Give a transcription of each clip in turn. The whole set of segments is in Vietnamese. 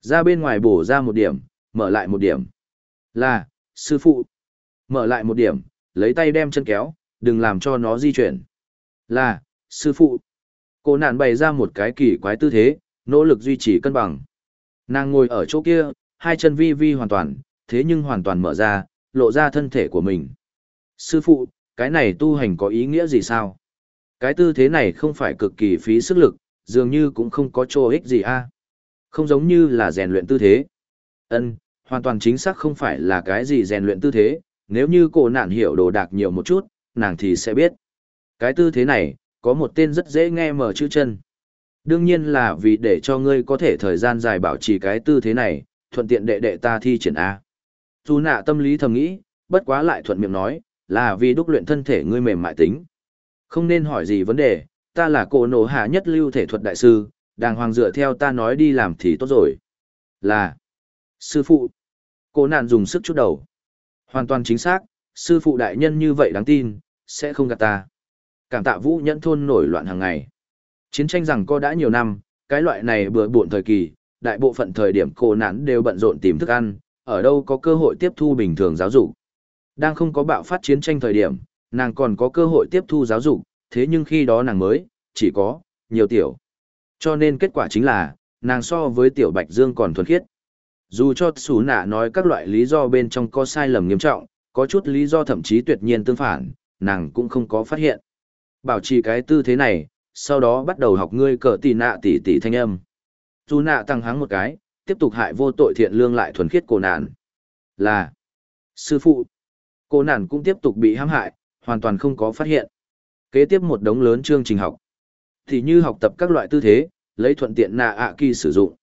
Ra bên ngoài bổ ra một điểm, mở lại một điểm. Là, sư phụ. Mở lại một điểm, lấy tay đem chân kéo, đừng làm cho nó di chuyển. Là, sư phụ. Cô nạn bày ra một cái kỳ quái tư thế, nỗ lực duy trì cân bằng. Nàng ngồi ở chỗ kia, hai chân vi vi hoàn toàn, thế nhưng hoàn toàn mở ra, lộ ra thân thể của mình. Sư phụ, cái này tu hành có ý nghĩa gì sao? Cái tư thế này không phải cực kỳ phí sức lực, dường như cũng không có chỗ ích gì a. Không giống như là rèn luyện tư thế. Ân, hoàn toàn chính xác không phải là cái gì rèn luyện tư thế, nếu như cô nạn hiểu đồ đạc nhiều một chút, nàng thì sẽ biết. Cái tư thế này, có một tên rất dễ nghe mở chữ chân. Đương nhiên là vì để cho ngươi có thể thời gian dài bảo trì cái tư thế này, thuận tiện đệ đệ ta thi triển A. Dù nạ tâm lý thầm nghĩ, bất quá lại thuận miệng nói, là vì đúc luyện thân thể ngươi mềm mại tính. Không nên hỏi gì vấn đề, ta là cổ nổ hạ nhất lưu thể thuật đại sư, đàng hoàng dựa theo ta nói đi làm thì tốt rồi. Là, sư phụ, cô nạn dùng sức chút đầu. Hoàn toàn chính xác, sư phụ đại nhân như vậy đáng tin, sẽ không gạt ta. Cảm tạ vũ nhẫn thôn nổi loạn hàng ngày. Chiến tranh rằng có đã nhiều năm, cái loại này bừa bộn thời kỳ, đại bộ phận thời điểm cô nạn đều bận rộn tìm thức ăn, ở đâu có cơ hội tiếp thu bình thường giáo dục. Đang không có bạo phát chiến tranh thời điểm, nàng còn có cơ hội tiếp thu giáo dục, thế nhưng khi đó nàng mới, chỉ có, nhiều tiểu. Cho nên kết quả chính là, nàng so với tiểu Bạch Dương còn thuần khiết. Dù cho Sủ Nạ nói các loại lý do bên trong có sai lầm nghiêm trọng, có chút lý do thậm chí tuyệt nhiên tương phản, nàng cũng không có phát hiện. Bảo trì cái tư thế này, sau đó bắt đầu học ngươi cờ tỷ nạ tỷ tỷ thanh âm. Dù nạ tăng hắng một cái, tiếp tục hại vô tội thiện lương lại thuần khiết cổ nạn. Là, sư phụ, cô nạn cũng tiếp tục bị hãm hại, hoàn toàn không có phát hiện. Kế tiếp một đống lớn chương trình học. Thì như học tập các loại tư thế, lấy thuận tiện nạ ạ kỳ sử dụng.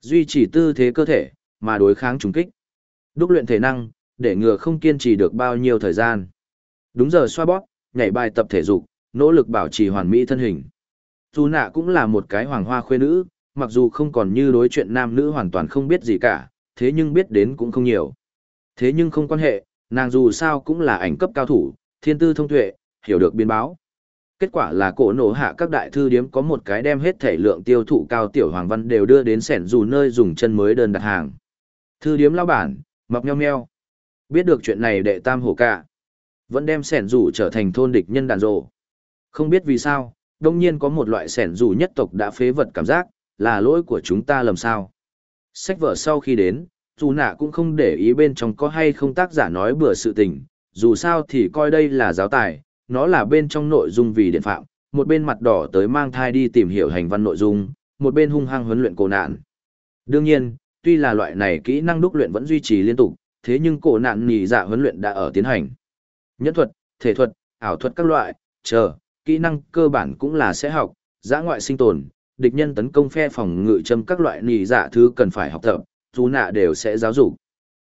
Duy trì tư thế cơ thể, mà đối kháng trùng kích. Đúc luyện thể năng, để ngừa không kiên trì được bao nhiêu thời gian. Đúng giờ xoa bóp, nhảy bài tập thể dục, nỗ lực bảo trì hoàn mỹ thân hình. Dù nạ cũng là một cái hoàng hoa khuê nữ, mặc dù không còn như đối chuyện nam nữ hoàn toàn không biết gì cả, thế nhưng biết đến cũng không nhiều. Thế nhưng không quan hệ, nàng dù sao cũng là ảnh cấp cao thủ, thiên tư thông tuệ, hiểu được biến báo. Kết quả là cổ nổ hạ các đại thư điếm có một cái đem hết thể lượng tiêu thụ cao tiểu hoàng văn đều đưa đến sẻn dù nơi dùng chân mới đơn đặt hàng. Thư điếm lao bản, mập nheo nheo. Biết được chuyện này đệ tam hổ cả. Vẫn đem sẻn dù trở thành thôn địch nhân đàn rộ. Không biết vì sao, đông nhiên có một loại sẻn dù nhất tộc đã phế vật cảm giác, là lỗi của chúng ta lầm sao. Sách vở sau khi đến, dù nạ cũng không để ý bên trong có hay không tác giả nói bừa sự tình, dù sao thì coi đây là giáo tài, nó là bên trong nội dung vì điện phạm, một bên mặt đỏ tới mang thai đi tìm hiểu hành văn nội dung, một bên hung hăng huấn luyện cổ nạn. Đương nhiên, tuy là loại này kỹ năng đúc luyện vẫn duy trì liên tục, thế nhưng cổ nạn nhị dạ huấn luyện đã ở tiến hành. Nhân thuật, thể thuật, ảo thuật các loại, chờ, kỹ năng cơ bản cũng là sẽ học, giã ngoại sinh tồn, địch nhân tấn công phe phòng ngự châm các loại nhị dạ thứ cần phải học tập, dù nạ đều sẽ giáo dục.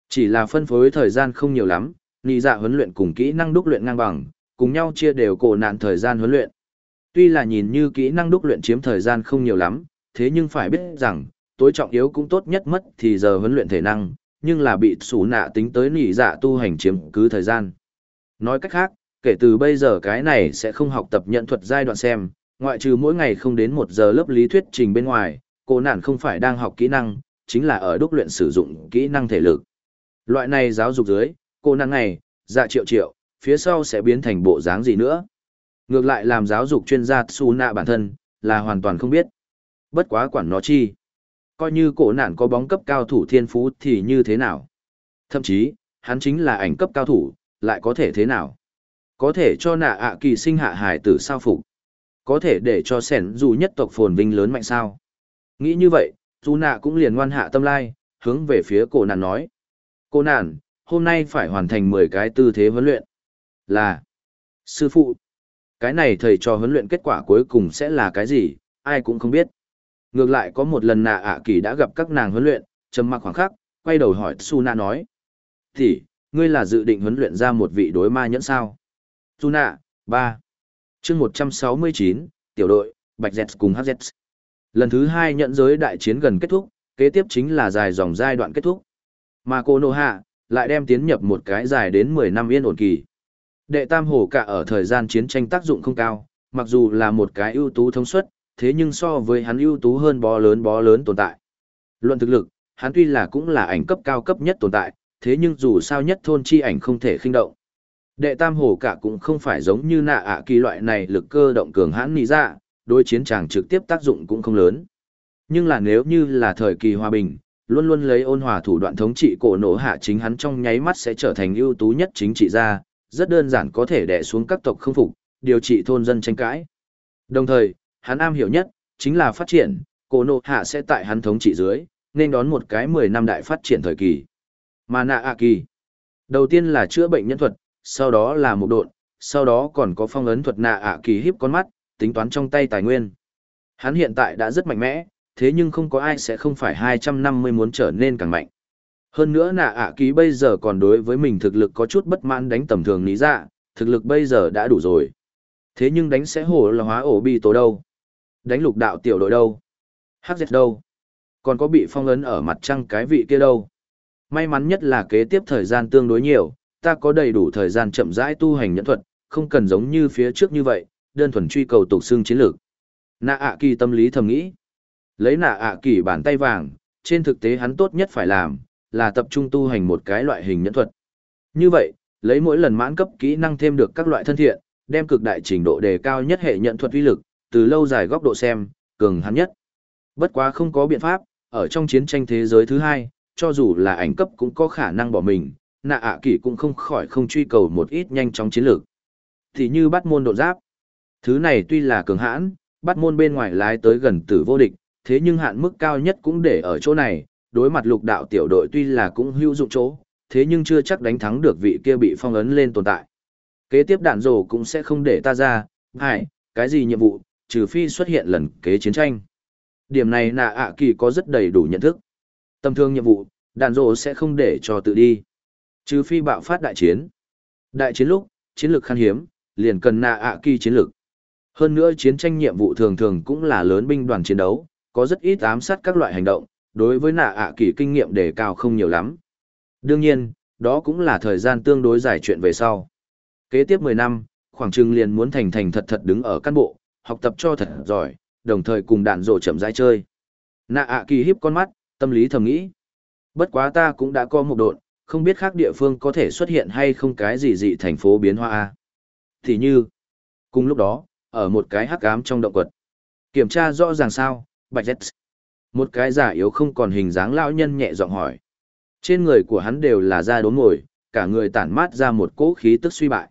Chỉ là phân phối thời gian không nhiều lắm, nhị dạ huấn luyện cùng kỹ năng đúc luyện ngang bằng, cùng nhau chia đều cổ nạn thời gian huấn luyện. Tuy là nhìn như kỹ năng đúc luyện chiếm thời gian không nhiều lắm, thế nhưng phải biết rằng, tối trọng yếu cũng tốt nhất mất thì giờ huấn luyện thể năng, nhưng là bị sủ nạ tính tới nỉ dạ tu hành chiếm cứ thời gian. Nói cách khác, kể từ bây giờ cái này sẽ không học tập nhận thuật giai đoạn xem, ngoại trừ mỗi ngày không đến một giờ lớp lý thuyết trình bên ngoài, cô nạn không phải đang học kỹ năng, chính là ở đúc luyện sử dụng kỹ năng thể lực. Loại này giáo dục dưới, cô năng này, dạ triệu triệu, phía sau sẽ biến thành bộ dáng gì nữa. Ngược lại làm giáo dục chuyên gia su nạ bản thân, là hoàn toàn không biết. Bất quá quản nó chi. Coi như cổ nạn có bóng cấp cao thủ thiên phú thì như thế nào. Thậm chí, hắn chính là ảnh cấp cao thủ, lại có thể thế nào. Có thể cho nạ ạ kỳ sinh hạ hải tử sao phục. Có thể để cho sẻn dù nhất tộc phồn vinh lớn mạnh sao. Nghĩ như vậy, Su nạ cũng liền ngoan hạ tâm lai, hướng về phía cổ nạn nói. Cô nạn, hôm nay phải hoàn thành 10 cái tư thế huấn luyện. Là, sư phụ, cái này thầy cho huấn luyện kết quả cuối cùng sẽ là cái gì, ai cũng không biết. Ngược lại có một lần nạ ạ kỳ đã gặp các nàng huấn luyện, trầm mặc khoảng khắc, quay đầu hỏi Su na nói. Thì, ngươi là dự định huấn luyện ra một vị đối ma nhẫn sao? Su na ba chương một trăm sáu mươi chín tiểu đội, Bạch z cùng HZ. Lần thứ hai nhận giới đại chiến gần kết thúc, kế tiếp chính là dài dòng giai đoạn kết thúc. Mà cô Nô Hạ, lại đem tiến nhập một cái dài đến mười năm yên ổn kỳ. Đệ tam hổ cả ở thời gian chiến tranh tác dụng không cao, mặc dù là một cái ưu tú thông suất, thế nhưng so với hắn ưu tú hơn bó lớn bó lớn tồn tại. Luận thực lực, hắn tuy là cũng là ảnh cấp cao cấp nhất tồn tại, thế nhưng dù sao nhất thôn chi ảnh không thể khinh động. Đệ tam Hổ cả cũng không phải giống như nạ ạ kỳ loại này lực cơ động cường hãn nì ra, dạ, đối chiến tràng trực tiếp tác dụng cũng không lớn. Nhưng là nếu như là thời kỳ hòa bình, luôn luôn lấy ôn hòa thủ đoạn thống trị cổ nổ hạ chính hắn trong nháy mắt sẽ trở thành ưu tú nhất chính trị gia, rất đơn giản có thể đè xuống các tộc không phục, điều trị thôn dân tranh cãi. Đồng thời, hắn am hiểu nhất, chính là phát triển, cổ nộ hạ sẽ tại hắn thống trị dưới, nên đón một cái 10 năm đại phát triển thời kỳ. Mà nạ ạ kỳ. Đầu tiên là chữa bệnh nhân thuật, sau đó là mục độn, sau đó còn có phong ấn thuật nạ ạ kỳ hiếp con mắt, tính toán trong tay tài nguyên. Hắn hiện tại đã rất mạnh mẽ, thế nhưng không có ai sẽ không phải 250 muốn trở nên càng mạnh. Hơn nữa nạ ạ kỳ bây giờ còn đối với mình thực lực có chút bất mãn đánh tầm thường lý ra, dạ, thực lực bây giờ đã đủ rồi. Thế nhưng đánh sẽ hổ là hóa ổ bi tổ đâu? Đánh lục đạo tiểu đội đâu? Hắc dẹt đâu? Còn có bị phong ấn ở mặt trăng cái vị kia đâu? May mắn nhất là kế tiếp thời gian tương đối nhiều, ta có đầy đủ thời gian chậm rãi tu hành nhẫn thuật, không cần giống như phía trước như vậy, đơn thuần truy cầu tục xương chiến lược. Nạ ạ kỳ tâm lý thầm nghĩ. Lấy nạ ạ kỳ bàn tay vàng, trên thực tế hắn tốt nhất phải làm, là tập trung tu hành một cái loại hình nhẫn thuật. Như vậy, lấy mỗi lần mãn cấp kỹ năng thêm được các loại thân thiện, đem cực đại trình độ đề cao nhất hệ nhận thuật uy lực, từ lâu dài góc độ xem, cường hắn nhất. Bất quá không có biện pháp, ở trong chiến tranh thế giới thứ hai, cho dù là ảnh cấp cũng có khả năng bỏ mình, nạ ạ kỷ cũng không khỏi không truy cầu một ít nhanh chóng chiến lược. Thì như bắt môn độ giáp. Thứ này tuy là cường hãn, bắt môn bên ngoài lái tới gần tử vô địch, thế nhưng hạn mức cao nhất cũng để ở chỗ này, đối mặt lục đạo tiểu đội tuy là cũng hữu dụng chỗ, thế nhưng chưa chắc đánh thắng được vị kia bị phong ấn lên tồn tại. Kế tiếp đạn rồ cũng sẽ không để ta ra, hại cái gì nhiệm vụ, trừ phi xuất hiện lần kế chiến tranh. Điểm này nạ ạ kỳ có rất đầy đủ nhận thức. Tầm thương nhiệm vụ, đạn rồ sẽ không để cho tự đi. Trừ phi bạo phát đại chiến. Đại chiến lúc, chiến lược khan hiếm, liền cần nạ ạ kỳ chiến lược. Hơn nữa chiến tranh nhiệm vụ thường thường cũng là lớn binh đoàn chiến đấu, có rất ít ám sát các loại hành động, đối với nạ ạ kỳ kinh nghiệm đề cao không nhiều lắm. Đương nhiên, đó cũng là thời gian tương đối dài chuyện về sau. Kế tiếp 10 năm, khoảng chừng liền muốn thành thành thật thật đứng ở căn bộ, học tập cho thật giỏi, đồng thời cùng đạn rổ chậm rãi chơi. Nạ ạ kỳ hiếp con mắt, tâm lý thầm nghĩ. Bất quá ta cũng đã có một độn, không biết khác địa phương có thể xuất hiện hay không cái gì dị thành phố biến hoa a thì như cùng lúc đó ở một cái hắc ám trong động quật kiểm tra rõ ràng sao bạch z một cái giả yếu không còn hình dáng lão nhân nhẹ giọng hỏi. Trên người của hắn đều là da đốm ngồi cả người tản mát ra một cỗ khí tức suy bại.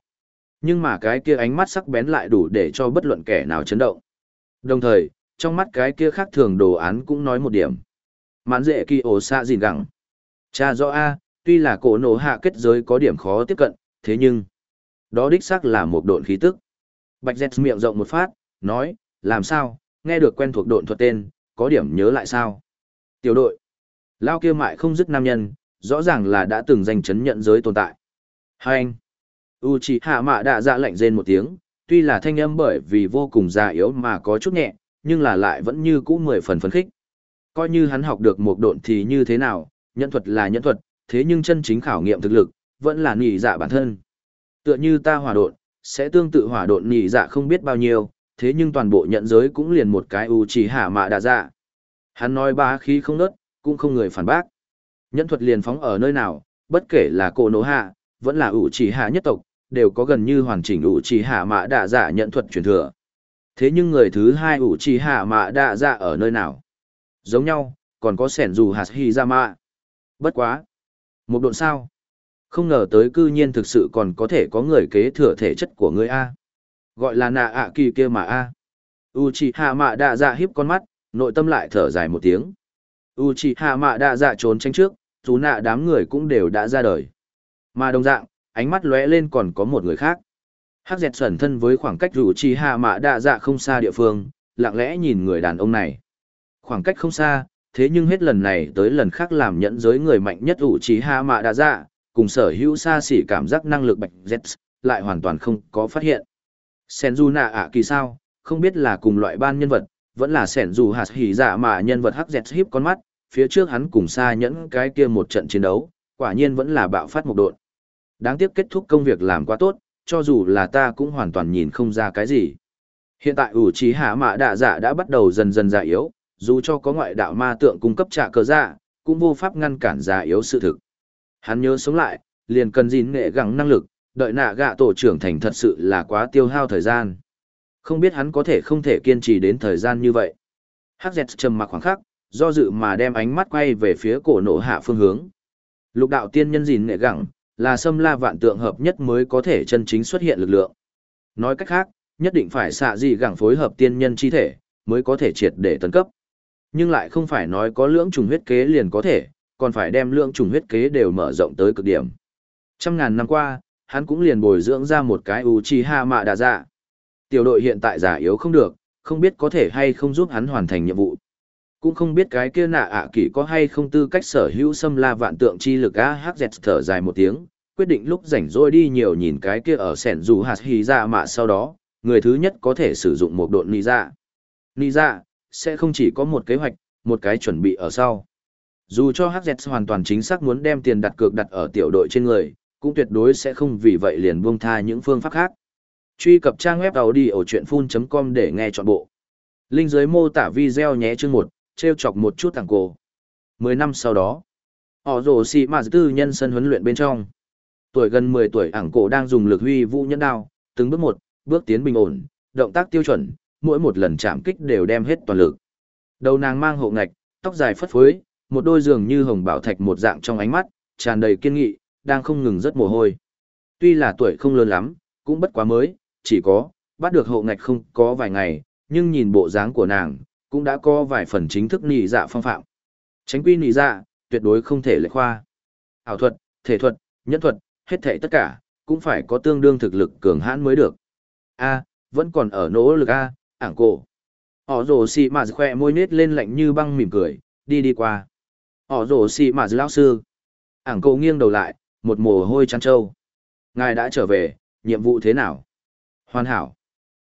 Nhưng mà cái kia ánh mắt sắc bén lại đủ để cho bất luận kẻ nào chấn động. Đồng thời trong mắt cái kia khác thường đồ án cũng nói một điểm. Mãn dễ kỳ ổ xạ dìn gẳng. Cha rõ a tuy là cổ nổ hạ kết giới có điểm khó tiếp cận, thế nhưng, đó đích xác là một độn khí tức. Bạch Dẹt miệng rộng một phát, nói, làm sao, nghe được quen thuộc độn thuật tên, có điểm nhớ lại sao. Tiểu đội, lao kia mại không dứt nam nhân, rõ ràng là đã từng giành chấn nhận giới tồn tại. Hai anh, Uchiha mạ đã dạ lệnh rên một tiếng, tuy là thanh âm bởi vì vô cùng già yếu mà có chút nhẹ, nhưng là lại vẫn như cũ mười phần phấn khích. Coi như hắn học được một độn thì như thế nào, nhân thuật là nhân thuật, thế nhưng chân chính khảo nghiệm thực lực, vẫn là nhị dạ bản thân. Tựa như ta hỏa độn, sẽ tương tự hỏa độn nhị dạ không biết bao nhiêu, thế nhưng toàn bộ nhận giới cũng liền một cái Uchiha chỉ hạ mạ đã dạ. Hắn nói ba khí không nớt, cũng không người phản bác. Nhẫn thuật liền phóng ở nơi nào, bất kể là cổ nổ hạ, vẫn là ủ chỉ hạ nhất tộc, đều có gần như hoàn chỉnh ủ chỉ hạ mạ đạ dạ nhận thuật truyền thừa. Thế nhưng người thứ hai ủ chỉ hạ mạ đạ dạ ở nơi nào? Giống nhau, còn có sẻn dù hạt hy ra mạ. Bất quá. Một độn sao? Không ngờ tới cư nhiên thực sự còn có thể có người kế thừa thể chất của người A. Gọi là nạ ạ kỳ kia mà A. Uchiha mạ đạ dạ hiếp con mắt, nội tâm lại thở dài một tiếng. Uchiha mạ đã dạ trốn tranh trước, chú nạ đám người cũng đều đã ra đời. Mà đồng dạng, ánh mắt lóe lên còn có một người khác. Hắc dẹt sẩn thân với khoảng cách Uchiha mạ đạ dạ không xa địa phương, lặng lẽ nhìn người đàn ông này. Khoảng cách không xa, thế nhưng hết lần này tới lần khác làm nhẫn giới người mạnh nhất ủ trí hạ mạ đã dạ, cùng sở hữu xa xỉ cảm giác năng lực bạch dẹt, lại hoàn toàn không có phát hiện senju nạ ạ kỳ sao không biết là cùng loại ban nhân vật vẫn là senju hạt hỉ dạ mà nhân vật hắc dẹt híp con mắt phía trước hắn cùng xa nhẫn cái kia một trận chiến đấu quả nhiên vẫn là bạo phát một độn đáng tiếc kết thúc công việc làm quá tốt cho dù là ta cũng hoàn toàn nhìn không ra cái gì hiện tại ủ trí hạ mạ đạ dạ đã bắt đầu dần dần già yếu dù cho có ngoại đạo ma tượng cung cấp trả cờ dạ, cũng vô pháp ngăn cản già yếu sự thực. Hắn nhớ sống lại, liền cần gìn nghệ gắng năng lực, đợi nạ gạ tổ trưởng thành thật sự là quá tiêu hao thời gian. Không biết hắn có thể không thể kiên trì đến thời gian như vậy. Hắc dẹt trầm mặc khoảng khắc, do dự mà đem ánh mắt quay về phía cổ nổ hạ phương hướng. Lục đạo tiên nhân gìn nghệ gẳng, là xâm la vạn tượng hợp nhất mới có thể chân chính xuất hiện lực lượng. Nói cách khác, nhất định phải xạ dị gẳng phối hợp tiên nhân chi thể, mới có thể triệt để tấn cấp. Nhưng lại không phải nói có lưỡng trùng huyết kế liền có thể, còn phải đem lưỡng trùng huyết kế đều mở rộng tới cực điểm. Trăm ngàn năm qua, hắn cũng liền bồi dưỡng ra một cái Uchiha Mạ Đà Dạ. Tiểu đội hiện tại giả yếu không được, không biết có thể hay không giúp hắn hoàn thành nhiệm vụ. Cũng không biết cái kia nạ ạ kỷ có hay không tư cách sở hữu xâm la vạn tượng chi lực AHZ thở dài một tiếng, quyết định lúc rảnh rỗi đi nhiều nhìn cái kia ở sẻn dù hạt hì ra mạ sau đó, người thứ nhất có thể sử dụng một độn nì ra. Nì ra, sẽ không chỉ có một kế hoạch, một cái chuẩn bị ở sau. Dù cho HZ hoàn toàn chính xác muốn đem tiền đặt cược đặt ở tiểu đội trên người, cũng tuyệt đối sẽ không vì vậy liền buông tha những phương pháp khác. Truy cập trang web tàu đi ở chuyện full.com để nghe trọn bộ. Linh dưới mô tả video nhé chương một, treo chọc một chút thằng cổ. Mười năm sau đó, họ rồ xì mà tư nhân sân huấn luyện bên trong. Tuổi gần mười tuổi ảng cổ đang dùng lực huy vũ nhẫn đao, từng bước một, bước tiến bình ổn, động tác tiêu chuẩn, mỗi một lần chạm kích đều đem hết toàn lực. Đầu nàng mang hộ ngạch, tóc dài phất phới, một đôi giường như hồng bảo thạch một dạng trong ánh mắt, tràn đầy kiên nghị, đang không ngừng rất mồ hôi. Tuy là tuổi không lớn lắm, cũng bất quá mới, chỉ có, bắt được hộ ngạch không có vài ngày, nhưng nhìn bộ dáng của nàng, cũng đã có vài phần chính thức nị dạ phong phạm. Tránh quy nị dạ, tuyệt đối không thể lệ khoa. Ảo thuật, thể thuật, nhân thuật, hết thảy tất cả, cũng phải có tương đương thực lực cường hãn mới được. A, vẫn còn ở nỗ lực A, ảng cổ. Họ rổ xì mà khoe môi nết lên lạnh như băng mỉm cười, đi đi qua. Họ rổ xì mà lão sư. Ảng cổ nghiêng đầu lại, một mồ hôi chăn trâu. Ngài đã trở về, nhiệm vụ thế nào? Hoàn hảo.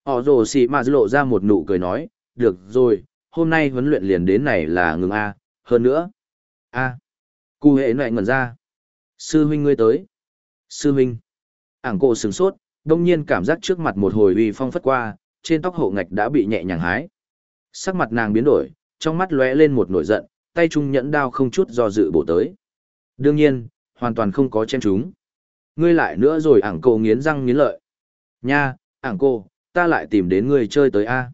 Họ rồ xì mà lộ ra một nụ cười nói, được rồi, hôm nay huấn luyện liền đến này là ngừng A, hơn nữa. A. Cụ hệ nại ngẩn ra. Sư huynh ngươi tới. Sư huynh. Ảng cổ sửng sốt, đông nhiên cảm giác trước mặt một hồi uy phong phất qua, trên tóc hộ ngạch đã bị nhẹ nhàng hái. Sắc mặt nàng biến đổi, trong mắt lóe lên một nổi giận, tay trung nhẫn đao không chút do dự bổ tới. Đương nhiên, hoàn toàn không có chém chúng. Ngươi lại nữa rồi ảng cô nghiến răng nghiến lợi. Nha, ảng cô, ta lại tìm đến người chơi tới A.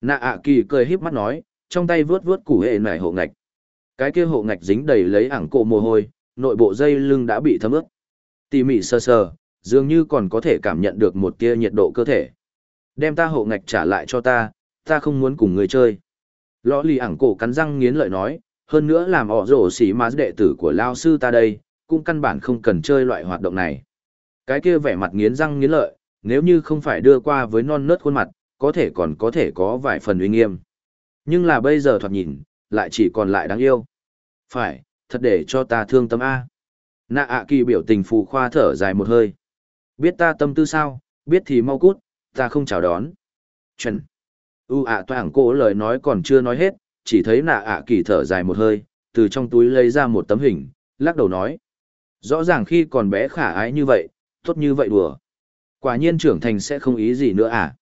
Nạ ạ kỳ cười híp mắt nói, trong tay vướt vướt củ hệ nải hộ ngạch. Cái kia hộ ngạch dính đầy lấy ảng cô mồ hôi, nội bộ dây lưng đã bị thấm ướt. Tỉ mỉ sơ sờ, dường như còn có thể cảm nhận được một tia nhiệt độ cơ thể. Đem ta hộ ngạch trả lại cho ta, ta không muốn cùng người chơi. Lõ lì ảng cổ cắn răng nghiến lợi nói, hơn nữa làm ỏ rổ xỉ mà đệ tử của lao sư ta đây, cũng căn bản không cần chơi loại hoạt động này. Cái kia vẻ mặt nghiến răng nghiến lợi, nếu như không phải đưa qua với non nớt khuôn mặt, có thể còn có thể có vài phần uy nghiêm. Nhưng là bây giờ thoạt nhìn, lại chỉ còn lại đáng yêu. Phải, thật để cho ta thương tâm A. Nạ ạ kỳ biểu tình phù khoa thở dài một hơi. Biết ta tâm tư sao, biết thì mau cút, ta không chào đón. Chuẩn. U ạ toàn cổ lời nói còn chưa nói hết, chỉ thấy nạ ạ kỳ thở dài một hơi, từ trong túi lấy ra một tấm hình, lắc đầu nói. Rõ ràng khi còn bé khả ái như vậy, tốt như vậy đùa. Quả nhiên trưởng thành sẽ không ý gì nữa à.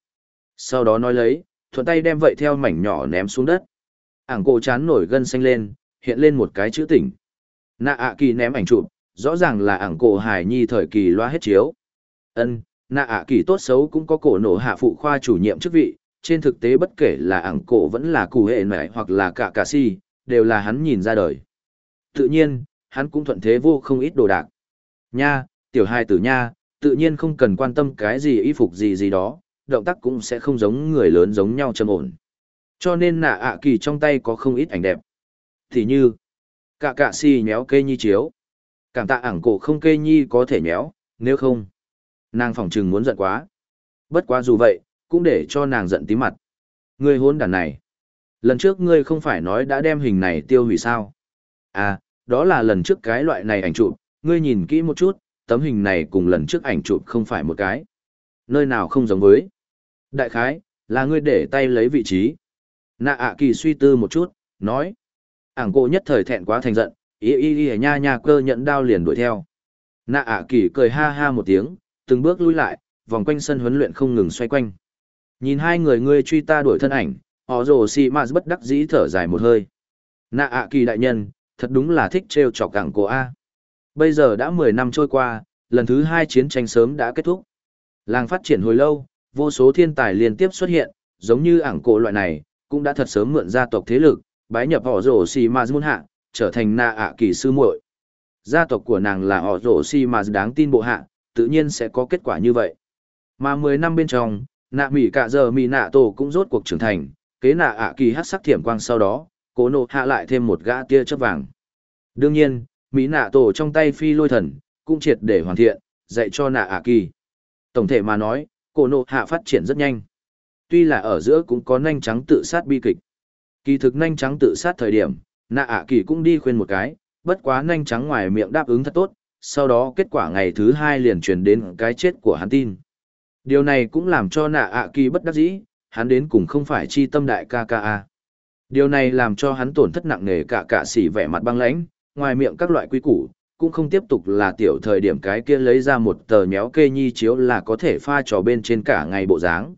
Sau đó nói lấy, thuận tay đem vậy theo mảnh nhỏ ném xuống đất. Ảng cổ chán nổi gân xanh lên, hiện lên một cái chữ tỉnh. Nạ ạ kỳ ném ảnh chụp, rõ ràng là ảng cổ hài nhi thời kỳ loa hết chiếu. ân nạ ạ kỳ tốt xấu cũng có cổ nổ hạ phụ khoa chủ nhiệm chức vị, trên thực tế bất kể là ảng cổ vẫn là cụ hệ mẹ hoặc là cả cả si, đều là hắn nhìn ra đời. Tự nhiên, hắn cũng thuận thế vô không ít đồ đạc. Nha, tiểu hai tử nha, tự nhiên không cần quan tâm cái gì y phục gì gì đó, động tác cũng sẽ không giống người lớn giống nhau trầm ổn. Cho nên nạ ạ kỳ trong tay có không ít ảnh đẹp. Thì như, cả cạ si nhéo kê nhi chiếu. Cảm tạ ảng cổ không kê nhi có thể nhéo, nếu không, nàng phỏng trừng muốn giận quá. Bất quá dù vậy, cũng để cho nàng giận tí mặt. Ngươi hôn đàn này. Lần trước ngươi không phải nói đã đem hình này tiêu hủy sao? À, đó là lần trước cái loại này ảnh chụp, ngươi nhìn kỹ một chút, tấm hình này cùng lần trước ảnh chụp không phải một cái. Nơi nào không giống với. Đại khái, là ngươi để tay lấy vị trí. Nạ ạ kỳ suy tư một chút, nói. Ảng cô nhất thời thẹn quá thành giận, y y y nha nha cơ nhận đao liền đuổi theo. Nạ ạ kỳ cười ha ha một tiếng, từng bước lui lại, vòng quanh sân huấn luyện không ngừng xoay quanh. Nhìn hai người ngươi truy ta đuổi thân ảnh, họ rồ xì mà bất đắc dĩ thở dài một hơi. Nạ ạ kỳ đại nhân, thật đúng là thích trêu chọc ảng cô A. Bây giờ đã 10 năm trôi qua, lần thứ hai chiến tranh sớm đã kết thúc. Làng phát triển hồi lâu, vô số thiên tài liên tiếp xuất hiện, giống như ảng cổ loại này, cũng đã thật sớm mượn gia tộc thế lực, bái nhập họ rổ xì ma môn hạ, trở thành na ạ kỳ sư muội. Gia tộc của nàng là họ rổ xì ma đáng tin bộ hạ, tự nhiên sẽ có kết quả như vậy. Mà 10 năm bên trong, nạ mỉ cả giờ mỉ nạ tổ cũng rốt cuộc trưởng thành, kế nạ ạ kỳ hát sắc thiểm quang sau đó, cố nộ hạ lại thêm một gã tia chớp vàng. Đương nhiên, mỹ nạ tổ trong tay phi lôi thần, cũng triệt để hoàn thiện, dạy cho nạ ạ kỳ. Tổng thể mà nói, cổ nộ hạ phát triển rất nhanh. Tuy là ở giữa cũng có nhanh trắng tự sát bi kịch. Kỳ thực nhanh trắng tự sát thời điểm, nạ ạ kỳ cũng đi khuyên một cái, bất quá nhanh trắng ngoài miệng đáp ứng thật tốt, sau đó kết quả ngày thứ hai liền truyền đến cái chết của hắn tin. Điều này cũng làm cho nạ ạ kỳ bất đắc dĩ, hắn đến cùng không phải chi tâm đại ca ca a. Điều này làm cho hắn tổn thất nặng nề cả cả xỉ vẻ mặt băng lãnh, ngoài miệng các loại quy củ, cũng không tiếp tục là tiểu thời điểm cái kia lấy ra một tờ méo kê nhi chiếu là có thể pha trò bên trên cả ngày bộ dáng.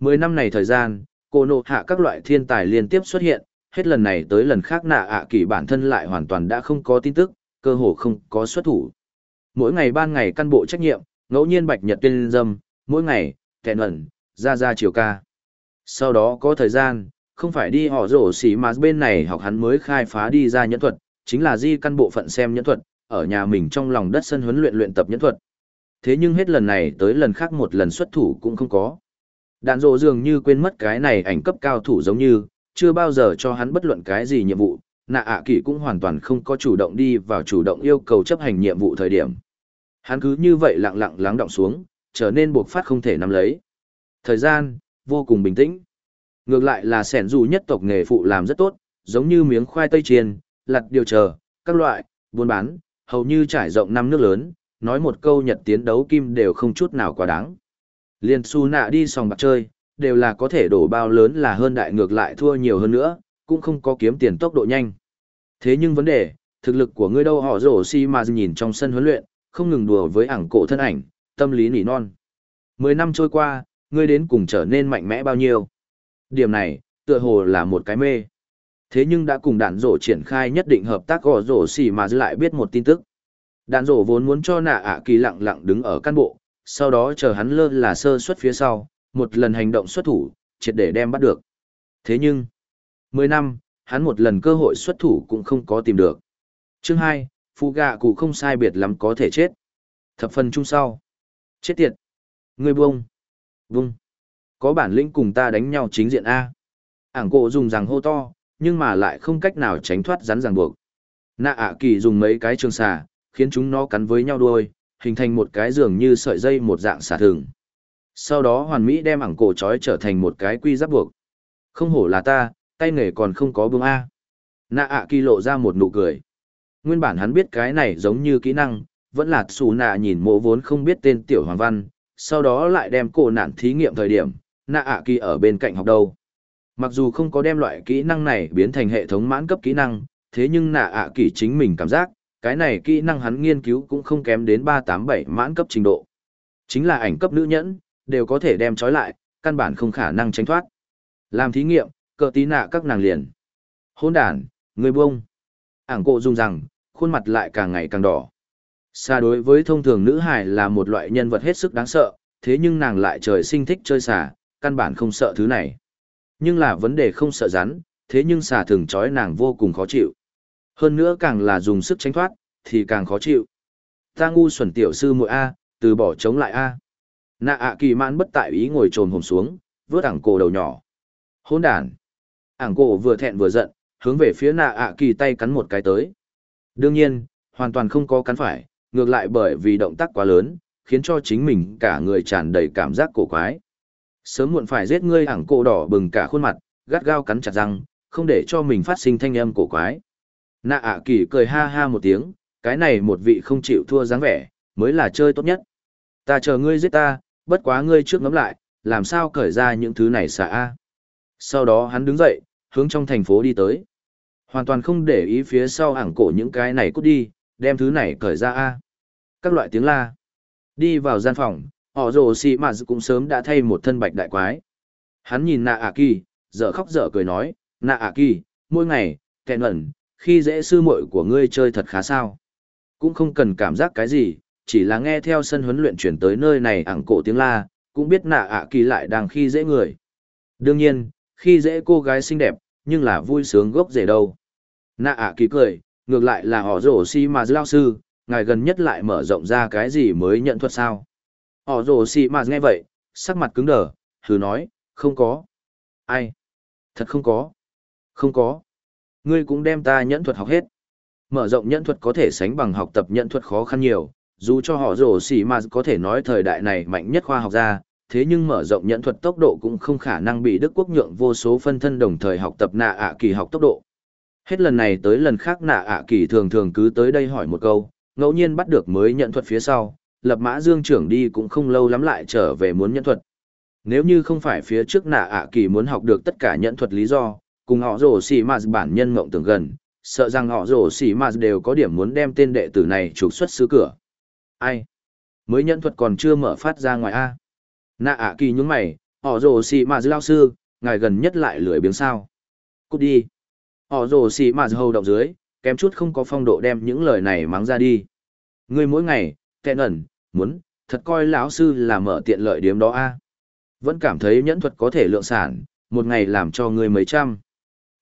Mười năm này thời gian, cô nộ hạ các loại thiên tài liên tiếp xuất hiện, hết lần này tới lần khác nạ ạ kỳ bản thân lại hoàn toàn đã không có tin tức, cơ hồ không có xuất thủ. Mỗi ngày ban ngày căn bộ trách nhiệm, ngẫu nhiên bạch nhật tuyên dâm, mỗi ngày, kẹn ẩn, ra ra chiều ca. Sau đó có thời gian, không phải đi họ rổ xỉ mà bên này học hắn mới khai phá đi ra nhẫn thuật, chính là di căn bộ phận xem nhẫn thuật, ở nhà mình trong lòng đất sân huấn luyện luyện tập nhẫn thuật. Thế nhưng hết lần này tới lần khác một lần xuất thủ cũng không có. Đạn rộ dường như quên mất cái này ảnh cấp cao thủ giống như, chưa bao giờ cho hắn bất luận cái gì nhiệm vụ, nạ ạ à kỳ cũng hoàn toàn không có chủ động đi vào chủ động yêu cầu chấp hành nhiệm vụ thời điểm. Hắn cứ như vậy lặng lặng lắng động xuống, trở nên buộc phát không thể nắm lấy. Thời gian, vô cùng bình tĩnh. Ngược lại là sẻn dù nhất tộc nghề phụ làm rất tốt, giống như miếng khoai tây chiên, lặt điều chờ, các loại, buôn bán, hầu như trải rộng năm nước lớn, nói một câu nhật tiến đấu kim đều không chút nào quá đáng. Liên su nạ đi sòng bạc chơi, đều là có thể đổ bao lớn là hơn đại ngược lại thua nhiều hơn nữa, cũng không có kiếm tiền tốc độ nhanh. Thế nhưng vấn đề, thực lực của ngươi đâu họ rổ si mà nhìn trong sân huấn luyện, không ngừng đùa với ảng cổ thân ảnh, tâm lý nỉ non. Mười năm trôi qua, ngươi đến cùng trở nên mạnh mẽ bao nhiêu. Điểm này, tựa hồ là một cái mê. Thế nhưng đã cùng đạn rổ triển khai nhất định hợp tác gõ rổ xỉ mà lại biết một tin tức. Đạn rổ vốn muốn cho nạ ạ kỳ lặng lặng đứng ở căn bộ, sau đó chờ hắn lơ là sơ xuất phía sau, một lần hành động xuất thủ, triệt để đem bắt được. Thế nhưng, 10 năm, hắn một lần cơ hội xuất thủ cũng không có tìm được. Chương hai phụ gạ cụ không sai biệt lắm có thể chết. Thập phần chung sau. Chết tiệt. Ngươi buông. Buông. Có bản lĩnh cùng ta đánh nhau chính diện A. Ảng cộ dùng rằng hô to, nhưng mà lại không cách nào tránh thoát rắn ràng buộc. Nạ ạ kỳ dùng mấy cái trường xà, khiến chúng nó cắn với nhau đuôi, hình thành một cái giường như sợi dây một dạng xà thường. Sau đó hoàn mỹ đem ảng cổ trói trở thành một cái quy giáp buộc. Không hổ là ta, tay nghề còn không có bương A. Nạ ạ kỳ lộ ra một nụ cười. Nguyên bản hắn biết cái này giống như kỹ năng, vẫn là xù nạ nhìn mộ vốn không biết tên tiểu hoàng văn, sau đó lại đem cổ nạn thí nghiệm thời điểm, nạ ạ kỳ ở bên cạnh học đâu. Mặc dù không có đem loại kỹ năng này biến thành hệ thống mãn cấp kỹ năng, thế nhưng nạ ạ kỳ chính mình cảm giác, cái này kỹ năng hắn nghiên cứu cũng không kém đến 387 mãn cấp trình độ. Chính là ảnh cấp nữ nhẫn, đều có thể đem trói lại, căn bản không khả năng tránh thoát. Làm thí nghiệm, cờ tí nạ các nàng liền. Hôn đàn, người buông. Ảng cộ dùng rằng, khuôn mặt lại càng ngày càng đỏ. Xa đối với thông thường nữ hải là một loại nhân vật hết sức đáng sợ, thế nhưng nàng lại trời sinh thích chơi xà, căn bản không sợ thứ này. Nhưng là vấn đề không sợ rắn, thế nhưng xà thường trói nàng vô cùng khó chịu. Hơn nữa càng là dùng sức tránh thoát, thì càng khó chịu. Ta ngu xuẩn tiểu sư muội A, từ bỏ chống lại A. Nạ ạ kỳ mãn bất tại ý ngồi trồm hồn xuống, vớt ảng cổ đầu nhỏ. Hôn đàn. Ảng cổ vừa thẹn vừa giận, hướng về phía nạ ạ kỳ tay cắn một cái tới. Đương nhiên, hoàn toàn không có cắn phải, ngược lại bởi vì động tác quá lớn, khiến cho chính mình cả người tràn đầy cảm giác cổ quái. Sớm muộn phải giết ngươi ảng cổ đỏ bừng cả khuôn mặt, gắt gao cắn chặt răng, không để cho mình phát sinh thanh âm cổ quái. Nạ ạ kỳ cười ha ha một tiếng, cái này một vị không chịu thua dáng vẻ, mới là chơi tốt nhất. Ta chờ ngươi giết ta, bất quá ngươi trước ngắm lại, làm sao cởi ra những thứ này xả a. Sau đó hắn đứng dậy, hướng trong thành phố đi tới. Hoàn toàn không để ý phía sau ảng cổ những cái này cút đi, đem thứ này cởi ra a. Các loại tiếng la. Đi vào gian phòng, họ rồ xì mà cũng sớm đã thay một thân bạch đại quái. Hắn nhìn nạ ạ kỳ, dở khóc dở cười nói, nạ ạ kỳ, mỗi ngày, kẹn ẩn, khi dễ sư muội của ngươi chơi thật khá sao. Cũng không cần cảm giác cái gì, chỉ là nghe theo sân huấn luyện chuyển tới nơi này ảng cổ tiếng la, cũng biết nạ ạ kỳ lại đang khi dễ người. Đương nhiên, khi dễ cô gái xinh đẹp, nhưng là vui sướng gốc rể đâu. Nạ ạ kỳ cười, ngược lại là họ rổ si mà lao sư, ngài gần nhất lại mở rộng ra cái gì mới nhận thuật sao. Họ rồ xì mà nghe vậy, sắc mặt cứng đờ, hừ nói, không có. Ai? Thật không có. Không có. Ngươi cũng đem ta nhẫn thuật học hết. Mở rộng nhẫn thuật có thể sánh bằng học tập nhẫn thuật khó khăn nhiều, dù cho họ rồ xì mà có thể nói thời đại này mạnh nhất khoa học gia, thế nhưng mở rộng nhẫn thuật tốc độ cũng không khả năng bị Đức Quốc nhượng vô số phân thân đồng thời học tập nạ ạ kỳ học tốc độ. Hết lần này tới lần khác nạ ạ kỳ thường thường cứ tới đây hỏi một câu, ngẫu nhiên bắt được mới nhận thuật phía sau, lập mã dương trưởng đi cũng không lâu lắm lại trở về muốn nhận thuật. Nếu như không phải phía trước nạ ạ kỳ muốn học được tất cả nhận thuật lý do, cùng họ rổ xì mà bản nhân ngộng tưởng gần, sợ rằng họ rổ xì mà đều có điểm muốn đem tên đệ tử này trục xuất xứ cửa. Ai? Mới nhận thuật còn chưa mở phát ra ngoài A. Nạ ạ kỳ nhúng mày, họ rổ xì mà lao sư, ngài gần nhất lại lười biếng sao. Cút đi. Họ rổ xì mà hầu động dưới, kém chút không có phong độ đem những lời này mắng ra đi. Ngươi mỗi ngày, kẹn ẩn, muốn, thật coi lão sư là mở tiện lợi điếm đó a Vẫn cảm thấy nhẫn thuật có thể lượng sản, một ngày làm cho người mấy trăm.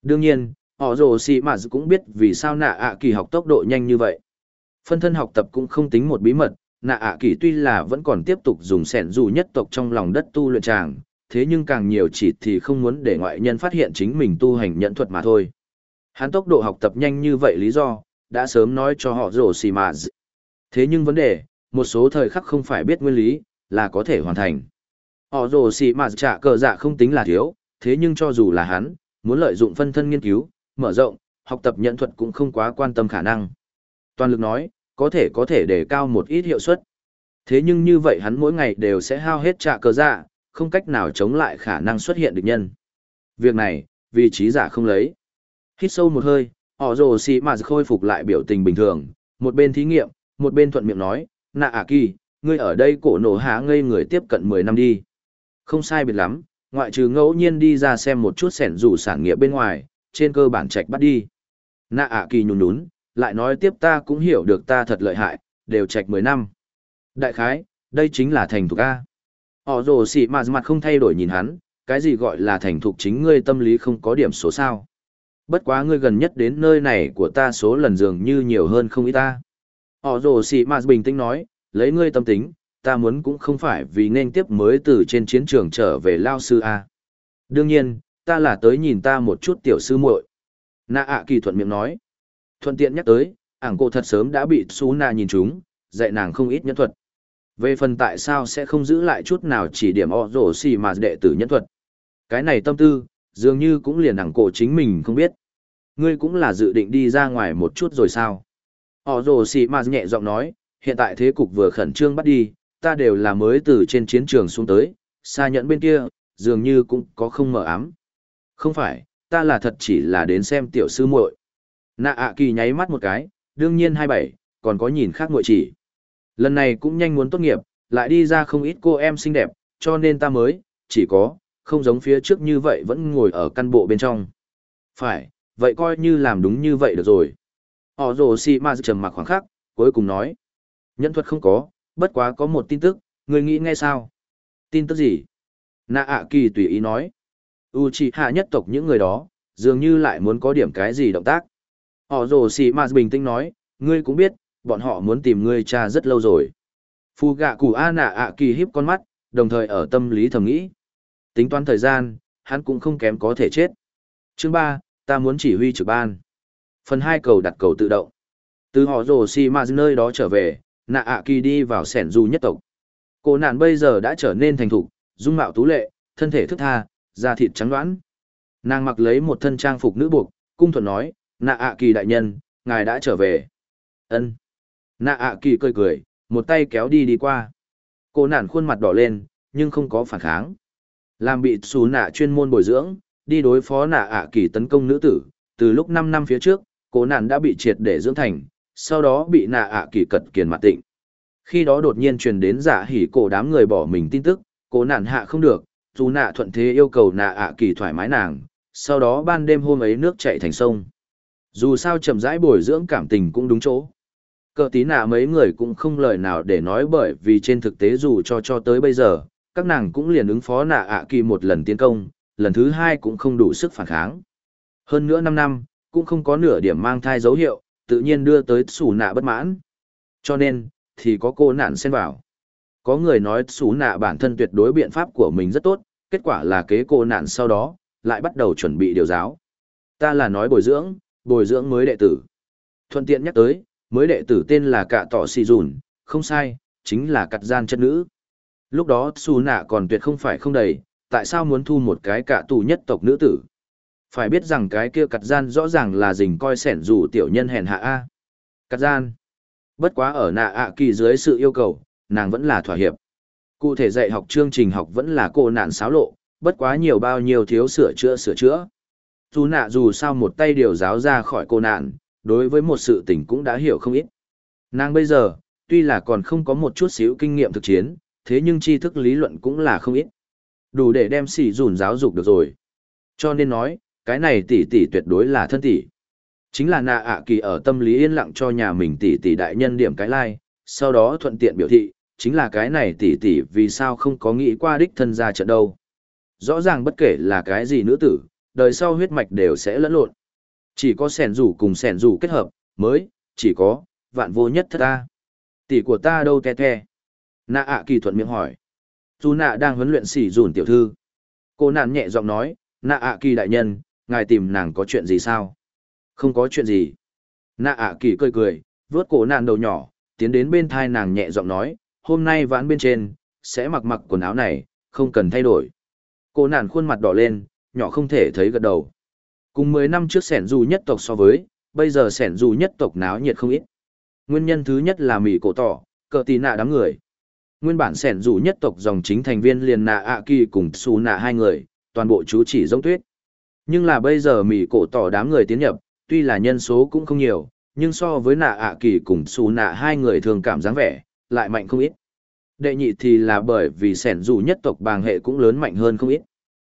Đương nhiên, họ rồ xì mà cũng biết vì sao nạ ạ kỳ học tốc độ nhanh như vậy. Phân thân học tập cũng không tính một bí mật, nạ ạ kỳ tuy là vẫn còn tiếp tục dùng sẻn dù nhất tộc trong lòng đất tu luyện tràng, thế nhưng càng nhiều chỉ thì không muốn để ngoại nhân phát hiện chính mình tu hành nhận thuật mà thôi. Hắn tốc độ học tập nhanh như vậy lý do, đã sớm nói cho họ rồ xì mà Thế nhưng vấn đề, một số thời khắc không phải biết nguyên lý, là có thể hoàn thành. Họ rồ xì mà trả cờ dạ không tính là thiếu, thế nhưng cho dù là hắn, muốn lợi dụng phân thân nghiên cứu, mở rộng, học tập nhận thuật cũng không quá quan tâm khả năng. Toàn lực nói, có thể có thể để cao một ít hiệu suất. Thế nhưng như vậy hắn mỗi ngày đều sẽ hao hết trả cờ dạ, không cách nào chống lại khả năng xuất hiện địch nhân. Việc này, vị trí giả không lấy. Hít sâu một hơi, họ rồ xì mà khôi phục lại biểu tình bình thường, một bên thí nghiệm, một bên thuận miệng nói, nạ ả kỳ, ngươi ở đây cổ nổ hạ ngây người tiếp cận 10 năm đi. Không sai biệt lắm, ngoại trừ ngẫu nhiên đi ra xem một chút sẻn rủ sản nghiệp bên ngoài, trên cơ bản trạch bắt đi. Nạ ả kỳ nhún nhún, lại nói tiếp ta cũng hiểu được ta thật lợi hại, đều trạch 10 năm. Đại khái, đây chính là thành thục A. Họ rồ xị mà mặt không thay đổi nhìn hắn, cái gì gọi là thành thục chính ngươi tâm lý không có điểm số sao. Bất quá ngươi gần nhất đến nơi này của ta số lần dường như nhiều hơn không ít ta. Họ rồ xị mà bình tĩnh nói, lấy ngươi tâm tính, ta muốn cũng không phải vì nên tiếp mới từ trên chiến trường trở về lao sư A. Đương nhiên, ta là tới nhìn ta một chút tiểu sư muội. Nạ ạ kỳ thuận miệng nói. Thuận tiện nhắc tới, ảng cô thật sớm đã bị xú Na nhìn chúng, dạy nàng không ít nhân thuật. Về phần tại sao sẽ không giữ lại chút nào chỉ điểm o rổ xì mà đệ tử nhân thuật. Cái này tâm tư, dường như cũng liền ảng cổ chính mình không biết. Ngươi cũng là dự định đi ra ngoài một chút rồi sao? Họ rồ xì mà nhẹ giọng nói, hiện tại thế cục vừa khẩn trương bắt đi, ta đều là mới từ trên chiến trường xuống tới, xa nhận bên kia, dường như cũng có không mở ám. Không phải, ta là thật chỉ là đến xem tiểu sư muội. Nạ ạ kỳ nháy mắt một cái, đương nhiên hai bảy, còn có nhìn khác muội chỉ. Lần này cũng nhanh muốn tốt nghiệp, lại đi ra không ít cô em xinh đẹp, cho nên ta mới, chỉ có, không giống phía trước như vậy vẫn ngồi ở căn bộ bên trong. Phải, vậy coi như làm đúng như vậy được rồi. Họ rồ xì ma trầm mặc khoảng khắc, cuối cùng nói. Nhân thuật không có, bất quá có một tin tức, người nghĩ nghe sao? Tin tức gì? Nạ ạ kỳ tùy ý nói. U hạ nhất tộc những người đó, dường như lại muốn có điểm cái gì động tác. Họ rồ xì mà bình tĩnh nói, ngươi cũng biết, bọn họ muốn tìm ngươi cha rất lâu rồi. Phu gạ củ A nạ ạ kỳ híp con mắt, đồng thời ở tâm lý thầm nghĩ. Tính toán thời gian, hắn cũng không kém có thể chết. Chương ba, ta muốn chỉ huy trực ban. Phần hai cầu đặt cầu tự động. Từ họ rồ xì mà nơi đó trở về, nạ ạ kỳ đi vào sẻn du nhất tộc. Cô nạn bây giờ đã trở nên thành thục, dung mạo tú lệ, thân thể thức tha, da thịt trắng đoán. Nàng mặc lấy một thân trang phục nữ buộc, cung thuận nói, nạ ạ kỳ đại nhân ngài đã trở về ân nạ ạ kỳ cười cười một tay kéo đi đi qua cô nạn khuôn mặt đỏ lên nhưng không có phản kháng làm bị xù nạ chuyên môn bồi dưỡng đi đối phó nạ ạ kỳ tấn công nữ tử từ lúc năm năm phía trước cô nạn đã bị triệt để dưỡng thành sau đó bị nạ ạ kỳ cật kiền mặt tịnh khi đó đột nhiên truyền đến giả hỉ cổ đám người bỏ mình tin tức cô nạn hạ không được dù nạ thuận thế yêu cầu nạ ạ kỳ thoải mái nàng sau đó ban đêm hôm ấy nước chạy thành sông Dù sao chậm rãi bồi dưỡng cảm tình cũng đúng chỗ. Cờ tí nạ mấy người cũng không lời nào để nói bởi vì trên thực tế dù cho cho tới bây giờ, các nàng cũng liền ứng phó nạ ạ kỳ một lần tiến công, lần thứ hai cũng không đủ sức phản kháng. Hơn nữa 5 năm, cũng không có nửa điểm mang thai dấu hiệu, tự nhiên đưa tới sủ nạ bất mãn. Cho nên, thì có cô nạn xen vào. Có người nói sủ nạ bản thân tuyệt đối biện pháp của mình rất tốt, kết quả là kế cô nạn sau đó, lại bắt đầu chuẩn bị điều giáo. Ta là nói bồi dưỡng, bồi dưỡng mới đệ tử. Thuận tiện nhắc tới, mới đệ tử tên là Cạ Tỏ Sì Dùn, không sai, chính là cặt gian chất nữ. Lúc đó Su Nạ còn tuyệt không phải không đầy, tại sao muốn thu một cái cạ tù nhất tộc nữ tử? Phải biết rằng cái kia cặt gian rõ ràng là dình coi sẻn dù tiểu nhân hèn hạ A. Cặt gian. Bất quá ở nạ ạ kỳ dưới sự yêu cầu, nàng vẫn là thỏa hiệp. Cụ thể dạy học chương trình học vẫn là cô nạn xáo lộ, bất quá nhiều bao nhiêu thiếu sửa chữa sửa chữa. Dù nạ dù sao một tay điều giáo ra khỏi cô nạn, đối với một sự tình cũng đã hiểu không ít. Nàng bây giờ, tuy là còn không có một chút xíu kinh nghiệm thực chiến, thế nhưng tri thức lý luận cũng là không ít. Đủ để đem xỉ dùn giáo dục được rồi. Cho nên nói, cái này tỷ tỷ tuyệt đối là thân tỷ. Chính là nạ ạ kỳ ở tâm lý yên lặng cho nhà mình tỷ tỷ đại nhân điểm cái lai, like, sau đó thuận tiện biểu thị, chính là cái này tỷ tỷ vì sao không có nghĩ qua đích thân ra trận đâu. Rõ ràng bất kể là cái gì nữ tử, đời sau huyết mạch đều sẽ lẫn lộn. Chỉ có sẻn rủ cùng sẻn rủ kết hợp, mới, chỉ có, vạn vô nhất thất ta. Tỷ của ta đâu te te. Nạ ạ kỳ thuận miệng hỏi. Dù nạ đang huấn luyện xỉ dùn tiểu thư. Cô nạn nhẹ giọng nói, nạ ạ kỳ đại nhân, ngài tìm nàng có chuyện gì sao? Không có chuyện gì. Nạ ạ kỳ cười cười, vướt cổ nàng đầu nhỏ, tiến đến bên thai nàng nhẹ giọng nói, hôm nay vãn bên trên, sẽ mặc mặc quần áo này, không cần thay đổi. Cô nàn khuôn mặt đỏ lên, nhỏ không thể thấy gật đầu. Cùng 10 năm trước sẻn dù nhất tộc so với, bây giờ sẻn dù nhất tộc náo nhiệt không ít. Nguyên nhân thứ nhất là mỉ cổ tỏ, cờ tì nạ đám người. Nguyên bản sẻn dù nhất tộc dòng chính thành viên liền nạ ạ kỳ cùng xù nạ hai người, toàn bộ chú chỉ giống tuyết. Nhưng là bây giờ mỹ cổ tỏ đám người tiến nhập, tuy là nhân số cũng không nhiều, nhưng so với nạ ạ kỳ cùng xù nạ hai người thường cảm dáng vẻ, lại mạnh không ít. Đệ nhị thì là bởi vì sẻn dù nhất tộc bàng hệ cũng lớn mạnh hơn không ít.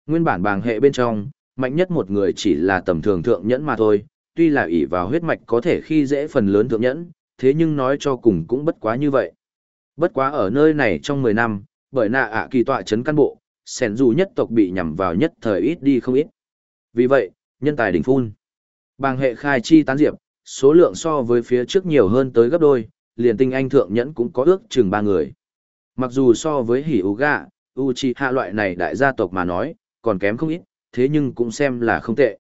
Nguyên bản bàng hệ bên trong, mạnh nhất một người chỉ là tầm thường thượng nhẫn mà thôi, tuy là ỷ vào huyết mạch có thể khi dễ phần lớn thượng nhẫn, thế nhưng nói cho cùng cũng bất quá như vậy. Bất quá ở nơi này trong 10 năm, bởi nạ ạ kỳ tọa chấn căn bộ, sẻn dù nhất tộc bị nhằm vào nhất thời ít đi không ít. Vì vậy, nhân tài đỉnh phun. Bàng hệ khai chi tán diệp, số lượng so với phía trước nhiều hơn tới gấp đôi, liền tinh anh thượng nhẫn cũng có ước chừng ba người. Mặc dù so với hỉ Uga, Uchiha loại này đại gia tộc mà nói, còn kém không ít, thế nhưng cũng xem là không tệ.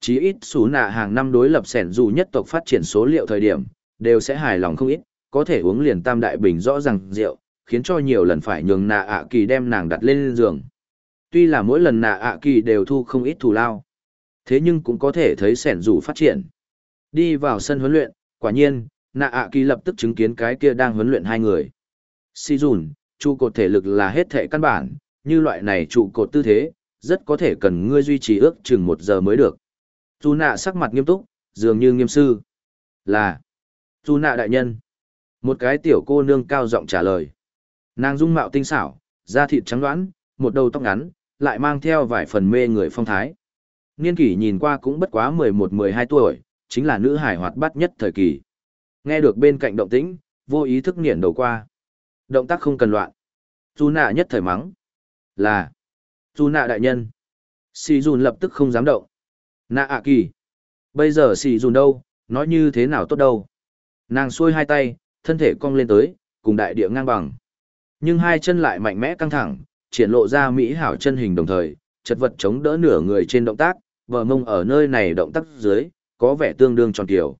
Chí ít số nạ hàng năm đối lập sẻn dù nhất tộc phát triển số liệu thời điểm, đều sẽ hài lòng không ít, có thể uống liền tam đại bình rõ ràng rượu, khiến cho nhiều lần phải nhường nạ ạ kỳ đem nàng đặt lên giường. Tuy là mỗi lần nạ ạ kỳ đều thu không ít thù lao, thế nhưng cũng có thể thấy sẻn rủ phát triển. Đi vào sân huấn luyện, quả nhiên, nạ ạ kỳ lập tức chứng kiến cái kia đang huấn luyện hai người. Si dùn, trụ cột thể lực là hết thể căn bản, như loại này trụ cột tư thế, rất có thể cần ngươi duy trì ước chừng một giờ mới được. Dù nạ sắc mặt nghiêm túc, dường như nghiêm sư. Là, dù nạ đại nhân. Một cái tiểu cô nương cao giọng trả lời. Nàng dung mạo tinh xảo, da thịt trắng đoãn một đầu tóc ngắn, lại mang theo vài phần mê người phong thái. Niên kỷ nhìn qua cũng bất quá 11-12 tuổi, chính là nữ hải hoạt bát nhất thời kỳ. Nghe được bên cạnh động tĩnh, vô ý thức nghiền đầu qua. Động tác không cần loạn. Dù nạ nhất thời mắng. Là. Dù nạ đại nhân. Sì dùn lập tức không dám động. Nạ ạ kỳ. Bây giờ sì dùn đâu, nói như thế nào tốt đâu. Nàng xuôi hai tay, thân thể cong lên tới, cùng đại địa ngang bằng. Nhưng hai chân lại mạnh mẽ căng thẳng, triển lộ ra mỹ hảo chân hình đồng thời, chật vật chống đỡ nửa người trên động tác, bờ mông ở nơi này động tác dưới, có vẻ tương đương tròn kiểu.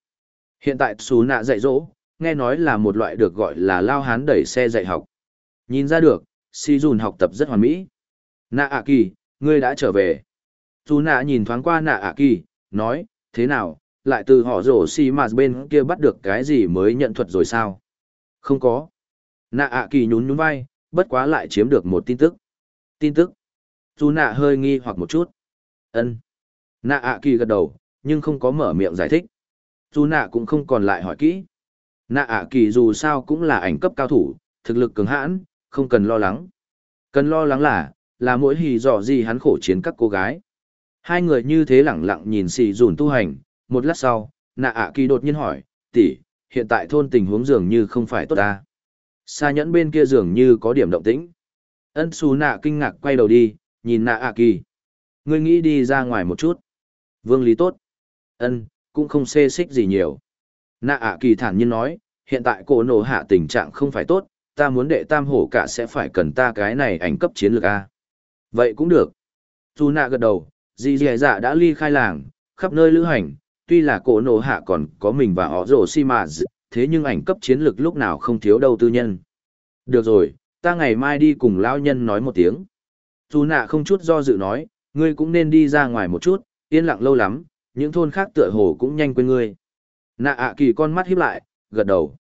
Hiện tại xú nạ dạy dỗ, nghe nói là một loại được gọi là lao hán đẩy xe dạy học. Nhìn ra được, si dùn học tập rất hoàn mỹ. Nạ ạ kỳ, ngươi đã trở về. Sú nạ nhìn thoáng qua nạ ạ kỳ, nói, thế nào, lại từ họ rổ si mà bên kia bắt được cái gì mới nhận thuật rồi sao? Không có. Nạ ạ kỳ nhún nhún vai, bất quá lại chiếm được một tin tức. Tin tức. Dù nạ hơi nghi hoặc một chút. ân Nạ ạ kỳ gật đầu, nhưng không có mở miệng giải thích. Dù nạ cũng không còn lại hỏi kỹ. Nạ ạ kỳ dù sao cũng là ảnh cấp cao thủ, thực lực cứng hãn, không cần lo lắng. Cần lo lắng là, là mỗi hì dò gì hắn khổ chiến các cô gái. Hai người như thế lẳng lặng nhìn xì dùn tu hành, Một lát sau, nạ ạ kỳ đột nhiên hỏi, tỷ, hiện tại thôn tình huống dường như không phải tốt ta. Xa nhẫn bên kia dường như có điểm động tĩnh. Ân xù nạ kinh ngạc quay đầu đi, nhìn nạ ạ kỳ. Ngươi nghĩ đi ra ngoài một chút. Vương lý tốt. Ân, cũng không xê xích gì nhiều. Nạ ạ kỳ thản nhiên nói, hiện tại cổ nổ hạ tình trạng không phải tốt, ta muốn đệ tam hổ cả sẽ phải cần ta cái này ảnh cấp chiến lược A. Vậy cũng được. Dù nạ gật đầu, dì dì dạ đã ly khai làng, khắp nơi lữ hành, tuy là cổ nổ hạ còn có mình và họ rổ xi mà thế nhưng ảnh cấp chiến lược lúc nào không thiếu đâu tư nhân. Được rồi, ta ngày mai đi cùng lão nhân nói một tiếng. Dù nạ không chút do dự nói, ngươi cũng nên đi ra ngoài một chút, yên lặng lâu lắm, những thôn khác tựa hồ cũng nhanh quên ngươi. Nạ ạ kỳ con mắt híp lại, gật đầu.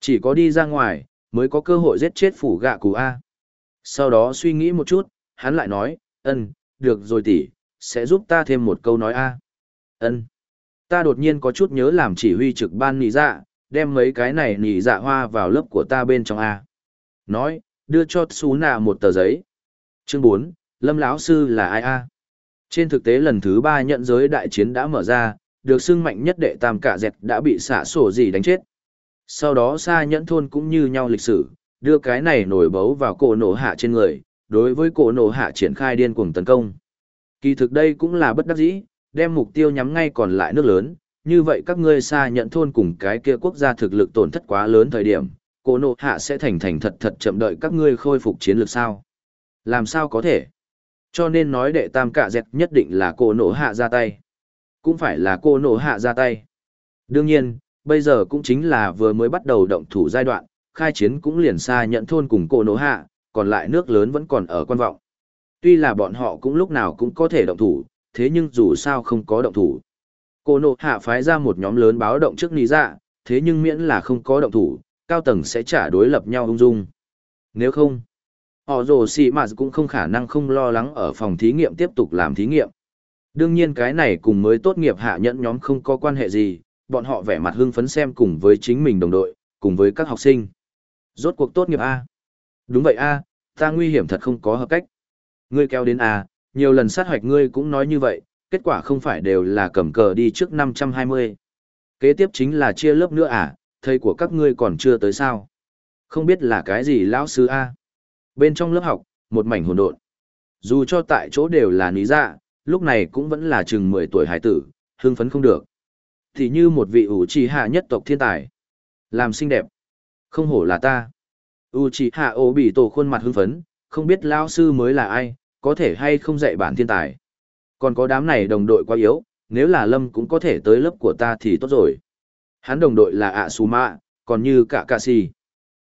Chỉ có đi ra ngoài, mới có cơ hội giết chết phủ gạ cụ A. Sau đó suy nghĩ một chút, hắn lại nói, ân, được rồi tỷ, sẽ giúp ta thêm một câu nói A. ân Ta đột nhiên có chút nhớ làm chỉ huy trực ban nỉ dạ, đem mấy cái này nỉ dạ hoa vào lớp của ta bên trong A. Nói, đưa cho xú nạ một tờ giấy. Chương 4, Lâm lão sư là ai A? Trên thực tế lần thứ ba nhận giới đại chiến đã mở ra, được xưng mạnh nhất đệ tam cả dẹt đã bị xả sổ gì đánh chết. Sau đó xa nhẫn thôn cũng như nhau lịch sử, đưa cái này nổi bấu vào cổ nổ hạ trên người, đối với cổ nổ hạ triển khai điên cuồng tấn công. Kỳ thực đây cũng là bất đắc dĩ, đem mục tiêu nhắm ngay còn lại nước lớn, như vậy các ngươi xa nhận thôn cùng cái kia quốc gia thực lực tổn thất quá lớn thời điểm, cô nộ hạ sẽ thành thành thật thật chậm đợi các ngươi khôi phục chiến lược sao. Làm sao có thể? Cho nên nói đệ tam cả dẹt nhất định là cô nộ hạ ra tay. Cũng phải là cô nộ hạ ra tay. Đương nhiên, bây giờ cũng chính là vừa mới bắt đầu động thủ giai đoạn, khai chiến cũng liền xa nhận thôn cùng cô nộ hạ, còn lại nước lớn vẫn còn ở quan vọng. Tuy là bọn họ cũng lúc nào cũng có thể động thủ, thế nhưng dù sao không có động thủ. cô nộ hạ phái ra một nhóm lớn báo động trước lý dạ, thế nhưng miễn là không có động thủ, cao tầng sẽ trả đối lập nhau ung dung. Nếu không, họ rồ xì mà cũng không khả năng không lo lắng ở phòng thí nghiệm tiếp tục làm thí nghiệm. Đương nhiên cái này cùng mới tốt nghiệp hạ nhẫn nhóm không có quan hệ gì, bọn họ vẻ mặt hưng phấn xem cùng với chính mình đồng đội, cùng với các học sinh. Rốt cuộc tốt nghiệp A. Đúng vậy A, ta nguy hiểm thật không có hợp cách. Ngươi kéo đến A, nhiều lần sát hoạch ngươi cũng nói như vậy, kết quả không phải đều là cầm cờ đi trước 520. Kế tiếp chính là chia lớp nữa à, thầy của các ngươi còn chưa tới sao. Không biết là cái gì lão sư A. Bên trong lớp học, một mảnh hỗn độn. Dù cho tại chỗ đều là lý dạ, lúc này cũng vẫn là chừng 10 tuổi hải tử, hưng phấn không được. Thì như một vị ủ trì hạ nhất tộc thiên tài. Làm xinh đẹp. Không hổ là ta. U trì hạ ố bị tổ khuôn mặt hưng phấn, không biết lão sư mới là ai, có thể hay không dạy bản thiên tài. Còn có đám này đồng đội quá yếu, nếu là Lâm cũng có thể tới lớp của ta thì tốt rồi. Hắn đồng đội là ạ Su Mạ, còn như cả Cà Si.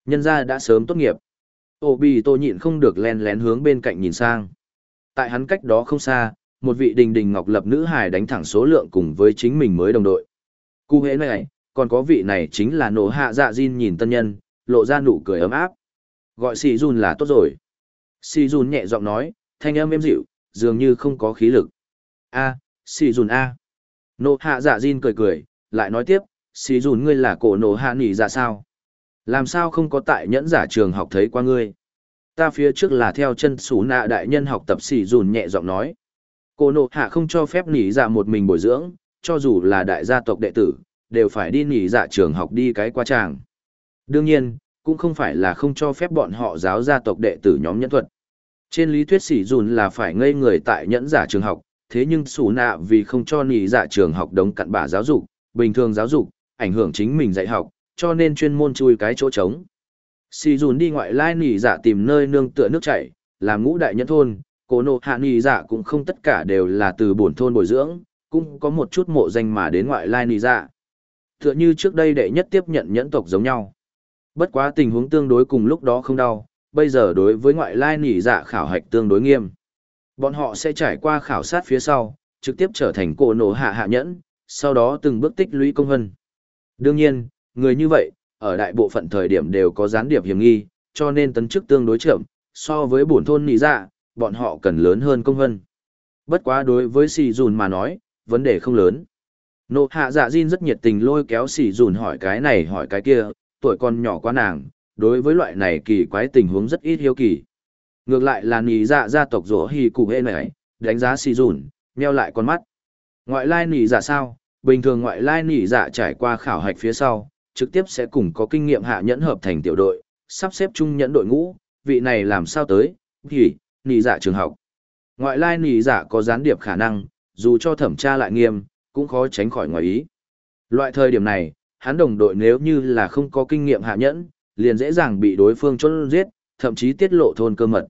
Nhân gia đã sớm tốt nghiệp. Ô Bì Tô nhịn không được len lén hướng bên cạnh nhìn sang. Tại hắn cách đó không xa, một vị đình đình ngọc lập nữ hài đánh thẳng số lượng cùng với chính mình mới đồng đội. Cụ hễ này, còn có vị này chính là nổ hạ dạ Jin nhìn tân nhân, lộ ra nụ cười ấm áp. Gọi Sì là tốt rồi. Sì nhẹ giọng nói, thanh âm êm dịu, dường như không có khí lực. A, Sì A. Nổ hạ dạ Jin cười cười, lại nói tiếp, xì dùn ngươi là cổ nổ hạ nghỉ ra dạ sao? Làm sao không có tại nhẫn giả trường học thấy qua ngươi? Ta phía trước là theo chân sủ nạ đại nhân học tập xì dùn nhẹ giọng nói. cổ nộ hạ không cho phép nghỉ dạ một mình bồi dưỡng, cho dù là đại gia tộc đệ tử, đều phải đi nghỉ dạ trường học đi cái qua tràng. Đương nhiên, cũng không phải là không cho phép bọn họ giáo gia tộc đệ tử nhóm nhẫn thuật. Trên lý thuyết sỉ dùn là phải ngây người tại nhẫn giả trường học, thế nhưng sủ nạ vì không cho nghỉ dạ trường học đống cặn bà giáo dục, bình thường giáo dục, ảnh hưởng chính mình dạy học, cho nên chuyên môn chui cái chỗ trống. Si dùn đi ngoại lai nỉ dạ tìm nơi nương tựa nước chảy, làm ngũ đại nhân thôn, cổ nộ hạ nỉ dạ cũng không tất cả đều là từ bổn thôn bồi dưỡng, cũng có một chút mộ danh mà đến ngoại lai nỉ dạ. Tựa như trước đây đệ nhất tiếp nhận nhẫn tộc giống nhau. Bất quá tình huống tương đối cùng lúc đó không đau, bây giờ đối với ngoại lai nỉ dạ khảo hạch tương đối nghiêm. Bọn họ sẽ trải qua khảo sát phía sau, trực tiếp trở thành cổ nổ hạ hạ nhẫn, sau đó từng bước tích lũy công hân. Đương nhiên, người như vậy, ở đại bộ phận thời điểm đều có gián điệp hiểm nghi, cho nên tấn chức tương đối chậm, so với bổn thôn nỉ dạ, bọn họ cần lớn hơn công vân. Bất quá đối với Sì Dùn mà nói, vấn đề không lớn. Nộ hạ dạ Jin rất nhiệt tình lôi kéo Sì Dùn hỏi cái này hỏi cái kia, tuổi còn nhỏ quá nàng, đối với loại này kỳ quái tình huống rất ít hiếu kỳ. Ngược lại là nì dạ gia tộc rổ hì cụ hê này, đánh giá Sì Dùn, nheo lại con mắt. Ngoại lai nì dạ sao, bình thường ngoại lai nỉ dạ trải qua khảo hạch phía sau, trực tiếp sẽ cùng có kinh nghiệm hạ nhẫn hợp thành tiểu đội, sắp xếp chung nhẫn đội ngũ, vị này làm sao tới, thì, nỉ dạ trường học. Ngoại lai nỉ dạ có gián điệp khả năng, dù cho thẩm tra lại nghiêm, cũng khó tránh khỏi ngoài ý. Loại thời điểm này, hắn đồng đội nếu như là không có kinh nghiệm hạ nhẫn, liền dễ dàng bị đối phương chốt giết, thậm chí tiết lộ thôn cơ mật.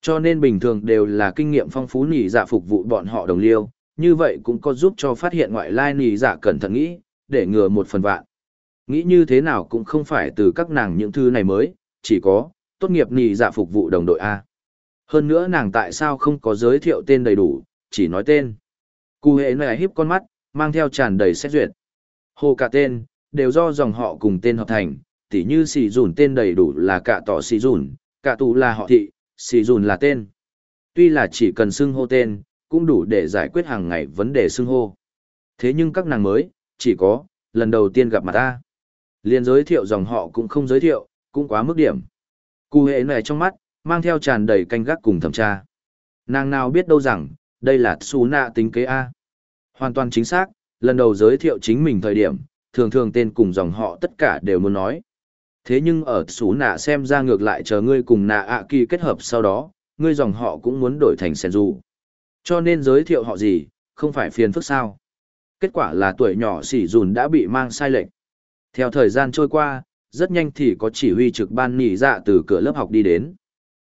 Cho nên bình thường đều là kinh nghiệm phong phú nỉ dạ phục vụ bọn họ đồng liêu, như vậy cũng có giúp cho phát hiện ngoại lai nì dạ cẩn thận nghĩ, để ngừa một phần vạn. Nghĩ như thế nào cũng không phải từ các nàng những thư này mới, chỉ có, tốt nghiệp nì dạ phục vụ đồng đội A. Hơn nữa nàng tại sao không có giới thiệu tên đầy đủ, chỉ nói tên. Cụ hệ này hiếp con mắt, mang theo tràn đầy xét duyệt. Hồ cả tên, đều do dòng họ cùng tên hợp thành, tỉ như xì dùn tên đầy đủ là cả tỏ xì dùn, cả tù là họ thị, xì dùn là tên. Tuy là chỉ cần xưng hô tên, cũng đủ để giải quyết hàng ngày vấn đề xưng hô. Thế nhưng các nàng mới, chỉ có, lần đầu tiên gặp mặt ta. liền giới thiệu dòng họ cũng không giới thiệu, cũng quá mức điểm. Cụ hệ này trong mắt, mang theo tràn đầy canh gác cùng thẩm tra. Nàng nào biết đâu rằng, đây là xú tính kế A. Hoàn toàn chính xác, lần đầu giới thiệu chính mình thời điểm, thường thường tên cùng dòng họ tất cả đều muốn nói. Thế nhưng ở xú nạ xem ra ngược lại chờ ngươi cùng nạ ạ kỳ kết hợp sau đó, ngươi dòng họ cũng muốn đổi thành sen dù. Cho nên giới thiệu họ gì, không phải phiền phức sao. Kết quả là tuổi nhỏ xỉ dùn đã bị mang sai lệch. Theo thời gian trôi qua, rất nhanh thì có chỉ huy trực ban nỉ dạ từ cửa lớp học đi đến.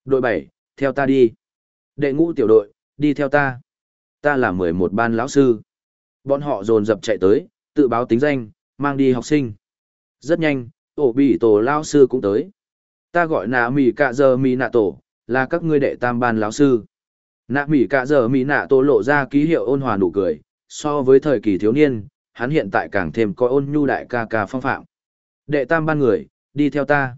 Đội 7, theo ta đi. Đệ ngũ tiểu đội, đi theo ta. Ta là 11 ban lão sư. Bọn họ dồn dập chạy tới, tự báo tính danh, mang đi học sinh. Rất nhanh, tổ bị tổ lao sư cũng tới. Ta gọi nạ mì cạ giờ mì nạ tổ, là các ngươi đệ tam ban lão sư. Nạ Mỹ cạ giờ Mỹ nạ tô lộ ra ký hiệu ôn hòa nụ cười, so với thời kỳ thiếu niên, hắn hiện tại càng thêm có ôn nhu đại ca ca phong phạm. Đệ tam ban người, đi theo ta.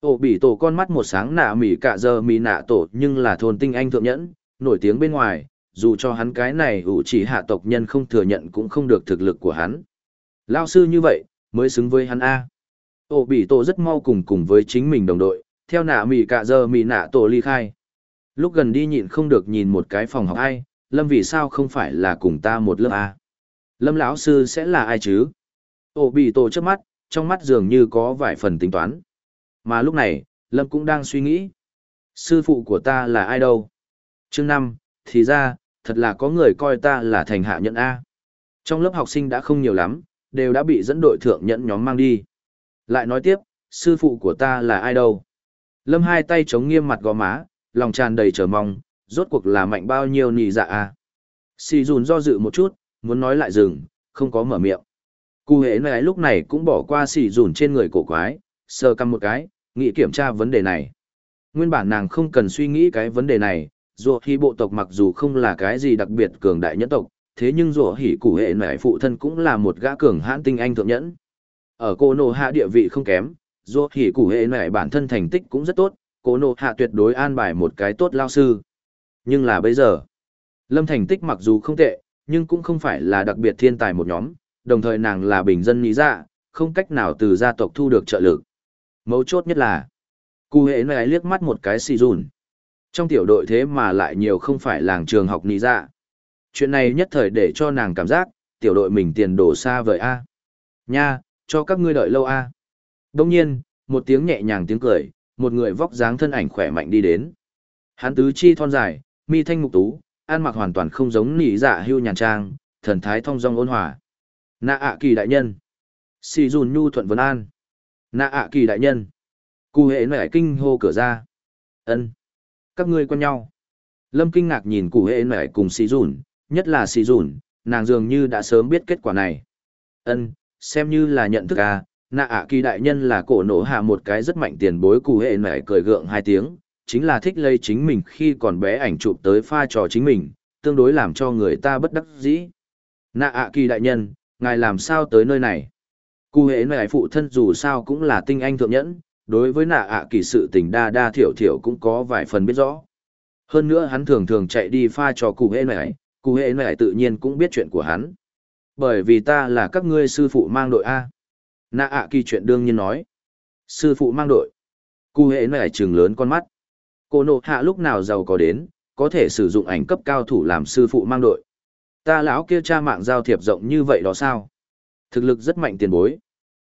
Ổ bị tổ con mắt một sáng nạ Mỹ cạ giờ Mỹ nạ tổ nhưng là thôn tinh anh thượng nhẫn, nổi tiếng bên ngoài, dù cho hắn cái này ủ chỉ hạ tộc nhân không thừa nhận cũng không được thực lực của hắn. Lao sư như vậy, mới xứng với hắn A. Ổ bị tổ rất mau cùng cùng với chính mình đồng đội, theo nạ Mỹ cạ giờ Mỹ nạ tổ ly khai. Lúc gần đi nhịn không được nhìn một cái phòng học ai, Lâm vì sao không phải là cùng ta một lớp A. Lâm lão sư sẽ là ai chứ? Ô bị tổ trước mắt, trong mắt dường như có vài phần tính toán. Mà lúc này, Lâm cũng đang suy nghĩ. Sư phụ của ta là ai đâu? Chương năm, thì ra, thật là có người coi ta là thành hạ nhận A. Trong lớp học sinh đã không nhiều lắm, đều đã bị dẫn đội thượng nhẫn nhóm mang đi. Lại nói tiếp, sư phụ của ta là ai đâu? Lâm hai tay chống nghiêm mặt gò má, lòng tràn đầy chờ mong, rốt cuộc là mạnh bao nhiêu nì dạ à? Xì dùn do dự một chút, muốn nói lại dừng, không có mở miệng. Cụ hệ này lúc này cũng bỏ qua xì dùn trên người cổ quái, sờ căm một cái, nghĩ kiểm tra vấn đề này. Nguyên bản nàng không cần suy nghĩ cái vấn đề này, dù khi bộ tộc mặc dù không là cái gì đặc biệt cường đại nhẫn tộc, thế nhưng dù hỉ cụ hệ này phụ thân cũng là một gã cường hãn tinh anh thượng nhẫn. Ở cô nô hạ địa vị không kém, dù hỉ cụ hệ này bản thân thành tích cũng rất tốt, cô nô hạ tuyệt đối an bài một cái tốt lao sư. Nhưng là bây giờ, lâm thành tích mặc dù không tệ, nhưng cũng không phải là đặc biệt thiên tài một nhóm, đồng thời nàng là bình dân lý dạ, không cách nào từ gia tộc thu được trợ lực. Mấu chốt nhất là, cụ hệ này liếc mắt một cái xì rùn. Trong tiểu đội thế mà lại nhiều không phải làng trường học lý dạ chuyện này nhất thời để cho nàng cảm giác, tiểu đội mình tiền đổ xa vời A. Nha, cho các ngươi đợi lâu A. Đông nhiên, một tiếng nhẹ nhàng tiếng cười, một người vóc dáng thân ảnh khỏe mạnh đi đến. Hắn tứ chi thon dài, mi thanh mục tú, ăn mặc hoàn toàn không giống nỉ dạ hưu nhàn trang, thần thái thong dong ôn hòa. Nạ ạ kỳ đại nhân. Xì dùn nhu thuận vấn an. Nạ ạ kỳ đại nhân. Cụ hệ nẻ kinh hô cửa ra. ân Các ngươi quen nhau. Lâm kinh ngạc nhìn cụ hệ nẻ cùng xì dùn, nhất là xì dùn, nàng dường như đã sớm biết kết quả này. Ân, xem như là nhận thức à, nạ ạ kỳ đại nhân là cổ nổ hạ một cái rất mạnh tiền bối cụ hệ nảy cười gượng hai tiếng, chính là thích lây chính mình khi còn bé ảnh chụp tới pha trò chính mình, tương đối làm cho người ta bất đắc dĩ. Nạ ạ kỳ đại nhân, ngài làm sao tới nơi này? Cụ hệ nảy phụ thân dù sao cũng là tinh anh thượng nhẫn, đối với nạ ạ kỳ sự tình đa đa thiểu thiểu cũng có vài phần biết rõ. Hơn nữa hắn thường thường chạy đi pha trò cụ hệ nảy, cụ hệ này tự nhiên cũng biết chuyện của hắn. Bởi vì ta là các ngươi sư phụ mang đội A. Nạ ạ kỳ chuyện đương nhiên nói. Sư phụ mang đội. Cụ hệ này chừng lớn con mắt. Cô nộ hạ lúc nào giàu có đến, có thể sử dụng ảnh cấp cao thủ làm sư phụ mang đội. Ta lão kia cha mạng giao thiệp rộng như vậy đó sao? Thực lực rất mạnh tiền bối.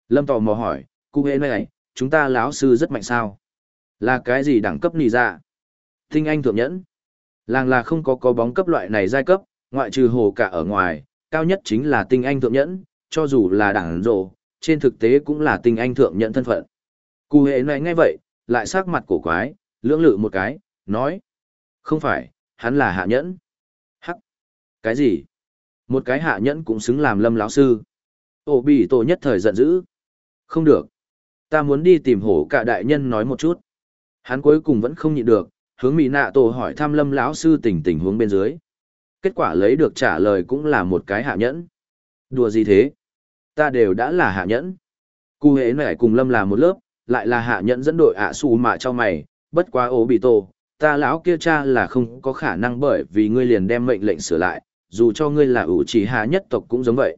Lâm tò mò hỏi, cụ hệ này, chúng ta lão sư rất mạnh sao? Là cái gì đẳng cấp nì ra? Tinh anh thượng nhẫn. Làng là không có có bóng cấp loại này giai cấp, ngoại trừ hồ cả ở ngoài, cao nhất chính là tinh anh thượng nhẫn, cho dù là đảng rồ, trên thực tế cũng là tinh anh thượng nhận thân phận. Cụ hệ này ngay vậy, lại sắc mặt cổ quái, lưỡng lự một cái, nói. Không phải, hắn là hạ nhẫn. Hắc. Cái gì? Một cái hạ nhẫn cũng xứng làm lâm lão sư. Ổ bị tổ nhất thời giận dữ. Không được. Ta muốn đi tìm hổ cả đại nhân nói một chút. Hắn cuối cùng vẫn không nhịn được, hướng mỹ nạ tổ hỏi thăm lâm lão sư tình tình huống bên dưới. Kết quả lấy được trả lời cũng là một cái hạ nhẫn. Đùa gì thế? Ta đều đã là hạ nhẫn. Cụ hệ này cùng lâm là một lớp, lại là hạ nhẫn dẫn đội ạ à xù mạ cho mày, bất quá ố bị tổ, ta lão kia cha là không có khả năng bởi vì ngươi liền đem mệnh lệnh sửa lại, dù cho ngươi là ủ trì hạ nhất tộc cũng giống vậy.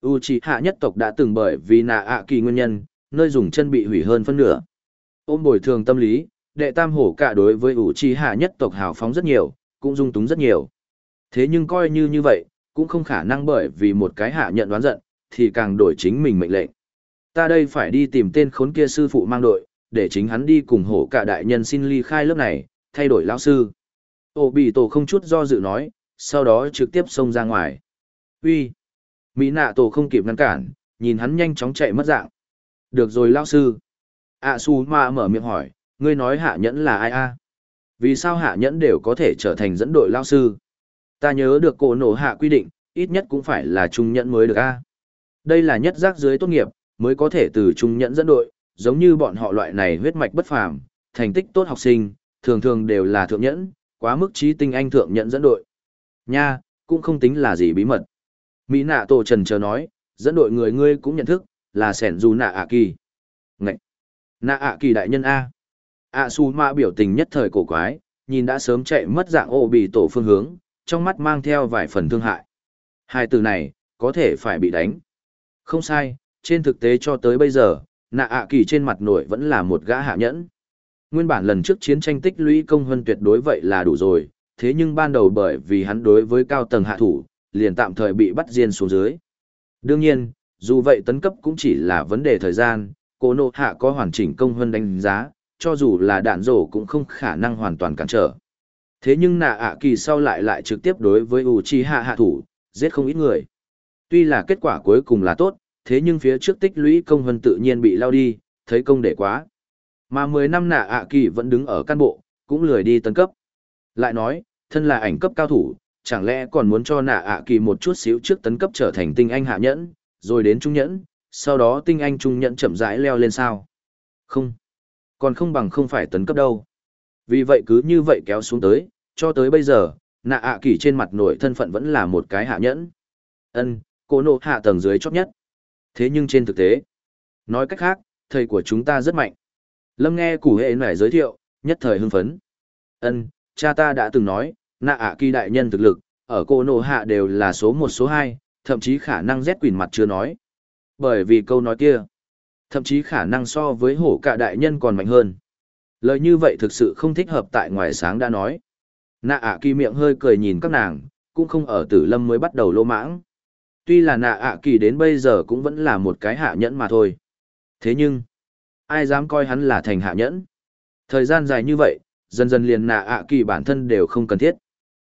ủ trì hạ nhất tộc đã từng bởi vì nạ ạ kỳ nguyên nhân, nơi dùng chân bị hủy hơn phân nửa. Ôm bồi thường tâm lý, đệ tam hổ cả đối với ủ trì hạ nhất tộc hào phóng rất nhiều, cũng dung túng rất nhiều. Thế nhưng coi như như vậy, cũng không khả năng bởi vì một cái hạ nhận đoán giận, thì càng đổi chính mình mệnh lệnh. Ta đây phải đi tìm tên khốn kia sư phụ mang đội, để chính hắn đi cùng hổ cả đại nhân xin ly khai lớp này, thay đổi lão sư. Ô bị tổ không chút do dự nói, sau đó trực tiếp xông ra ngoài. Uy, Mỹ nạ tổ không kịp ngăn cản, nhìn hắn nhanh chóng chạy mất dạng. Được rồi lão sư. À su ma mở miệng hỏi, ngươi nói hạ nhẫn là ai a? Vì sao hạ nhẫn đều có thể trở thành dẫn đội lão sư? Ta nhớ được cổ nổ hạ quy định, ít nhất cũng phải là trung nhẫn mới được a. Đây là nhất giác dưới tốt nghiệp, mới có thể từ trung nhẫn dẫn đội, giống như bọn họ loại này huyết mạch bất phàm, thành tích tốt học sinh, thường thường đều là thượng nhẫn, quá mức trí tinh anh thượng nhẫn dẫn đội. Nha, cũng không tính là gì bí mật. Mỹ nạ tổ trần chờ nói, dẫn đội người ngươi cũng nhận thức, là sẻn dù nạ ạ kỳ. Ngậy! Nạ ạ kỳ đại nhân A. ạ su ma biểu tình nhất thời cổ quái, nhìn đã sớm chạy mất dạng ô bị tổ phương hướng, trong mắt mang theo vài phần thương hại. Hai từ này, có thể phải bị đánh. Không sai, trên thực tế cho tới bây giờ, nạ ạ kỳ trên mặt nổi vẫn là một gã hạ nhẫn. Nguyên bản lần trước chiến tranh tích lũy công hơn tuyệt đối vậy là đủ rồi, thế nhưng ban đầu bởi vì hắn đối với cao tầng hạ thủ, liền tạm thời bị bắt riêng xuống dưới. Đương nhiên, dù vậy tấn cấp cũng chỉ là vấn đề thời gian, cô nộ hạ có hoàn chỉnh công hơn đánh giá, cho dù là đạn rổ cũng không khả năng hoàn toàn cản trở. Thế nhưng nạ ạ kỳ sau lại lại trực tiếp đối với Uchiha hạ thủ, giết không ít người. Tuy là kết quả cuối cùng là tốt, thế nhưng phía trước tích lũy công hơn tự nhiên bị lao đi, thấy công để quá. Mà 10 năm nạ ạ kỳ vẫn đứng ở căn bộ, cũng lười đi tấn cấp. Lại nói, thân là ảnh cấp cao thủ, chẳng lẽ còn muốn cho nạ ạ kỳ một chút xíu trước tấn cấp trở thành tinh anh hạ nhẫn, rồi đến trung nhẫn, sau đó tinh anh trung nhẫn chậm rãi leo lên sao? Không. Còn không bằng không phải tấn cấp đâu. Vì vậy cứ như vậy kéo xuống tới, cho tới bây giờ, nạ ạ kỳ trên mặt nổi thân phận vẫn là một cái hạ nhẫn. Ân, cô nộ hạ tầng dưới chót nhất. Thế nhưng trên thực tế, nói cách khác, thầy của chúng ta rất mạnh. Lâm nghe củ hệ này giới thiệu, nhất thời hưng phấn. Ân, cha ta đã từng nói, nạ ạ kỳ đại nhân thực lực, ở cô nộ hạ đều là số một số hai, thậm chí khả năng rét quỷ mặt chưa nói. Bởi vì câu nói kia, thậm chí khả năng so với hổ cả đại nhân còn mạnh hơn. Lời như vậy thực sự không thích hợp tại ngoài sáng đã nói. Nạ ạ kỳ miệng hơi cười nhìn các nàng, cũng không ở tử lâm mới bắt đầu lô mãng. Tuy là nạ ạ kỳ đến bây giờ cũng vẫn là một cái hạ nhẫn mà thôi. Thế nhưng, ai dám coi hắn là thành hạ nhẫn. Thời gian dài như vậy, dần dần liền nạ ạ kỳ bản thân đều không cần thiết.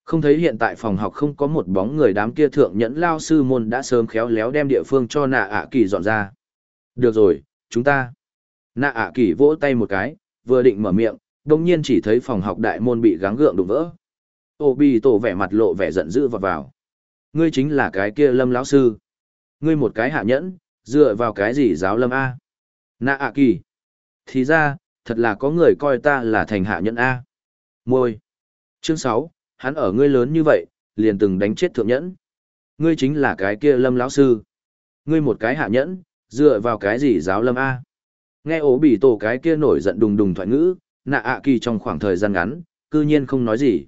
Không thấy hiện tại phòng học không có một bóng người đám kia thượng nhẫn lao sư môn đã sớm khéo léo đem địa phương cho nạ ạ kỳ dọn ra. Được rồi, chúng ta. Nạ ạ kỳ vỗ tay một cái, vừa định mở miệng, đồng nhiên chỉ thấy phòng học đại môn bị gắng gượng đụng vỡ. Ô bi tổ vẻ mặt lộ vẻ giận dữ vào vào. Ngươi chính là cái kia lâm lão sư. Ngươi một cái hạ nhẫn, dựa vào cái gì giáo lâm A. Nạ ạ kỳ. Thì ra, thật là có người coi ta là thành hạ nhẫn A. Môi. Chương sáu, hắn ở ngươi lớn như vậy, liền từng đánh chết thượng nhẫn. Ngươi chính là cái kia lâm lão sư. Ngươi một cái hạ nhẫn, dựa vào cái gì giáo lâm A. Nghe ố bị tổ cái kia nổi giận đùng đùng thoại ngữ, nạ ạ kỳ trong khoảng thời gian ngắn, cư nhiên không nói gì.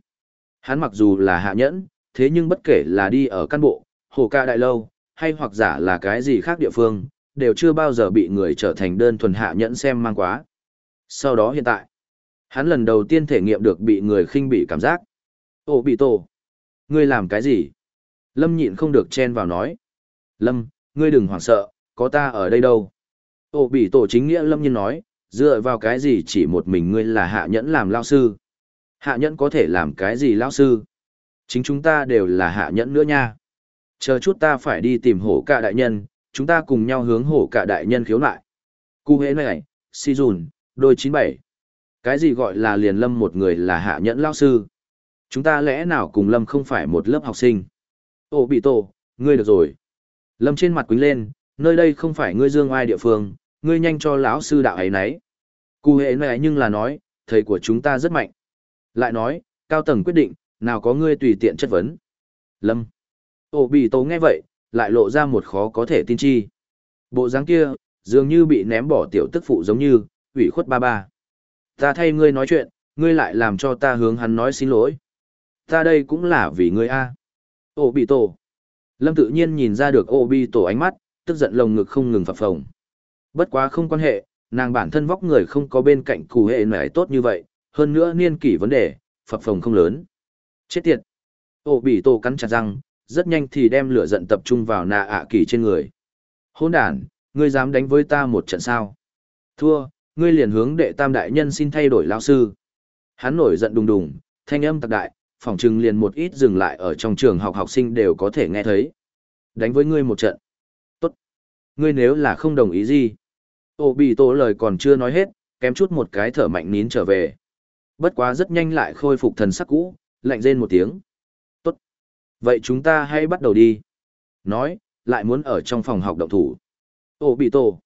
Hắn mặc dù là hạ nhẫn, thế nhưng bất kể là đi ở căn bộ, hồ ca đại lâu, hay hoặc giả là cái gì khác địa phương, đều chưa bao giờ bị người trở thành đơn thuần hạ nhẫn xem mang quá. Sau đó hiện tại, hắn lần đầu tiên thể nghiệm được bị người khinh bị cảm giác. Ô bị tổ, ngươi làm cái gì? Lâm nhịn không được chen vào nói. Lâm, ngươi đừng hoảng sợ, có ta ở đây đâu. Ô bị tổ chính nghĩa Lâm nhiên nói, dựa vào cái gì chỉ một mình ngươi là hạ nhẫn làm lao sư. Hạ nhẫn có thể làm cái gì lao sư? Chính chúng ta đều là hạ nhẫn nữa nha. Chờ chút ta phải đi tìm hổ cả đại nhân, chúng ta cùng nhau hướng hổ cả đại nhân khiếu nại. Cụ hế này, si dùn, đôi chín bảy. Cái gì gọi là liền lâm một người là hạ nhẫn lao sư? Chúng ta lẽ nào cùng lâm không phải một lớp học sinh? Ô bị tổ, ngươi được rồi. Lâm trên mặt quính lên, nơi đây không phải ngươi dương ai địa phương, ngươi nhanh cho lão sư đạo ấy nấy. Cụ hệ này nhưng là nói, thầy của chúng ta rất mạnh. Lại nói, cao tầng quyết định, nào có ngươi tùy tiện chất vấn. Lâm. Ô bị tố nghe vậy, lại lộ ra một khó có thể tin chi. Bộ dáng kia, dường như bị ném bỏ tiểu tức phụ giống như, ủy khuất ba ba. Ta thay ngươi nói chuyện, ngươi lại làm cho ta hướng hắn nói xin lỗi. Ta đây cũng là vì ngươi a. Ô bị tổ. Lâm tự nhiên nhìn ra được ô bị tổ ánh mắt, tức giận lồng ngực không ngừng phập phồng. Bất quá không quan hệ, nàng bản thân vóc người không có bên cạnh cụ hệ nải tốt như vậy, hơn nữa niên kỷ vấn đề, phập phồng không lớn. Chết tiệt. Ô bị tổ cắn chặt răng, rất nhanh thì đem lửa giận tập trung vào nạ ạ kỳ trên người. Hôn đàn, ngươi dám đánh với ta một trận sao? Thua, ngươi liền hướng đệ tam đại nhân xin thay đổi lao sư. Hắn nổi giận đùng đùng, thanh âm tạc đại, phỏng chừng liền một ít dừng lại ở trong trường học học sinh đều có thể nghe thấy. Đánh với ngươi một trận. Tốt. Ngươi nếu là không đồng ý gì. Ô bị tổ lời còn chưa nói hết, kém chút một cái thở mạnh nín trở về. Bất quá rất nhanh lại khôi phục thần sắc cũ, lạnh rên một tiếng. Tốt. Vậy chúng ta hãy bắt đầu đi. Nói, lại muốn ở trong phòng học động thủ. Ô bị tổ.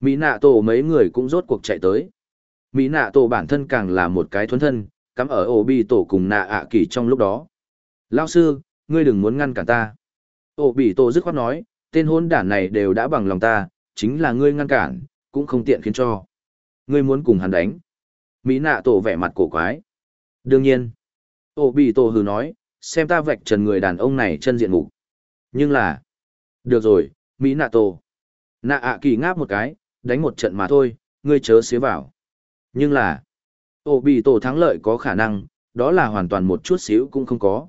Mỹ nạ tổ mấy người cũng rốt cuộc chạy tới. Mỹ nạ tổ bản thân càng là một cái thuấn thân, cắm ở ổ bị tổ cùng nạ ạ kỳ trong lúc đó. Lao sư, ngươi đừng muốn ngăn cản ta. Ổ bị tổ dứt khoát nói, tên hôn đản này đều đã bằng lòng ta, chính là ngươi ngăn cản, cũng không tiện khiến cho. Ngươi muốn cùng hắn đánh. Mỹ nạ tổ vẻ mặt cổ quái. Đương nhiên. Ô bị tổ hừ nói, xem ta vạch trần người đàn ông này chân diện mục Nhưng là. Được rồi, Mỹ nạ tổ. Nạ ạ kỳ ngáp một cái, đánh một trận mà thôi, ngươi chớ xế vào. Nhưng là. Ô bị tổ thắng lợi có khả năng, đó là hoàn toàn một chút xíu cũng không có.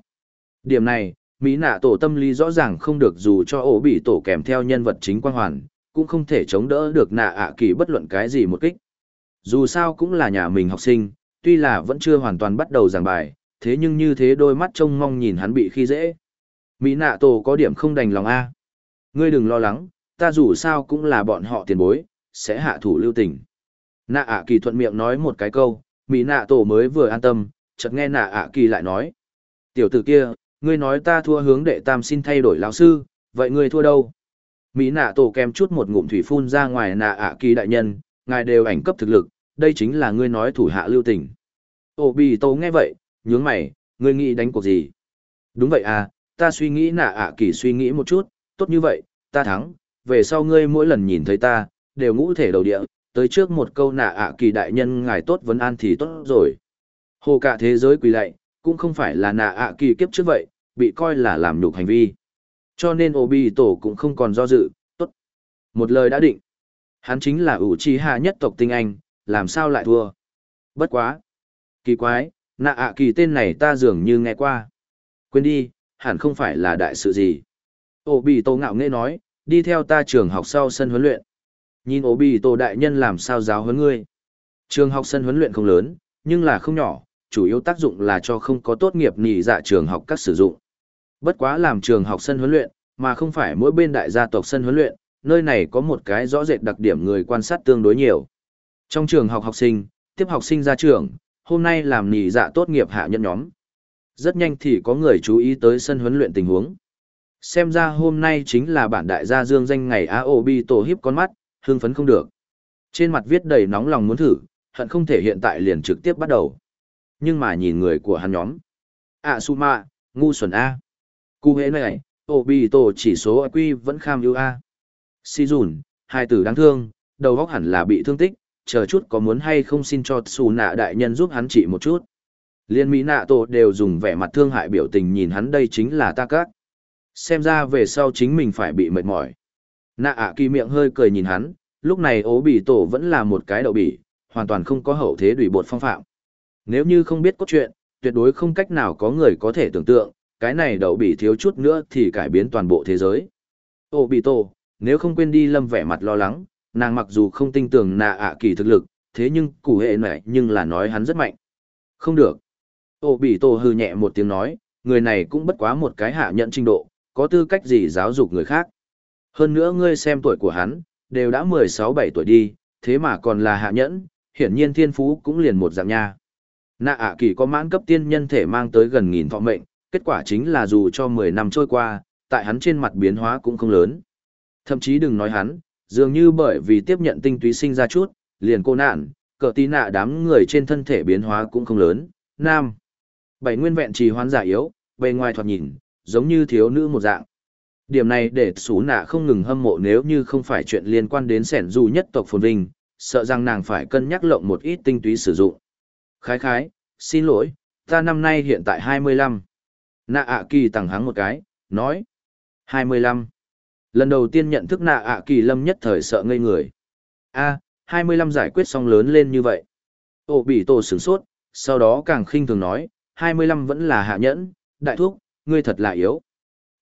Điểm này, Mỹ nạ tổ tâm lý rõ ràng không được dù cho ổ bị tổ kèm theo nhân vật chính quang hoàn, cũng không thể chống đỡ được nạ ạ kỳ bất luận cái gì một kích. Dù sao cũng là nhà mình học sinh, tuy là vẫn chưa hoàn toàn bắt đầu giảng bài, thế nhưng như thế đôi mắt trông mong nhìn hắn bị khi dễ. Mỹ nạ tổ có điểm không đành lòng A. Ngươi đừng lo lắng, ta dù sao cũng là bọn họ tiền bối, sẽ hạ thủ lưu tình. Nạ ạ kỳ thuận miệng nói một cái câu, mỹ nạ tổ mới vừa an tâm chợt nghe nạ ạ kỳ lại nói tiểu tử kia ngươi nói ta thua hướng đệ tam xin thay đổi lão sư vậy ngươi thua đâu mỹ nạ tổ kèm chút một ngụm thủy phun ra ngoài nạ ạ kỳ đại nhân ngài đều ảnh cấp thực lực đây chính là ngươi nói thủ hạ lưu tình ô bì tổ nghe vậy nhướng mày ngươi nghĩ đánh cuộc gì đúng vậy à ta suy nghĩ nạ ạ kỳ suy nghĩ một chút tốt như vậy ta thắng về sau ngươi mỗi lần nhìn thấy ta đều ngũ thể đầu địa tới trước một câu nạ ạ kỳ đại nhân ngài tốt vấn an thì tốt rồi. Hồ cả thế giới quỳ lạy, cũng không phải là nạ ạ kỳ kiếp trước vậy, bị coi là làm nhục hành vi. Cho nên Obi tổ cũng không còn do dự, tốt. Một lời đã định. Hắn chính là ủ trì hạ nhất tộc tinh anh, làm sao lại thua. Bất quá. Kỳ quái, nạ ạ kỳ tên này ta dường như nghe qua. Quên đi, hẳn không phải là đại sự gì. Obi tô ngạo nghễ nói, đi theo ta trường học sau sân huấn luyện. Nhìn ô bị tô đại nhân làm sao giáo huấn ngươi. Trường học sân huấn luyện không lớn, nhưng là không nhỏ, chủ yếu tác dụng là cho không có tốt nghiệp nhị dạ trường học các sử dụng. Bất quá làm trường học sân huấn luyện, mà không phải mỗi bên đại gia tộc sân huấn luyện, nơi này có một cái rõ rệt đặc điểm người quan sát tương đối nhiều. Trong trường học học sinh, tiếp học sinh ra trường, hôm nay làm nỉ dạ tốt nghiệp hạ nhân nhóm. Rất nhanh thì có người chú ý tới sân huấn luyện tình huống. Xem ra hôm nay chính là bản đại gia dương danh ngày Aobi tổ hiếp con mắt, hưng phấn không được. Trên mặt viết đầy nóng lòng muốn thử, hận không thể hiện tại liền trực tiếp bắt đầu. Nhưng mà nhìn người của hắn nhóm. À Suma, ngu xuẩn A. Cú hế này, tổ bì tổ chỉ số quy vẫn kham ưu A. Si dùn, hai tử đáng thương, đầu góc hẳn là bị thương tích, chờ chút có muốn hay không xin cho xù nạ đại nhân giúp hắn trị một chút. Liên Mỹ nạ tổ đều dùng vẻ mặt thương hại biểu tình nhìn hắn đây chính là ta cát. Xem ra về sau chính mình phải bị mệt mỏi. Nạ ạ kỳ miệng hơi cười nhìn hắn, lúc này ố bị tổ vẫn là một cái đậu bỉ, hoàn toàn không có hậu thế đủy bột phong phạm. Nếu như không biết cốt truyện, tuyệt đối không cách nào có người có thể tưởng tượng, cái này đậu bỉ thiếu chút nữa thì cải biến toàn bộ thế giới. Ố bị tổ, nếu không quên đi lâm vẻ mặt lo lắng, nàng mặc dù không tin tưởng nạ ạ kỳ thực lực, thế nhưng cụ hệ này nhưng là nói hắn rất mạnh. Không được. Ô bị tổ hư nhẹ một tiếng nói, người này cũng bất quá một cái hạ nhận trình độ, có tư cách gì giáo dục người khác. Hơn nữa ngươi xem tuổi của hắn, đều đã 16-17 tuổi đi, thế mà còn là hạ nhẫn, hiển nhiên thiên phú cũng liền một dạng nha. Nạ ạ kỳ có mãn cấp tiên nhân thể mang tới gần nghìn thọ mệnh, kết quả chính là dù cho 10 năm trôi qua, tại hắn trên mặt biến hóa cũng không lớn. Thậm chí đừng nói hắn, dường như bởi vì tiếp nhận tinh túy sinh ra chút, liền cô nạn, cờ tí nạ đám người trên thân thể biến hóa cũng không lớn. Nam. Bảy nguyên vẹn trì hoán giả yếu, bề ngoài thoạt nhìn, giống như thiếu nữ một dạng. Điểm này để xú nạ không ngừng hâm mộ nếu như không phải chuyện liên quan đến sẻn dù nhất tộc phồn vinh, sợ rằng nàng phải cân nhắc lộng một ít tinh túy sử dụng. Khái khái, xin lỗi, ta năm nay hiện tại 25. Nạ ạ kỳ tặng hắng một cái, nói. 25. Lần đầu tiên nhận thức nạ ạ kỳ lâm nhất thời sợ ngây người. a 25 giải quyết xong lớn lên như vậy. Ô bị tổ sửng sốt, sau đó càng khinh thường nói, 25 vẫn là hạ nhẫn, đại thúc, ngươi thật là yếu.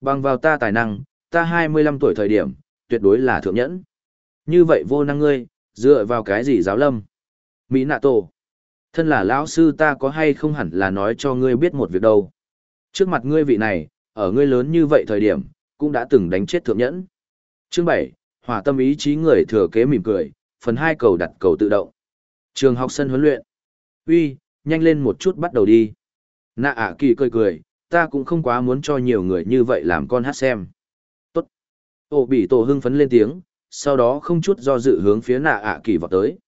Bằng vào ta tài năng, ta 25 tuổi thời điểm, tuyệt đối là thượng nhẫn. Như vậy vô năng ngươi, dựa vào cái gì giáo lâm? Mỹ nạ tổ. Thân là lão sư ta có hay không hẳn là nói cho ngươi biết một việc đâu. Trước mặt ngươi vị này, ở ngươi lớn như vậy thời điểm, cũng đã từng đánh chết thượng nhẫn. Chương 7, hỏa tâm ý chí người thừa kế mỉm cười, phần 2 cầu đặt cầu tự động. Trường học sân huấn luyện. Uy, nhanh lên một chút bắt đầu đi. Nạ ạ kỳ cười cười, ta cũng không quá muốn cho nhiều người như vậy làm con hát xem. Tốt. Tổ bị tổ hưng phấn lên tiếng, sau đó không chút do dự hướng phía nạ ạ kỳ vào tới.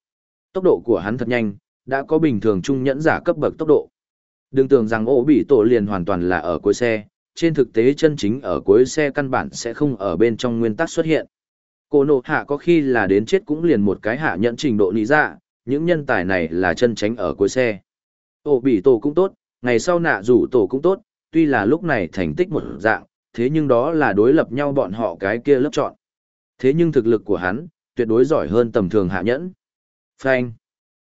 Tốc độ của hắn thật nhanh, đã có bình thường trung nhẫn giả cấp bậc tốc độ. Đừng tưởng rằng ổ bị tổ liền hoàn toàn là ở cuối xe, trên thực tế chân chính ở cuối xe căn bản sẽ không ở bên trong nguyên tắc xuất hiện. Cô nộ hạ có khi là đến chết cũng liền một cái hạ nhẫn trình độ ní ra, dạ, những nhân tài này là chân tránh ở cuối xe. Ổ bị tổ cũng tốt, ngày sau nạ rủ tổ cũng tốt, tuy là lúc này thành tích một dạng, thế nhưng đó là đối lập nhau bọn họ cái kia lớp chọn. Thế nhưng thực lực của hắn, tuyệt đối giỏi hơn tầm thường hạ nhẫn. Phanh.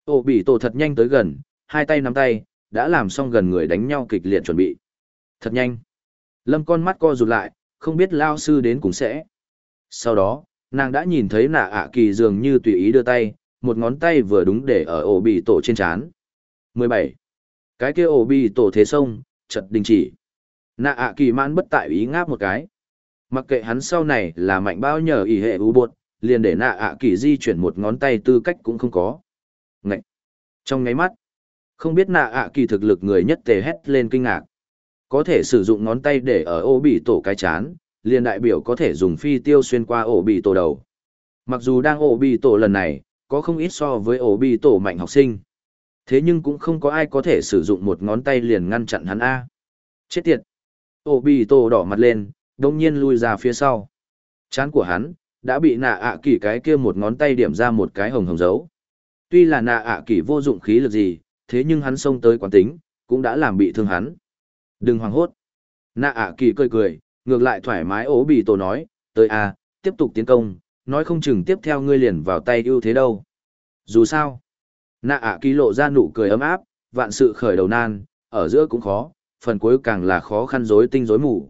Ổ bị tổ thật nhanh tới gần, hai tay nắm tay, đã làm xong gần người đánh nhau kịch liệt chuẩn bị. Thật nhanh. Lâm con mắt co rụt lại, không biết lao sư đến cũng sẽ. Sau đó, nàng đã nhìn thấy nạ ạ kỳ dường như tùy ý đưa tay, một ngón tay vừa đúng để ở ổ bị tổ trên chán. 17. Cái kia ổ bị tổ thế sông, chật đình chỉ. Nạ ạ kỳ mãn bất tại ý ngáp một cái. Mặc kệ hắn sau này là mạnh bao nhờ ý hệ u bột, liền để nạ ạ kỳ di chuyển một ngón tay tư cách cũng không có. Ngậy! Trong ngáy mắt, không biết nạ ạ kỳ thực lực người nhất tề hét lên kinh ngạc. Có thể sử dụng ngón tay để ở ô bị tổ cái chán, liền đại biểu có thể dùng phi tiêu xuyên qua ổ bị tổ đầu. Mặc dù đang ổ bị tổ lần này, có không ít so với ổ bị tổ mạnh học sinh. Thế nhưng cũng không có ai có thể sử dụng một ngón tay liền ngăn chặn hắn A. Chết tiệt! Ổ bị tổ đỏ mặt lên, đông nhiên lui ra phía sau. Chán của hắn, đã bị nạ ạ kỳ cái kia một ngón tay điểm ra một cái hồng hồng dấu. Tuy là nạ ạ kỳ vô dụng khí lực gì, thế nhưng hắn xông tới quán tính, cũng đã làm bị thương hắn. Đừng hoảng hốt. Nạ ạ kỳ cười cười, ngược lại thoải mái ố bị tổ nói, tới à, tiếp tục tiến công, nói không chừng tiếp theo ngươi liền vào tay ưu thế đâu. Dù sao, nạ ạ kỳ lộ ra nụ cười ấm áp, vạn sự khởi đầu nan, ở giữa cũng khó, phần cuối càng là khó khăn rối tinh rối mù.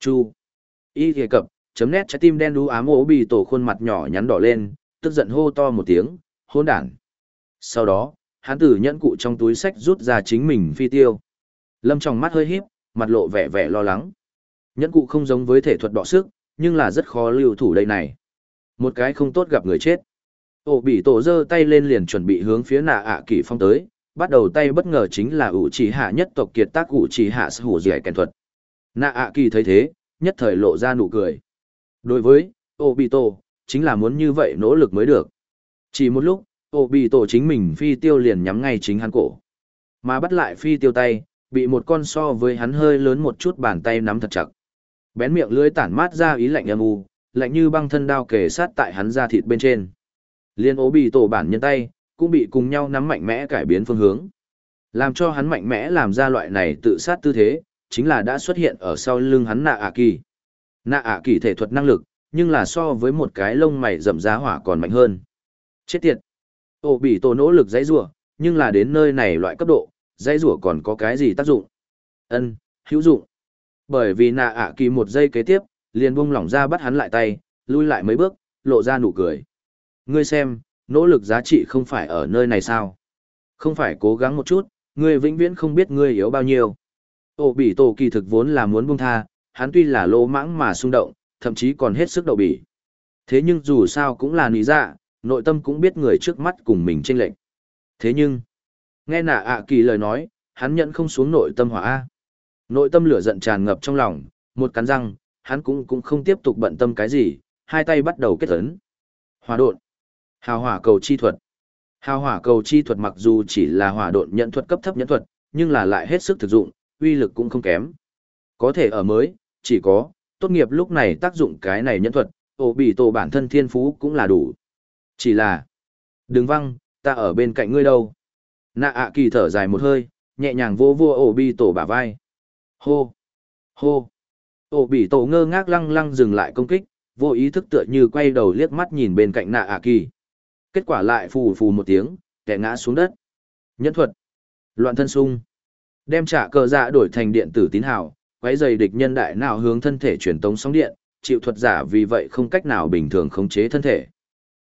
Chu. Y thề cập, chấm nét trái tim đen đu ám ố bị tổ khuôn mặt nhỏ nhắn đỏ lên, tức giận hô to một tiếng, hôn đản. Sau đó, hắn từ nhẫn cụ trong túi sách rút ra chính mình phi tiêu. Lâm trong mắt hơi híp, mặt lộ vẻ vẻ lo lắng. Nhẫn cụ không giống với thể thuật đọ sức, nhưng là rất khó lưu thủ đây này. Một cái không tốt gặp người chết. Ổ bị tổ giơ tay lên liền chuẩn bị hướng phía nạ ạ à kỳ phong tới, bắt đầu tay bất ngờ chính là ủ chỉ hạ nhất tộc kiệt tác ủ chỉ hạ hủ dẻ kèn thuật. Nạ ạ à kỳ thấy thế, nhất thời lộ ra nụ cười. Đối với, ổ bị tổ, chính là muốn như vậy nỗ lực mới được. Chỉ một lúc, ổ bị tổ chính mình phi tiêu liền nhắm ngay chính hắn cổ. Mà bắt lại phi tiêu tay, bị một con so với hắn hơi lớn một chút bàn tay nắm thật chặt. Bén miệng lưỡi tản mát ra ý lạnh âm u, lạnh như băng thân đao kề sát tại hắn da thịt bên trên. Liên ố bị tổ bản nhân tay, cũng bị cùng nhau nắm mạnh mẽ cải biến phương hướng. Làm cho hắn mạnh mẽ làm ra loại này tự sát tư thế, chính là đã xuất hiện ở sau lưng hắn nạ ạ kỳ. Nạ ạ kỳ thể thuật năng lực, nhưng là so với một cái lông mày rậm giá hỏa còn mạnh hơn. Chết tiệt! Ô bị tổ nỗ lực dãy rủa nhưng là đến nơi này loại cấp độ, dây rủa còn có cái gì tác dụng? Ân, hữu dụng. Bởi vì nạ ạ kỳ một giây kế tiếp, liền buông lỏng ra bắt hắn lại tay, lui lại mấy bước, lộ ra nụ cười. Ngươi xem, nỗ lực giá trị không phải ở nơi này sao? Không phải cố gắng một chút, ngươi vĩnh viễn không biết ngươi yếu bao nhiêu. Ổ bị tổ kỳ thực vốn là muốn buông tha, hắn tuy là lỗ mãng mà xung động, thậm chí còn hết sức đậu bỉ. Thế nhưng dù sao cũng là nỉ dạ, nội tâm cũng biết người trước mắt cùng mình chênh lệch. Thế nhưng, nghe nạ ạ kỳ lời nói, hắn nhận không xuống nội tâm hỏa A. Nội tâm lửa giận tràn ngập trong lòng, một cắn răng, hắn cũng cũng không tiếp tục bận tâm cái gì, hai tay bắt đầu kết ấn. Hỏa độn, hào hỏa cầu chi thuật. Hào hỏa cầu chi thuật mặc dù chỉ là hỏa độn nhận thuật cấp thấp nhẫn thuật, nhưng là lại hết sức thực dụng, uy lực cũng không kém. Có thể ở mới, chỉ có, tốt nghiệp lúc này tác dụng cái này nhẫn thuật, tổ bị tổ bản thân thiên phú cũng là đủ. Chỉ là, đừng văng, ta ở bên cạnh ngươi đâu. Nạ ạ kỳ thở dài một hơi, nhẹ nhàng vô vô ổ bị tổ bả vai. Hô, hô. Ổ bị tổ ngơ ngác lăng lăng dừng lại công kích, vô ý thức tựa như quay đầu liếc mắt nhìn bên cạnh nạ ạ kỳ. Kết quả lại phù phù một tiếng, kẻ ngã xuống đất. Nhẫn thuật. Loạn thân sung. Đem trả cờ dạ đổi thành điện tử tín hào, quấy dày địch nhân đại nào hướng thân thể truyền tống sóng điện, chịu thuật giả vì vậy không cách nào bình thường khống chế thân thể.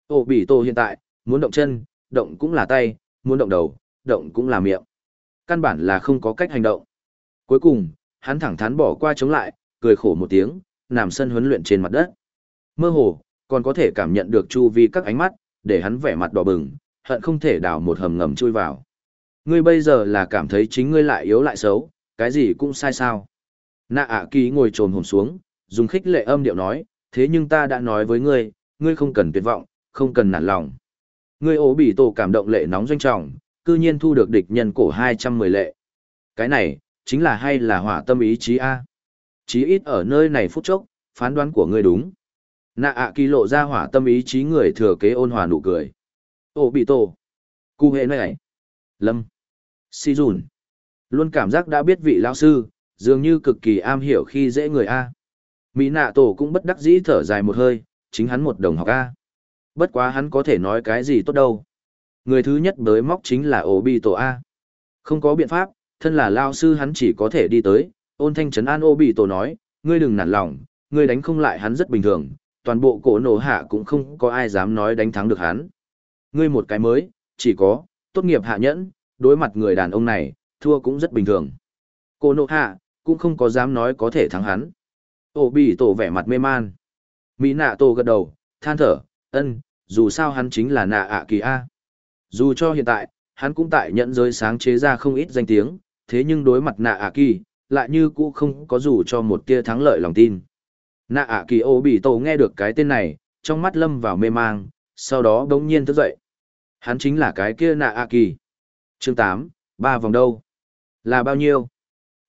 Ổ bị tổ hiện tại, muốn động chân, động cũng là tay, muốn động đầu, động cũng là miệng. Căn bản là không có cách hành động. Cuối cùng, hắn thẳng thắn bỏ qua chống lại, cười khổ một tiếng, nằm sân huấn luyện trên mặt đất. Mơ hồ, còn có thể cảm nhận được chu vi các ánh mắt, để hắn vẻ mặt đỏ bừng, hận không thể đào một hầm ngầm chui vào. Ngươi bây giờ là cảm thấy chính ngươi lại yếu lại xấu, cái gì cũng sai sao. Nạ ạ kỳ ngồi trồn hồn xuống, dùng khích lệ âm điệu nói, thế nhưng ta đã nói với ngươi, ngươi không cần tuyệt vọng, không cần nản lòng. Ngươi ố bị tổ cảm động lệ nóng doanh trọng, cư nhiên thu được địch nhân cổ 210 lệ. Cái này, chính là hay là hỏa tâm ý chí A. Chí ít ở nơi này phút chốc, phán đoán của ngươi đúng. Nạ ạ kỳ lộ ra hỏa tâm ý chí người thừa kế ôn hòa nụ cười. ô bị tổ. Cụ hệ nơi này. Lâm. Si dùn. Luôn cảm giác đã biết vị lão sư, dường như cực kỳ am hiểu khi dễ người A. Mỹ nạ tổ cũng bất đắc dĩ thở dài một hơi, chính hắn một đồng học A. Bất quá hắn có thể nói cái gì tốt đâu. Người thứ nhất bới móc chính là ổ bị tổ A. Không có biện pháp, thân là lao sư hắn chỉ có thể đi tới, ôn thanh trấn an ổ bị tổ nói, ngươi đừng nản lòng, ngươi đánh không lại hắn rất bình thường, toàn bộ cổ nổ hạ cũng không có ai dám nói đánh thắng được hắn. Ngươi một cái mới, chỉ có, tốt nghiệp hạ nhẫn, đối mặt người đàn ông này, thua cũng rất bình thường. Cổ nổ hạ, cũng không có dám nói có thể thắng hắn. Ổ bị tổ vẻ mặt mê man. Mỹ nạ tổ gật đầu, than thở, ân, dù sao hắn chính là nạ ạ kỳ A. Dù cho hiện tại, hắn cũng tại nhận giới sáng chế ra không ít danh tiếng, thế nhưng đối mặt nạ ạ kỳ, lại như cũ không có dù cho một tia thắng lợi lòng tin. Nạ ạ kỳ ô bị tổ nghe được cái tên này, trong mắt lâm vào mê mang, sau đó đống nhiên thức dậy. Hắn chính là cái kia nạ ạ kỳ. Chương 8, ba vòng đâu? Là bao nhiêu?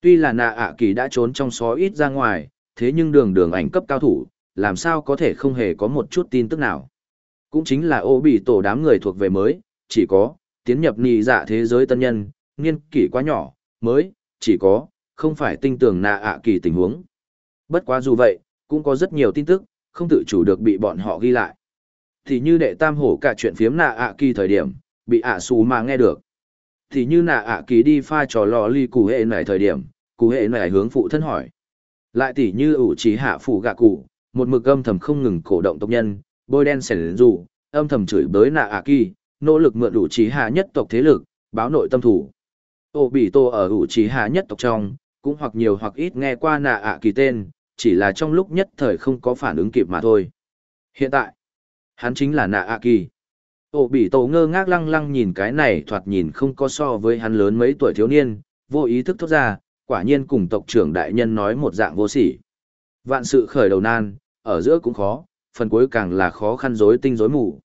Tuy là nạ ạ kỳ đã trốn trong xó ít ra ngoài, thế nhưng đường đường ảnh cấp cao thủ, làm sao có thể không hề có một chút tin tức nào. Cũng chính là ô bị tổ đám người thuộc về mới, chỉ có, tiến nhập nì dạ thế giới tân nhân, nghiên kỷ quá nhỏ, mới, chỉ có, không phải tinh tường nạ ạ kỳ tình huống. Bất quá dù vậy, cũng có rất nhiều tin tức, không tự chủ được bị bọn họ ghi lại. Thì như đệ tam hổ cả chuyện phiếm nạ ạ kỳ thời điểm, bị ạ xù mà nghe được. Thì như nạ ạ kỳ đi pha trò lò ly cụ hệ này thời điểm, cụ hệ này hướng phụ thân hỏi. Lại tỉ như ủ trí hạ phủ gạ cụ, một mực âm thầm không ngừng cổ động tộc nhân, bôi đen sẻn dù, âm thầm chửi bới nạ ạ kỳ, nỗ lực mượn ủ trí hạ nhất tộc thế lực, báo nội tâm thủ. Ô bị tô ở ủ trí hạ nhất tộc trong, cũng hoặc nhiều hoặc ít nghe qua nạ ạ kỳ tên, chỉ là trong lúc nhất thời không có phản ứng kịp mà thôi. Hiện tại, hắn chính là nạ ạ kỳ. Ô bị tổ ngơ ngác lăng lăng nhìn cái này thoạt nhìn không có so với hắn lớn mấy tuổi thiếu niên, vô ý thức thốt ra, quả nhiên cùng tộc trưởng đại nhân nói một dạng vô sỉ. Vạn sự khởi đầu nan, ở giữa cũng khó, phần cuối càng là khó khăn rối tinh rối mù.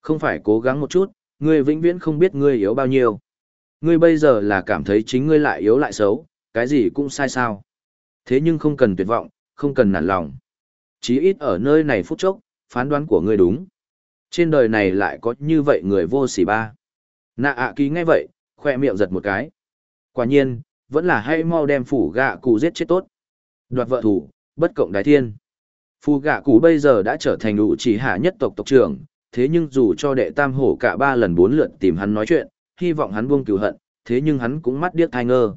Không phải cố gắng một chút, ngươi vĩnh viễn không biết ngươi yếu bao nhiêu. Ngươi bây giờ là cảm thấy chính ngươi lại yếu lại xấu, cái gì cũng sai sao. Thế nhưng không cần tuyệt vọng, không cần nản lòng. Chí ít ở nơi này phút chốc, phán đoán của ngươi đúng. Trên đời này lại có như vậy người vô sỉ ba. Nạ ạ à ký ngay vậy, khoe miệng giật một cái. Quả nhiên, vẫn là hay mau đem phủ gạ cụ giết chết tốt. Đoạt vợ thủ, bất cộng đái thiên. Phù gạ cụ bây giờ đã trở thành ủ chỉ hạ nhất tộc tộc trưởng, thế nhưng dù cho đệ tam hổ cả ba lần bốn lượt tìm hắn nói chuyện, hy vọng hắn buông cửu hận, thế nhưng hắn cũng mắt điếc thai ngơ.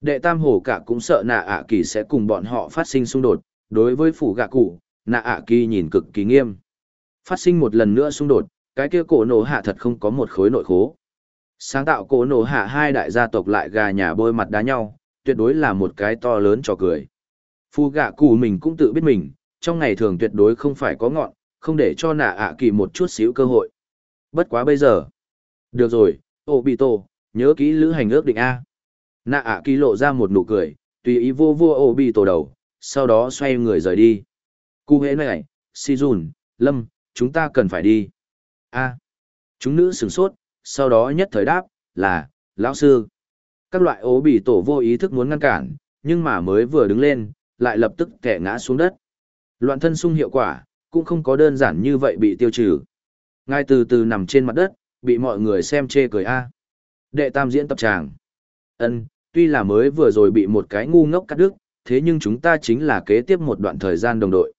Đệ tam hổ cả cũng sợ nạ ạ kỳ sẽ cùng bọn họ phát sinh xung đột, đối với phủ gạ cụ, nạ ạ kỳ nhìn cực kỳ nghiêm. Phát sinh một lần nữa xung đột, cái kia cổ nổ hạ thật không có một khối nội khố. Sáng tạo cổ nổ hạ hai đại gia tộc lại gà nhà bôi mặt đá nhau, tuyệt đối là một cái to lớn cho cười. Phu gạ cụ mình cũng tự biết mình, trong ngày thường tuyệt đối không phải có ngọn, không để cho nạ ạ kỳ một chút xíu cơ hội. Bất quá bây giờ. Được rồi, ô bị tổ, nhớ kỹ lữ hành ước định A. Nạ ạ kỳ lộ ra một nụ cười, tùy ý vô vô ô bị tổ đầu, sau đó xoay người rời đi. Cụ hế này, si dùn, lâm, chúng ta cần phải đi. A. Chúng nữ sửng sốt, sau đó nhất thời đáp, là, lão sư. Các loại ố bị tổ vô ý thức muốn ngăn cản, nhưng mà mới vừa đứng lên, lại lập tức kẻ ngã xuống đất. Loạn thân sung hiệu quả, cũng không có đơn giản như vậy bị tiêu trừ. Ngay từ từ nằm trên mặt đất, bị mọi người xem chê cười a. Đệ tam diễn tập tràng. Ân, tuy là mới vừa rồi bị một cái ngu ngốc cắt đứt, thế nhưng chúng ta chính là kế tiếp một đoạn thời gian đồng đội.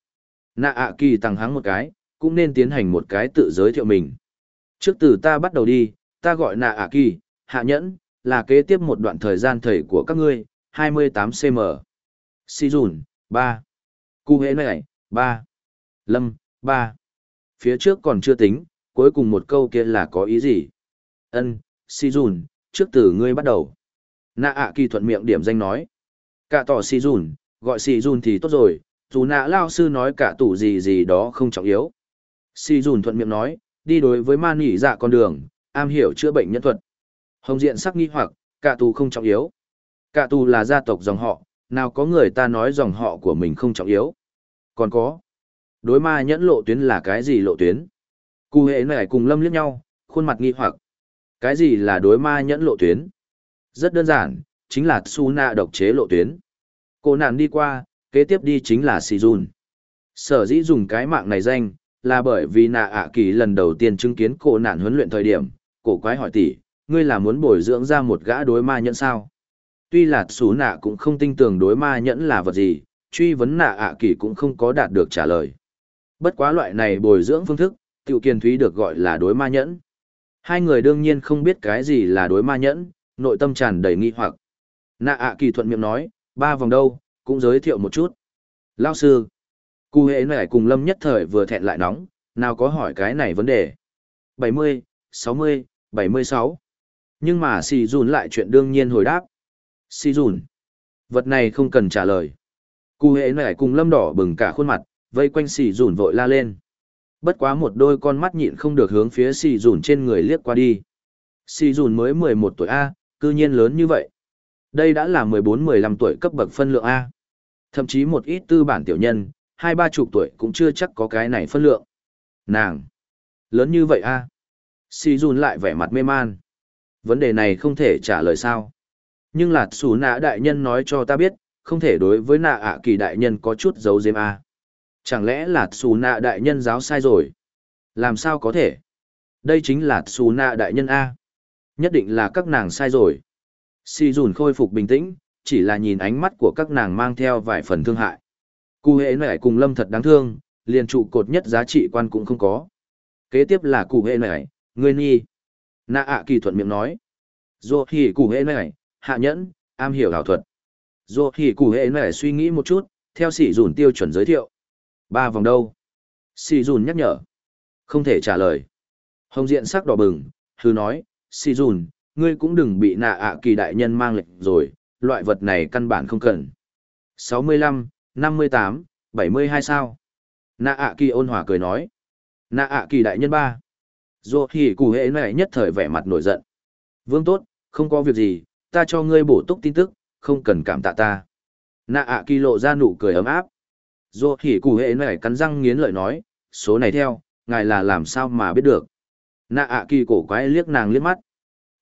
Nạ ạ kỳ tăng hắng một cái, cũng nên tiến hành một cái tự giới thiệu mình. Trước từ ta bắt đầu đi, ta gọi nạ ạ kỳ, hạ nhẫn, là kế tiếp một đoạn thời gian thầy của các ngươi, 28cm. Si dùn, 3. Cú hệ này, 3. Lâm, ba Phía trước còn chưa tính, cuối cùng một câu kia là có ý gì? Ân, Si dùn, trước từ ngươi bắt đầu. Nạ ạ kỳ thuận miệng điểm danh nói. Cả tỏ Si dùn, gọi Si dùn thì tốt rồi, dù nạ lao sư nói cả tủ gì gì đó không trọng yếu. Si dùn thuận miệng nói, đi đối với man nhỉ dạ con đường, am hiểu chữa bệnh nhân thuật. Hồng diện sắc nghi hoặc, cả tù không trọng yếu. Cả tù là gia tộc dòng họ, nào có người ta nói dòng họ của mình không trọng yếu. Còn có, đối ma nhẫn lộ tuyến là cái gì lộ tuyến? Cụ hệ này cùng lâm liếc nhau, khuôn mặt nghi hoặc. Cái gì là đối ma nhẫn lộ tuyến? Rất đơn giản, chính là su Na độc chế lộ tuyến. Cô nạn đi qua, kế tiếp đi chính là si dùn. Sở dĩ dùng cái mạng này danh, là bởi vì nạ ạ kỳ lần đầu tiên chứng kiến cổ nạn huấn luyện thời điểm, cổ quái hỏi tỷ, ngươi là muốn bồi dưỡng ra một gã đối ma nhẫn sao? Tuy là xú nạ cũng không tin tưởng đối ma nhẫn là vật gì, truy vấn nạ ạ kỳ cũng không có đạt được trả lời. Bất quá loại này bồi dưỡng phương thức, tiểu kiên thúy được gọi là đối ma nhẫn. Hai người đương nhiên không biết cái gì là đối ma nhẫn, nội tâm tràn đầy nghi hoặc. Nạ ạ kỳ thuận miệng nói, ba vòng đâu, cũng giới thiệu một chút. Lao sư, cụ hệ này cùng lâm nhất thời vừa thẹn lại nóng, nào có hỏi cái này vấn đề. 70, 60, 76. Nhưng mà xì dùn lại chuyện đương nhiên hồi đáp. Xì dùn. Vật này không cần trả lời. Cụ hệ này cùng lâm đỏ bừng cả khuôn mặt, vây quanh xì dùn vội la lên. Bất quá một đôi con mắt nhịn không được hướng phía xì dùn trên người liếc qua đi. Xì dùn mới 11 tuổi A, cư nhiên lớn như vậy. Đây đã là 14-15 tuổi cấp bậc phân lượng A. Thậm chí một ít tư bản tiểu nhân, hai ba chục tuổi cũng chưa chắc có cái này phân lượng. Nàng! Lớn như vậy A. xì Jun lại vẻ mặt mê man. Vấn đề này không thể trả lời sao. Nhưng là xù nạ đại nhân nói cho ta biết, không thể đối với nạ ạ kỳ đại nhân có chút dấu dếm A. Chẳng lẽ là xù nạ đại nhân giáo sai rồi? Làm sao có thể? Đây chính là xù nạ đại nhân A. Nhất định là các nàng sai rồi. Si dùn khôi phục bình tĩnh, chỉ là nhìn ánh mắt của các nàng mang theo vài phần thương hại. Cụ hệ nẻ cùng lâm thật đáng thương, liền trụ cột nhất giá trị quan cũng không có. Kế tiếp là cụ hệ nẻ người nhi. Nạ ạ kỳ thuận miệng nói. Dù thì cụ hệ nẻ hạ nhẫn, am hiểu ảo thuật. Dù thì cụ hệ nẻ suy nghĩ một chút, theo sỉ dùn tiêu chuẩn giới thiệu. Ba vòng đâu? Si dùn nhắc nhở. Không thể trả lời. Hồng diện sắc đỏ bừng, hư nói, Si dùn, ngươi cũng đừng bị nạ ạ kỳ đại nhân mang lệnh rồi, loại vật này căn bản không cần. 65, 58, 72 sao? Nạ ạ kỳ ôn hòa cười nói. Nạ ạ kỳ đại nhân ba. dù thì cụ hệ này nhất thời vẻ mặt nổi giận. Vương tốt, không có việc gì, ta cho ngươi bổ túc tin tức, không cần cảm tạ ta. Nạ ạ kỳ lộ ra nụ cười ấm áp. Dô thì cụ hệ này cắn răng nghiến lợi nói, số này theo, ngài là làm sao mà biết được. Nạ ạ kỳ cổ quái liếc nàng liếc mắt.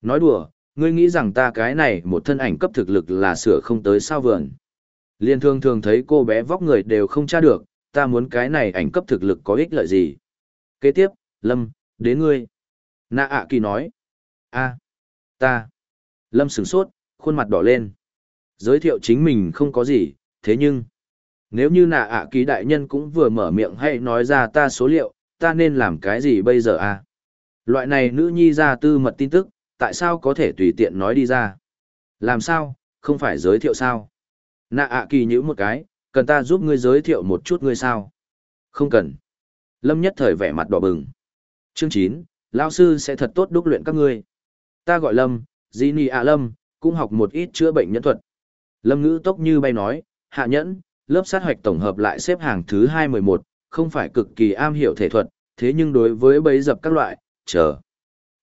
Nói đùa, ngươi nghĩ rằng ta cái này một thân ảnh cấp thực lực là sửa không tới sao vườn. Liên thường thường thấy cô bé vóc người đều không tra được, ta muốn cái này ảnh cấp thực lực có ích lợi gì. Kế tiếp, Lâm, đến ngươi. Nạ ạ kỳ nói. a ta. Lâm sửng sốt, khuôn mặt đỏ lên. Giới thiệu chính mình không có gì, thế nhưng. Nếu như nạ ạ ký đại nhân cũng vừa mở miệng hay nói ra ta số liệu, ta nên làm cái gì bây giờ a Loại này nữ nhi ra tư mật tin tức, tại sao có thể tùy tiện nói đi ra? Làm sao, không phải giới thiệu sao? Nạ ạ kỳ nhữ một cái, cần ta giúp ngươi giới thiệu một chút ngươi sao? Không cần. Lâm nhất thời vẻ mặt đỏ bừng. Chương chín, lão sư sẽ thật tốt đúc luyện các ngươi. Ta gọi Lâm, Di Nì ạ Lâm, cũng học một ít chữa bệnh nhân thuật. Lâm ngữ tốc như bay nói, hạ nhẫn, lớp sát hoạch tổng hợp lại xếp hàng thứ hai mười một, không phải cực kỳ am hiểu thể thuật, thế nhưng đối với bấy dập các loại, chờ.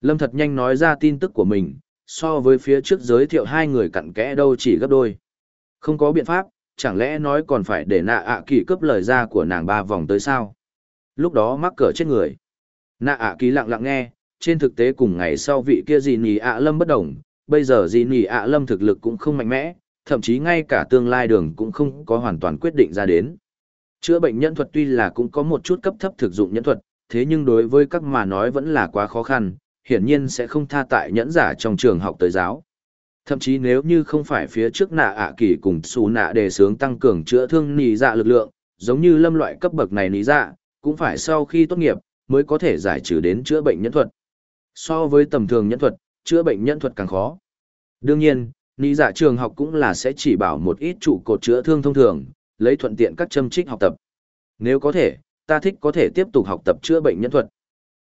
Lâm thật nhanh nói ra tin tức của mình, so với phía trước giới thiệu hai người cặn kẽ đâu chỉ gấp đôi. Không có biện pháp, chẳng lẽ nói còn phải để nạ ạ kỳ cướp lời ra của nàng ba vòng tới sao? Lúc đó mắc cỡ chết người. Nạ ạ kỳ lặng lặng nghe, trên thực tế cùng ngày sau vị kia gì nhì ạ lâm bất đồng, bây giờ gì nhì ạ lâm thực lực cũng không mạnh mẽ, thậm chí ngay cả tương lai đường cũng không có hoàn toàn quyết định ra đến. Chữa bệnh nhân thuật tuy là cũng có một chút cấp thấp thực dụng nhân thuật, thế nhưng đối với các mà nói vẫn là quá khó khăn, hiển nhiên sẽ không tha tại nhẫn giả trong trường học tới giáo. Thậm chí nếu như không phải phía trước nạ ạ kỳ cùng xù nạ đề sướng tăng cường chữa thương nì dạ lực lượng, giống như lâm loại cấp bậc này nì dạ, cũng phải sau khi tốt nghiệp, mới có thể giải trừ đến chữa bệnh nhân thuật. So với tầm thường nhân thuật, chữa bệnh nhân thuật càng khó. Đương nhiên, nị dạ trường học cũng là sẽ chỉ bảo một ít trụ cột chữa thương thông thường, lấy thuận tiện các châm trích học tập. Nếu có thể, ta thích có thể tiếp tục học tập chữa bệnh nhân thuật.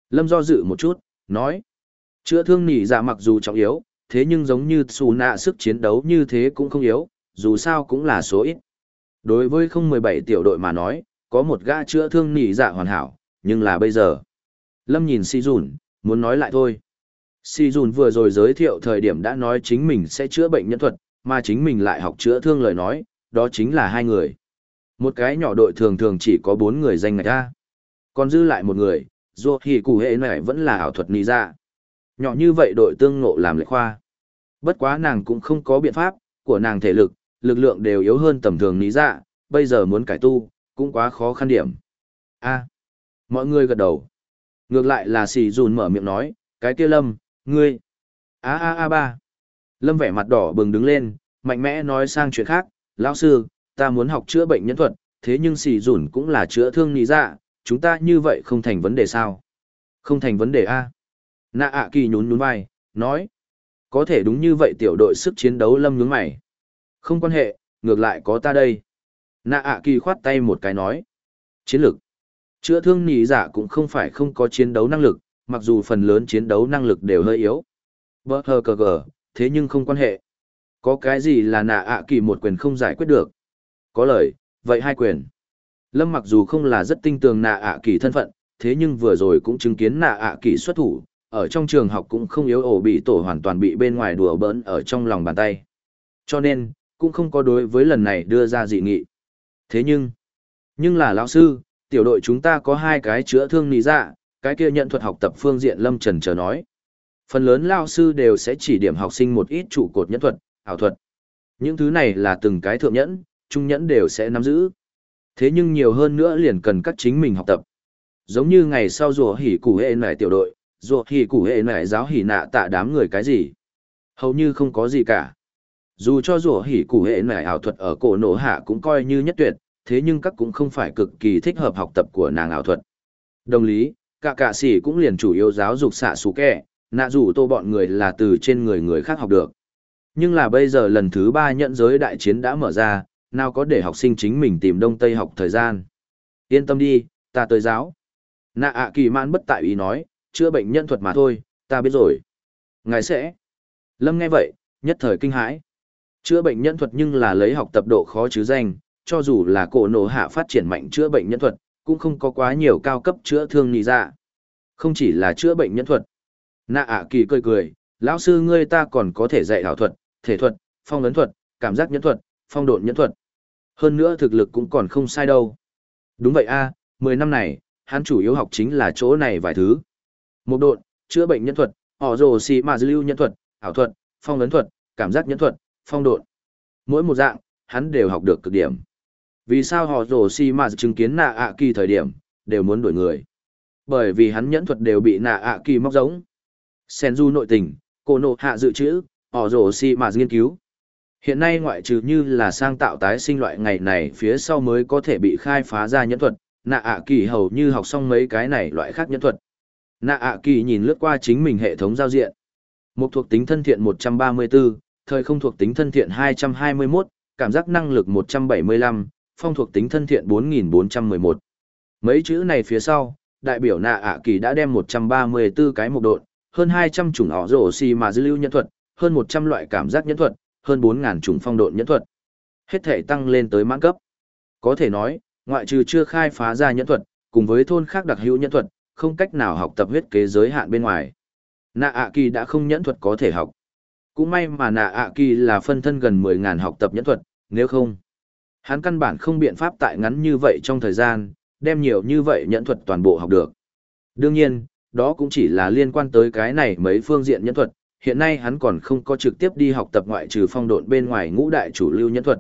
Lâm do dự một chút, nói. Chữa thương nị dạ mặc dù trọng yếu, thế nhưng giống như xù nạ sức chiến đấu như thế cũng không yếu, dù sao cũng là số ít. Đối với 017 tiểu đội mà nói, có một gã chữa thương nị dạ hoàn hảo, nhưng là bây giờ. Lâm nhìn si dùn, muốn nói lại thôi. Si Jun vừa rồi giới thiệu thời điểm đã nói chính mình sẽ chữa bệnh nhân thuật, mà chính mình lại học chữa thương lời nói, đó chính là hai người. Một cái nhỏ đội thường thường chỉ có bốn người danh ngạch ra. Còn dư lại một người, dù thì cụ hệ này vẫn là ảo thuật ni ra. Dạ. Nhỏ như vậy đội tương ngộ làm lệ khoa. Bất quá nàng cũng không có biện pháp, của nàng thể lực, lực lượng đều yếu hơn tầm thường ní dạ, bây giờ muốn cải tu, cũng quá khó khăn điểm. a mọi người gật đầu. Ngược lại là xì dùn mở miệng nói, cái kia lâm, ngươi. a a a ba. Lâm vẻ mặt đỏ bừng đứng lên, mạnh mẽ nói sang chuyện khác, lão sư, ta muốn học chữa bệnh nhân thuật, thế nhưng xì dùn cũng là chữa thương ní dạ, chúng ta như vậy không thành vấn đề sao? Không thành vấn đề a. Nạ ạ kỳ nhún nhún vai nói. Có thể đúng như vậy tiểu đội sức chiến đấu lâm nhướng mày. Không quan hệ ngược lại có ta đây. Nạ ạ kỳ khoát tay một cái nói. Chiến lược. Chữa thương nhị giả dạ cũng không phải không có chiến đấu năng lực mặc dù phần lớn chiến đấu năng lực đều hơi yếu bờ hờ cờ gờ thế nhưng không quan hệ có cái gì là nạ ạ kỳ một quyền không giải quyết được có lời vậy hai quyền lâm mặc dù không là rất tinh tường nạ ạ kỳ thân phận thế nhưng vừa rồi cũng chứng kiến nạ ạ kỳ xuất thủ ở trong trường học cũng không yếu ổ bị tổ hoàn toàn bị bên ngoài đùa bỡn ở trong lòng bàn tay. Cho nên, cũng không có đối với lần này đưa ra dị nghị. Thế nhưng, nhưng là lão sư, tiểu đội chúng ta có hai cái chữa thương nì dạ, cái kia nhận thuật học tập phương diện Lâm Trần chờ nói. Phần lớn lão sư đều sẽ chỉ điểm học sinh một ít trụ cột nhẫn thuật, ảo thuật. Những thứ này là từng cái thượng nhẫn, trung nhẫn đều sẽ nắm giữ. Thế nhưng nhiều hơn nữa liền cần các chính mình học tập. Giống như ngày sau rùa hỉ củ hệ nải tiểu đội, rùa hỉ cụ hệ nải giáo hỉ nạ tạ đám người cái gì hầu như không có gì cả dù cho rủa hỉ cụ hệ nải ảo thuật ở cổ nổ hạ cũng coi như nhất tuyệt thế nhưng các cũng không phải cực kỳ thích hợp học tập của nàng ảo thuật đồng lý cả cạ sĩ cũng liền chủ yếu giáo dục xạ xù kẹ nạ rủ tô bọn người là từ trên người người khác học được nhưng là bây giờ lần thứ ba nhận giới đại chiến đã mở ra nào có để học sinh chính mình tìm đông tây học thời gian yên tâm đi ta tới giáo nạ ạ kỳ man bất tại ý nói chữa bệnh nhân thuật mà thôi, ta biết rồi. Ngài sẽ. Lâm nghe vậy, nhất thời kinh hãi. Chữa bệnh nhân thuật nhưng là lấy học tập độ khó chứ danh, cho dù là cổ nổ hạ phát triển mạnh chữa bệnh nhân thuật, cũng không có quá nhiều cao cấp chữa thương nhị ra. Dạ. Không chỉ là chữa bệnh nhân thuật. Nạ ạ kỳ cười cười, lão sư ngươi ta còn có thể dạy thảo thuật, thể thuật, phong ấn thuật, cảm giác nhân thuật, phong độn nhân thuật. Hơn nữa thực lực cũng còn không sai đâu. Đúng vậy a, mười năm này, hắn chủ yếu học chính là chỗ này vài thứ. Một độn, chữa bệnh nhân thuật, họ rồ xì mà lưu nhân thuật, ảo thuật, phong ấn thuật, cảm giác nhân thuật, phong độn. Mỗi một dạng, hắn đều học được cực điểm. Vì sao họ rồ xì mà chứng kiến nạ ạ kỳ thời điểm, đều muốn đuổi người. Bởi vì hắn nhẫn thuật đều bị nạ ạ kỳ móc giống. Senju nội tình, cô nộ hạ dự trữ, họ rồ xì mà nghiên cứu. Hiện nay ngoại trừ như là sang tạo tái sinh loại ngày này phía sau mới có thể bị khai phá ra nhẫn thuật, nạ ạ kỳ hầu như học xong mấy cái này loại khác nhẫn thuật. Nạ ạ kỳ nhìn lướt qua chính mình hệ thống giao diện. Một thuộc tính thân thiện 134, thời không thuộc tính thân thiện 221, cảm giác năng lực 175, phong thuộc tính thân thiện 4411. Mấy chữ này phía sau, đại biểu nạ ạ kỳ đã đem 134 cái mục độn, hơn 200 chủng ỏ rổ xì mà dư lưu nhân thuật, hơn 100 loại cảm giác nhân thuật, hơn 4.000 chủng phong độn nhân thuật. Hết thể tăng lên tới mãn cấp. Có thể nói, ngoại trừ chưa khai phá ra nhân thuật, cùng với thôn khác đặc hữu nhân thuật, không cách nào học tập huyết kế giới hạn bên ngoài. Nạ ạ kỳ đã không nhẫn thuật có thể học. Cũng may mà nạ ạ kỳ là phân thân gần 10.000 học tập nhẫn thuật, nếu không, hắn căn bản không biện pháp tại ngắn như vậy trong thời gian, đem nhiều như vậy nhẫn thuật toàn bộ học được. Đương nhiên, đó cũng chỉ là liên quan tới cái này mấy phương diện nhẫn thuật, hiện nay hắn còn không có trực tiếp đi học tập ngoại trừ phong độn bên ngoài ngũ đại chủ lưu nhẫn thuật.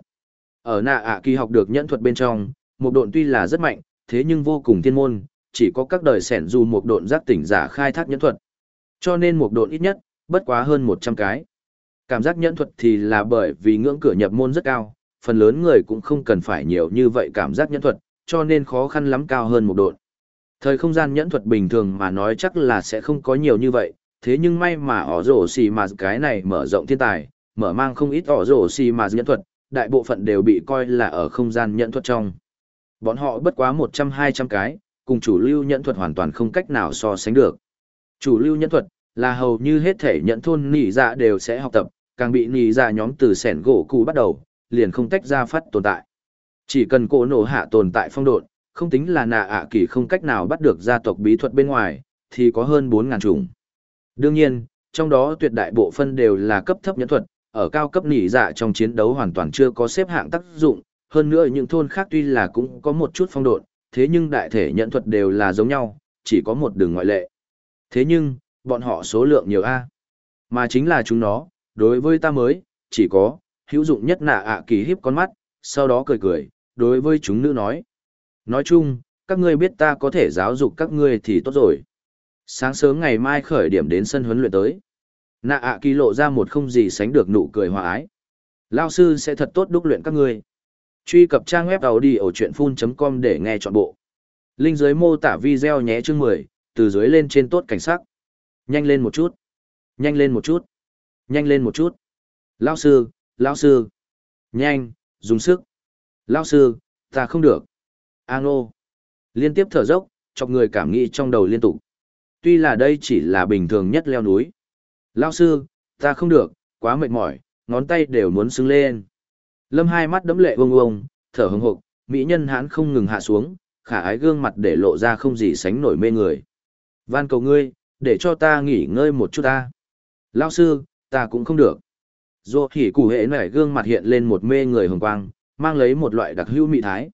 Ở nạ ạ kỳ học được nhẫn thuật bên trong, một độn tuy là rất mạnh, thế nhưng vô cùng thiên môn, chỉ có các đời sẻn dù một độn giác tỉnh giả khai thác nhẫn thuật. Cho nên một độn ít nhất, bất quá hơn 100 cái. Cảm giác nhẫn thuật thì là bởi vì ngưỡng cửa nhập môn rất cao, phần lớn người cũng không cần phải nhiều như vậy cảm giác nhẫn thuật, cho nên khó khăn lắm cao hơn một độn. Thời không gian nhẫn thuật bình thường mà nói chắc là sẽ không có nhiều như vậy, thế nhưng may mà ỏ rổ xì mà cái này mở rộng thiên tài, mở mang không ít ỏ rổ xì mà nhẫn thuật, đại bộ phận đều bị coi là ở không gian nhẫn thuật trong. Bọn họ bất quá 100-200 cái, cùng chủ lưu nhẫn thuật hoàn toàn không cách nào so sánh được. Chủ lưu nhẫn thuật là hầu như hết thể nhẫn thôn nỉ dạ đều sẽ học tập, càng bị nỉ dạ nhóm từ sẻn gỗ cụ bắt đầu, liền không tách ra phát tồn tại. Chỉ cần cổ nổ hạ tồn tại phong độn, không tính là nạ ạ kỳ không cách nào bắt được gia tộc bí thuật bên ngoài, thì có hơn 4.000 chủng. Đương nhiên, trong đó tuyệt đại bộ phân đều là cấp thấp nhẫn thuật, ở cao cấp nỉ dạ trong chiến đấu hoàn toàn chưa có xếp hạng tác dụng, hơn nữa những thôn khác tuy là cũng có một chút phong độn, thế nhưng đại thể nhẫn thuật đều là giống nhau, chỉ có một đường ngoại lệ. Thế nhưng, bọn họ số lượng nhiều A. Mà chính là chúng nó, đối với ta mới, chỉ có, hữu dụng nhất nạ ạ kỳ hiếp con mắt, sau đó cười cười, đối với chúng nữ nói. Nói chung, các ngươi biết ta có thể giáo dục các ngươi thì tốt rồi. Sáng sớm ngày mai khởi điểm đến sân huấn luyện tới. Nạ ạ kỳ lộ ra một không gì sánh được nụ cười hòa ái. Lao sư sẽ thật tốt đúc luyện các ngươi. Truy cập trang web đầu đi ở chuyện full.com để nghe trọn bộ. Linh dưới mô tả video nhé chương 10, từ dưới lên trên tốt cảnh sát. Nhanh lên một chút. Nhanh lên một chút. Nhanh lên một chút. Lao sư, Lao sư. Nhanh, dùng sức. Lao sư, ta không được. A ngô. Liên tiếp thở dốc, chọc người cảm nghĩ trong đầu liên tục. Tuy là đây chỉ là bình thường nhất leo núi. Lao sư, ta không được, quá mệt mỏi, ngón tay đều muốn xứng lên. Lâm hai mắt đẫm lệ vông vông, thở hừng hộp, mỹ nhân hãn không ngừng hạ xuống, khả ái gương mặt để lộ ra không gì sánh nổi mê người. Van cầu ngươi, để cho ta nghỉ ngơi một chút ta. Lao sư, ta cũng không được. Dù hỉ cụ hệ nảy gương mặt hiện lên một mê người hồng quang, mang lấy một loại đặc hữu mị thái.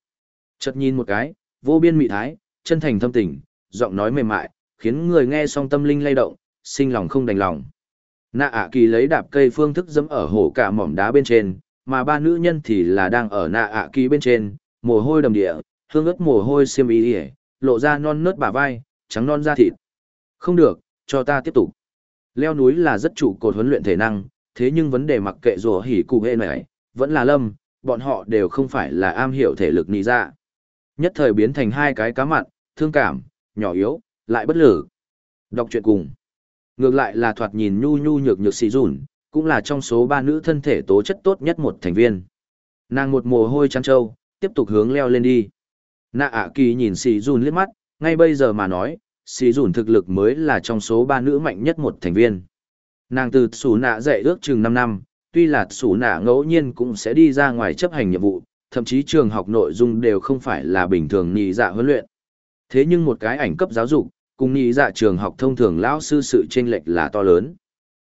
Chợt nhìn một cái, vô biên mị thái, chân thành thâm tình, giọng nói mềm mại, khiến người nghe song tâm linh lay động, sinh lòng không đành lòng. Nạ ạ kỳ lấy đạp cây phương thức dẫm ở hổ cả mỏm đá bên trên, mà ba nữ nhân thì là đang ở nạ ạ kỳ bên trên, mồ hôi đầm địa, hương ướt mồ hôi xiêm y ỉa, lộ ra non nớt bả vai, trắng non da thịt. Không được, cho ta tiếp tục. Leo núi là rất chủ cột huấn luyện thể năng, thế nhưng vấn đề mặc kệ rùa hỉ cụ hệ này, vẫn là lâm, bọn họ đều không phải là am hiểu thể lực nì ra. Nhất thời biến thành hai cái cá mặn, thương cảm, nhỏ yếu, lại bất lử. Đọc chuyện cùng. Ngược lại là thoạt nhìn nhu nhu nhược nhược xì rùn, cũng là trong số ba nữ thân thể tố chất tốt nhất một thành viên. Nàng một mồ hôi chăn trâu, tiếp tục hướng leo lên đi. Nạ ạ kỳ nhìn xì rùn liếc mắt, ngay bây giờ mà nói, xì rùn thực lực mới là trong số ba nữ mạnh nhất một thành viên. Nàng từ sủ nạ dạy ước chừng 5 năm, tuy là sủ nạ ngẫu nhiên cũng sẽ đi ra ngoài chấp hành nhiệm vụ, thậm chí trường học nội dung đều không phải là bình thường nhị dạ huấn luyện. Thế nhưng một cái ảnh cấp giáo dục, cùng nhị dạ trường học thông thường lão sư sự chênh lệch là to lớn.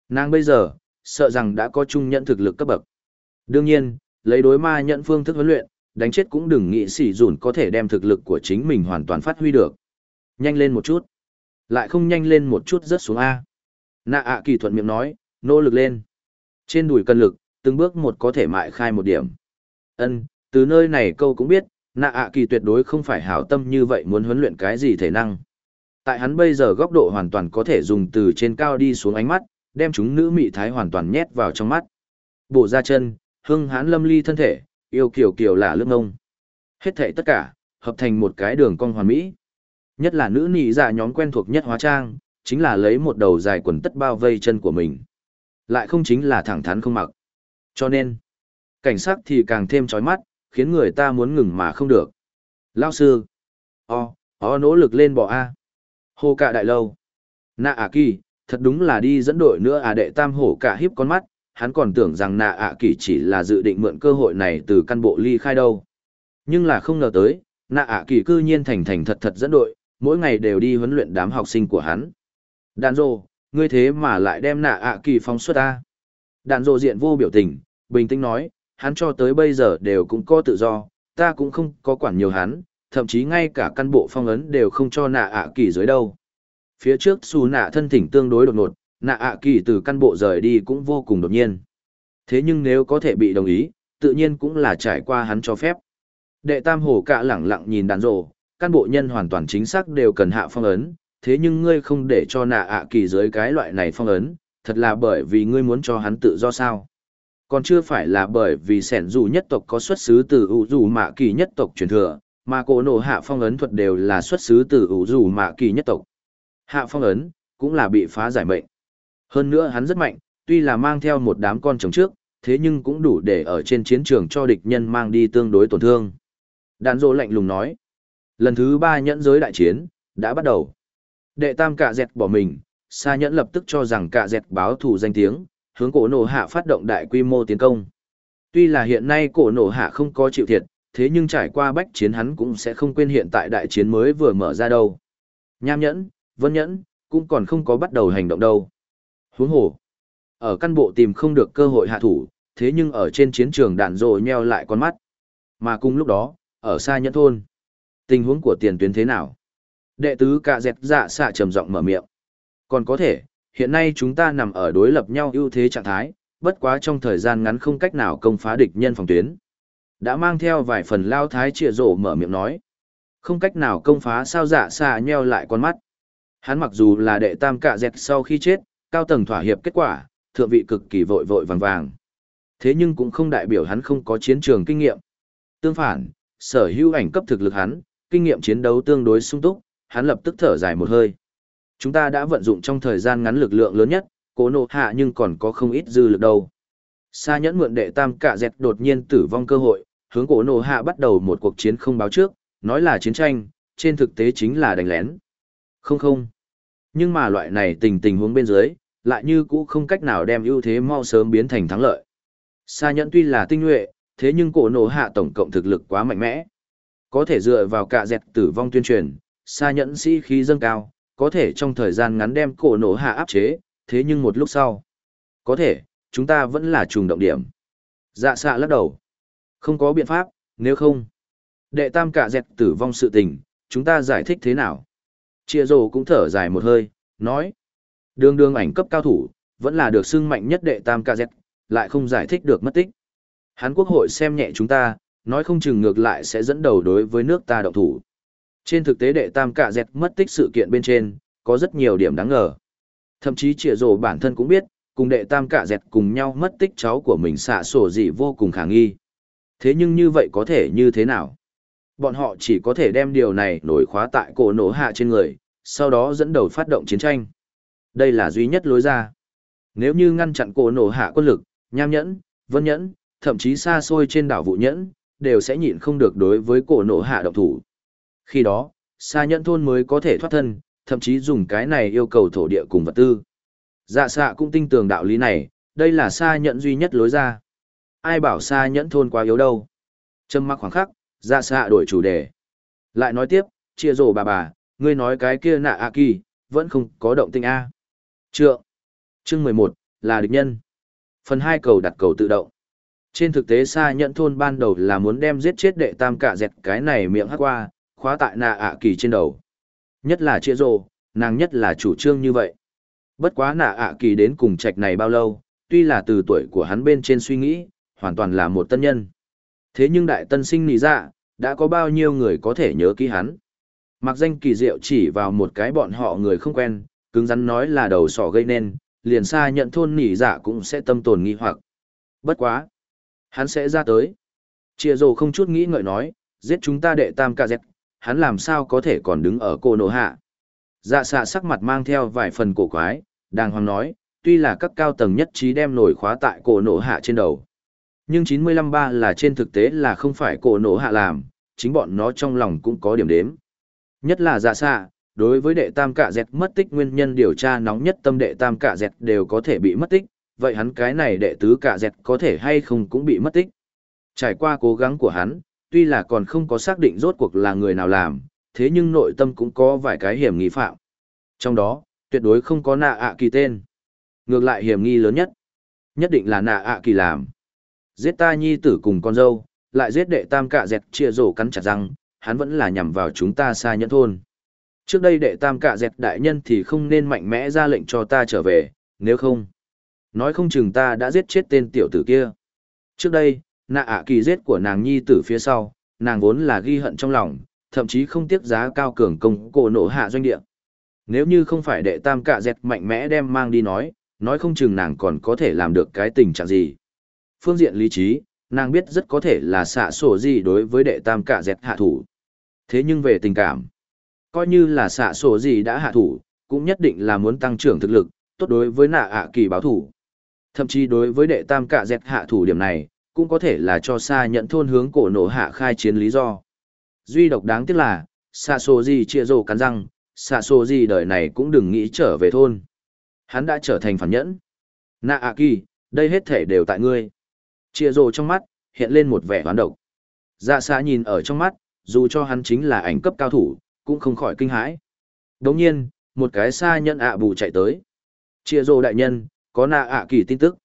Nàng bây giờ, sợ rằng đã có chung nhận thực lực cấp bậc. Đương nhiên, lấy đối ma nhận phương thức huấn luyện, đánh chết cũng đừng nghĩ xỉ dùn có thể đem thực lực của chính mình hoàn toàn phát huy được. Nhanh lên một chút. Lại không nhanh lên một chút rất xuống A. Nạ ạ kỳ thuận miệng nói, nỗ lực lên. Trên đùi cân lực, từng bước một có thể mại khai một điểm. Ân, từ nơi này câu cũng biết, nạ ạ kỳ tuyệt đối không phải hảo tâm như vậy muốn huấn luyện cái gì thể năng. Tại hắn bây giờ góc độ hoàn toàn có thể dùng từ trên cao đi xuống ánh mắt, đem chúng nữ mị thái hoàn toàn nhét vào trong mắt. Bổ ra chân, hưng hán lâm ly thân thể, yêu kiểu kiểu là lương ông. Hết thảy tất cả, hợp thành một cái đường cong hoàn mỹ. Nhất là nữ nị dạ nhóm quen thuộc nhất hóa trang, chính là lấy một đầu dài quần tất bao vây chân của mình. Lại không chính là thẳng thắn không mặc. Cho nên, cảnh sắc thì càng thêm chói mắt, khiến người ta muốn ngừng mà không được. Lao sư, o, o nỗ lực lên bỏ A. Hồ cả đại lâu. Nạ ạ kỳ, thật đúng là đi dẫn đội nữa à đệ tam hổ cả hiếp con mắt, hắn còn tưởng rằng nạ ạ kỳ chỉ là dự định mượn cơ hội này từ căn bộ ly khai đâu. Nhưng là không ngờ tới, nạ ạ kỳ cư nhiên thành thành thật thật dẫn đội, mỗi ngày đều đi huấn luyện đám học sinh của hắn. Đàn rồ, ngươi thế mà lại đem nạ ạ kỳ phóng xuất ta. Đàn rồ diện vô biểu tình, bình tĩnh nói, hắn cho tới bây giờ đều cũng có tự do, ta cũng không có quản nhiều hắn, thậm chí ngay cả căn bộ phong ấn đều không cho nạ ạ kỳ dưới đâu. Phía trước xù nạ thân thỉnh tương đối đột ngột, nạ ạ kỳ từ căn bộ rời đi cũng vô cùng đột nhiên. Thế nhưng nếu có thể bị đồng ý, tự nhiên cũng là trải qua hắn cho phép. Đệ tam hồ cạ lẳng lặng nhìn đàn rộ, căn bộ nhân hoàn toàn chính xác đều cần hạ phong ấn, thế nhưng ngươi không để cho nạ ạ kỳ dưới cái loại này phong ấn, thật là bởi vì ngươi muốn cho hắn tự do sao. Còn chưa phải là bởi vì sẻn dù nhất tộc có xuất xứ từ ủ dù mạ kỳ nhất tộc truyền thừa, mà cổ nổ hạ phong ấn thuật đều là xuất xứ từ ủ dù mạ kỳ nhất tộc. Hạ phong ấn, cũng là bị phá giải mệnh. Hơn nữa hắn rất mạnh, tuy là mang theo một đám con trống trước, thế nhưng cũng đủ để ở trên chiến trường cho địch nhân mang đi tương đối tổn thương. Đàn dô lạnh lùng nói. Lần thứ ba nhẫn giới đại chiến, đã bắt đầu. Đệ tam cạ dẹt bỏ mình, Sa nhẫn lập tức cho rằng cạ dẹt báo thù danh tiếng, hướng cổ nổ hạ phát động đại quy mô tiến công. Tuy là hiện nay cổ nổ hạ không có chịu thiệt, thế nhưng trải qua bách chiến hắn cũng sẽ không quên hiện tại đại chiến mới vừa mở ra đâu. Nham nhẫn, vân nhẫn, cũng còn không có bắt đầu hành động đâu. Huống hồ, ở căn bộ tìm không được cơ hội hạ thủ, thế nhưng ở trên chiến trường đạn rồ nheo lại con mắt. Mà cùng lúc đó, ở xa nhẫn thôn, tình huống của tiền tuyến thế nào? Đệ tứ cạ dẹt dạ xạ trầm giọng mở miệng. Còn có thể, hiện nay chúng ta nằm ở đối lập nhau ưu thế trạng thái, bất quá trong thời gian ngắn không cách nào công phá địch nhân phòng tuyến. Đã mang theo vài phần lao thái trịa rổ mở miệng nói. Không cách nào công phá sao dạ xạ nheo lại con mắt. Hắn mặc dù là đệ tam cạ dẹt sau khi chết, cao tầng thỏa hiệp kết quả, thượng vị cực kỳ vội vội vàng vàng. Thế nhưng cũng không đại biểu hắn không có chiến trường kinh nghiệm. Tương phản, sở hữu ảnh cấp thực lực hắn, kinh nghiệm chiến đấu tương đối sung túc, hắn lập tức thở dài một hơi. Chúng ta đã vận dụng trong thời gian ngắn lực lượng lớn nhất, cố nộ hạ nhưng còn có không ít dư lực đâu. Sa nhẫn mượn đệ tam cả dẹt đột nhiên tử vong cơ hội, hướng cổ nộ hạ bắt đầu một cuộc chiến không báo trước, nói là chiến tranh, trên thực tế chính là đánh lén. Không không. Nhưng mà loại này tình tình huống bên dưới, lại như cũ không cách nào đem ưu thế mau sớm biến thành thắng lợi. Sa nhẫn tuy là tinh nhuệ, thế nhưng cổ nổ hạ tổng cộng thực lực quá mạnh mẽ. Có thể dựa vào cả dẹt tử vong tuyên truyền, sa nhẫn sĩ khí dâng cao, có thể trong thời gian ngắn đem cổ nổ hạ áp chế, thế nhưng một lúc sau. Có thể, chúng ta vẫn là trùng động điểm. Dạ xạ lắc đầu. Không có biện pháp, nếu không. Đệ tam cả dẹt tử vong sự tình, chúng ta giải thích thế nào? Chia rồ cũng thở dài một hơi, nói. Đường đường ảnh cấp cao thủ, vẫn là được xưng mạnh nhất đệ tam Cả dẹt, lại không giải thích được mất tích. Hán quốc hội xem nhẹ chúng ta, nói không chừng ngược lại sẽ dẫn đầu đối với nước ta động thủ. Trên thực tế đệ tam cả dẹt mất tích sự kiện bên trên, có rất nhiều điểm đáng ngờ. Thậm chí trịa rổ bản thân cũng biết, cùng đệ tam cả dẹt cùng nhau mất tích cháu của mình xạ sổ gì vô cùng khả nghi. Thế nhưng như vậy có thể như thế nào? Bọn họ chỉ có thể đem điều này nổi khóa tại cổ nổ hạ trên người, sau đó dẫn đầu phát động chiến tranh. Đây là duy nhất lối ra. Nếu như ngăn chặn cổ nổ hạ quân lực, nham nhẫn, vân nhẫn, thậm chí xa xôi trên đảo vụ nhẫn, đều sẽ nhịn không được đối với cổ nổ hạ động thủ. Khi đó, xa nhẫn thôn mới có thể thoát thân, thậm chí dùng cái này yêu cầu thổ địa cùng vật tư. Dạ xạ cũng tin tưởng đạo lý này, đây là xa nhẫn duy nhất lối ra. Ai bảo xa nhẫn thôn quá yếu đâu. Trâm mắc khoảng khắc, dạ xạ đổi chủ đề. Lại nói tiếp, chia rổ bà bà, ngươi nói cái kia nạ a kỳ, vẫn không có động tinh A. Trượng. Chương mười một là địch nhân. Phần hai cầu đặt cầu tự động. Trên thực tế xa Nhẫn thôn ban đầu là muốn đem giết chết đệ tam cả dẹt cái này miệng hắc qua, khóa tại nạ ạ kỳ trên đầu. Nhất là chia rồ, nàng nhất là chủ trương như vậy. Bất quá nạ ạ kỳ đến cùng trạch này bao lâu, tuy là từ tuổi của hắn bên trên suy nghĩ, hoàn toàn là một tân nhân. Thế nhưng đại tân sinh nì dạ, đã có bao nhiêu người có thể nhớ ký hắn. Mặc danh kỳ diệu chỉ vào một cái bọn họ người không quen, cứng rắn nói là đầu sỏ gây nên, liền xa nhận thôn nỉ dạ cũng sẽ tâm tồn nghi hoặc. Bất quá. Hắn sẽ ra tới. Chia rồ không chút nghĩ ngợi nói, giết chúng ta đệ tam ca dẹt, hắn làm sao có thể còn đứng ở cô nổ hạ. Dạ xạ sắc mặt mang theo vài phần cổ quái, đàng hoàng nói, tuy là các cao tầng nhất trí đem nổi khóa tại cổ nổ hạ trên đầu. Nhưng 95-3 là trên thực tế là không phải cổ nổ hạ làm, chính bọn nó trong lòng cũng có điểm đếm. Nhất là dạ xạ, đối với đệ tam cả dẹt mất tích nguyên nhân điều tra nóng nhất tâm đệ tam cả dẹt đều có thể bị mất tích, vậy hắn cái này đệ tứ cả dẹt có thể hay không cũng bị mất tích. Trải qua cố gắng của hắn, tuy là còn không có xác định rốt cuộc là người nào làm, thế nhưng nội tâm cũng có vài cái hiểm nghi phạm. Trong đó, tuyệt đối không có nạ ạ kỳ tên. Ngược lại hiểm nghi lớn nhất, nhất định là nạ ạ kỳ làm. Giết ta nhi tử cùng con dâu, lại giết đệ tam cả dẹt chia rổ cắn chặt răng, hắn vẫn là nhằm vào chúng ta xa nhẫn thôn. Trước đây đệ tam cả dẹt đại nhân thì không nên mạnh mẽ ra lệnh cho ta trở về, nếu không. Nói không chừng ta đã giết chết tên tiểu tử kia. Trước đây, nạ ạ kỳ giết của nàng nhi tử phía sau, nàng vốn là ghi hận trong lòng, thậm chí không tiếc giá cao cường công cổ nổ hạ doanh địa. Nếu như không phải đệ tam cả dẹt mạnh mẽ đem mang đi nói, nói không chừng nàng còn có thể làm được cái tình trạng gì. Phương diện lý trí, nàng biết rất có thể là xạ sổ gì đối với đệ tam cả dẹt hạ thủ. Thế nhưng về tình cảm, coi như là xạ sổ gì đã hạ thủ, cũng nhất định là muốn tăng trưởng thực lực, tốt đối với nạ ạ kỳ báo thủ. Thậm chí đối với đệ tam cả dẹt hạ thủ điểm này, cũng có thể là cho xa nhận thôn hướng cổ nổ hạ khai chiến lý do. Duy độc đáng tiếc là, xạ sổ gì chia rồ cắn răng, xạ sổ gì đời này cũng đừng nghĩ trở về thôn. Hắn đã trở thành phản nhẫn. Nạ ạ kỳ, đây hết thể đều tại ngươi. Chia rồ trong mắt, hiện lên một vẻ hoán độc. Dạ xa nhìn ở trong mắt, dù cho hắn chính là ảnh cấp cao thủ, cũng không khỏi kinh hãi. Đồng nhiên, một cái xa nhận ạ bù chạy tới. Chia rồ đại nhân, có nạ ạ kỳ tin tức.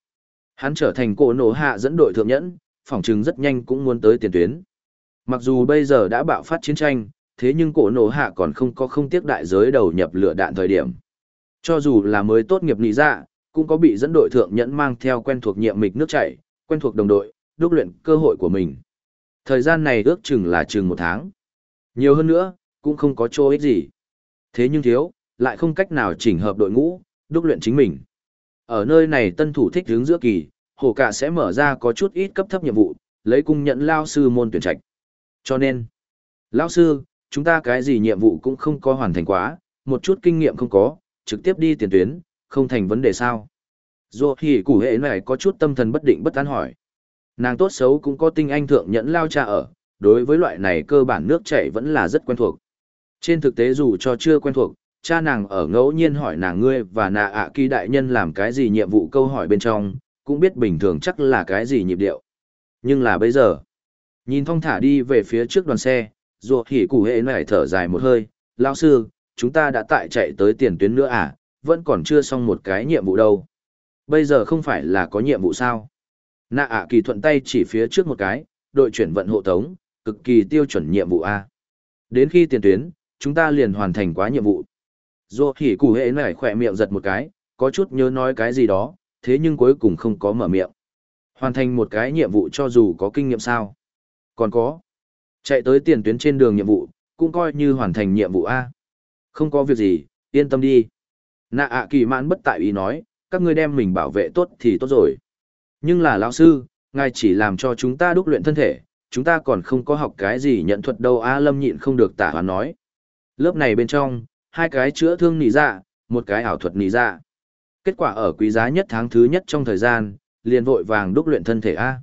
Hắn trở thành cổ nổ hạ dẫn đội thượng nhẫn, phỏng chừng rất nhanh cũng muốn tới tiền tuyến. Mặc dù bây giờ đã bạo phát chiến tranh, thế nhưng cổ nổ hạ còn không có không tiếc đại giới đầu nhập lửa đạn thời điểm. Cho dù là mới tốt nghiệp nị dạ, cũng có bị dẫn đội thượng nhẫn mang theo quen thuộc nhiệm mịch nước chảy, quen thuộc đồng đội, đúc luyện cơ hội của mình. Thời gian này ước chừng là chừng một tháng. Nhiều hơn nữa, cũng không có chỗ ích gì. Thế nhưng thiếu, lại không cách nào chỉnh hợp đội ngũ, đúc luyện chính mình. Ở nơi này tân thủ thích hướng giữa kỳ, hồ cả sẽ mở ra có chút ít cấp thấp nhiệm vụ, lấy cung nhận lao sư môn tuyển trạch. Cho nên, lao sư, chúng ta cái gì nhiệm vụ cũng không có hoàn thành quá, một chút kinh nghiệm không có, trực tiếp đi tiền tuyến, không thành vấn đề sao. Dù thì củ hệ này có chút tâm thần bất định bất an hỏi. Nàng tốt xấu cũng có tinh anh thượng nhẫn lao cha ở, đối với loại này cơ bản nước chảy vẫn là rất quen thuộc. Trên thực tế dù cho chưa quen thuộc, cha nàng ở ngẫu nhiên hỏi nàng ngươi và nạ ạ kỳ đại nhân làm cái gì nhiệm vụ câu hỏi bên trong, cũng biết bình thường chắc là cái gì nhịp điệu. Nhưng là bây giờ, nhìn thong thả đi về phía trước đoàn xe, ruột hỉ củ hệ nảy thở dài một hơi, lão sư, chúng ta đã tại chạy tới tiền tuyến nữa à, vẫn còn chưa xong một cái nhiệm vụ đâu. Bây giờ không phải là có nhiệm vụ sao? Nạ ạ kỳ thuận tay chỉ phía trước một cái, đội chuyển vận hộ tống, cực kỳ tiêu chuẩn nhiệm vụ A. Đến khi tiền tuyến, chúng ta liền hoàn thành quá nhiệm vụ. Dù hỉ cụ hệ này khỏe miệng giật một cái, có chút nhớ nói cái gì đó, thế nhưng cuối cùng không có mở miệng. Hoàn thành một cái nhiệm vụ cho dù có kinh nghiệm sao. Còn có. Chạy tới tiền tuyến trên đường nhiệm vụ, cũng coi như hoàn thành nhiệm vụ A. Không có việc gì, yên tâm đi. Nạ ạ kỳ mãn bất tại ý nói, các ngươi đem mình bảo vệ tốt thì tốt rồi. Nhưng là lão sư, ngài chỉ làm cho chúng ta đúc luyện thân thể, chúng ta còn không có học cái gì nhận thuật đâu A Lâm nhịn không được tả hoán nói. Lớp này bên trong, hai cái chữa thương nỉ dạ, một cái ảo thuật nỉ dạ. Kết quả ở quý giá nhất tháng thứ nhất trong thời gian, liền vội vàng đúc luyện thân thể A.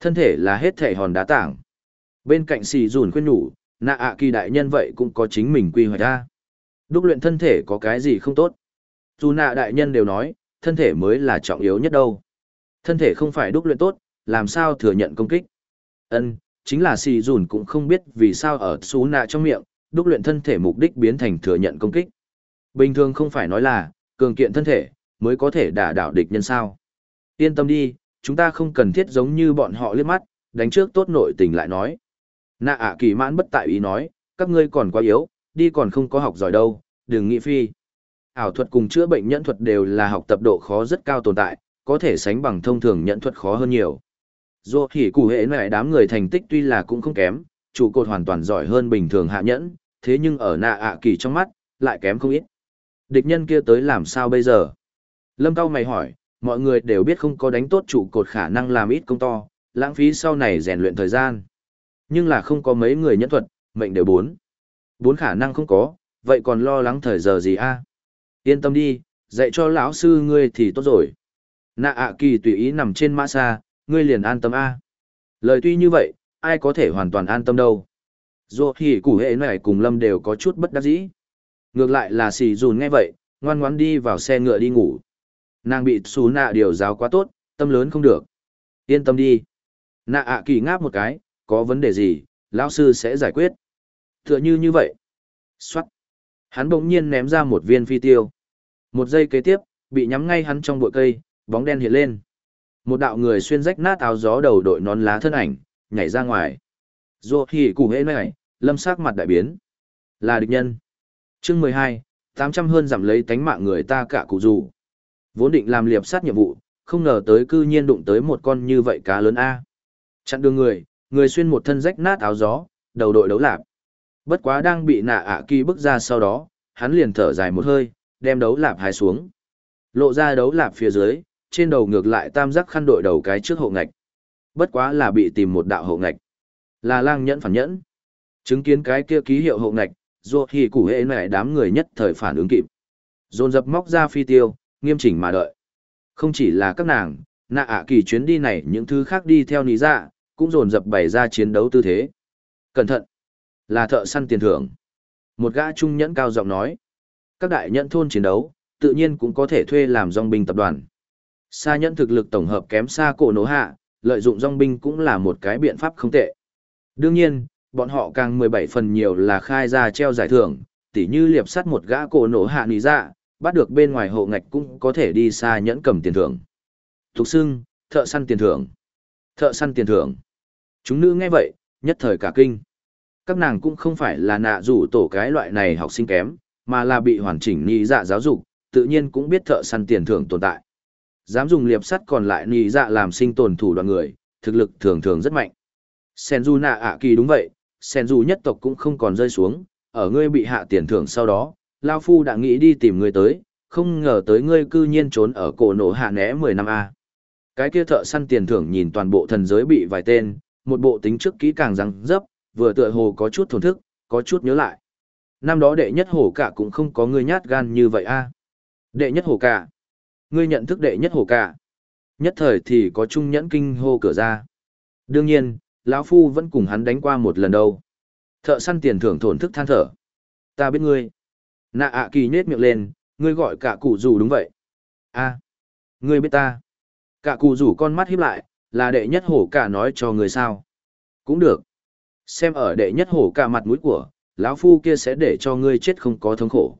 Thân thể là hết thể hòn đá tảng. Bên cạnh xì dùn khuyên nhủ, nạ ạ kỳ đại nhân vậy cũng có chính mình quy hoạch A. Đúc luyện thân thể có cái gì không tốt. Dù nạ đại nhân đều nói, thân thể mới là trọng yếu nhất đâu. Thân thể không phải đúc luyện tốt, làm sao thừa nhận công kích. Ân, chính là xì dùn cũng không biết vì sao ở xú nạ trong miệng, đúc luyện thân thể mục đích biến thành thừa nhận công kích. Bình thường không phải nói là, cường kiện thân thể, mới có thể đả đảo địch nhân sao. Yên tâm đi, chúng ta không cần thiết giống như bọn họ liếc mắt, đánh trước tốt nội tình lại nói. Nạ ạ kỳ mãn bất tại ý nói, các ngươi còn quá yếu, đi còn không có học giỏi đâu, đừng nghĩ phi. Ảo thuật cùng chữa bệnh nhẫn thuật đều là học tập độ khó rất cao tồn tại, có thể sánh bằng thông thường nhẫn thuật khó hơn nhiều. Dù thì cụ hệ này đám người thành tích tuy là cũng không kém, trụ cột hoàn toàn giỏi hơn bình thường hạ nhẫn, thế nhưng ở nạ ạ kỳ trong mắt, lại kém không ít. Địch nhân kia tới làm sao bây giờ? Lâm Cao mày hỏi, mọi người đều biết không có đánh tốt trụ cột khả năng làm ít công to, lãng phí sau này rèn luyện thời gian. Nhưng là không có mấy người nhẫn thuật, mệnh đều bốn. Bốn khả năng không có, vậy còn lo lắng thời giờ gì a? Yên tâm đi, dạy cho lão sư ngươi thì tốt rồi. Nạ ạ kỳ tùy ý nằm trên mã xa, ngươi liền an tâm a. Lời tuy như vậy, ai có thể hoàn toàn an tâm đâu. Dù thì củ hệ này cùng Lâm đều có chút bất đắc dĩ. Ngược lại là xì dùn nghe vậy, ngoan ngoãn đi vào xe ngựa đi ngủ. Nàng bị xú nạ điều giáo quá tốt, tâm lớn không được. Yên tâm đi. Nạ ạ kỳ ngáp một cái, có vấn đề gì, lão sư sẽ giải quyết. Tựa như như vậy. Xoát. Hắn bỗng nhiên ném ra một viên phi tiêu. Một giây kế tiếp, bị nhắm ngay hắn trong bụi cây, bóng đen hiện lên. Một đạo người xuyên rách nát áo gió đầu đội nón lá thân ảnh, nhảy ra ngoài. Dù hỉ cụ hễ này, lâm sắc mặt đại biến. Là địch nhân. chương mười hai, tám trăm hơn giảm lấy tánh mạng người ta cả cụ dù. Vốn định làm liệp sát nhiệm vụ, không ngờ tới cư nhiên đụng tới một con như vậy cá lớn A. Chặn đường người, người xuyên một thân rách nát áo gió, đầu đội đấu lạp. Bất quá đang bị nạ ạ kỳ bước ra sau đó, hắn liền thở dài một hơi, đem đấu lạp hái xuống. Lộ ra đấu lạp phía dưới, trên đầu ngược lại tam giác khăn đội đầu cái trước hậu ngạch. Bất quá là bị tìm một đạo hậu ngạch. Là lang nhẫn phản nhẫn. Chứng kiến cái kia ký hiệu hậu ngạch, dù thì củ hệ này đám người nhất thời phản ứng kịp. Dồn dập móc ra phi tiêu, nghiêm chỉnh mà đợi. Không chỉ là các nàng, nạ ạ kỳ chuyến đi này những thứ khác đi theo lý dạ, cũng dồn dập bày ra chiến đấu tư thế. Cẩn thận! Là thợ săn tiền thưởng. Một gã trung nhẫn cao giọng nói. Các đại nhẫn thôn chiến đấu, tự nhiên cũng có thể thuê làm dòng binh tập đoàn. Sa nhẫn thực lực tổng hợp kém xa cổ nổ hạ, lợi dụng dòng binh cũng là một cái biện pháp không tệ. Đương nhiên, bọn họ càng 17 phần nhiều là khai ra treo giải thưởng, tỉ như liệp sắt một gã cổ nổ hạ nì dạ, bắt được bên ngoài hộ ngạch cũng có thể đi xa nhẫn cầm tiền thưởng. Thục xưng, thợ săn tiền thưởng. Thợ săn tiền thưởng. Chúng nữ nghe vậy, nhất thời cả kinh. Các nàng cũng không phải là nạ rủ tổ cái loại này học sinh kém, mà là bị hoàn chỉnh nì dạ giáo dục, tự nhiên cũng biết thợ săn tiền thưởng tồn tại. Dám dùng liệp sắt còn lại nì dạ làm sinh tồn thủ đoàn người, thực lực thường thường rất mạnh. Sen du nạ ạ kỳ đúng vậy, Sen du nhất tộc cũng không còn rơi xuống, ở ngươi bị hạ tiền thưởng sau đó, Lao Phu đã nghĩ đi tìm ngươi tới, không ngờ tới ngươi cư nhiên trốn ở cổ nổ hạ né 10 năm A. Cái kia thợ săn tiền thưởng nhìn toàn bộ thần giới bị vài tên, một bộ tính trước kỹ càng răng dấp, vừa tựa hồ có chút thổn thức, có chút nhớ lại. Năm đó đệ nhất hổ cả cũng không có ngươi nhát gan như vậy a. Đệ nhất hổ cả. Ngươi nhận thức đệ nhất hổ cả. Nhất thời thì có trung nhẫn kinh hô cửa ra. Đương nhiên, lão Phu vẫn cùng hắn đánh qua một lần đâu. Thợ săn tiền thưởng thổn thức than thở. Ta biết ngươi. Nạ ạ kỳ nhết miệng lên, ngươi gọi cả cụ rủ đúng vậy. a ngươi biết ta. Cả cụ rủ con mắt híp lại, là đệ nhất hổ cả nói cho người sao. Cũng được. Xem ở đệ nhất hổ cả mặt mũi của, lão phu kia sẽ để cho ngươi chết không có thống khổ.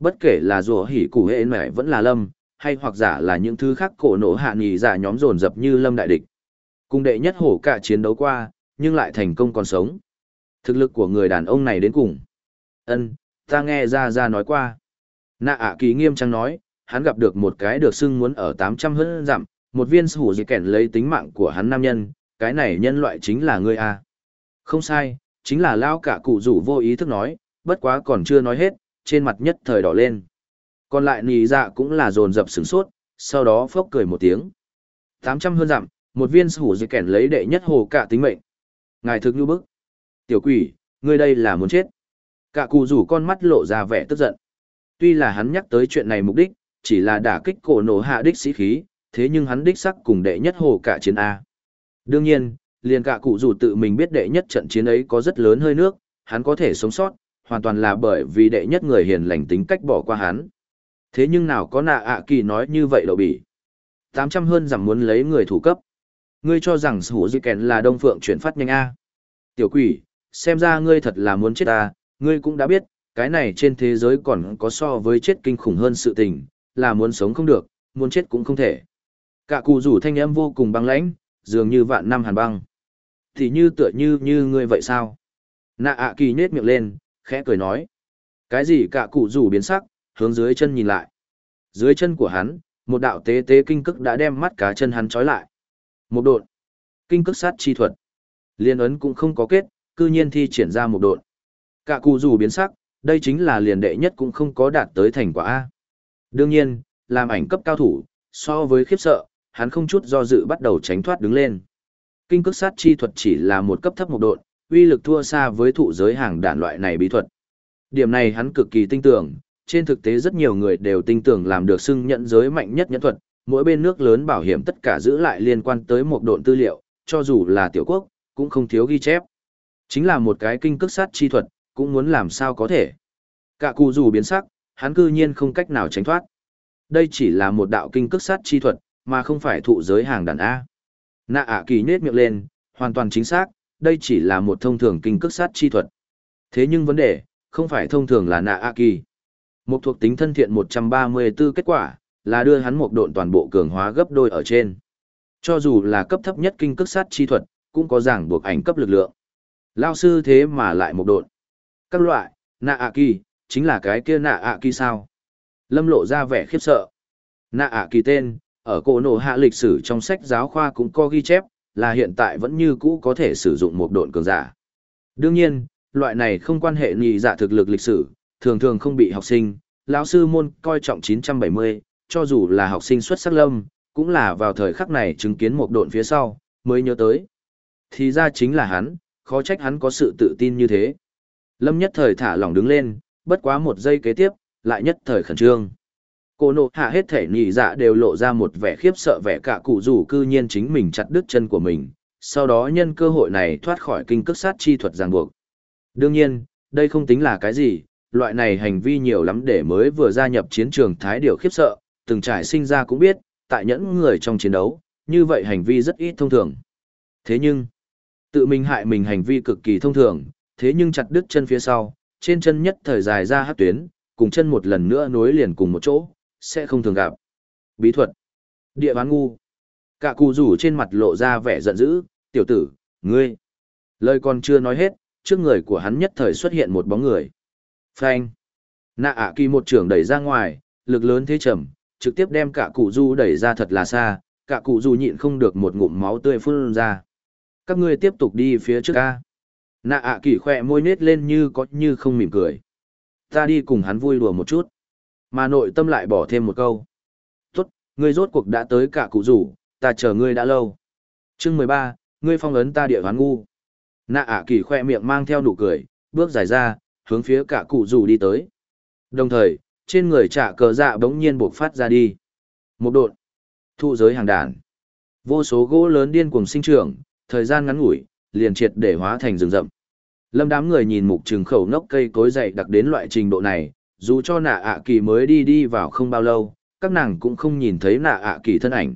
Bất kể là rùa hỉ cụ hệ mẹ vẫn là lâm, hay hoặc giả là những thứ khác cổ nổ hạ nghỉ giả nhóm dồn dập như lâm đại địch. Cùng đệ nhất hổ cả chiến đấu qua, nhưng lại thành công còn sống. Thực lực của người đàn ông này đến cùng. ân ta nghe ra ra nói qua. Nạ ạ kỳ nghiêm trang nói, hắn gặp được một cái được xưng muốn ở 800 hơn dặm, một viên sủ dị kẻn lấy tính mạng của hắn nam nhân, cái này nhân loại chính là ngươi a. Không sai, chính là lao cả cụ rủ vô ý thức nói, bất quá còn chưa nói hết, trên mặt nhất thời đỏ lên. Còn lại nì dạ cũng là dồn dập sửng sốt, sau đó phốc cười một tiếng. 800 hơn dặm, một viên hủ dị kẻn lấy đệ nhất hồ cả tính mệnh. Ngài thực như bức. Tiểu quỷ, ngươi đây là muốn chết. Cả cụ rủ con mắt lộ ra vẻ tức giận. Tuy là hắn nhắc tới chuyện này mục đích, chỉ là đả kích cổ nổ hạ đích sĩ khí, thế nhưng hắn đích sắc cùng đệ nhất hồ cả chiến A. Đương nhiên, liền cả cụ rủ tự mình biết đệ nhất trận chiến ấy có rất lớn hơi nước, hắn có thể sống sót, hoàn toàn là bởi vì đệ nhất người hiền lành tính cách bỏ qua hắn. Thế nhưng nào có nạ ạ kỳ nói như vậy đâu bị. 800 hơn rằng muốn lấy người thủ cấp. Ngươi cho rằng hủ di kèn là đông phượng chuyển phát nhanh A. Tiểu quỷ, xem ra ngươi thật là muốn chết ta, ngươi cũng đã biết, cái này trên thế giới còn có so với chết kinh khủng hơn sự tình, là muốn sống không được, muốn chết cũng không thể. Cả cụ rủ thanh âm vô cùng băng lãnh, dường như vạn năm hàn băng. Thì như tựa như như ngươi vậy sao? Nạ ạ kỳ nết miệng lên, khẽ cười nói. Cái gì cả cụ rủ biến sắc, hướng dưới chân nhìn lại. Dưới chân của hắn, một đạo tế tế kinh cức đã đem mắt cá chân hắn trói lại. Một độn. Kinh cước sát chi thuật. Liên ấn cũng không có kết, cư nhiên thi triển ra một độn. Cả cụ dù biến sắc, đây chính là liền đệ nhất cũng không có đạt tới thành quả A. Đương nhiên, làm ảnh cấp cao thủ, so với khiếp sợ, hắn không chút do dự bắt đầu tránh thoát đứng lên. Kinh cước sát chi thuật chỉ là một cấp thấp một độn, uy lực thua xa với thụ giới hàng đạn loại này bí thuật. Điểm này hắn cực kỳ tinh tưởng, trên thực tế rất nhiều người đều tin tưởng làm được xưng nhận giới mạnh nhất nhẫn thuật, mỗi bên nước lớn bảo hiểm tất cả giữ lại liên quan tới một độn tư liệu, cho dù là tiểu quốc, cũng không thiếu ghi chép. Chính là một cái kinh cước sát chi thuật, cũng muốn làm sao có thể. Cả cụ dù biến sắc, hắn cư nhiên không cách nào tránh thoát. Đây chỉ là một đạo kinh cước sát chi thuật, mà không phải thụ giới hàng đàn A. Nạ ạ kỳ nết miệng lên, hoàn toàn chính xác, đây chỉ là một thông thường kinh cước sát chi thuật. Thế nhưng vấn đề, không phải thông thường là nạ ạ kỳ. Một thuộc tính thân thiện 134 kết quả, là đưa hắn một độn toàn bộ cường hóa gấp đôi ở trên. Cho dù là cấp thấp nhất kinh cước sát chi thuật, cũng có giảng buộc ảnh cấp lực lượng. Lao sư thế mà lại một độn. Các loại, nạ ạ kỳ, chính là cái kia nạ ạ kỳ sao? Lâm lộ ra vẻ khiếp sợ. Nạ ạ kỳ tên, ở cổ nổ hạ lịch sử trong sách giáo khoa cũng có ghi chép, là hiện tại vẫn như cũ có thể sử dụng một độn cường giả. Đương nhiên, loại này không quan hệ nhị giả thực lực lịch sử, thường thường không bị học sinh, lão sư môn coi trọng 970, cho dù là học sinh xuất sắc lâm, cũng là vào thời khắc này chứng kiến một độn phía sau, mới nhớ tới. Thì ra chính là hắn, khó trách hắn có sự tự tin như thế. Lâm nhất thời thả lỏng đứng lên, bất quá một giây kế tiếp, lại nhất thời khẩn trương. Cô nộ hạ hết thể nhị dạ đều lộ ra một vẻ khiếp sợ vẻ cả cụ rủ cư nhiên chính mình chặt đứt chân của mình, sau đó nhân cơ hội này thoát khỏi kinh cước sát chi thuật ràng buộc. Đương nhiên, đây không tính là cái gì, loại này hành vi nhiều lắm để mới vừa gia nhập chiến trường thái điều khiếp sợ, từng trải sinh ra cũng biết, tại nhẫn người trong chiến đấu, như vậy hành vi rất ít thông thường. Thế nhưng, tự mình hại mình hành vi cực kỳ thông thường, thế nhưng chặt đứt chân phía sau, trên chân nhất thời dài ra hát tuyến, cùng chân một lần nữa nối liền cùng một chỗ, sẽ không thường gặp. Bí thuật. Địa bán ngu. Cả cụ rủ trên mặt lộ ra vẻ giận dữ, tiểu tử, ngươi. Lời còn chưa nói hết, trước người của hắn nhất thời xuất hiện một bóng người. Phanh. Nạ ạ kỳ một trưởng đẩy ra ngoài, lực lớn thế trầm, trực tiếp đem cả cụ du đẩy ra thật là xa, cả cụ du nhịn không được một ngụm máu tươi phun ra. Các ngươi tiếp tục đi phía trước ca. Nạ ạ kỳ khỏe môi nết lên như có như không mỉm cười. Ta đi cùng hắn vui đùa một chút. Mà nội tâm lại bỏ thêm một câu. Tốt, ngươi rốt cuộc đã tới cả cụ rủ, ta chờ ngươi đã lâu. chương mười ba, ngươi phong ấn ta địa hoán ngu. Nạ ạ kỳ khoe miệng mang theo nụ cười, bước dài ra, hướng phía cả cụ rủ đi tới. Đồng thời, trên người trả cờ dạ bỗng nhiên buộc phát ra đi. Một đột thụ giới hàng đàn. Vô số gỗ lớn điên cuồng sinh trưởng, thời gian ngắn ngủi, liền triệt để hóa thành rừng rậm. Lâm đám người nhìn mục trừng khẩu nốc cây cối dày đặc đến loại trình độ này, dù cho nạ ạ kỳ mới đi đi vào không bao lâu, các nàng cũng không nhìn thấy nạ ạ kỳ thân ảnh.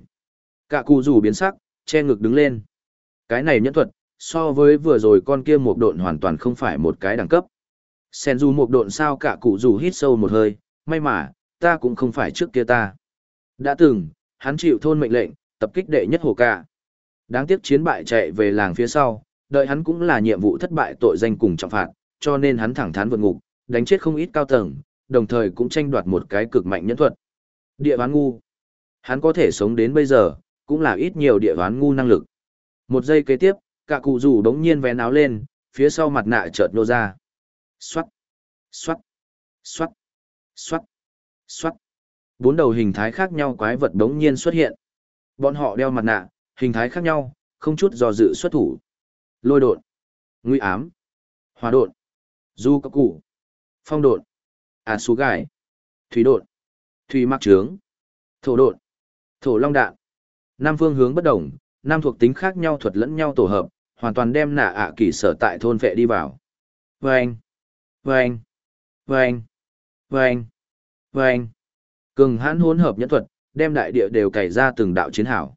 Cả cụ rủ biến sắc, che ngực đứng lên. Cái này nhẫn thuật, so với vừa rồi con kia một độn hoàn toàn không phải một cái đẳng cấp. Sen dù một độn sao cả cụ rủ hít sâu một hơi, may mà, ta cũng không phải trước kia ta. Đã từng, hắn chịu thôn mệnh lệnh, tập kích đệ nhất hồ ca. Đáng tiếc chiến bại chạy về làng phía sau, đợi hắn cũng là nhiệm vụ thất bại tội danh cùng trọng phạt, cho nên hắn thẳng thắn vượt ngục, đánh chết không ít cao tầng, đồng thời cũng tranh đoạt một cái cực mạnh nhẫn thuật. Địa ván ngu. Hắn có thể sống đến bây giờ, cũng là ít nhiều địa ván ngu năng lực. Một giây kế tiếp, cả cụ rủ đống nhiên vén áo lên, phía sau mặt nạ chợt nô ra. Xoát, xoát, xoát, xoát, xoát. Bốn đầu hình thái khác nhau quái vật đống nhiên xuất hiện. Bọn họ đeo mặt nạ, hình thái khác nhau, không chút do dự xuất thủ. Lôi đột, nguy ám, hòa đột, du cấp củ phong đột, à xú gải thủy đột, thủy mạc trướng, thổ đột, thổ long đạn. Năm phương hướng bất đồng, năm thuộc tính khác nhau thuật lẫn nhau tổ hợp, hoàn toàn đem nạ ạ kỳ sở tại thôn vệ đi vào. Vâng! Vâng! Vâng! Vâng! Vâng! Cường hãn hỗn hợp nhẫn thuật, đem đại địa đều cày ra từng đạo chiến hảo.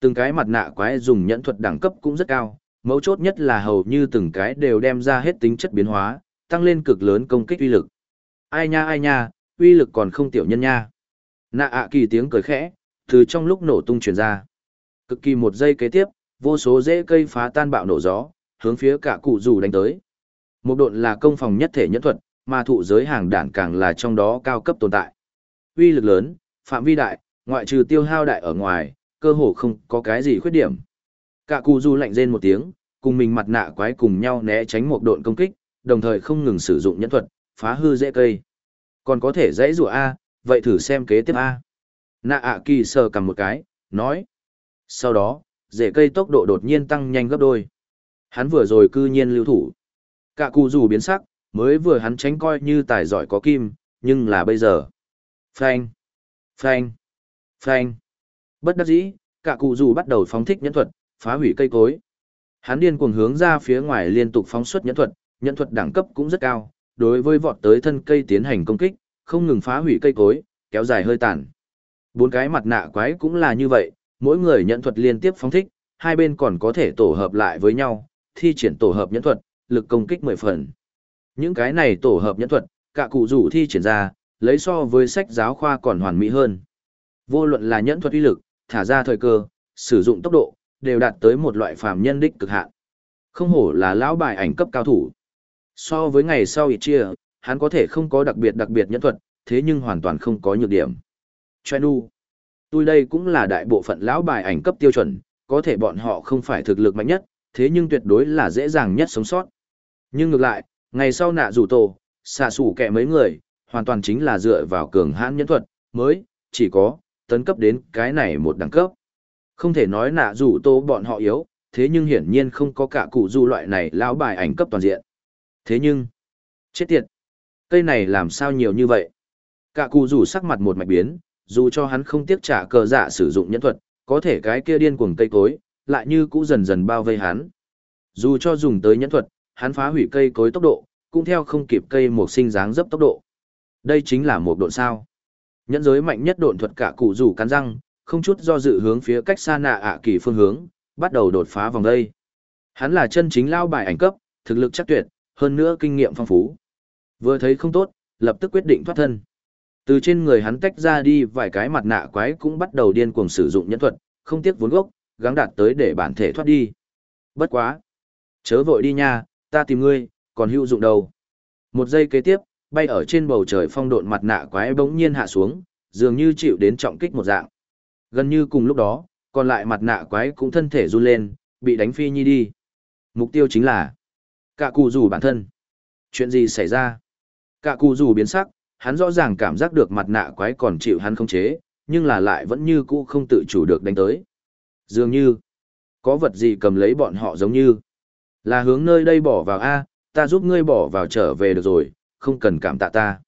Từng cái mặt nạ quái dùng nhẫn thuật đẳng cấp cũng rất cao, mấu chốt nhất là hầu như từng cái đều đem ra hết tính chất biến hóa, tăng lên cực lớn công kích uy lực. Ai nha ai nha, uy lực còn không tiểu nhân nha. Nạ ạ kỳ tiếng cười khẽ, từ trong lúc nổ tung truyền ra. Cực kỳ một giây kế tiếp, vô số rễ cây phá tan bạo nổ gió, hướng phía cả cụ rủ đánh tới. Một độn là công phòng nhất thể nhẫn thuật, mà thụ giới hàng đản càng là trong đó cao cấp tồn tại. Uy lực lớn, phạm vi đại, ngoại trừ tiêu hao đại ở ngoài, cơ hồ không có cái gì khuyết điểm. Cả cụ du lạnh rên một tiếng, cùng mình mặt nạ quái cùng nhau né tránh một độn công kích, đồng thời không ngừng sử dụng nhẫn thuật, phá hư rễ cây. Còn có thể dãy rùa A, vậy thử xem kế tiếp A. Nạ ạ kỳ sờ cầm một cái, nói. Sau đó, rễ cây tốc độ đột nhiên tăng nhanh gấp đôi. Hắn vừa rồi cư nhiên lưu thủ. Cả cụ dù biến sắc, mới vừa hắn tránh coi như tài giỏi có kim, nhưng là bây giờ. Phanh, phanh, phanh. Bất đắc dĩ, cả cụ dù bắt đầu phóng thích nhẫn thuật, phá hủy cây cối. Hắn điên cuồng hướng ra phía ngoài liên tục phóng xuất nhẫn thuật, nhẫn thuật đẳng cấp cũng rất cao, đối với vọt tới thân cây tiến hành công kích, không ngừng phá hủy cây cối, kéo dài hơi tàn. Bốn cái mặt nạ quái cũng là như vậy, mỗi người nhẫn thuật liên tiếp phóng thích, hai bên còn có thể tổ hợp lại với nhau, thi triển tổ hợp nhẫn thuật, lực công kích mười phần. Những cái này tổ hợp nhẫn thuật, cả cụ rủ thi triển ra, lấy so với sách giáo khoa còn hoàn mỹ hơn. Vô luận là nhẫn thuật uy lực, thả ra thời cơ, sử dụng tốc độ, đều đạt tới một loại phàm nhân đích cực hạn. Không hổ là lão bài ảnh cấp cao thủ. So với ngày sau ít chia, hắn có thể không có đặc biệt đặc biệt nhẫn thuật, thế nhưng hoàn toàn không có nhược điểm. Chenu. Tôi đây cũng là đại bộ phận lão bài ảnh cấp tiêu chuẩn, có thể bọn họ không phải thực lực mạnh nhất, thế nhưng tuyệt đối là dễ dàng nhất sống sót. Nhưng ngược lại, ngày sau nạ rủ tổ, xạ sủ kẻ mấy người, hoàn toàn chính là dựa vào cường hãn nhẫn thuật, mới, chỉ có, tấn cấp đến cái này một đẳng cấp. Không thể nói nạ rủ tổ bọn họ yếu, thế nhưng hiển nhiên không có cả cụ du loại này lão bài ảnh cấp toàn diện. Thế nhưng, chết tiệt, cây này làm sao nhiều như vậy? Cả cụ rủ sắc mặt một mạch biến, dù cho hắn không tiếc trả cờ dạ sử dụng nhẫn thuật, có thể cái kia điên cuồng cây cối, lại như cũ dần dần bao vây hắn. Dù cho dùng tới nhẫn thuật, hắn phá hủy cây cối tốc độ, cũng theo không kịp cây một sinh dáng dấp tốc độ. Đây chính là một độn sao. Nhẫn giới mạnh nhất độn thuật cả cụ rủ cắn răng, không chút do dự hướng phía cách xa nạ ạ kỳ phương hướng, bắt đầu đột phá vòng đây. Hắn là chân chính lao bài ảnh cấp, thực lực chắc tuyệt, hơn nữa kinh nghiệm phong phú. Vừa thấy không tốt, lập tức quyết định thoát thân. Từ trên người hắn tách ra đi vài cái mặt nạ quái cũng bắt đầu điên cuồng sử dụng nhẫn thuật, không tiếc vốn gốc, gắng đạt tới để bản thể thoát đi. Bất quá. Chớ vội đi nha, ta tìm ngươi, còn hữu dụng đâu. Một giây kế tiếp, bay ở trên bầu trời phong độn mặt nạ quái bỗng nhiên hạ xuống, dường như chịu đến trọng kích một dạng. Gần như cùng lúc đó, còn lại mặt nạ quái cũng thân thể run lên, bị đánh phi nhi đi. Mục tiêu chính là cả cụ rủ bản thân. Chuyện gì xảy ra? Cả cụ rủ biến sắc, hắn rõ ràng cảm giác được mặt nạ quái còn chịu hắn không chế, nhưng là lại vẫn như cũ không tự chủ được đánh tới. Dường như, có vật gì cầm lấy bọn họ giống như, là hướng nơi đây bỏ vào A, ta giúp ngươi bỏ vào trở về được rồi, không cần cảm tạ ta.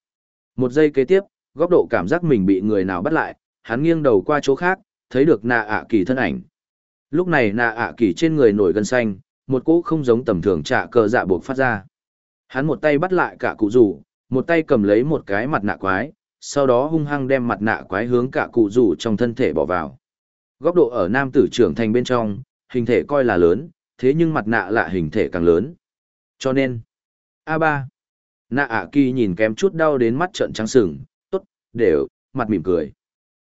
Một giây kế tiếp, góc độ cảm giác mình bị người nào bắt lại, hắn nghiêng đầu qua chỗ khác, thấy được nạ ạ kỳ thân ảnh. Lúc này nạ ạ kỳ trên người nổi gân xanh, một cỗ không giống tầm thường trả cờ dạ buộc phát ra. Hắn một tay bắt lại cả cụ rủ, một tay cầm lấy một cái mặt nạ quái, sau đó hung hăng đem mặt nạ quái hướng cả cụ rủ trong thân thể bỏ vào. Góc độ ở nam tử trưởng thành bên trong, hình thể coi là lớn, thế nhưng mặt nạ lạ hình thể càng lớn. Cho nên, A3, nạ ạ kỳ nhìn kém chút đau đến mắt trợn trắng sừng, tốt, đều, mặt mỉm cười.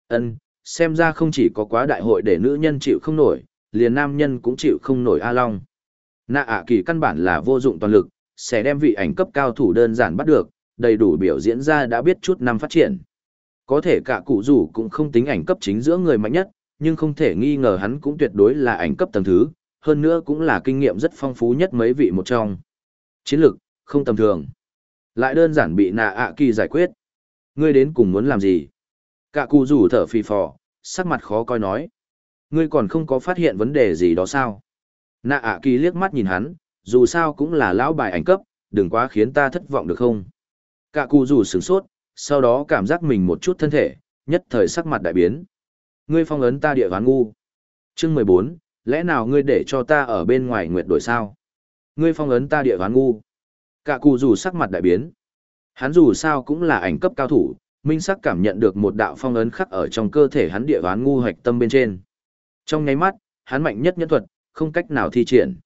ân xem ra không chỉ có quá đại hội để nữ nhân chịu không nổi, liền nam nhân cũng chịu không nổi A Long. Nạ ạ kỳ căn bản là vô dụng toàn lực, sẽ đem vị ảnh cấp cao thủ đơn giản bắt được, đầy đủ biểu diễn ra đã biết chút năm phát triển. Có thể cả cụ rủ cũng không tính ảnh cấp chính giữa người mạnh nhất, nhưng không thể nghi ngờ hắn cũng tuyệt đối là ảnh cấp tầng thứ, hơn nữa cũng là kinh nghiệm rất phong phú nhất mấy vị một trong. Chiến lược, không tầm thường. Lại đơn giản bị nạ ạ kỳ giải quyết. Ngươi đến cùng muốn làm gì? Cả cụ rủ thở phì phò, sắc mặt khó coi nói. Ngươi còn không có phát hiện vấn đề gì đó sao? Nạ ạ kỳ liếc mắt nhìn hắn, dù sao cũng là lão bài ảnh cấp, đừng quá khiến ta thất vọng được không? Cả cụ rủ sửng sốt, sau đó cảm giác mình một chút thân thể, nhất thời sắc mặt đại biến. Ngươi phong ấn ta địa ván ngu. Chương mười bốn, lẽ nào ngươi để cho ta ở bên ngoài nguyệt đổi sao? Ngươi phong ấn ta địa ván ngu. Cả cụ dù sắc mặt đại biến. Hắn dù sao cũng là ảnh cấp cao thủ, minh sắc cảm nhận được một đạo phong ấn khắc ở trong cơ thể hắn địa ván ngu hoạch tâm bên trên. Trong nháy mắt, hắn mạnh nhất nhân thuật, không cách nào thi triển.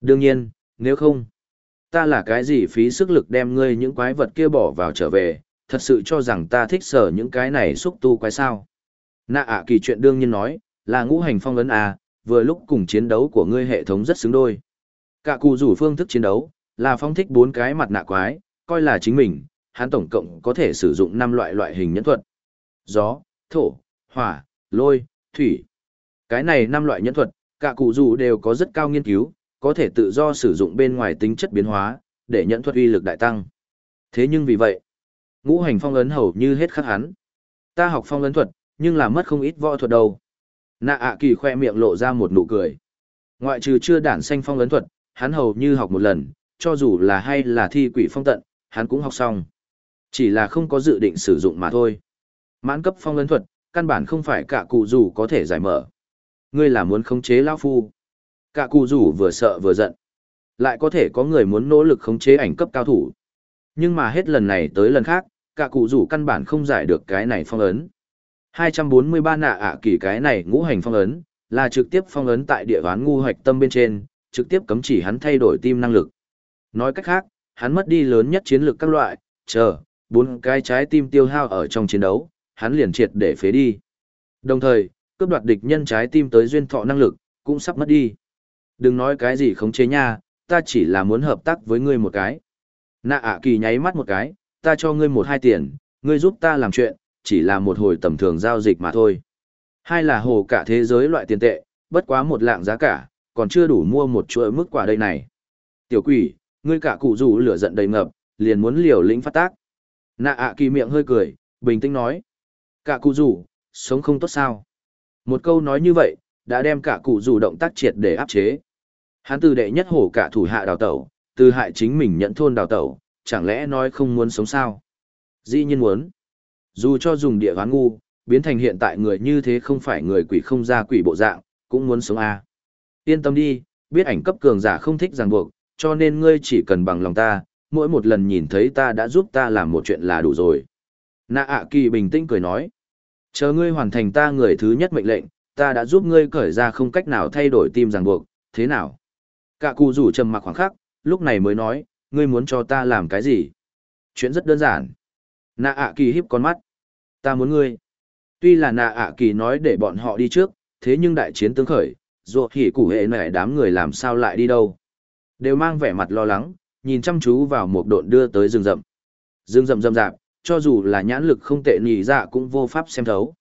Đương nhiên, nếu không, ta là cái gì phí sức lực đem ngươi những quái vật kia bỏ vào trở về, thật sự cho rằng ta thích sở những cái này xúc tu quái sao. Nạ ạ kỳ chuyện đương nhiên nói, là ngũ hành phong ấn à, vừa lúc cùng chiến đấu của ngươi hệ thống rất xứng đôi. Cả cụ rủ phương thức chiến đấu, là phong thích bốn cái mặt nạ quái, coi là chính mình, hắn tổng cộng có thể sử dụng năm loại loại hình nhẫn thuật. Gió, thổ, hỏa, lôi, thủy. Cái này năm loại nhẫn thuật, cả cụ rủ đều có rất cao nghiên cứu, có thể tự do sử dụng bên ngoài tính chất biến hóa, để nhẫn thuật uy lực đại tăng. Thế nhưng vì vậy, ngũ hành phong ấn hầu như hết khắc hắn. Ta học phong ấn thuật, nhưng là mất không ít võ thuật đâu. Nạ ạ kỳ khoe miệng lộ ra một nụ cười. Ngoại trừ chưa đản xanh phong ấn thuật, hắn hầu như học một lần, cho dù là hay là thi quỷ phong tận, hắn cũng học xong. Chỉ là không có dự định sử dụng mà thôi. Mãn cấp phong ấn thuật, căn bản không phải cả cụ rủ có thể giải mở. Ngươi là muốn khống chế lão phu. Cả cụ rủ vừa sợ vừa giận. Lại có thể có người muốn nỗ lực khống chế ảnh cấp cao thủ. Nhưng mà hết lần này tới lần khác, cả cụ rủ căn bản không giải được cái này phong ấn. 243 nạ ạ kỳ cái này ngũ hành phong ấn, là trực tiếp phong ấn tại địa ván ngu hoạch tâm bên trên, trực tiếp cấm chỉ hắn thay đổi tim năng lực. Nói cách khác, hắn mất đi lớn nhất chiến lược các loại, chờ, bốn cái trái tim tiêu hao ở trong chiến đấu, hắn liền triệt để phế đi. Đồng thời, cướp đoạt địch nhân trái tim tới duyên thọ năng lực, cũng sắp mất đi. Đừng nói cái gì khống chế nha, ta chỉ là muốn hợp tác với ngươi một cái. Nạ ạ kỳ nháy mắt một cái, ta cho ngươi một hai tiền, ngươi giúp ta làm chuyện, chỉ là một hồi tầm thường giao dịch mà thôi. Hai là hồ cả thế giới loại tiền tệ, bất quá một lạng giá cả, còn chưa đủ mua một chuỗi mức quả đây này. Tiểu quỷ, ngươi cả cụ rủ lửa giận đầy ngập, liền muốn liều lĩnh phát tác. Nạ ạ kỳ miệng hơi cười, bình tĩnh nói. Cả cụ rủ, sống không tốt sao? Một câu nói như vậy, đã đem cả cụ rủ động tác triệt để áp chế. Hắn từ đệ nhất hổ cả thủ hạ đào tẩu, từ hại chính mình nhận thôn đào tẩu, chẳng lẽ nói không muốn sống sao? Dĩ nhiên muốn. Dù cho dùng địa hoán ngu, biến thành hiện tại người như thế không phải người quỷ không ra quỷ bộ dạng, cũng muốn sống à. Yên tâm đi, biết ảnh cấp cường giả không thích ràng buộc, cho nên ngươi chỉ cần bằng lòng ta, mỗi một lần nhìn thấy ta đã giúp ta làm một chuyện là đủ rồi. Nạ ạ kỳ bình tĩnh cười nói. Chờ ngươi hoàn thành ta người thứ nhất mệnh lệnh, ta đã giúp ngươi cởi ra không cách nào thay đổi tim ràng buộc, thế nào? Cả cụ rủ trầm mặc khoảng khắc, lúc này mới nói, ngươi muốn cho ta làm cái gì? Chuyện rất đơn giản. Nạ ạ kỳ híp con mắt. Ta muốn ngươi. Tuy là nạ ạ kỳ nói để bọn họ đi trước, thế nhưng đại chiến tương khởi, ruột hỉ củ hệ nẻ đám người làm sao lại đi đâu. Đều mang vẻ mặt lo lắng, nhìn chăm chú vào một độn đưa tới rừng rậm. Rừng rậm rậm rạp, cho dù là nhãn lực không tệ nhị dạ cũng vô pháp xem thấu.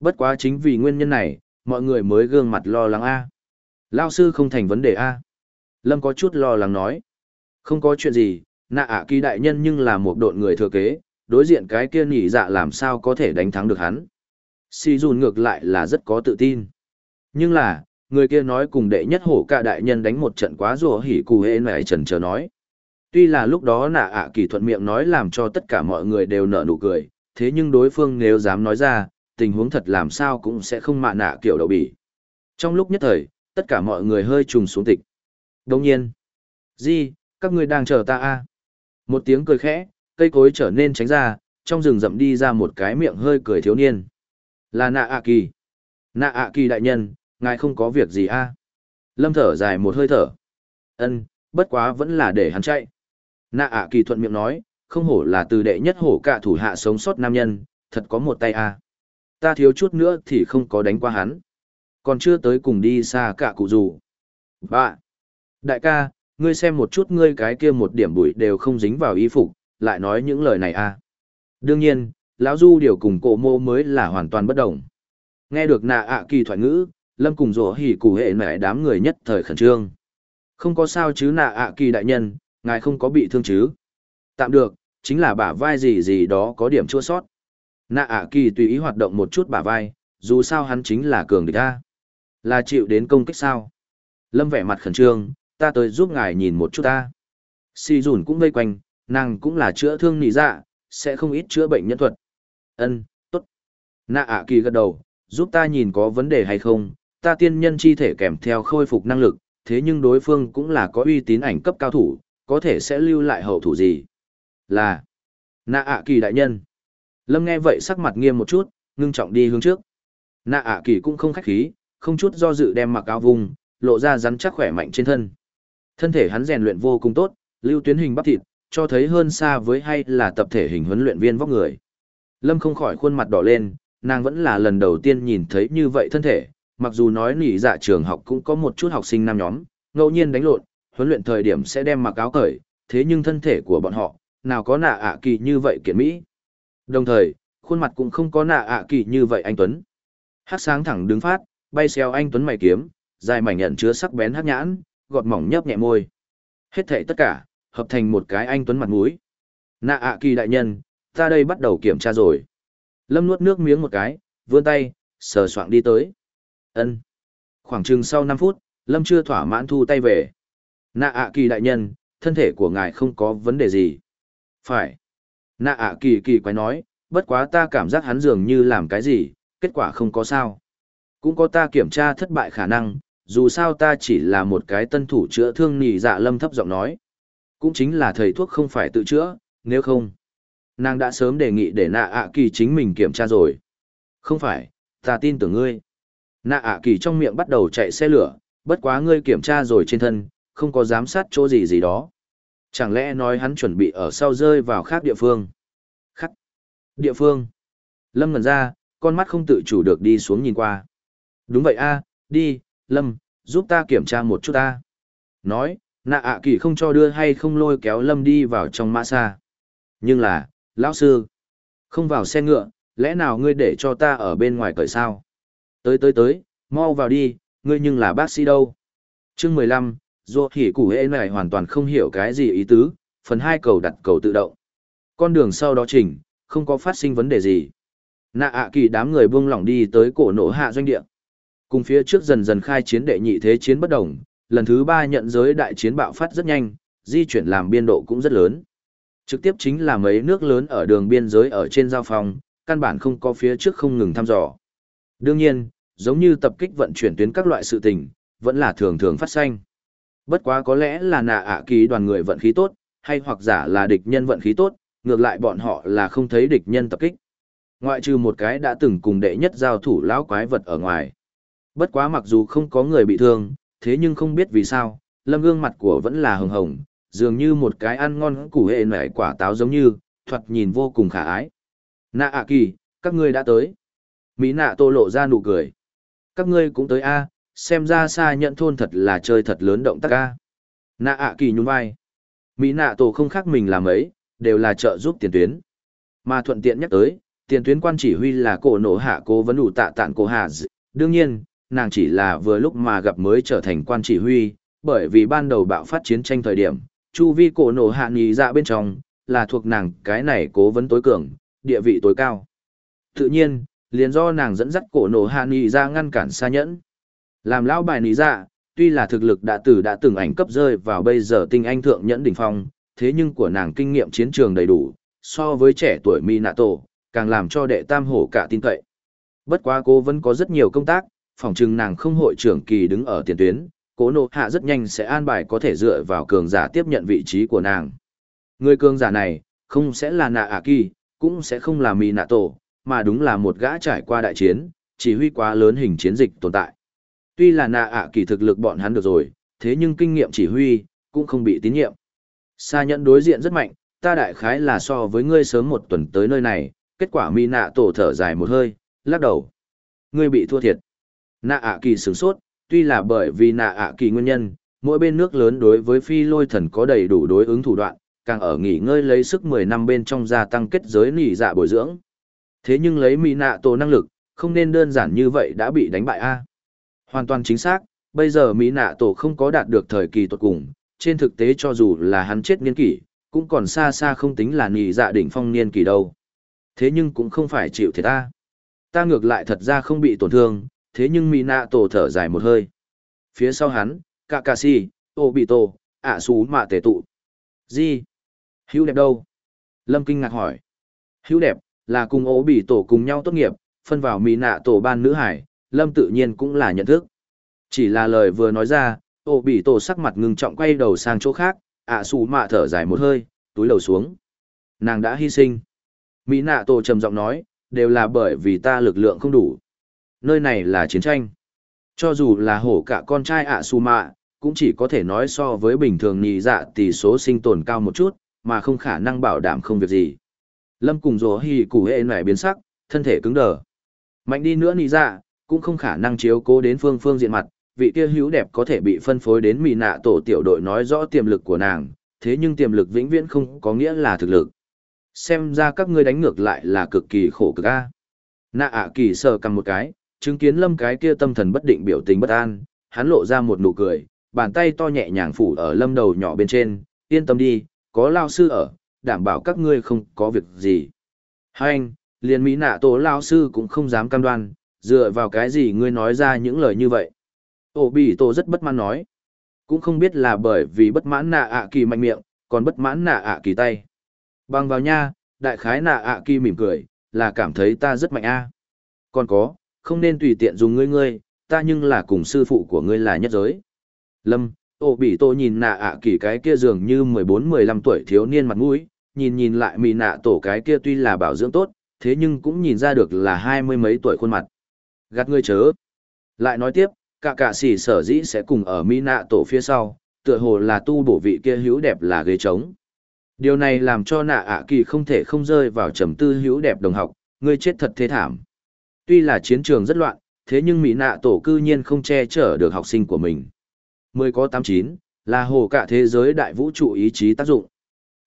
Bất quá chính vì nguyên nhân này, mọi người mới gương mặt lo lắng A. Lao sư không thành vấn đề A. Lâm có chút lo lắng nói. Không có chuyện gì, nạ ạ kỳ đại nhân nhưng là một độn người thừa kế, đối diện cái kia nhị dạ làm sao có thể đánh thắng được hắn. Si dùn ngược lại là rất có tự tin. Nhưng là, người kia nói cùng đệ nhất hổ cả đại nhân đánh một trận quá rùa hỉ cù hê này trần chờ nói. Tuy là lúc đó nạ ạ kỳ thuận miệng nói làm cho tất cả mọi người đều nở nụ cười, thế nhưng đối phương nếu dám nói ra, tình huống thật làm sao cũng sẽ không mạ nạ kiểu đậu bỉ. Trong lúc nhất thời, tất cả mọi người hơi trùng xuống tịch. Đồng nhiên, Di, các ngươi đang chờ ta à? Một tiếng cười khẽ, cây cối trở nên tránh ra, trong rừng rậm đi ra một cái miệng hơi cười thiếu niên. Là nạ ạ kỳ. Nạ ạ kỳ đại nhân, ngài không có việc gì à? Lâm thở dài một hơi thở. Ân, bất quá vẫn là để hắn chạy. Nạ ạ kỳ thuận miệng nói, không hổ là từ đệ nhất hổ cả thủ hạ sống sót nam nhân, thật có một tay à. Ta thiếu chút nữa thì không có đánh qua hắn. Còn chưa tới cùng đi xa cả cụ dù. Bạ, Đại ca, ngươi xem một chút ngươi cái kia một điểm bụi đều không dính vào y phục, lại nói những lời này à. Đương nhiên, lão du điều cùng cổ mô mới là hoàn toàn bất đồng. Nghe được nạ ạ kỳ thoại ngữ, lâm cùng rổ hỉ cụ hệ mẹ đám người nhất thời khẩn trương. Không có sao chứ nạ ạ kỳ đại nhân, ngài không có bị thương chứ. Tạm được, chính là bả vai gì gì đó có điểm chua sót. Nạ ạ kỳ tùy ý hoạt động một chút bả vai, dù sao hắn chính là cường địch ta Là chịu đến công kích sao? Lâm vẻ mặt khẩn trương, ta tới giúp ngài nhìn một chút ta. Si dùn cũng vây quanh, nàng cũng là chữa thương nị dạ, sẽ không ít chữa bệnh nhân thuật. Ân, tốt. Nạ ạ kỳ gật đầu, giúp ta nhìn có vấn đề hay không, ta tiên nhân chi thể kèm theo khôi phục năng lực, thế nhưng đối phương cũng là có uy tín ảnh cấp cao thủ, có thể sẽ lưu lại hậu thủ gì. Là, nạ ạ kỳ đại nhân. Lâm nghe vậy sắc mặt nghiêm một chút, ngưng trọng đi hướng trước. Nạ ạ kỳ cũng không khách khí, không chút do dự đem mặc áo vùng, lộ ra rắn chắc khỏe mạnh trên thân. Thân thể hắn rèn luyện vô cùng tốt, lưu tuyến hình bắp thịt, cho thấy hơn xa với hay là tập thể hình huấn luyện viên vóc người. Lâm không khỏi khuôn mặt đỏ lên, nàng vẫn là lần đầu tiên nhìn thấy như vậy thân thể, mặc dù nói nỉ dạ trường học cũng có một chút học sinh nam nhóm, ngẫu nhiên đánh lộn, huấn luyện thời điểm sẽ đem mặc áo cởi, thế nhưng thân thể của bọn họ, nào có nạ ạ kỳ như vậy kiện mỹ. Đồng thời, khuôn mặt cũng không có nạ ạ kỳ như vậy anh Tuấn. Hát sáng thẳng đứng phát, bay xeo anh Tuấn mày kiếm, dài mảnh nhận chứa sắc bén hát nhãn, gọt mỏng nhấp nhẹ môi. Hết thảy tất cả, hợp thành một cái anh Tuấn mặt mũi. Nạ ạ kỳ đại nhân, ta đây bắt đầu kiểm tra rồi. Lâm nuốt nước miếng một cái, vươn tay, sờ soạng đi tới. ân Khoảng chừng sau 5 phút, Lâm chưa thỏa mãn thu tay về. Nạ ạ kỳ đại nhân, thân thể của ngài không có vấn đề gì. Phải. Nạ ạ kỳ kỳ quái nói, bất quá ta cảm giác hắn dường như làm cái gì, kết quả không có sao. Cũng có ta kiểm tra thất bại khả năng, dù sao ta chỉ là một cái tân thủ chữa thương nì dạ lâm thấp giọng nói. Cũng chính là thầy thuốc không phải tự chữa, nếu không. Nàng đã sớm đề nghị để nạ ạ kỳ chính mình kiểm tra rồi. Không phải, ta tin tưởng ngươi. Nạ ạ kỳ trong miệng bắt đầu chạy xe lửa, bất quá ngươi kiểm tra rồi trên thân, không có giám sát chỗ gì gì đó. Chẳng lẽ nói hắn chuẩn bị ở sau rơi vào khác địa phương? Khắc. Địa phương. Lâm ngần ra, con mắt không tự chủ được đi xuống nhìn qua. Đúng vậy a, đi, Lâm, giúp ta kiểm tra một chút ta. Nói, nạ ạ kỳ không cho đưa hay không lôi kéo Lâm đi vào trong mã xa. Nhưng là, lão sư, không vào xe ngựa, lẽ nào ngươi để cho ta ở bên ngoài cởi sao? Tới tới tới, mau vào đi, ngươi nhưng là bác sĩ đâu? Chương mười lăm, dù hỉ củ hệ này hoàn toàn không hiểu cái gì ý tứ, phần hai cầu đặt cầu tự động. Con đường sau đó chỉnh, không có phát sinh vấn đề gì. Nạ ạ kỳ đám người buông lỏng đi tới cổ nổ hạ doanh địa. Cùng phía trước dần dần khai chiến đệ nhị thế chiến bất đồng, lần thứ ba nhận giới đại chiến bạo phát rất nhanh, di chuyển làm biên độ cũng rất lớn. Trực tiếp chính là mấy nước lớn ở đường biên giới ở trên giao phòng, căn bản không có phía trước không ngừng thăm dò. Đương nhiên, giống như tập kích vận chuyển tuyến các loại sự tình, vẫn là thường thường phát sinh. Bất quá có lẽ là nạ ạ kỳ đoàn người vận khí tốt, hay hoặc giả là địch nhân vận khí tốt, ngược lại bọn họ là không thấy địch nhân tập kích. Ngoại trừ một cái đã từng cùng đệ nhất giao thủ lão quái vật ở ngoài. Bất quá mặc dù không có người bị thương, thế nhưng không biết vì sao, lâm gương mặt của vẫn là hồng hồng, dường như một cái ăn ngon củ hệ nảy quả táo giống như, thoạt nhìn vô cùng khả ái. Nạ ạ kỳ, các ngươi đã tới. Mỹ nạ tô lộ ra nụ cười. Các ngươi cũng tới a xem ra xa nhận thôn thật là chơi thật lớn động tác a nạ ạ kỳ nhún vai mỹ nạ tổ không khác mình làm ấy đều là trợ giúp tiền tuyến mà thuận tiện nhắc tới tiền tuyến quan chỉ huy là cổ nổ hạ cố vấn đủ tạ tạng cổ hạ đương nhiên nàng chỉ là vừa lúc mà gặp mới trở thành quan chỉ huy bởi vì ban đầu bạo phát chiến tranh thời điểm chu vi cổ nổ hạ nghỉ dạ bên trong là thuộc nàng cái này cố vấn tối cường địa vị tối cao tự nhiên liền do nàng dẫn dắt cổ nổ hạ nghỉ ra dạ ngăn cản xa nhẫn làm lão bài nghỉ dạ, tuy là thực lực đã từ đã từng ảnh cấp rơi vào bây giờ tinh anh thượng nhẫn đỉnh phong, thế nhưng của nàng kinh nghiệm chiến trường đầy đủ, so với trẻ tuổi Minato, càng làm cho đệ tam hổ cả tin cậy. Bất quá cô vẫn có rất nhiều công tác, phòng trưng nàng không hội trưởng kỳ đứng ở tiền tuyến, cố nộ hạ rất nhanh sẽ an bài có thể dựa vào cường giả tiếp nhận vị trí của nàng. Người cường giả này, không sẽ là nạ ả kỳ, cũng sẽ không là Minato, mà đúng là một gã trải qua đại chiến, chỉ huy quá lớn hình chiến dịch tồn tại. Tuy là nạ ạ kỳ thực lực bọn hắn được rồi, thế nhưng kinh nghiệm chỉ huy, cũng không bị tín nhiệm. Sa nhẫn đối diện rất mạnh, ta đại khái là so với ngươi sớm một tuần tới nơi này, kết quả mi nạ tổ thở dài một hơi, lắc đầu. Ngươi bị thua thiệt. Nạ ạ kỳ sửng sốt, tuy là bởi vì nạ ạ kỳ nguyên nhân, mỗi bên nước lớn đối với phi lôi thần có đầy đủ đối ứng thủ đoạn, càng ở nghỉ ngơi lấy sức 10 năm bên trong gia tăng kết giới nỉ dạ bồi dưỡng. Thế nhưng lấy mỹ nạ tổ năng lực, không nên đơn giản như vậy đã bị đánh bại a Hoàn toàn chính xác, bây giờ Mỹ nạ tổ không có đạt được thời kỳ tột cùng, trên thực tế cho dù là hắn chết niên kỷ, cũng còn xa xa không tính là nỉ dạ đỉnh phong niên kỷ đâu. Thế nhưng cũng không phải chịu thiệt ta. Ta ngược lại thật ra không bị tổn thương, thế nhưng Mỹ nạ tổ thở dài một hơi. Phía sau hắn, Kakashi, Obito, ạ xú mạ tề tụ. Gì? Hữu đẹp đâu? Lâm kinh ngạc hỏi. Hữu đẹp, là cùng ố bị tổ cùng nhau tốt nghiệp, phân vào mỹ nạ tổ ban nữ hải, Lâm tự nhiên cũng là nhận thức. Chỉ là lời vừa nói ra, ô bị tổ sắc mặt ngưng trọng quay đầu sang chỗ khác, ạ xù mạ thở dài một hơi, túi đầu xuống. Nàng đã hy sinh. Mỹ nạ tổ trầm giọng nói, đều là bởi vì ta lực lượng không đủ. Nơi này là chiến tranh. Cho dù là hổ cả con trai ạ su mạ, cũng chỉ có thể nói so với bình thường nhì dạ tỷ số sinh tồn cao một chút, mà không khả năng bảo đảm không việc gì. Lâm cùng rồ hì củ hệ nẻ biến sắc, thân thể cứng đờ. Mạnh đi nữa nhì dạ, cũng không khả năng chiếu cố đến phương phương diện mặt, vị kia hữu đẹp có thể bị phân phối đến mì nạ tổ tiểu đội nói rõ tiềm lực của nàng, thế nhưng tiềm lực vĩnh viễn không có nghĩa là thực lực. Xem ra các ngươi đánh ngược lại là cực kỳ khổ cực a. Nạ ạ kỳ sờ cầm một cái, chứng kiến lâm cái kia tâm thần bất định biểu tình bất an, hắn lộ ra một nụ cười, bàn tay to nhẹ nhàng phủ ở lâm đầu nhỏ bên trên, yên tâm đi, có lao sư ở, đảm bảo các ngươi không có việc gì. Hai anh, liền mỹ nạ tổ lao sư cũng không dám cam đoan, dựa vào cái gì ngươi nói ra những lời như vậy? Ổ bị tổ rất bất mãn nói. Cũng không biết là bởi vì bất mãn nạ ạ kỳ mạnh miệng còn bất mãn nạ ạ kỳ tay. Bằng vào nha đại khái nạ ạ kỳ mỉm cười là cảm thấy ta rất mạnh a. Còn có, không nên tùy tiện dùng ngươi ngươi, ta nhưng là cùng sư phụ của ngươi là nhất giới. Lâm, ô bị tô nhìn nạ ạ kỳ cái kia dường như 14-15 tuổi thiếu niên mặt mũi, nhìn nhìn lại mì nạ tổ cái kia tuy là bảo dưỡng tốt, thế nhưng cũng nhìn ra được là hai mươi mấy tuổi khuôn mặt. Gạt ngươi chớ. Lại nói tiếp, cả cả xỉ sở dĩ sẽ cùng ở mì nạ tổ phía sau, tựa hồ là tu bổ vị kia hữu đẹp là ghế trống. Điều này làm cho nạ ạ kỳ không thể không rơi vào trầm tư hữu đẹp đồng học, ngươi chết thật thế thảm. Tuy là chiến trường rất loạn, thế nhưng Mỹ nạ tổ cư nhiên không che chở được học sinh của mình. Mười có tám chín, là hồ cả thế giới đại vũ trụ ý chí tác dụng.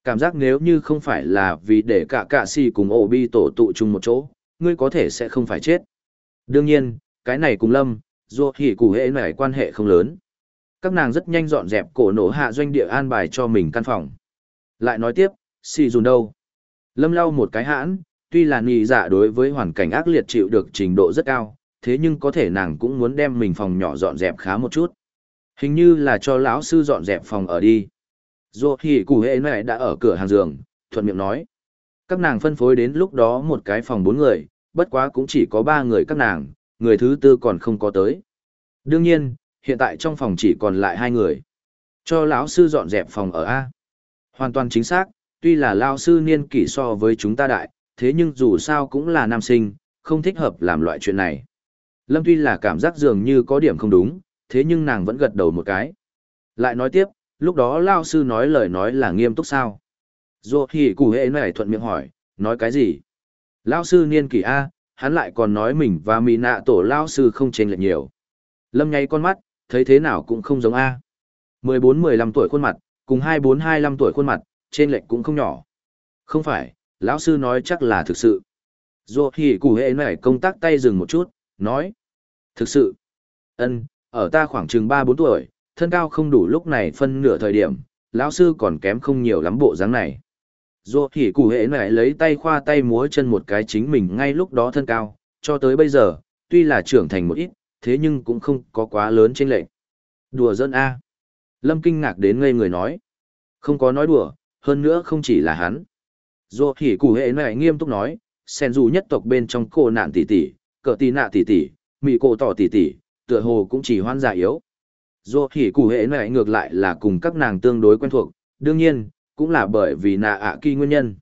Cảm giác nếu như không phải là vì để cả cả si cùng ổ bi tổ tụ chung một chỗ, ngươi có thể sẽ không phải chết. Đương nhiên, cái này cùng lâm, dù hỉ cụ hệ này quan hệ không lớn. Các nàng rất nhanh dọn dẹp cổ nổ hạ doanh địa an bài cho mình căn phòng. Lại nói tiếp, si dùn đâu? Lâm lau một cái hãn, tuy là nhị dạ đối với hoàn cảnh ác liệt chịu được trình độ rất cao, thế nhưng có thể nàng cũng muốn đem mình phòng nhỏ dọn dẹp khá một chút. Hình như là cho lão sư dọn dẹp phòng ở đi. Dù hỉ cụ hệ này đã ở cửa hàng giường, thuận miệng nói. Các nàng phân phối đến lúc đó một cái phòng bốn người, bất quá cũng chỉ có ba người các nàng, người thứ tư còn không có tới. Đương nhiên, hiện tại trong phòng chỉ còn lại hai người. Cho lão sư dọn dẹp phòng ở A. Hoàn toàn chính xác, tuy là lão sư niên kỷ so với chúng ta đại, thế nhưng dù sao cũng là nam sinh, không thích hợp làm loại chuyện này. Lâm tuy là cảm giác dường như có điểm không đúng, thế nhưng nàng vẫn gật đầu một cái. Lại nói tiếp, lúc đó lao sư nói lời nói là nghiêm túc sao? Dù thì cụ hệ này thuận miệng hỏi, nói cái gì? Lao sư niên kỷ A, hắn lại còn nói mình và mì nạ tổ lao sư không chênh lệch nhiều. Lâm nháy con mắt, thấy thế nào cũng không giống A. 14-15 tuổi khuôn mặt, cùng 24-25 tuổi khuôn mặt, trên lệch cũng không nhỏ. Không phải, lão sư nói chắc là thực sự. Dù hỉ cụ hệ này công tác tay dừng một chút, nói. Thực sự. ân ở ta khoảng chừng 3-4 tuổi, thân cao không đủ lúc này phân nửa thời điểm, lão sư còn kém không nhiều lắm bộ dáng này. Dù hỉ cụ hệ này lấy tay khoa tay múa chân một cái chính mình ngay lúc đó thân cao, cho tới bây giờ, tuy là trưởng thành một ít, thế nhưng cũng không có quá lớn trên lệnh. Đùa dân A. Lâm kinh ngạc đến ngây người nói. Không có nói đùa, hơn nữa không chỉ là hắn. Dù hỉ cụ hệ này nghiêm túc nói, sen dù nhất tộc bên trong cô nạn tỷ tỷ, cờ tỷ nạ tỷ tỷ, mị cổ tỏ tỷ tỷ, tựa hồ cũng chỉ hoan giả yếu. Dù hỉ cụ hệ này ngược lại là cùng các nàng tương đối quen thuộc, đương nhiên, cũng là bởi vì nạ ạ kỳ nguyên nhân.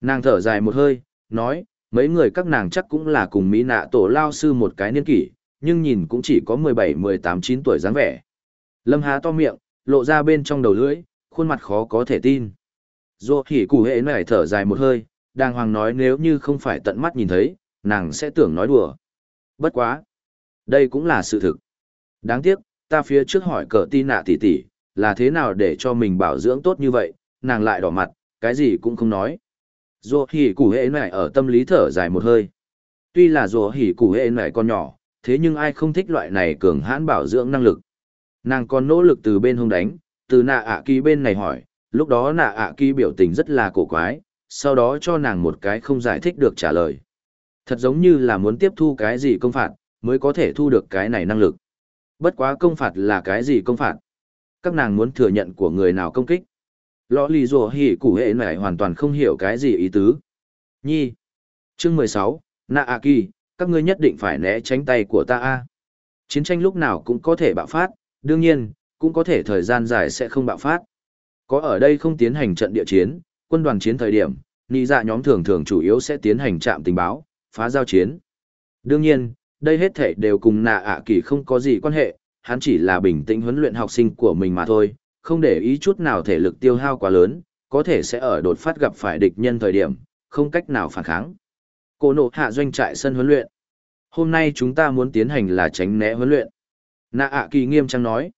Nàng thở dài một hơi, nói, mấy người các nàng chắc cũng là cùng Mỹ nạ tổ lao sư một cái niên kỷ, nhưng nhìn cũng chỉ có 17, 18, 9 tuổi dáng vẻ. Lâm há to miệng, lộ ra bên trong đầu lưỡi, khuôn mặt khó có thể tin. Dù hỉ cụ hệ này thở dài một hơi, đàng hoàng nói nếu như không phải tận mắt nhìn thấy, nàng sẽ tưởng nói đùa. Bất quá. Đây cũng là sự thực. Đáng tiếc, ta phía trước hỏi cờ ti nạ tỷ tỷ, là thế nào để cho mình bảo dưỡng tốt như vậy, nàng lại đỏ mặt, cái gì cũng không nói. Dù hỉ củ hệ này ở tâm lý thở dài một hơi. Tuy là dù hỉ củ hệ này còn nhỏ, thế nhưng ai không thích loại này cường hãn bảo dưỡng năng lực. Nàng còn nỗ lực từ bên hông đánh, từ nạ ạ kỳ bên này hỏi, lúc đó nạ ạ kỳ biểu tình rất là cổ quái, sau đó cho nàng một cái không giải thích được trả lời. Thật giống như là muốn tiếp thu cái gì công phạt, mới có thể thu được cái này năng lực. Bất quá công phạt là cái gì công phạt? Các nàng muốn thừa nhận của người nào công kích? Lõ lì rùa hỉ củ hệ này hoàn toàn không hiểu cái gì ý tứ. Nhi. Chương 16, Nạ A Kỳ, các ngươi nhất định phải né tránh tay của ta a. Chiến tranh lúc nào cũng có thể bạo phát, đương nhiên, cũng có thể thời gian dài sẽ không bạo phát. Có ở đây không tiến hành trận địa chiến, quân đoàn chiến thời điểm, nị dạ nhóm thường thường chủ yếu sẽ tiến hành trạm tình báo, phá giao chiến. Đương nhiên, đây hết thể đều cùng nạ ạ kỳ không có gì quan hệ, hắn chỉ là bình tĩnh huấn luyện học sinh của mình mà thôi, không để ý chút nào thể lực tiêu hao quá lớn, có thể sẽ ở đột phát gặp phải địch nhân thời điểm, không cách nào phản kháng. Cô nộ hạ doanh trại sân huấn luyện. Hôm nay chúng ta muốn tiến hành là tránh né huấn luyện. Nạ ạ kỳ nghiêm trang nói.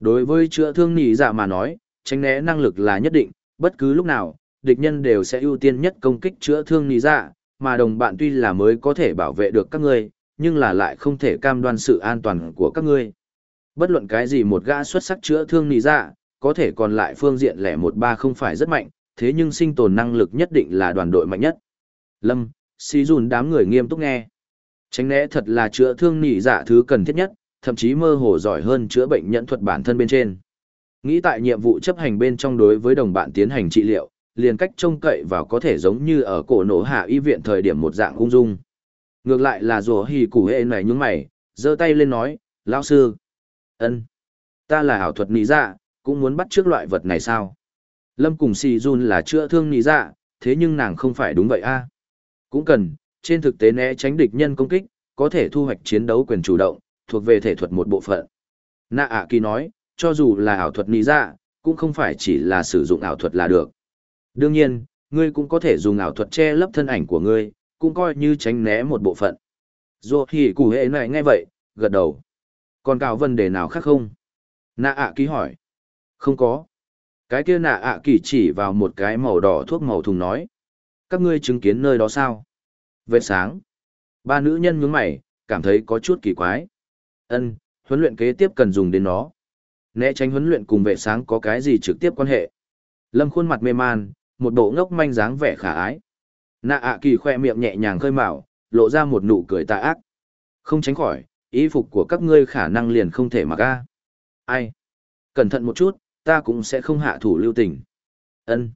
Đối với chữa thương nỉ dạ mà nói, tránh né năng lực là nhất định, bất cứ lúc nào, địch nhân đều sẽ ưu tiên nhất công kích chữa thương nì dạ, mà đồng bạn tuy là mới có thể bảo vệ được các ngươi, nhưng là lại không thể cam đoan sự an toàn của các ngươi. Bất luận cái gì một gã xuất sắc chữa thương nì dạ, có thể còn lại phương diện lẻ một ba không phải rất mạnh, thế nhưng sinh tồn năng lực nhất định là đoàn đội mạnh nhất. Lâm, xí dùn đám người nghiêm túc nghe. Tránh né thật là chữa thương nỉ dạ thứ cần thiết nhất, thậm chí mơ hồ giỏi hơn chữa bệnh nhận thuật bản thân bên trên. Nghĩ tại nhiệm vụ chấp hành bên trong đối với đồng bạn tiến hành trị liệu, liền cách trông cậy vào có thể giống như ở cổ nổ hạ y viện thời điểm một dạng ung dung. Ngược lại là rùa hì củ hệ này nhúng mày, giơ tay lên nói, lão sư. ân Ta là ảo thuật nị dạ, cũng muốn bắt trước loại vật này sao? Lâm cùng si Jun là chữa thương nị dạ, thế nhưng nàng không phải đúng vậy a Cũng cần, trên thực tế né tránh địch nhân công kích, có thể thu hoạch chiến đấu quyền chủ động, thuộc về thể thuật một bộ phận. Nạ ạ kỳ nói, cho dù là ảo thuật nị dạ, cũng không phải chỉ là sử dụng ảo thuật là được. Đương nhiên, ngươi cũng có thể dùng ảo thuật che lấp thân ảnh của ngươi, cũng coi như tránh né một bộ phận. Dù thì củ hệ này nghe vậy, gật đầu. Còn cào vấn đề nào khác không? Nạ ạ ký hỏi. Không có. Cái kia nạ ạ kỳ chỉ vào một cái màu đỏ thuốc màu thùng nói. Các ngươi chứng kiến nơi đó sao? Về sáng. Ba nữ nhân nhướng mày, cảm thấy có chút kỳ quái. Ân, huấn luyện kế tiếp cần dùng đến nó. Né tránh huấn luyện cùng vệ sáng có cái gì trực tiếp quan hệ? Lâm khuôn mặt mê man, một bộ ngốc manh dáng vẻ khả ái. Nạ ạ kỳ khoe miệng nhẹ nhàng khơi mào, lộ ra một nụ cười tà ác. Không tránh khỏi, y phục của các ngươi khả năng liền không thể mặc a. Ai? Cẩn thận một chút, ta cũng sẽ không hạ thủ lưu tình. Ân.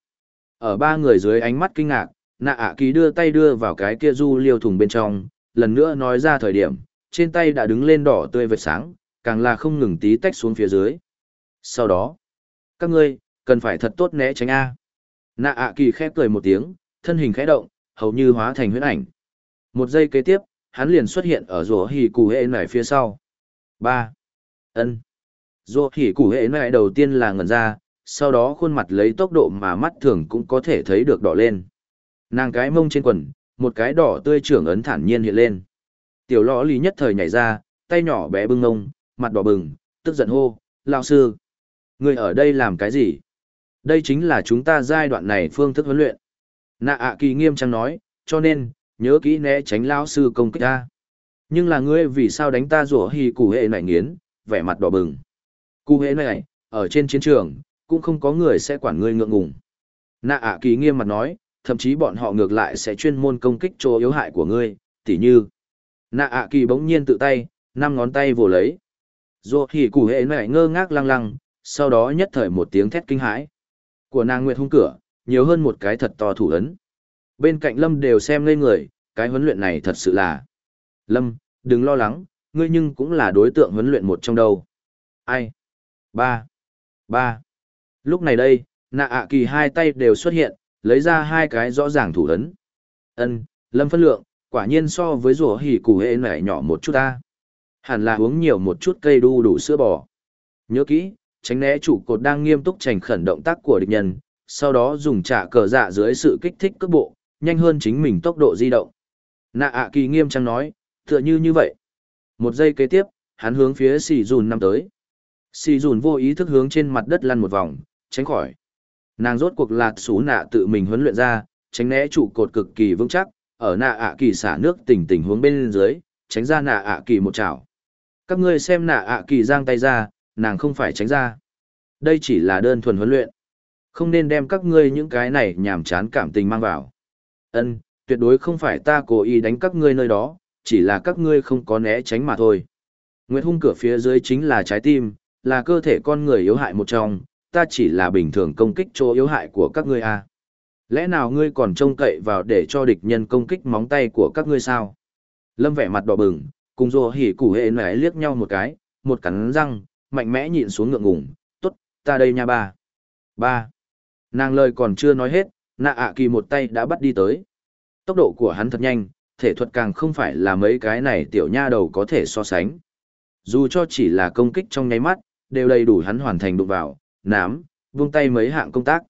Ở ba người dưới ánh mắt kinh ngạc, nạ ạ kỳ đưa tay đưa vào cái kia du liêu thùng bên trong, lần nữa nói ra thời điểm, trên tay đã đứng lên đỏ tươi vệt sáng, càng là không ngừng tí tách xuống phía dưới. Sau đó, các ngươi, cần phải thật tốt né tránh A. Nạ ạ kỳ khẽ cười một tiếng, thân hình khẽ động, hầu như hóa thành huyễn ảnh. Một giây kế tiếp, hắn liền xuất hiện ở rùa hỉ củ hệ nải phía sau. ba ân Rùa hỉ củ hệ nải đầu tiên là ngẩn ra, sau đó khuôn mặt lấy tốc độ mà mắt thường cũng có thể thấy được đỏ lên. Nàng cái mông trên quần, một cái đỏ tươi trưởng ấn thản nhiên hiện lên. Tiểu lõ lý nhất thời nhảy ra, tay nhỏ bé bưng ngông, mặt đỏ bừng, tức giận hô, lao sư. Người ở đây làm cái gì? Đây chính là chúng ta giai đoạn này phương thức huấn luyện. Nạ ạ kỳ nghiêm trang nói, cho nên, nhớ kỹ né tránh lão sư công kích ta. Nhưng là ngươi vì sao đánh ta rủa hì cụ hệ này nghiến, vẻ mặt đỏ bừng. Cụ hệ này, ở trên chiến trường, cũng không có người sẽ quản ngươi ngượng ngùng. Nạ ạ kỳ nghiêm mặt nói, thậm chí bọn họ ngược lại sẽ chuyên môn công kích chỗ yếu hại của ngươi, tỉ như. Nạ ạ kỳ bỗng nhiên tự tay, năm ngón tay vồ lấy. Rủa hì cụ hệ này ngơ ngác lăng lăng, sau đó nhất thời một tiếng thét kinh hãi. Của nàng Nguyệt hung cửa, nhiều hơn một cái thật to thủ ấn. Bên cạnh Lâm đều xem ngây người, cái huấn luyện này thật sự là. Lâm, đừng lo lắng, ngươi nhưng cũng là đối tượng huấn luyện một trong đâu. Ai? Ba. Ba. Lúc này đây, nạ ạ kỳ hai tay đều xuất hiện, lấy ra hai cái rõ ràng thủ ấn. Ân, Lâm phân lượng, quả nhiên so với rùa hỉ củ hệ nảy nhỏ một chút ta. Hẳn là uống nhiều một chút cây đu đủ sữa bò. Nhớ kỹ, tránh né chủ cột đang nghiêm túc trành khẩn động tác của địch nhân, sau đó dùng trả cờ dạ dưới sự kích thích cước bộ, nhanh hơn chính mình tốc độ di động. Nạ ạ kỳ nghiêm trang nói, tựa như như vậy. Một giây kế tiếp, hắn hướng phía xì dùn năm tới. Xì dùn vô ý thức hướng trên mặt đất lăn một vòng, tránh khỏi. Nàng rốt cuộc lạt xú nạ tự mình huấn luyện ra, tránh né trụ cột cực kỳ vững chắc, ở nạ ạ kỳ xả nước tỉnh tỉnh hướng bên dưới, tránh ra nạ ạ kỳ một chảo. Các ngươi xem nạ ạ kỳ giang tay ra, nàng không phải tránh ra. Đây chỉ là đơn thuần huấn luyện. Không nên đem các ngươi những cái này nhảm chán cảm tình mang vào. Ân, tuyệt đối không phải ta cố ý đánh các ngươi nơi đó, chỉ là các ngươi không có né tránh mà thôi. Nguyệt hung cửa phía dưới chính là trái tim, là cơ thể con người yếu hại một trong, ta chỉ là bình thường công kích chỗ yếu hại của các ngươi à. Lẽ nào ngươi còn trông cậy vào để cho địch nhân công kích móng tay của các ngươi sao? Lâm vẻ mặt đỏ bừng, cùng rồ hỉ củ hệ nẻ liếc nhau một cái, một cắn răng, mạnh mẽ nhịn xuống ngượng ngùng, tốt, ta đây nha ba. Ba. Nàng lời còn chưa nói hết, nạ ạ kỳ một tay đã bắt đi tới. Tốc độ của hắn thật nhanh, thể thuật càng không phải là mấy cái này tiểu nha đầu có thể so sánh. Dù cho chỉ là công kích trong nháy mắt, đều đầy đủ hắn hoàn thành đụng vào, nám, vung tay mấy hạng công tác.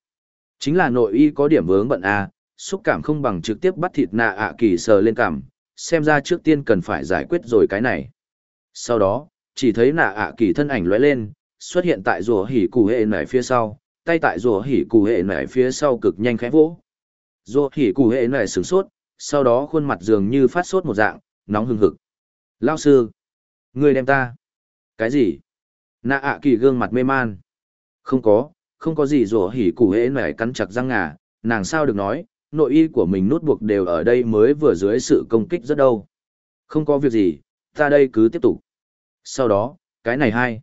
Chính là nội y có điểm vướng bận A, xúc cảm không bằng trực tiếp bắt thịt nạ ạ kỳ sờ lên cảm, xem ra trước tiên cần phải giải quyết rồi cái này. Sau đó, chỉ thấy nạ ạ kỳ thân ảnh lóe lên, xuất hiện tại rùa hỉ cụ hệ nải phía sau, tay tại rùa hỉ cụ hệ nải phía sau cực nhanh khẽ vỗ. Rùa hỉ cụ hệ nải sửng sốt, sau đó khuôn mặt dường như phát sốt một dạng, nóng hừng hực. Lao sư! Người đem ta! Cái gì? Nạ ạ kỳ gương mặt mê man. Không có, không có gì rùa hỉ cụ hệ nải cắn chặt răng ngà, nàng sao được nói, nội y của mình nút buộc đều ở đây mới vừa dưới sự công kích rất đâu. Không có việc gì, ta đây cứ tiếp tục. Sau đó, cái này hai.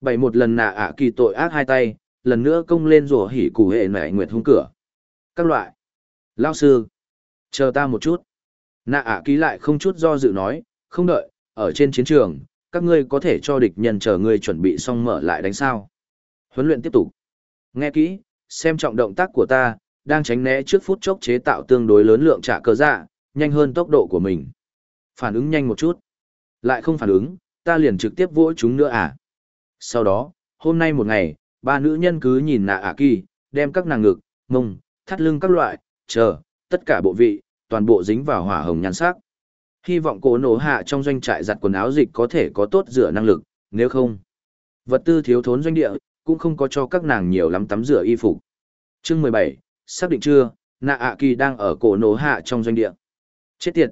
Bảy một lần nạ ạ kỳ tội ác hai tay, lần nữa công lên rùa hỉ củ hệ nảy nguyệt hung cửa. Các loại. Lao sư. Chờ ta một chút. Nạ ạ ký lại không chút do dự nói, không đợi, ở trên chiến trường, các ngươi có thể cho địch nhân chờ ngươi chuẩn bị xong mở lại đánh sao. Huấn luyện tiếp tục. Nghe kỹ, xem trọng động tác của ta, đang tránh né trước phút chốc chế tạo tương đối lớn lượng trả cờ dạ, nhanh hơn tốc độ của mình. Phản ứng nhanh một chút. Lại không phản ứng, ta liền trực tiếp vỗ chúng nữa à. Sau đó, hôm nay một ngày, ba nữ nhân cứ nhìn nạ ạ kỳ, đem các nàng ngực, mông, thắt lưng các loại, chờ, tất cả bộ vị, toàn bộ dính vào hỏa hồng nhan sắc. Hy vọng cổ nổ hạ trong doanh trại giặt quần áo dịch có thể có tốt rửa năng lực, nếu không, vật tư thiếu thốn doanh địa, cũng không có cho các nàng nhiều lắm tắm rửa y phục. Chương mười bảy xác định chưa, nạ ạ kỳ đang ở cổ nổ hạ trong doanh địa. Chết tiệt!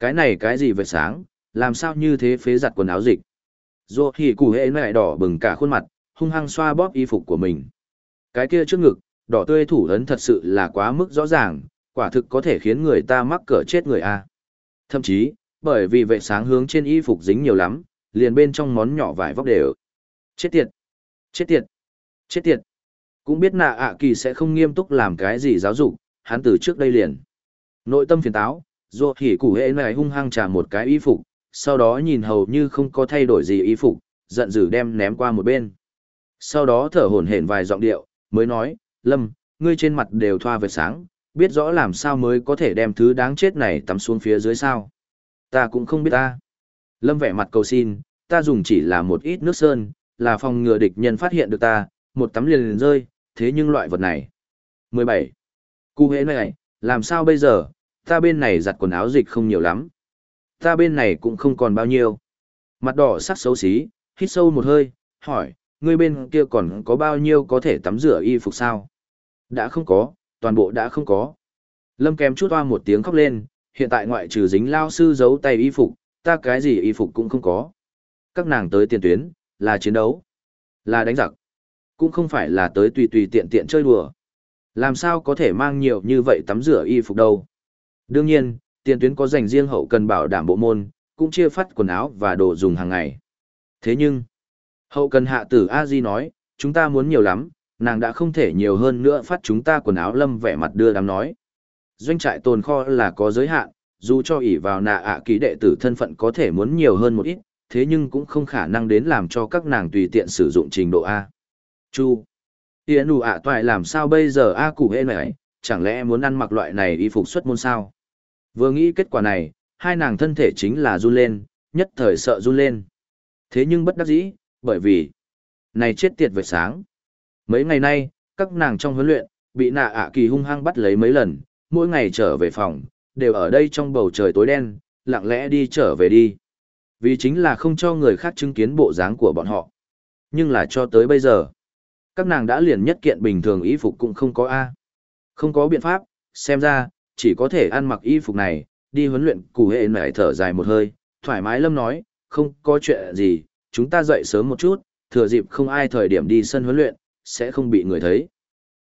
Cái này cái gì về sáng, làm sao như thế phế giặt quần áo dịch? Dù thì củ hệ mẹ đỏ bừng cả khuôn mặt, hung hăng xoa bóp y phục của mình. Cái kia trước ngực, đỏ tươi thủ ấn thật sự là quá mức rõ ràng, quả thực có thể khiến người ta mắc cỡ chết người a. Thậm chí, bởi vì vệ sáng hướng trên y phục dính nhiều lắm, liền bên trong món nhỏ vải vóc đều. Chết tiệt! Chết tiệt! Chết tiệt! Cũng biết nạ ạ kỳ sẽ không nghiêm túc làm cái gì giáo dục, hắn từ trước đây liền. Nội tâm phiền táo, dù hỉ củ hệ này hung hăng trả một cái y phục, sau đó nhìn hầu như không có thay đổi gì y phục, giận dữ đem ném qua một bên. Sau đó thở hổn hển vài giọng điệu, mới nói, Lâm, ngươi trên mặt đều thoa về sáng, biết rõ làm sao mới có thể đem thứ đáng chết này tắm xuống phía dưới sao. Ta cũng không biết ta. Lâm vẻ mặt cầu xin, ta dùng chỉ là một ít nước sơn, là phòng ngừa địch nhân phát hiện được ta, một tắm liền liền rơi, thế nhưng loại vật này. 17. Cụ hế này, làm sao bây giờ, ta bên này giặt quần áo dịch không nhiều lắm. Ta bên này cũng không còn bao nhiêu. Mặt đỏ sắc xấu xí, hít sâu một hơi, hỏi, ngươi bên kia còn có bao nhiêu có thể tắm rửa y phục sao? Đã không có, toàn bộ đã không có. Lâm kém chút hoa một tiếng khóc lên, hiện tại ngoại trừ dính lao sư giấu tay y phục, ta cái gì y phục cũng không có. Các nàng tới tiền tuyến, là chiến đấu, là đánh giặc, cũng không phải là tới tùy tùy tiện tiện chơi đùa. Làm sao có thể mang nhiều như vậy tắm rửa y phục đâu? Đương nhiên, tiền tuyến có dành riêng hậu cần bảo đảm bộ môn, cũng chia phát quần áo và đồ dùng hàng ngày. Thế nhưng, hậu cần hạ tử A Di nói, chúng ta muốn nhiều lắm, nàng đã không thể nhiều hơn nữa phát chúng ta quần áo lâm vẻ mặt đưa đám nói. Doanh trại tồn kho là có giới hạn, dù cho ỷ vào nạ ạ ký đệ tử thân phận có thể muốn nhiều hơn một ít, thế nhưng cũng không khả năng đến làm cho các nàng tùy tiện sử dụng trình độ A. Chu. Tiễn đủ ạ toại làm sao bây giờ A cụ hên này, chẳng lẽ muốn ăn mặc loại này y phục xuất môn sao? Vừa nghĩ kết quả này, hai nàng thân thể chính là run lên, nhất thời sợ run lên. Thế nhưng bất đắc dĩ, bởi vì, này chết tiệt về sáng. Mấy ngày nay, các nàng trong huấn luyện, bị nạ ạ kỳ hung hăng bắt lấy mấy lần, mỗi ngày trở về phòng, đều ở đây trong bầu trời tối đen, lặng lẽ đi trở về đi. Vì chính là không cho người khác chứng kiến bộ dáng của bọn họ. Nhưng là cho tới bây giờ, các nàng đã liền nhất kiện bình thường ý phục cũng không có A. Không có biện pháp, xem ra, chỉ có thể ăn mặc y phục này, đi huấn luyện cụ hệ nảy thở dài một hơi, thoải mái lâm nói, không có chuyện gì, chúng ta dậy sớm một chút, thừa dịp không ai thời điểm đi sân huấn luyện, sẽ không bị người thấy.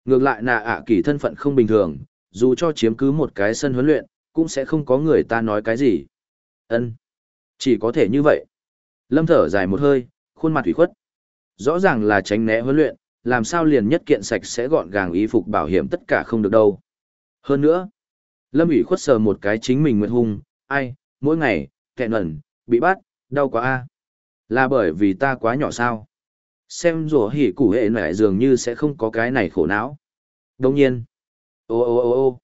Ngược lại nạ ạ kỳ thân phận không bình thường, dù cho chiếm cứ một cái sân huấn luyện, cũng sẽ không có người ta nói cái gì. ân Chỉ có thể như vậy. Lâm thở dài một hơi, khuôn mặt thủy khuất. Rõ ràng là tránh né huấn luyện, làm sao liền nhất kiện sạch sẽ gọn gàng y phục bảo hiểm tất cả không được đâu. Hơn nữa, Lâm ủy khuất sờ một cái chính mình nguyện hung, ai, mỗi ngày, kẹn ẩn, bị bắt, đau quá a Là bởi vì ta quá nhỏ sao? Xem rùa hỉ củ hệ nẻ dường như sẽ không có cái này khổ não. Đồng nhiên, ô ô ô ô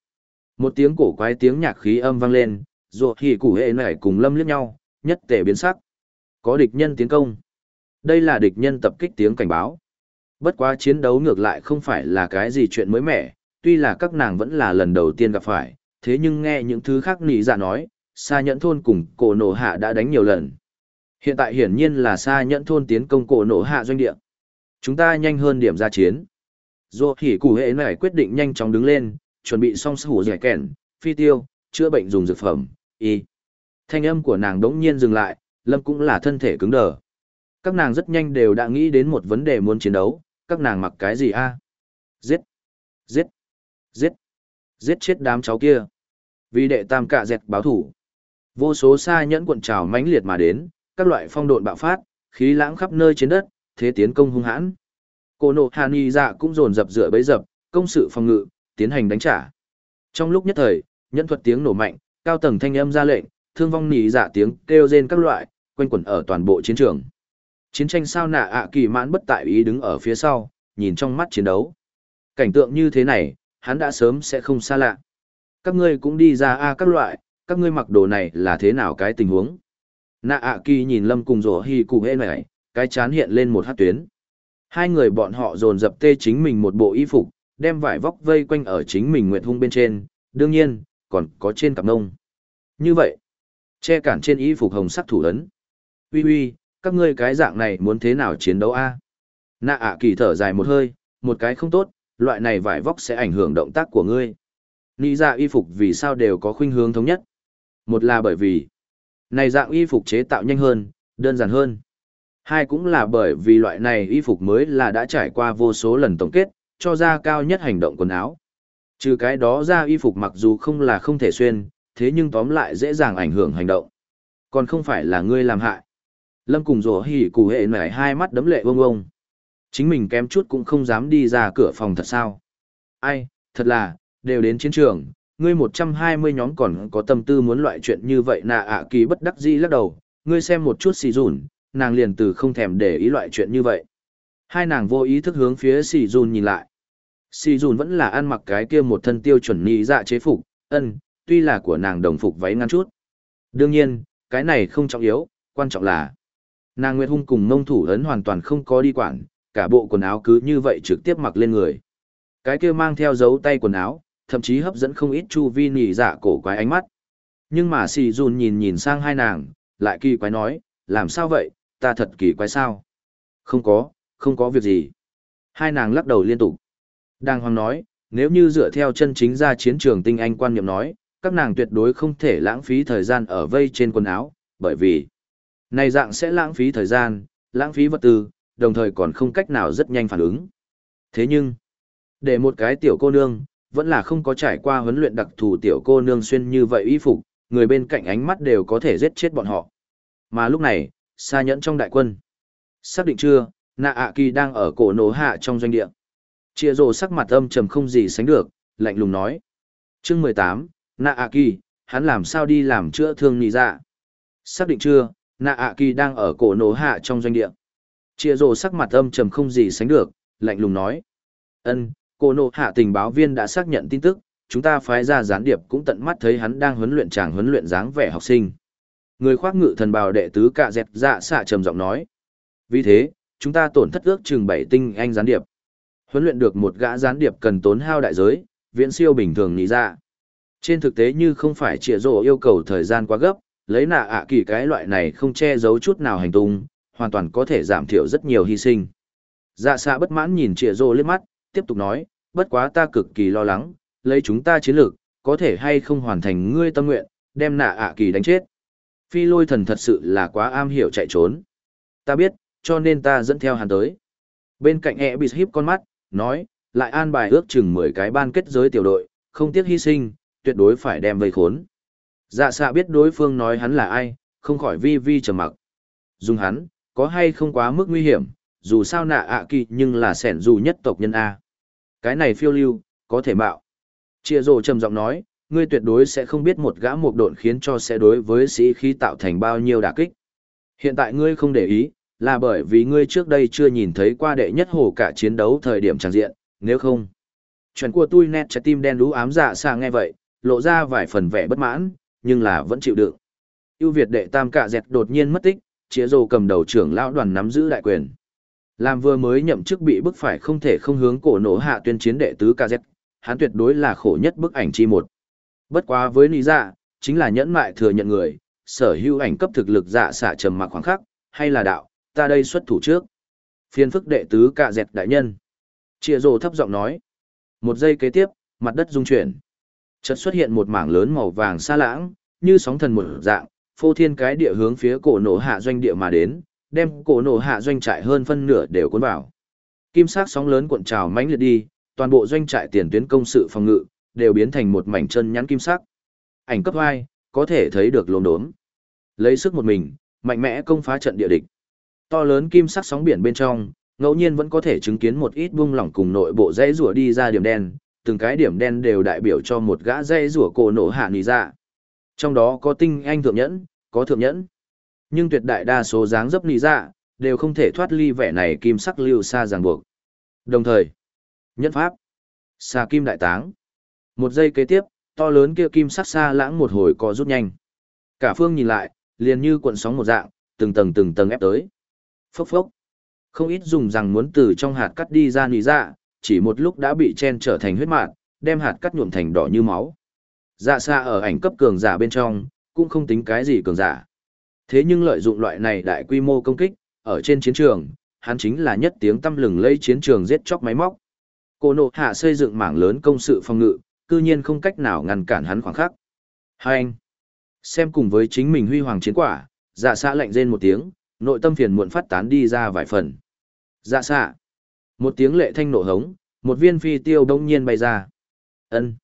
một tiếng cổ quái tiếng nhạc khí âm vang lên, rùa hỉ củ hệ nẻ cùng lâm liếc nhau, nhất tể biến sắc. Có địch nhân tiến công. Đây là địch nhân tập kích tiếng cảnh báo. Bất quá chiến đấu ngược lại không phải là cái gì chuyện mới mẻ, tuy là các nàng vẫn là lần đầu tiên gặp phải, thế nhưng nghe những thứ khác nỉ dạ nói, xa nhẫn thôn cùng cổ nổ hạ đã đánh nhiều lần. Hiện tại hiển nhiên là xa nhẫn thôn tiến công cổ nổ hạ doanh địa. Chúng ta nhanh hơn điểm ra chiến. Dù hỉ củ hệ này quyết định nhanh chóng đứng lên, chuẩn bị xong sủ hủ giải kèn, phi tiêu, chữa bệnh dùng dược phẩm, y. Thanh âm của nàng đống nhiên dừng lại, lâm cũng là thân thể cứng đờ. Các nàng rất nhanh đều đã nghĩ đến một vấn đề muốn chiến đấu, các nàng mặc cái gì a? Giết! Giết! Giết! Giết chết đám cháu kia! Vì đệ tam cạ dẹt báo thủ. Vô số xa nhẫn cuộn trào mãnh liệt mà đến, các loại phong độn bạo phát, khí lãng khắp nơi trên đất, thế tiến công hung hãn. Cô nộ Hàn Y dạ cũng dồn dập dựa bấy dập, công sự phòng ngự, tiến hành đánh trả. Trong lúc nhất thời, nhẫn thuật tiếng nổ mạnh, Cao tầng thanh âm ra lệnh, thương vong nỉ dạ tiếng kêu rên các loại, quanh quẩn ở toàn bộ chiến trường. Chiến tranh sao nạ ạ kỳ mãn bất tại ý đứng ở phía sau, nhìn trong mắt chiến đấu. Cảnh tượng như thế này, hắn đã sớm sẽ không xa lạ. Các ngươi cũng đi ra a các loại, các ngươi mặc đồ này là thế nào cái tình huống? Nạ ạ kỳ nhìn lâm cùng rổ hi cụ hê này, cái chán hiện lên một hát tuyến. Hai người bọn họ dồn dập tê chính mình một bộ y phục, đem vải vóc vây quanh ở chính mình nguyệt hung bên trên, đương nhiên, còn có trên cặp nông. Như vậy, che cản trên y phục hồng sắc thủ ấn. Ui ui, các ngươi cái dạng này muốn thế nào chiến đấu a? Nạ ạ kỳ thở dài một hơi, một cái không tốt, loại này vải vóc sẽ ảnh hưởng động tác của ngươi. Nghĩ ra y phục vì sao đều có khuynh hướng thống nhất. Một là bởi vì, này dạng y phục chế tạo nhanh hơn, đơn giản hơn. Hai cũng là bởi vì loại này y phục mới là đã trải qua vô số lần tổng kết, cho ra cao nhất hành động quần áo. Trừ cái đó ra y phục mặc dù không là không thể xuyên, thế nhưng tóm lại dễ dàng ảnh hưởng hành động. Còn không phải là ngươi làm hại. Lâm cùng rổ hỉ cụ hệ nảy hai mắt đấm lệ vông vông. Chính mình kém chút cũng không dám đi ra cửa phòng thật sao. Ai, thật là, đều đến chiến trường, ngươi 120 nhóm còn có tâm tư muốn loại chuyện như vậy nà ạ kỳ bất đắc dĩ lắc đầu, ngươi xem một chút xì dùn, nàng liền từ không thèm để ý loại chuyện như vậy. Hai nàng vô ý thức hướng phía xì dùn nhìn lại. Xì dùn vẫn là ăn mặc cái kia một thân tiêu chuẩn nhị dạ chế phục, ân, tuy là của nàng đồng phục váy ngắn chút. Đương nhiên, cái này không trọng yếu, quan trọng là nàng Nguyệt Hung cùng nông thủ ấn hoàn toàn không có đi quản, cả bộ quần áo cứ như vậy trực tiếp mặc lên người. Cái kia mang theo dấu tay quần áo, thậm chí hấp dẫn không ít chu vi nỉ dạ cổ quái ánh mắt. Nhưng mà xì dùn nhìn nhìn sang hai nàng, lại kỳ quái nói, làm sao vậy, ta thật kỳ quái sao? Không có, không có việc gì. Hai nàng lắc đầu liên tục. Đang hoàng nói, nếu như dựa theo chân chính ra chiến trường tinh anh quan niệm nói, các nàng tuyệt đối không thể lãng phí thời gian ở vây trên quần áo, bởi vì này dạng sẽ lãng phí thời gian, lãng phí vật tư, đồng thời còn không cách nào rất nhanh phản ứng. Thế nhưng, để một cái tiểu cô nương, vẫn là không có trải qua huấn luyện đặc thù tiểu cô nương xuyên như vậy y phục, người bên cạnh ánh mắt đều có thể giết chết bọn họ. Mà lúc này, xa nhẫn trong đại quân. Xác định chưa, nạ ạ kỳ đang ở cổ nổ hạ trong doanh địa. Chia rồ sắc mặt âm trầm không gì sánh được, lạnh lùng nói. chương mười tám, nạ ạ kỳ, hắn làm sao đi làm chữa thương nì dạ. Xác định chưa, nạ ạ kỳ đang ở cổ nổ hạ trong doanh địa. Chia rồ sắc mặt âm trầm không gì sánh được, lạnh lùng nói. ân Cô nộ hạ tình báo viên đã xác nhận tin tức, chúng ta phái ra gián điệp cũng tận mắt thấy hắn đang huấn luyện chàng huấn luyện dáng vẻ học sinh. Người khoác ngự thần bào đệ tứ cạ dẹt dạ xạ trầm giọng nói. Vì thế, chúng ta tổn thất ước chừng bảy tinh anh gián điệp. Huấn luyện được một gã gián điệp cần tốn hao đại giới, viễn siêu bình thường nghĩ ra. Dạ. Trên thực tế như không phải trịa rộ yêu cầu thời gian quá gấp, lấy nạ ạ kỳ cái loại này không che giấu chút nào hành tung, hoàn toàn có thể giảm thiểu rất nhiều hy sinh. Dạ xạ bất mãn nhìn trịa rộ liếc mắt, tiếp tục nói, bất quá ta cực kỳ lo lắng, lấy chúng ta chiến lược, có thể hay không hoàn thành ngươi tâm nguyện, đem nạ ạ kỳ đánh chết. Phi lôi thần thật sự là quá am hiểu chạy trốn. Ta biết, cho nên ta dẫn theo hắn tới. Bên cạnh e bị híp con mắt, nói, lại an bài ước chừng 10 cái ban kết giới tiểu đội, không tiếc hy sinh, tuyệt đối phải đem vây khốn. Dạ xạ biết đối phương nói hắn là ai, không khỏi vi vi trầm mặc. Dùng hắn, có hay không quá mức nguy hiểm, dù sao nạ ạ kỳ nhưng là sẻn dù nhất tộc nhân A. Cái này phiêu lưu, có thể mạo. Chia rồ trầm giọng nói, ngươi tuyệt đối sẽ không biết một gã mục độn khiến cho sẽ đối với sĩ khí tạo thành bao nhiêu đả kích. Hiện tại ngươi không để ý, là bởi vì ngươi trước đây chưa nhìn thấy qua đệ nhất hồ cả chiến đấu thời điểm tràng diện, nếu không. Chuyện của tôi nét trái tim đen đú ám dạ xa nghe vậy, lộ ra vài phần vẻ bất mãn, nhưng là vẫn chịu đựng. ưu Việt đệ tam cả dẹt đột nhiên mất tích, chĩa rồ cầm đầu trưởng lão đoàn nắm giữ đại quyền. Làm vừa mới nhậm chức bị bức phải không thể không hướng cổ nổ hạ tuyên chiến đệ tứ KZ, hắn tuyệt đối là khổ nhất bức ảnh chi một. Bất quá với lý dạ, chính là nhẫn mại thừa nhận người, sở hữu ảnh cấp thực lực dạ xả trầm mặc khoảng khắc, hay là đạo, ta đây xuất thủ trước. Phiên phức đệ tứ cạ dẹt đại nhân. Chìa rồ thấp giọng nói. Một giây kế tiếp, mặt đất rung chuyển. Chợt xuất hiện một mảng lớn màu vàng xa lãng, như sóng thần một dạng, phô thiên cái địa hướng phía cổ nổ hạ doanh địa mà đến, đem cổ nổ hạ doanh trại hơn phân nửa đều cuốn vào. Kim sắc sóng lớn cuộn trào mãnh liệt đi, toàn bộ doanh trại tiền tuyến công sự phòng ngự đều biến thành một mảnh chân nhắn kim sắc. Ảnh cấp 2, có thể thấy được lồn đốm. Lấy sức một mình, mạnh mẽ công phá trận địa địch. To lớn kim sắc sóng biển bên trong, ngẫu nhiên vẫn có thể chứng kiến một ít buông lỏng cùng nội bộ dãy rùa đi ra điểm đen, từng cái điểm đen đều đại biểu cho một gã dãy rùa cổ nổ hạ nì ra. Trong đó có tinh anh thượng nhẫn, có thượng nhẫn. Nhưng tuyệt đại đa số dáng dấp nị dạ, đều không thể thoát ly vẻ này kim sắc lưu xa ràng buộc. Đồng thời, nhất pháp, xa kim đại táng. Một giây kế tiếp, to lớn kia kim sắc xa lãng một hồi có rút nhanh. Cả phương nhìn lại, liền như cuộn sóng một dạng, từng tầng từng tầng ép tới. Phốc phốc. Không ít dùng rằng muốn từ trong hạt cắt đi ra nị dạ, chỉ một lúc đã bị chen trở thành huyết mạn, đem hạt cắt nhuộm thành đỏ như máu. Dạ xa ở ảnh cấp cường giả bên trong, cũng không tính cái gì cường giả. Thế nhưng lợi dụng loại này đại quy mô công kích, ở trên chiến trường, hắn chính là nhất tiếng tâm lừng lây chiến trường giết chóc máy móc. Cô nộ hạ xây dựng mảng lớn công sự phòng ngự, cư nhiên không cách nào ngăn cản hắn khoảng khắc. Hai anh, xem cùng với chính mình huy hoàng chiến quả, dạ xạ lạnh rên một tiếng, nội tâm phiền muộn phát tán đi ra vài phần. Dạ xạ, một tiếng lệ thanh nổ hống, một viên phi tiêu đông nhiên bay ra. ân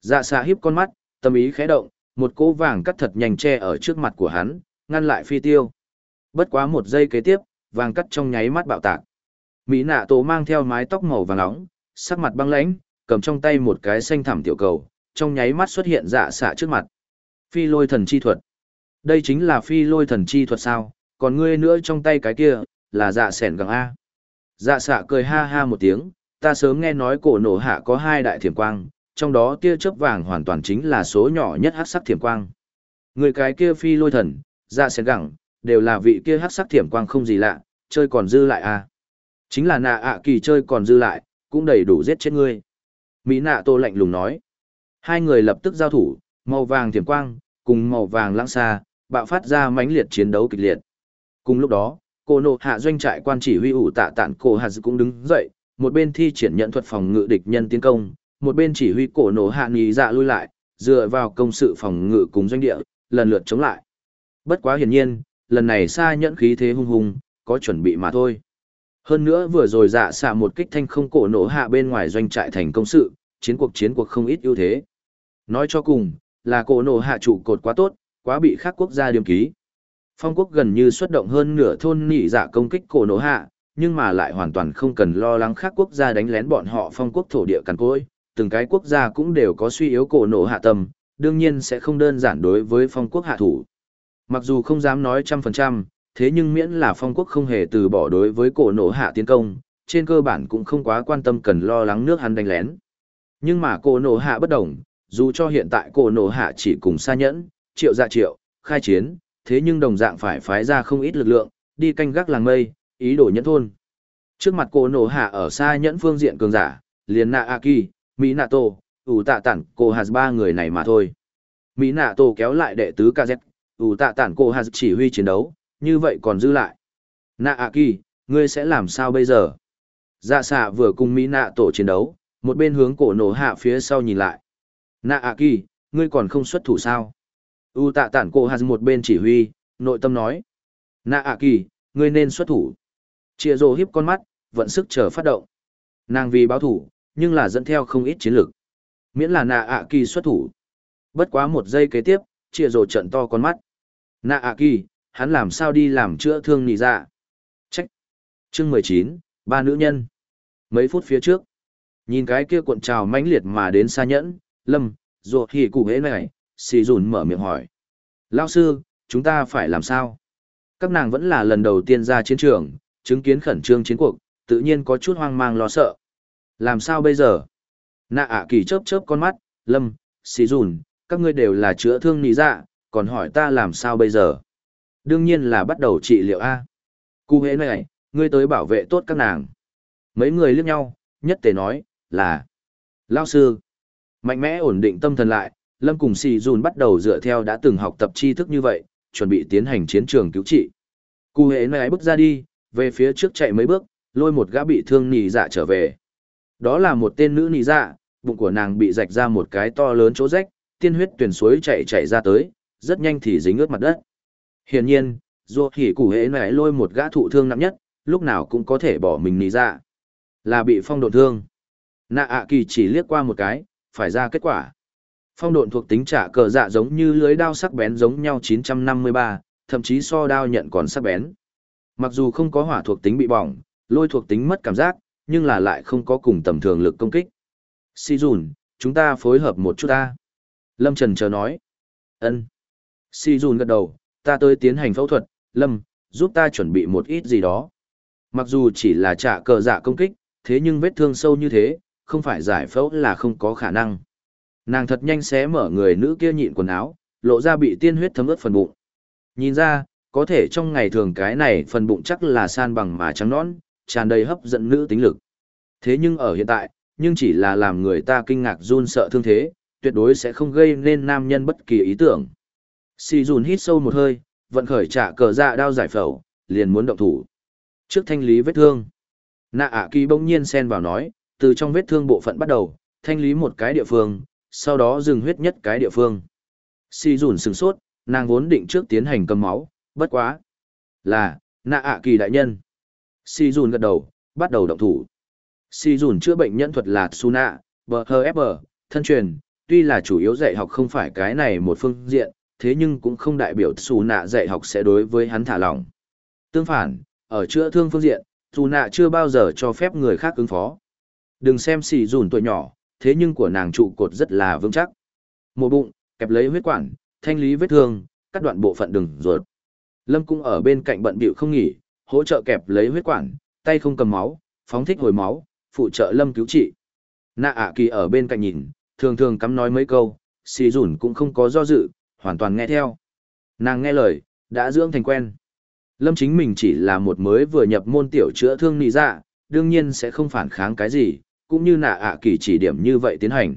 Dạ xạ híp con mắt, tâm ý khẽ động, một cỗ vàng cắt thật nhanh che ở trước mặt của hắn, ngăn lại phi tiêu. Bất quá một giây kế tiếp, vàng cắt trong nháy mắt bạo tạc. Mỹ nạ tổ mang theo mái tóc màu vàng nóng, sắc mặt băng lãnh, cầm trong tay một cái xanh thẳm tiểu cầu, trong nháy mắt xuất hiện dạ xạ trước mặt. Phi lôi thần chi thuật. Đây chính là phi lôi thần chi thuật sao, còn ngươi nữa trong tay cái kia, là dạ sẻn găng A. Dạ xạ cười ha ha một tiếng, ta sớm nghe nói cổ nổ hạ có hai đại thiểm quang, trong đó tia chớp vàng hoàn toàn chính là số nhỏ nhất hắc sắc thiểm quang. Người cái kia phi lôi thần, ra sẻn gẳng, đều là vị kia hắc sắc thiểm quang không gì lạ, chơi còn dư lại à? Chính là nạ ạ kỳ chơi còn dư lại, cũng đầy đủ giết chết ngươi. Mỹ nạ tô lạnh lùng nói. Hai người lập tức giao thủ, màu vàng thiểm quang, cùng màu vàng lãng xa, bạo phát ra mãnh liệt chiến đấu kịch liệt. Cùng lúc đó, cô nộ hạ doanh trại quan chỉ huy ủ tạ tản cổ hạt cũng đứng dậy, một bên thi triển nhận thuật phòng ngự địch nhân tiến công, một bên chỉ huy cổ nổ hạ nghỉ dạ lui lại, dựa vào công sự phòng ngự cùng doanh địa, lần lượt chống lại. Bất quá hiển nhiên, lần này xa nhẫn khí thế hung hùng, có chuẩn bị mà thôi. Hơn nữa vừa rồi dạ xạ một kích thanh không cổ nổ hạ bên ngoài doanh trại thành công sự, chiến cuộc chiến cuộc không ít ưu thế. Nói cho cùng, là cổ nổ hạ trụ cột quá tốt, quá bị khác quốc gia điểm ký. Phong quốc gần như xuất động hơn nửa thôn nỉ dạ công kích cổ nổ hạ, nhưng mà lại hoàn toàn không cần lo lắng khác quốc gia đánh lén bọn họ phong quốc thổ địa cằn cối. Từng cái quốc gia cũng đều có suy yếu cổ nổ hạ tâm, đương nhiên sẽ không đơn giản đối với phong quốc hạ thủ. Mặc dù không dám nói trăm phần trăm, thế nhưng miễn là phong quốc không hề từ bỏ đối với cổ nổ hạ tiến công, trên cơ bản cũng không quá quan tâm cần lo lắng nước hắn đánh lén. Nhưng mà cổ nổ hạ bất đồng, dù cho hiện tại cổ nổ hạ chỉ cùng xa nhẫn, triệu dạ triệu, khai chiến, thế nhưng đồng dạng phải phái ra không ít lực lượng, đi canh gác làng mây, ý đồ nhẫn thôn. Trước mặt cổ nổ hạ ở xa nhẫn phương diện cường giả, liền nạ Aki, Mỹ Nạ Tổ, ủ tạ tản cô hạt ba người này mà thôi. Mỹ Nạ Tổ kéo lại đệ tứ KZ, ủ tạ tản cổ hạt chỉ huy chiến đấu, như vậy còn dư lại. Nạ ạ kỳ, ngươi sẽ làm sao bây giờ? Dạ xạ vừa cùng Mỹ nạ tổ chiến đấu, một bên hướng cổ nổ hạ phía sau nhìn lại. Nạ ạ kỳ, ngươi còn không xuất thủ sao? U tạ tản cổ hạt một bên chỉ huy, nội tâm nói. Nạ ạ kỳ, ngươi nên xuất thủ. Chịa rồ hiếp con mắt, vận sức chờ phát động. Nàng vì báo thủ, nhưng là dẫn theo không ít chiến lược. Miễn là nạ ạ kỳ xuất thủ. Bất quá một giây kế tiếp, chịa rồ trận to con mắt. Nạ ạ kỳ, hắn làm sao đi làm chữa thương nị dạ. Trách. Chương mười chín ba nữ nhân. Mấy phút phía trước, nhìn cái kia cuộn trào mãnh liệt mà đến xa nhẫn, lâm, ruột hỉ cụ hế này, xì dùn mở miệng hỏi. Lao sư, chúng ta phải làm sao? Các nàng vẫn là lần đầu tiên ra chiến trường, chứng kiến khẩn trương chiến cuộc, tự nhiên có chút hoang mang lo sợ. Làm sao bây giờ? Nạ ạ kỳ chớp chớp con mắt, lâm, xì dùn, các ngươi đều là chữa thương nị dạ, còn hỏi ta làm sao bây giờ? Đương nhiên là bắt đầu trị liệu A. Cụ hế này, ngươi tới bảo vệ tốt các nàng. Mấy người liếc nhau, nhất tề nói, là Lao sư. Mạnh mẽ ổn định tâm thần lại, Lâm cùng Sì Dùn bắt đầu dựa theo đã từng học tập tri thức như vậy, chuẩn bị tiến hành chiến trường cứu trị. Cụ hế này bước ra đi, về phía trước chạy mấy bước, lôi một gã bị thương nì dạ trở về. Đó là một tên nữ nì dạ, bụng của nàng bị rạch ra một cái to lớn chỗ rách, tiên huyết tuyển suối chạy chạy ra tới, rất nhanh thì dính ướt mặt đất. Hiển nhiên, dù hỉ củ hễ nảy lôi một gã thụ thương nặng nhất, lúc nào cũng có thể bỏ mình nì ra. Là bị phong độn thương. Nạ ạ kỳ chỉ liếc qua một cái, phải ra kết quả. Phong độn thuộc tính trả cờ dạ giống như lưới đao sắc bén giống nhau 953, thậm chí so đao nhận còn sắc bén. Mặc dù không có hỏa thuộc tính bị bỏng, lôi thuộc tính mất cảm giác, nhưng là lại không có cùng tầm thường lực công kích. Si dùn, chúng ta phối hợp một chút ta. Lâm Trần chờ nói. Ân. Si Jun gật đầu, ta tới tiến hành phẫu thuật, Lâm, giúp ta chuẩn bị một ít gì đó. Mặc dù chỉ là trả cờ dạ công kích, thế nhưng vết thương sâu như thế, không phải giải phẫu là không có khả năng. Nàng thật nhanh xé mở người nữ kia nhịn quần áo, lộ ra bị tiên huyết thấm ướt phần bụng. Nhìn ra, có thể trong ngày thường cái này phần bụng chắc là san bằng mà trắng nõn, tràn đầy hấp dẫn nữ tính lực. Thế nhưng ở hiện tại, nhưng chỉ là làm người ta kinh ngạc run sợ thương thế, tuyệt đối sẽ không gây nên nam nhân bất kỳ ý tưởng. Si dùn hít sâu một hơi, vận khởi trả cờ dạ đao giải phẫu, liền muốn động thủ. Trước thanh lý vết thương, nạ ạ kỳ bỗng nhiên xen vào nói, từ trong vết thương bộ phận bắt đầu, thanh lý một cái địa phương, sau đó dừng huyết nhất cái địa phương. Si dùn sừng sốt, nàng vốn định trước tiến hành cầm máu, bất quá. Là, nạ ạ kỳ đại nhân. Si dùn gật đầu, bắt đầu động thủ. Si dùn chữa bệnh nhân thuật là Suna, BHFB, thân truyền, tuy là chủ yếu dạy học không phải cái này một phương diện, thế nhưng cũng không đại biểu Suna dạy học sẽ đối với hắn thả lỏng. Tương phản, ở chữa thương phương diện, Suna chưa bao giờ cho phép người khác ứng phó. Đừng xem xì dùn tuổi nhỏ, thế nhưng của nàng trụ cột rất là vững chắc. Một bụng, kẹp lấy huyết quản, thanh lý vết thương, cắt đoạn bộ phận đường ruột. Lâm cũng ở bên cạnh bận bịu không nghỉ, hỗ trợ kẹp lấy huyết quản, tay không cầm máu, phóng thích hồi máu, phụ trợ Lâm cứu trị. Nạ ạ kỳ ở bên cạnh nhìn, thường thường cắm nói mấy câu, xì rủn cũng không có do dự, hoàn toàn nghe theo. Nàng nghe lời, đã dưỡng thành quen. Lâm chính mình chỉ là một mới vừa nhập môn tiểu chữa thương nị dạ, đương nhiên sẽ không phản kháng cái gì, cũng như nạ ạ kỳ chỉ điểm như vậy tiến hành.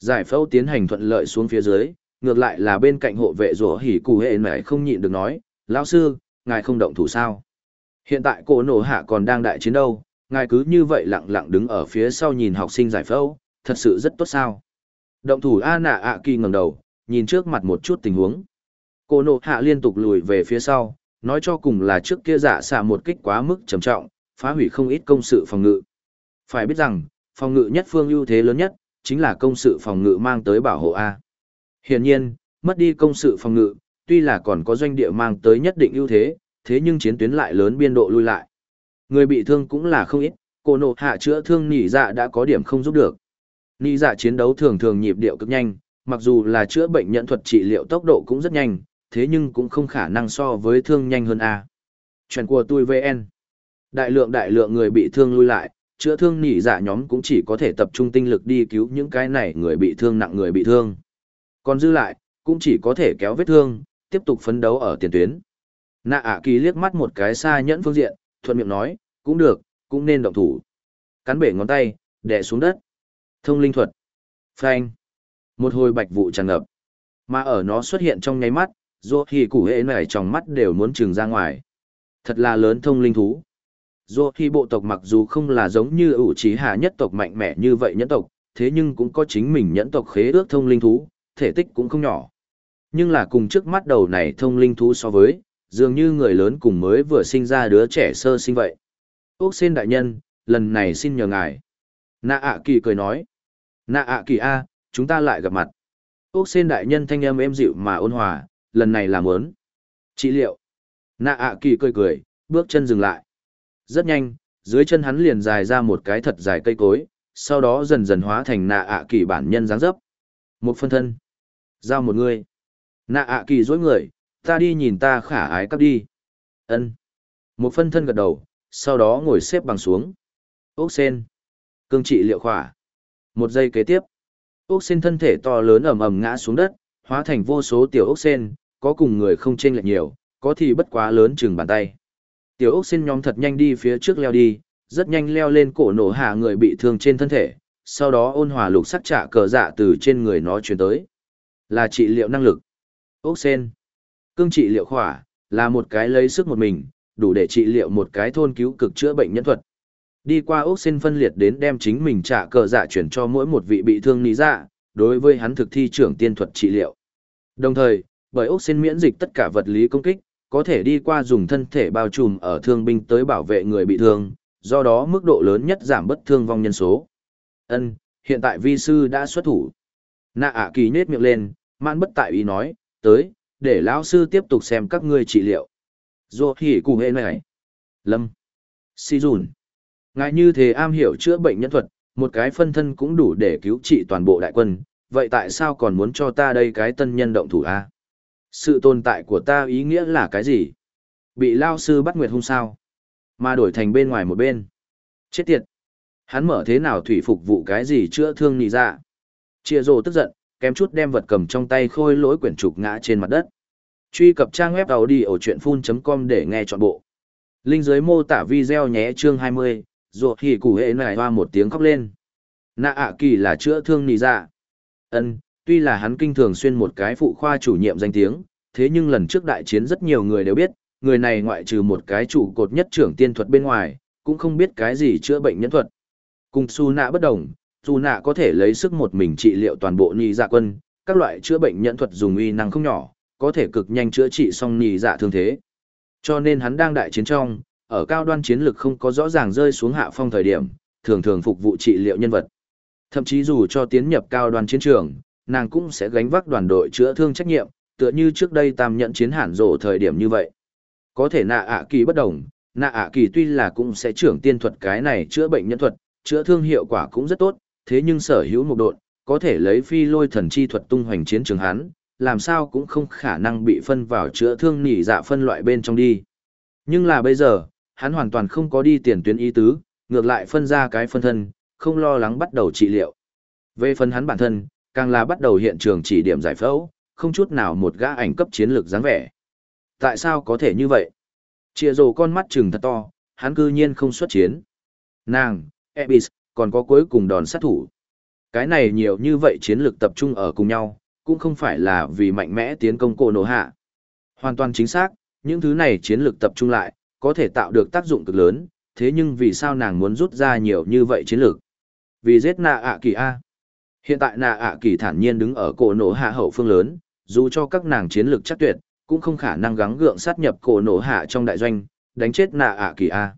Giải phẫu tiến hành thuận lợi xuống phía dưới, ngược lại là bên cạnh hộ vệ rủa hỉ cụ hệ mẹ không nhịn được nói, lão sư, ngài không động thủ sao? Hiện tại cổ nổ hạ còn đang đại chiến đâu, ngài cứ như vậy lặng lặng đứng ở phía sau nhìn học sinh giải phẫu, thật sự rất tốt sao? Động thủ A nạ ạ kỳ ngẩng đầu, nhìn trước mặt một chút tình huống. Cô nộ hạ liên tục lùi về phía sau, nói cho cùng là trước kia giả xạ một kích quá mức trầm trọng, phá hủy không ít công sự phòng ngự. Phải biết rằng, phòng ngự nhất phương ưu thế lớn nhất, chính là công sự phòng ngự mang tới bảo hộ A. Hiển nhiên, mất đi công sự phòng ngự, tuy là còn có doanh địa mang tới nhất định ưu thế, thế nhưng chiến tuyến lại lớn biên độ lui lại. Người bị thương cũng là không ít, cô nộ hạ chữa thương nỉ dạ đã có điểm không giúp được. Nỉ dạ chiến đấu thường thường nhịp điệu cực nhanh, mặc dù là chữa bệnh nhận thuật trị liệu tốc độ cũng rất nhanh, thế nhưng cũng không khả năng so với thương nhanh hơn A. Chuyện của tôi VN. Đại lượng đại lượng người bị thương lui lại, chữa thương nỉ dạ nhóm cũng chỉ có thể tập trung tinh lực đi cứu những cái này người bị thương nặng người bị thương. Còn dư lại, cũng chỉ có thể kéo vết thương, tiếp tục phấn đấu ở tiền tuyến. Nạ ạ kỳ liếc mắt một cái xa nhẫn phương diện, thuận miệng nói, cũng được, cũng nên động thủ. Cắn bể ngón tay, đè xuống đất. Thông linh thuật. Phanh. Một hồi bạch vụ tràn ngập. Mà ở nó xuất hiện trong nháy mắt, dô thì cụ hễ nảy trong mắt đều muốn trừng ra ngoài. Thật là lớn thông linh thú. Dô thì bộ tộc mặc dù không là giống như ủ trí hạ nhất tộc mạnh mẽ như vậy nhẫn tộc, thế nhưng cũng có chính mình nhẫn tộc khế ước thông linh thú, thể tích cũng không nhỏ. Nhưng là cùng trước mắt đầu này thông linh thú so với, dường như người lớn cùng mới vừa sinh ra đứa trẻ sơ sinh vậy. ốc xên đại nhân, lần này xin nhờ ngài. Nạ ạ kỳ cười nói. Nạ ạ kỳ A, chúng ta lại gặp mặt. Úc sen đại nhân thanh âm êm dịu mà ôn hòa, lần này làm muốn. Chỉ liệu. Nạ ạ kỳ cười cười, bước chân dừng lại. Rất nhanh, dưới chân hắn liền dài ra một cái thật dài cây cối, sau đó dần dần hóa thành nạ ạ kỳ bản nhân dáng dấp. Một phân thân. Giao một người. Nạ ạ kỳ dối người, ta đi nhìn ta khả ái cắp đi. ân Một phân thân gật đầu, sau đó ngồi xếp bằng xuống. Ốc sen. Cương trị liệu khỏa. Một giây kế tiếp. Ốc sen thân thể to lớn ầm ầm ngã xuống đất, hóa thành vô số tiểu ốc sen, có cùng người không chênh lệch nhiều, có thì bất quá lớn chừng bàn tay. Tiểu ốc sen nhóm thật nhanh đi phía trước leo đi, rất nhanh leo lên cổ nổ hạ người bị thương trên thân thể, sau đó ôn hòa lục sắc trả cờ dạ từ trên người nó truyền tới. Là trị liệu năng lực. Ốc sen. Cương trị liệu khỏa, là một cái lấy sức một mình, đủ để trị liệu một cái thôn cứu cực chữa bệnh nhân thuật. Đi qua ốc xin phân liệt đến đem chính mình trả cờ dạ chuyển cho mỗi một vị bị thương lý dạ, đối với hắn thực thi trưởng tiên thuật trị liệu. Đồng thời, bởi ốc xin miễn dịch tất cả vật lý công kích, có thể đi qua dùng thân thể bao trùm ở thương binh tới bảo vệ người bị thương, do đó mức độ lớn nhất giảm bất thương vong nhân số. Ân, hiện tại vi sư đã xuất thủ. Nạ ạ kỳ nết miệng lên, man bất tại ý nói, tới, để lão sư tiếp tục xem các ngươi trị liệu. Dù hỉ cùng hệ này. Lâm. Si dùn. Ngài như thế am hiểu chữa bệnh nhân thuật, một cái phân thân cũng đủ để cứu trị toàn bộ đại quân, vậy tại sao còn muốn cho ta đây cái tân nhân động thủ a? Sự tồn tại của ta ý nghĩa là cái gì? Bị lao sư bắt nguyệt hung sao? Mà đổi thành bên ngoài một bên. Chết tiệt! Hắn mở thế nào thủy phục vụ cái gì chữa thương nì ra? Dạ? Chia rồ tức giận, kém chút đem vật cầm trong tay khôi lỗi quyển trục ngã trên mặt đất. Truy cập trang web đầu đi ở chuyện full.com để nghe trọn bộ. Linh dưới mô tả video nhé chương 20, rồi thì cụ hệ nải hoa một tiếng khóc lên. Nạ ạ kỳ là chữa thương nì dạ. ân tuy là hắn kinh thường xuyên một cái phụ khoa chủ nhiệm danh tiếng, thế nhưng lần trước đại chiến rất nhiều người đều biết, người này ngoại trừ một cái trụ cột nhất trưởng tiên thuật bên ngoài, cũng không biết cái gì chữa bệnh nhân thuật. Cùng su nạ bất đồng, su nạ có thể lấy sức một mình trị liệu toàn bộ nì dạ quân, các loại chữa bệnh nhân thuật dùng uy năng không nhỏ, có thể cực nhanh chữa trị xong nì dạ thương thế. Cho nên hắn đang đại chiến trong, ở cao đoan chiến lực không có rõ ràng rơi xuống hạ phong thời điểm, thường thường phục vụ trị liệu nhân vật. Thậm chí dù cho tiến nhập cao đoan chiến trường, nàng cũng sẽ gánh vác đoàn đội chữa thương trách nhiệm, tựa như trước đây tam nhận chiến hẳn rổ thời điểm như vậy. Có thể nạ ạ kỳ bất đồng, nạ ạ kỳ tuy là cũng sẽ trưởng tiên thuật cái này chữa bệnh nhân thuật, chữa thương hiệu quả cũng rất tốt, thế nhưng sở hữu một độn, có thể lấy phi lôi thần chi thuật tung hoành chiến trường hắn, làm sao cũng không khả năng bị phân vào chữa thương nỉ dạ phân loại bên trong đi. Nhưng là bây giờ, hắn hoàn toàn không có đi tiền tuyến ý tứ, ngược lại phân ra cái phân thân, không lo lắng bắt đầu trị liệu. Về phần hắn bản thân, càng là bắt đầu hiện trường chỉ điểm giải phẫu, không chút nào một gã ảnh cấp chiến lược dáng vẻ. Tại sao có thể như vậy? Chia rồ con mắt trừng thật to, hắn cư nhiên không xuất chiến. Nàng, Ebis, còn có cuối cùng đòn sát thủ. Cái này nhiều như vậy chiến lược tập trung ở cùng nhau, cũng không phải là vì mạnh mẽ tiến công cổ nổ hạ. Hoàn toàn chính xác, những thứ này chiến lược tập trung lại, có thể tạo được tác dụng cực lớn, thế nhưng vì sao nàng muốn rút ra nhiều như vậy chiến lược? Vì giết nạ ạ kỳ A. Hiện tại nạ ạ kỳ thản nhiên đứng ở cổ nổ hạ hậu phương lớn, dù cho các nàng chiến lược chắc tuyệt, cũng không khả năng gắng gượng sát nhập cổ nổ hạ trong đại doanh, đánh chết nạ ạ kỳ A.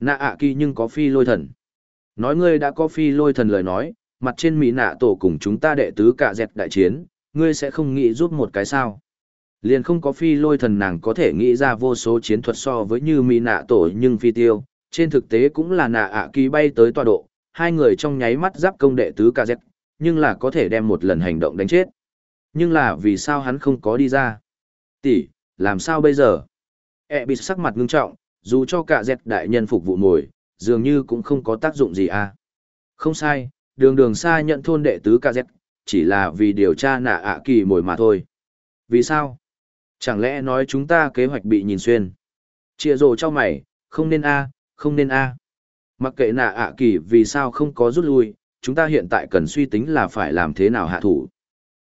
Nạ ạ kỳ nhưng có phi lôi thần. Nói ngươi đã có phi lôi thần lời nói, mặt trên mỹ nạ tổ cùng chúng ta đệ tứ cả dẹt đại chiến, ngươi sẽ không nghĩ giúp một cái sao. Liền không có phi lôi thần nàng có thể nghĩ ra vô số chiến thuật so với như mỹ nạ tổ nhưng phi tiêu, trên thực tế cũng là nạ ạ kỳ bay tới tọa độ, hai người trong nháy mắt giáp công đệ tứ ca dẹt, nhưng là có thể đem một lần hành động đánh chết. Nhưng là vì sao hắn không có đi ra? Tỷ, làm sao bây giờ? E bị sắc mặt ngưng trọng, dù cho cả dẹt đại nhân phục vụ mồi, dường như cũng không có tác dụng gì à. Không sai, đường đường xa nhận thôn đệ tứ ca dẹt, chỉ là vì điều tra nạ ạ kỳ mồi mà thôi. Vì sao? Chẳng lẽ nói chúng ta kế hoạch bị nhìn xuyên? Chia rồ cho mày, không nên a, không nên a. Mặc kệ nạ ạ kỳ vì sao không có rút lui, chúng ta hiện tại cần suy tính là phải làm thế nào hạ thủ.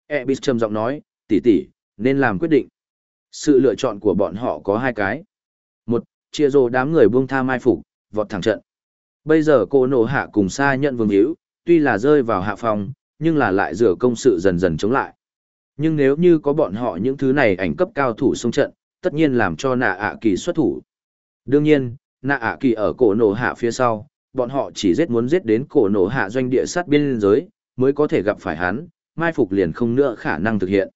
Ebis trầm giọng nói, tỷ tỷ, nên làm quyết định. Sự lựa chọn của bọn họ có hai cái. Một, chia rồ đám người buông tha mai phục, vọt thẳng trận. Bây giờ cô nổ hạ cùng xa nhận vương hữu, tuy là rơi vào hạ phòng, nhưng là lại rửa công sự dần dần chống lại. Nhưng nếu như có bọn họ những thứ này ảnh cấp cao thủ xung trận, tất nhiên làm cho nạ ạ kỳ xuất thủ. Đương nhiên, nạ ạ kỳ ở cổ nổ hạ phía sau, bọn họ chỉ giết muốn giết đến cổ nổ hạ doanh địa sát biên giới, mới có thể gặp phải hắn, mai phục liền không nữa khả năng thực hiện.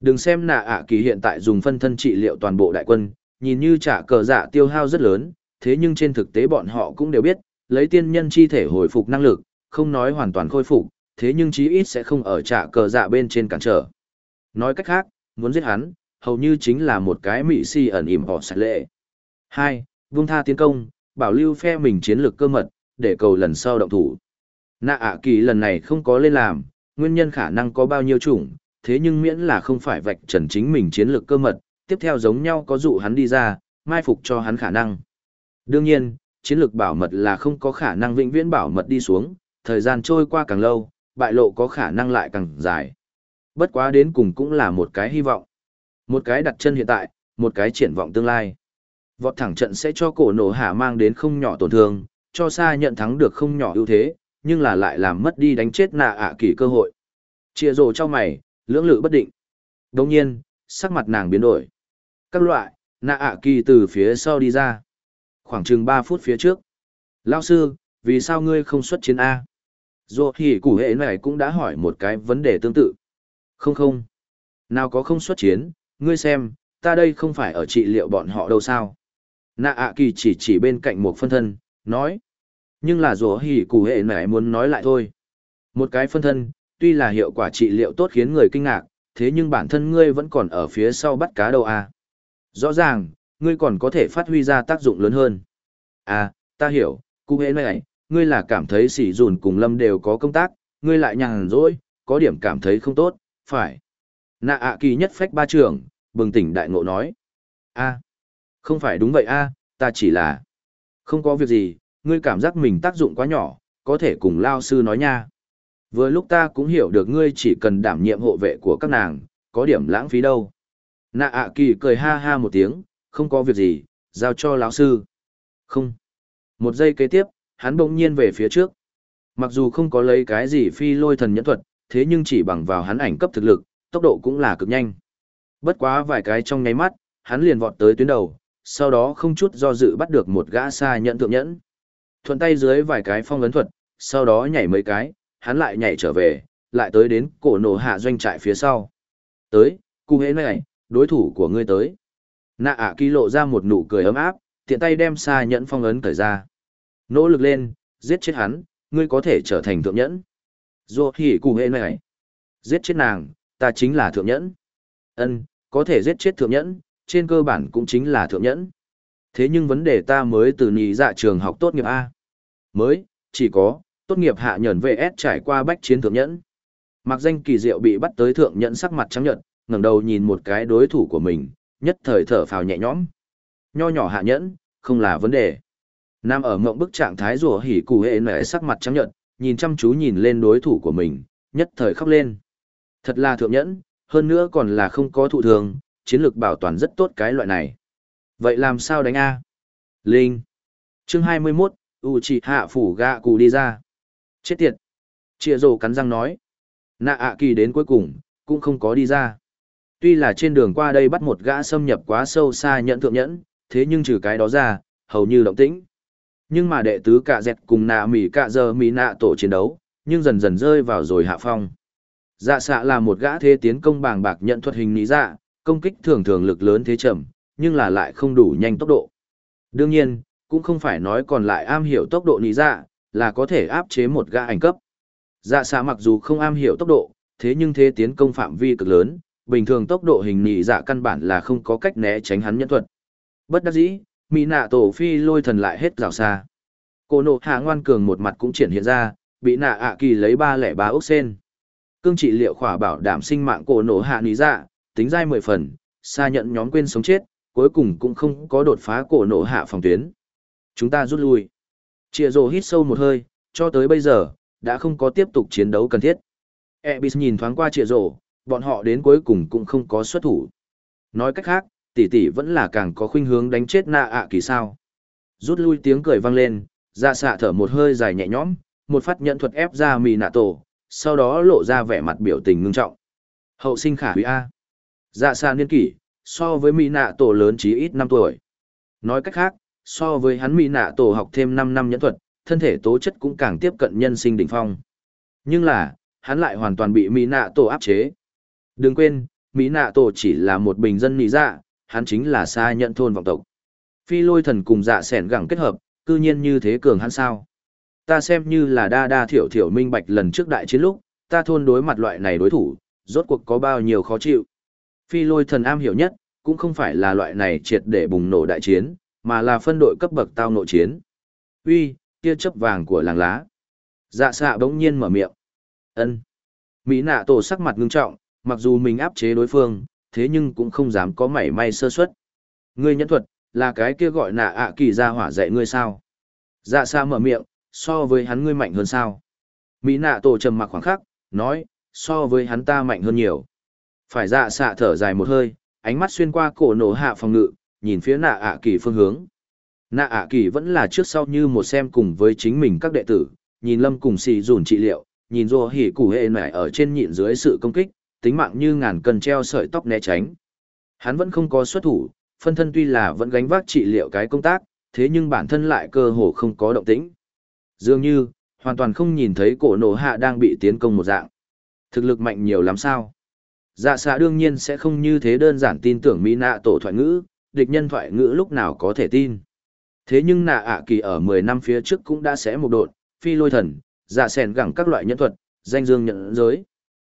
Đừng xem nạ ạ kỳ hiện tại dùng phân thân trị liệu toàn bộ đại quân, nhìn như trả cờ dạ tiêu hao rất lớn, thế nhưng trên thực tế bọn họ cũng đều biết, lấy tiên nhân chi thể hồi phục năng lực, không nói hoàn toàn khôi phục, thế nhưng chí ít sẽ không ở trả cờ dạ bên trên cản trở. Nói cách khác, muốn giết hắn, hầu như chính là một cái mị si ẩn ỉm họ sạch lệ. 2. Vung tha tiến công, bảo lưu phe mình chiến lược cơ mật, để cầu lần sau động thủ. Nạ ạ kỳ lần này không có lên làm, nguyên nhân khả năng có bao nhiêu chủng, thế nhưng miễn là không phải vạch trần chính mình chiến lược cơ mật, tiếp theo giống nhau có dụ hắn đi ra, mai phục cho hắn khả năng. Đương nhiên, chiến lược bảo mật là không có khả năng vĩnh viễn bảo mật đi xuống, thời gian trôi qua càng lâu, bại lộ có khả năng lại càng dài. Bất quá đến cùng cũng là một cái hy vọng. Một cái đặt chân hiện tại, một cái triển vọng tương lai. Vọt thẳng trận sẽ cho cổ nổ hạ mang đến không nhỏ tổn thương, cho xa nhận thắng được không nhỏ ưu thế, nhưng là lại làm mất đi đánh chết nạ ạ kỳ cơ hội. Chia rồ cho mày, lưỡng lự bất định. Đồng nhiên, sắc mặt nàng biến đổi. Các loại, nạ ạ kỳ từ phía sau đi ra. Khoảng chừng 3 phút phía trước. Lao sư, vì sao ngươi không xuất chiến A? Dù thì củ hệ này cũng đã hỏi một cái vấn đề tương tự. Không không. Nào có không xuất chiến, ngươi xem, ta đây không phải ở trị liệu bọn họ đâu sao. Nạ ạ kỳ chỉ chỉ bên cạnh một phân thân, nói. Nhưng là rùa hỉ cụ hệ này muốn nói lại thôi. Một cái phân thân, tuy là hiệu quả trị liệu tốt khiến người kinh ngạc, thế nhưng bản thân ngươi vẫn còn ở phía sau bắt cá đâu à. Rõ ràng, ngươi còn có thể phát huy ra tác dụng lớn hơn. À, ta hiểu, cụ hệ này, ngươi là cảm thấy sỉ dùn cùng lâm đều có công tác, ngươi lại nhàn rỗi, có điểm cảm thấy không tốt, phải. Nạ ạ kỳ nhất phách ba trường, bừng tỉnh đại ngộ nói. a không phải đúng vậy a ta chỉ là... Không có việc gì, ngươi cảm giác mình tác dụng quá nhỏ, có thể cùng lao sư nói nha. Vừa lúc ta cũng hiểu được ngươi chỉ cần đảm nhiệm hộ vệ của các nàng, có điểm lãng phí đâu. Nạ ạ kỳ cười ha ha một tiếng, không có việc gì, giao cho lão sư. Không. Một giây kế tiếp, hắn bỗng nhiên về phía trước. Mặc dù không có lấy cái gì phi lôi thần nhẫn thuật, thế nhưng chỉ bằng vào hắn ảnh cấp thực lực, tốc độ cũng là cực nhanh. Bất quá vài cái trong nháy mắt, hắn liền vọt tới tuyến đầu, sau đó không chút do dự bắt được một gã xa nhận thượng nhẫn. Thuận tay dưới vài cái phong ấn thuật, sau đó nhảy mấy cái, hắn lại nhảy trở về, lại tới đến cổ nổ hạ doanh trại phía sau. Tới, cung hế này, đối thủ của ngươi tới. Nạ ạ kỳ lộ ra một nụ cười ấm áp, tiện tay đem xa nhẫn phong ấn cởi ra. Nỗ lực lên, giết chết hắn, ngươi có thể trở thành thượng nhẫn. Dô hỉ cụ hệ này. Giết chết nàng, ta chính là thượng nhẫn. Ân, có thể giết chết thượng nhẫn, trên cơ bản cũng chính là thượng nhẫn. Thế nhưng vấn đề ta mới từ nhị dạ trường học tốt nghiệp A. Mới, chỉ có, tốt nghiệp hạ nhẫn VS trải qua bách chiến thượng nhẫn. Mặc danh kỳ diệu bị bắt tới thượng nhẫn sắc mặt trắng nhợt, ngẩng đầu nhìn một cái đối thủ của mình, nhất thời thở phào nhẹ nhõm. Nho nhỏ hạ nhẫn, không là vấn đề. Nam ở mộng bức trạng thái rùa hỉ cụ hệ nẻ sắc mặt trắng nhợt, nhìn chăm chú nhìn lên đối thủ của mình, nhất thời khóc lên. Thật là thượng nhẫn, hơn nữa còn là không có thụ thường, chiến lược bảo toàn rất tốt cái loại này. Vậy làm sao đánh A? Linh. Chương 21, U chỉ hạ phủ gạ cụ đi ra. Chết tiệt. Chia rồ cắn răng nói. Nạ ạ kỳ đến cuối cùng, cũng không có đi ra. Tuy là trên đường qua đây bắt một gã xâm nhập quá sâu xa nhận thượng nhẫn, thế nhưng trừ cái đó ra, hầu như động tĩnh. Nhưng mà đệ tứ cả dẹt cùng nạ mỉ cả giờ mỉ nạ tổ chiến đấu, nhưng dần dần rơi vào rồi hạ phong. Dạ xạ là một gã thế tiến công bàng bạc nhận thuật hình lý dạ, công kích thường thường lực lớn thế chậm, nhưng là lại không đủ nhanh tốc độ. Đương nhiên, cũng không phải nói còn lại am hiểu tốc độ lý dạ, là có thể áp chế một gã ảnh cấp. Dạ xạ mặc dù không am hiểu tốc độ, thế nhưng thế tiến công phạm vi cực lớn, bình thường tốc độ hình nhị dạ căn bản là không có cách né tránh hắn nhân thuật. Bất đắc dĩ, mỹ nạ tổ phi lôi thần lại hết rào xa. Cô nộ hạ ngoan cường một mặt cũng triển hiện ra, bị nạ ạ kỳ lấy ba lẻ ba ốc sen. Cương trị liệu khỏa bảo đảm sinh mạng cổ nổ hạ lý dạ, tính dai mười phần, xa nhận nhóm quên sống chết, cuối cùng cũng không có đột phá cổ nổ hạ phòng tuyến. Chúng ta rút lui. chịa rồ hít sâu một hơi, cho tới bây giờ, đã không có tiếp tục chiến đấu cần thiết. Ebis nhìn thoáng qua chịa rồ, bọn họ đến cuối cùng cũng không có xuất thủ. Nói cách khác, tỷ tỷ vẫn là càng có khuynh hướng đánh chết nạ ạ kỳ sao. Rút lui tiếng cười vang lên, dạ xạ thở một hơi dài nhẹ nhõm, một phát nhận thuật ép ra mì nạ tổ, sau đó lộ ra vẻ mặt biểu tình ngưng trọng. Hậu sinh khả hủy A. Dạ xa niên kỷ, so với mỹ nạ tổ lớn chí ít năm tuổi. Nói cách khác, so với hắn mỹ nạ tổ học thêm năm năm nhẫn thuật, thân thể tố chất cũng càng tiếp cận nhân sinh đỉnh phong. Nhưng là, hắn lại hoàn toàn bị mỹ nạ tổ áp chế. Đừng quên, mỹ nạ tổ chỉ là một bình dân nị dạ, hắn chính là xa nhận thôn vọng tộc. Phi lôi thần cùng dạ sẻn gẳng kết hợp, cư nhiên như thế cường hắn sao. Ta xem như là đa đa thiểu thiểu minh bạch lần trước đại chiến lúc, ta thôn đối mặt loại này đối thủ, rốt cuộc có bao nhiêu khó chịu. Phi lôi thần am hiểu nhất, cũng không phải là loại này triệt để bùng nổ đại chiến, mà là phân đội cấp bậc tao nội chiến. Uy, kia chấp vàng của làng lá. Dạ xạ bỗng nhiên mở miệng. ân Mỹ nạ tổ sắc mặt ngưng trọng, mặc dù mình áp chế đối phương, thế nhưng cũng không dám có mảy may sơ suất. Ngươi nhẫn thuật, là cái kia gọi nạ ạ kỳ ra hỏa dạy ngươi sao? Dạ xa mở miệng, so với hắn ngươi mạnh hơn sao? Mỹ nạ tổ trầm mặc khoảng khắc, nói, so với hắn ta mạnh hơn nhiều. Phải dạ xạ thở dài một hơi, ánh mắt xuyên qua cổ nổ hạ phòng ngự, nhìn phía nạ ạ kỳ phương hướng. Nạ ạ kỳ vẫn là trước sau như một xem cùng với chính mình các đệ tử, nhìn lâm cùng xì dùn trị liệu, nhìn rô hỉ củ hệ nải ở trên nhịn dưới sự công kích, tính mạng như ngàn cần treo sợi tóc né tránh. Hắn vẫn không có xuất thủ, phân thân tuy là vẫn gánh vác trị liệu cái công tác, thế nhưng bản thân lại cơ hồ không có động tĩnh. Dường như, hoàn toàn không nhìn thấy cổ nổ hạ đang bị tiến công một dạng. Thực lực mạnh nhiều lắm sao? Dạ xạ đương nhiên sẽ không như thế đơn giản tin tưởng Mỹ nạ tổ thoại ngữ, địch nhân thoại ngữ lúc nào có thể tin. Thế nhưng nạ ạ kỳ ở 10 năm phía trước cũng đã sẽ một đột, phi lôi thần, dạ sèn gẳng các loại nhân thuật, danh dương nhận giới.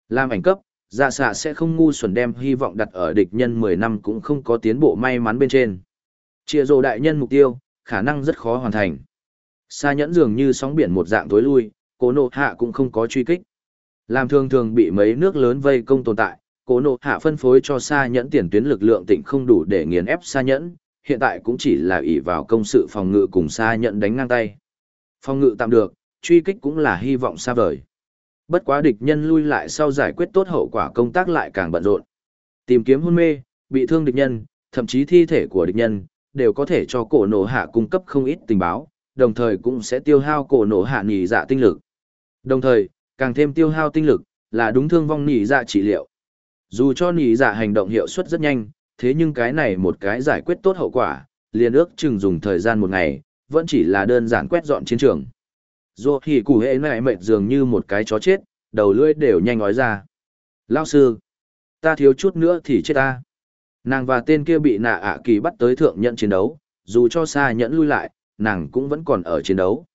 Làm ảnh cấp, Dạ xạ sẽ không ngu xuẩn đem hy vọng đặt ở địch nhân 10 năm cũng không có tiến bộ may mắn bên trên. Chia rồ đại nhân mục tiêu, khả năng rất khó hoàn thành. Sa nhẫn dường như sóng biển một dạng tối lui, cố nộ hạ cũng không có truy kích. Làm thường thường bị mấy nước lớn vây công tồn tại, cố nộ hạ phân phối cho sa nhẫn tiền tuyến lực lượng tỉnh không đủ để nghiền ép sa nhẫn, hiện tại cũng chỉ là ỷ vào công sự phòng ngự cùng sa nhẫn đánh ngang tay. Phòng ngự tạm được, truy kích cũng là hy vọng xa vời. Bất quá địch nhân lui lại sau giải quyết tốt hậu quả công tác lại càng bận rộn. Tìm kiếm hôn mê, bị thương địch nhân, thậm chí thi thể của địch nhân, đều có thể cho cổ nổ hạ cung cấp không ít tình báo, đồng thời cũng sẽ tiêu hao cổ nổ hạ nhị dạ tinh lực. Đồng thời, càng thêm tiêu hao tinh lực, là đúng thương vong nhị dạ trị liệu. Dù cho nhị dạ hành động hiệu suất rất nhanh, thế nhưng cái này một cái giải quyết tốt hậu quả, liền ước chừng dùng thời gian một ngày, vẫn chỉ là đơn giản quét dọn chiến trường. Dù thì củ hệ này mệt dường như một cái chó chết, đầu lưỡi đều nhanh nói ra. Lao sư, ta thiếu chút nữa thì chết ta. Nàng và tên kia bị nạ ạ kỳ bắt tới thượng nhận chiến đấu, dù cho xa nhẫn lui lại, nàng cũng vẫn còn ở chiến đấu.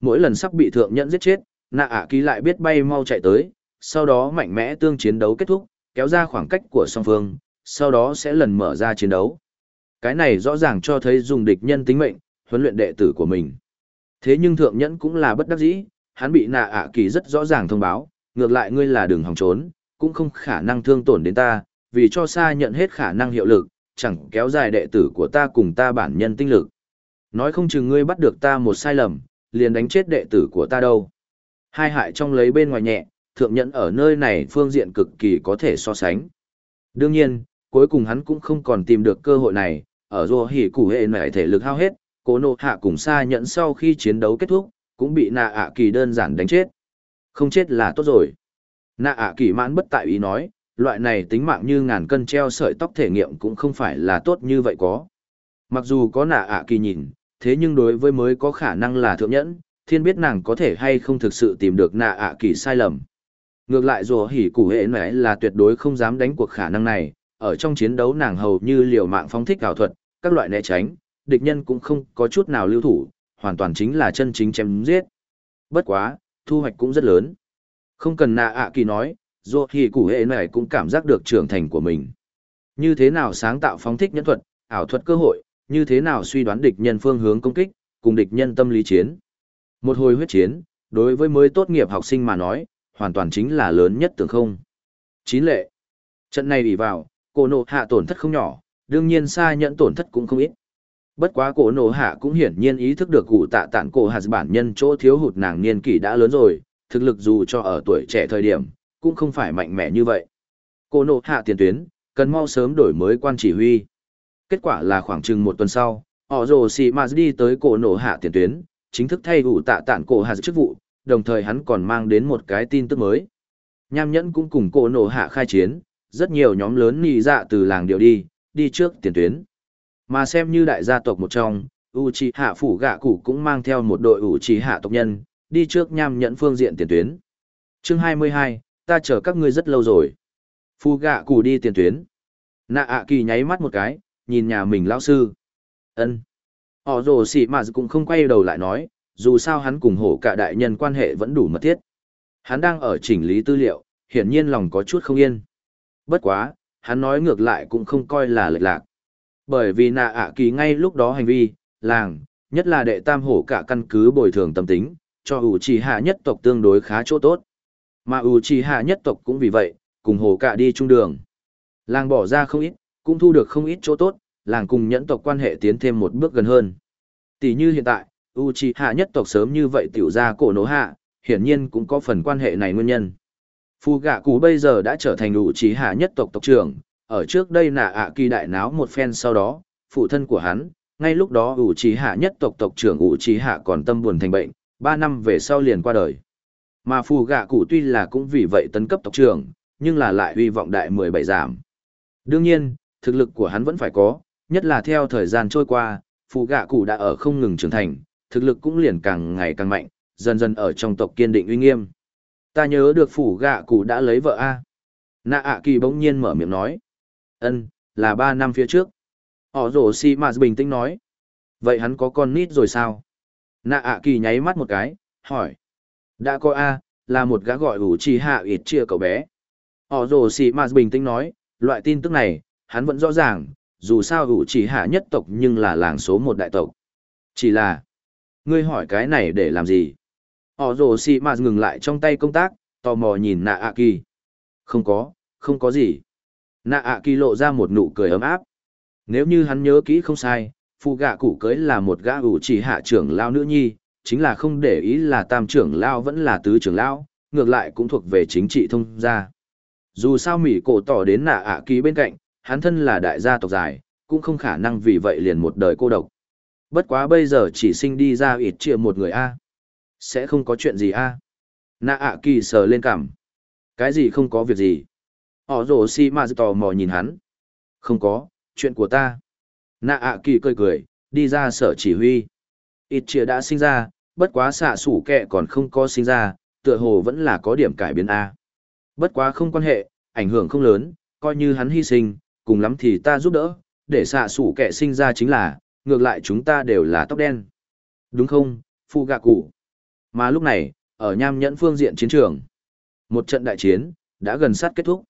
Mỗi lần sắp bị thượng nhẫn giết chết, nạ ạ kỳ lại biết bay mau chạy tới, sau đó mạnh mẽ tương chiến đấu kết thúc, kéo ra khoảng cách của song phương, sau đó sẽ lần mở ra chiến đấu. Cái này rõ ràng cho thấy dùng địch nhân tính mệnh, huấn luyện đệ tử của mình. Thế nhưng thượng nhẫn cũng là bất đắc dĩ, hắn bị nạ ạ kỳ rất rõ ràng thông báo, ngược lại ngươi là đường hòng trốn, cũng không khả năng thương tổn đến ta, vì cho xa nhận hết khả năng hiệu lực, chẳng kéo dài đệ tử của ta cùng ta bản nhân tinh lực. Nói không chừng ngươi bắt được ta một sai lầm, liền đánh chết đệ tử của ta đâu. Hai hại trong lấy bên ngoài nhẹ, thượng nhẫn ở nơi này phương diện cực kỳ có thể so sánh. Đương nhiên, cuối cùng hắn cũng không còn tìm được cơ hội này, ở rùa hỉ củ hệ nảy thể lực hao hết, cố nộ hạ cùng xa nhẫn sau khi chiến đấu kết thúc, cũng bị nạ ạ kỳ đơn giản đánh chết. Không chết là tốt rồi. Nạ ạ kỳ mãn bất tại ý nói, loại này tính mạng như ngàn cân treo sợi tóc thể nghiệm cũng không phải là tốt như vậy có. Mặc dù có nạ ạ kỳ nhìn, thế nhưng đối với mới có khả năng là thượng nhẫn, thiên biết nàng có thể hay không thực sự tìm được nạ ạ kỳ sai lầm. Ngược lại rùa hỉ củ hệ nẻ là tuyệt đối không dám đánh cuộc khả năng này, ở trong chiến đấu nàng hầu như liều mạng phóng thích ảo thuật, các loại né tránh, địch nhân cũng không có chút nào lưu thủ, hoàn toàn chính là chân chính chém giết. Bất quá, thu hoạch cũng rất lớn. Không cần nạ ạ kỳ nói, dù thì củ hệ này cũng cảm giác được trưởng thành của mình. Như thế nào sáng tạo phóng thích nhẫn thuật, ảo thuật cơ hội, như thế nào suy đoán địch nhân phương hướng công kích, cùng địch nhân tâm lý chiến. Một hồi huyết chiến, đối với mới tốt nghiệp học sinh mà nói, hoàn toàn chính là lớn nhất tưởng không. Chín lệ. Trận này bị vào, cô nộ hạ tổn thất không nhỏ, đương nhiên xa nhận tổn thất cũng không ít. Bất quá cổ nổ hạ cũng hiển nhiên ý thức được cụ tạ tản cổ hạt bản nhân chỗ thiếu hụt nàng niên kỷ đã lớn rồi, thực lực dù cho ở tuổi trẻ thời điểm, cũng không phải mạnh mẽ như vậy. Cổ nổ hạ tiền tuyến, cần mau sớm đổi mới quan chỉ huy. Kết quả là khoảng chừng một tuần sau, họ rồ xì mà đi tới cổ nổ hạ tiền tuyến, chính thức thay cụ tạ tản cổ hạt chức vụ, đồng thời hắn còn mang đến một cái tin tức mới. Nham nhẫn cũng cùng cổ nổ hạ khai chiến, rất nhiều nhóm lớn nì dạ từ làng điệu đi, đi trước tiền tuyến. Mà xem như đại gia tộc một trong, Uchiha phủ gạ cụ cũng mang theo một đội Uchiha tộc nhân, đi trước nham nhẫn phương diện tiền tuyến. Chương 22, ta chờ các ngươi rất lâu rồi. Phu gạ cụ đi tiền tuyến. Nạ ạ kỳ nháy mắt một cái, nhìn nhà mình lão sư. ân Họ rồ xỉ mà cũng không quay đầu lại nói, dù sao hắn cùng hổ cả đại nhân quan hệ vẫn đủ mật thiết. Hắn đang ở chỉnh lý tư liệu, hiển nhiên lòng có chút không yên. Bất quá, hắn nói ngược lại cũng không coi là lệch lạc. Bởi vì nạ ạ kỳ ngay lúc đó hành vi, làng, nhất là đệ tam hổ cả căn cứ bồi thường tâm tính, cho ủ trì hạ nhất tộc tương đối khá chỗ tốt. Mà ủ trì hạ nhất tộc cũng vì vậy, cùng hổ cả đi chung đường. Làng bỏ ra không ít, cũng thu được không ít chỗ tốt, làng cùng nhẫn tộc quan hệ tiến thêm một bước gần hơn. Tỷ như hiện tại, ủ trì hạ nhất tộc sớm như vậy tiểu ra cổ nổ hạ, hiển nhiên cũng có phần quan hệ này nguyên nhân. Phu gạ cú bây giờ đã trở thành ủ trì hạ nhất tộc tộc trưởng, ở trước đây nạ ạ kỳ đại náo một phen sau đó, phụ thân của hắn, ngay lúc đó ủ trí hạ nhất tộc tộc trưởng ủ trí hạ còn tâm buồn thành bệnh, ba năm về sau liền qua đời. Mà phù gạ cụ tuy là cũng vì vậy tấn cấp tộc trưởng, nhưng là lại hy vọng đại mười bảy giảm. Đương nhiên, thực lực của hắn vẫn phải có, nhất là theo thời gian trôi qua, phù gạ cụ đã ở không ngừng trưởng thành, thực lực cũng liền càng ngày càng mạnh, dần dần ở trong tộc kiên định uy nghiêm. Ta nhớ được phủ gạ cụ đã lấy vợ A. Nạ ạ kỳ bỗng nhiên mở miệng nói. Ân, là ba năm phía trước. Họ rổ xì mà bình tĩnh nói. Vậy hắn có con nít rồi sao? Nạ ạ kỳ nháy mắt một cái, hỏi. Đã có A, là một gã gọi ủ chi hạ ít chia cậu bé. Họ rồ xì mà bình tĩnh nói, loại tin tức này, hắn vẫn rõ ràng, dù sao ủ chỉ hạ nhất tộc nhưng là làng số một đại tộc. Chỉ là, ngươi hỏi cái này để làm gì? Họ rồ xì mà ngừng lại trong tay công tác, tò mò nhìn nạ ạ kỳ. Không có, không có gì. Nạ ạ kỳ lộ ra một nụ cười ấm áp. Nếu như hắn nhớ kỹ không sai, phụ gạ cụ cưới là một gã ủ chỉ hạ trưởng lao nữ nhi, chính là không để ý là tam trưởng lao vẫn là tứ trưởng lão, ngược lại cũng thuộc về chính trị thông gia. Dù sao Mỹ cổ tỏ đến nạ ạ kỳ bên cạnh, hắn thân là đại gia tộc dài, cũng không khả năng vì vậy liền một đời cô độc. Bất quá bây giờ chỉ sinh đi ra ít chia một người A. Sẽ không có chuyện gì A. Nạ ạ kỳ sờ lên cảm, Cái gì không có việc gì. Họ rổ si mà tò mò nhìn hắn. Không có, chuyện của ta. Nạ ạ kỳ cười cười, đi ra sở chỉ huy. Ít chia đã sinh ra, bất quá xạ sủ kẹ còn không có sinh ra, tựa hồ vẫn là có điểm cải biến A. Bất quá không quan hệ, ảnh hưởng không lớn, coi như hắn hy sinh, cùng lắm thì ta giúp đỡ, để xạ sủ kẻ sinh ra chính là, ngược lại chúng ta đều là tóc đen. Đúng không, phụ gạ cụ. Mà lúc này, ở nham nhẫn phương diện chiến trường, một trận đại chiến, đã gần sát kết thúc.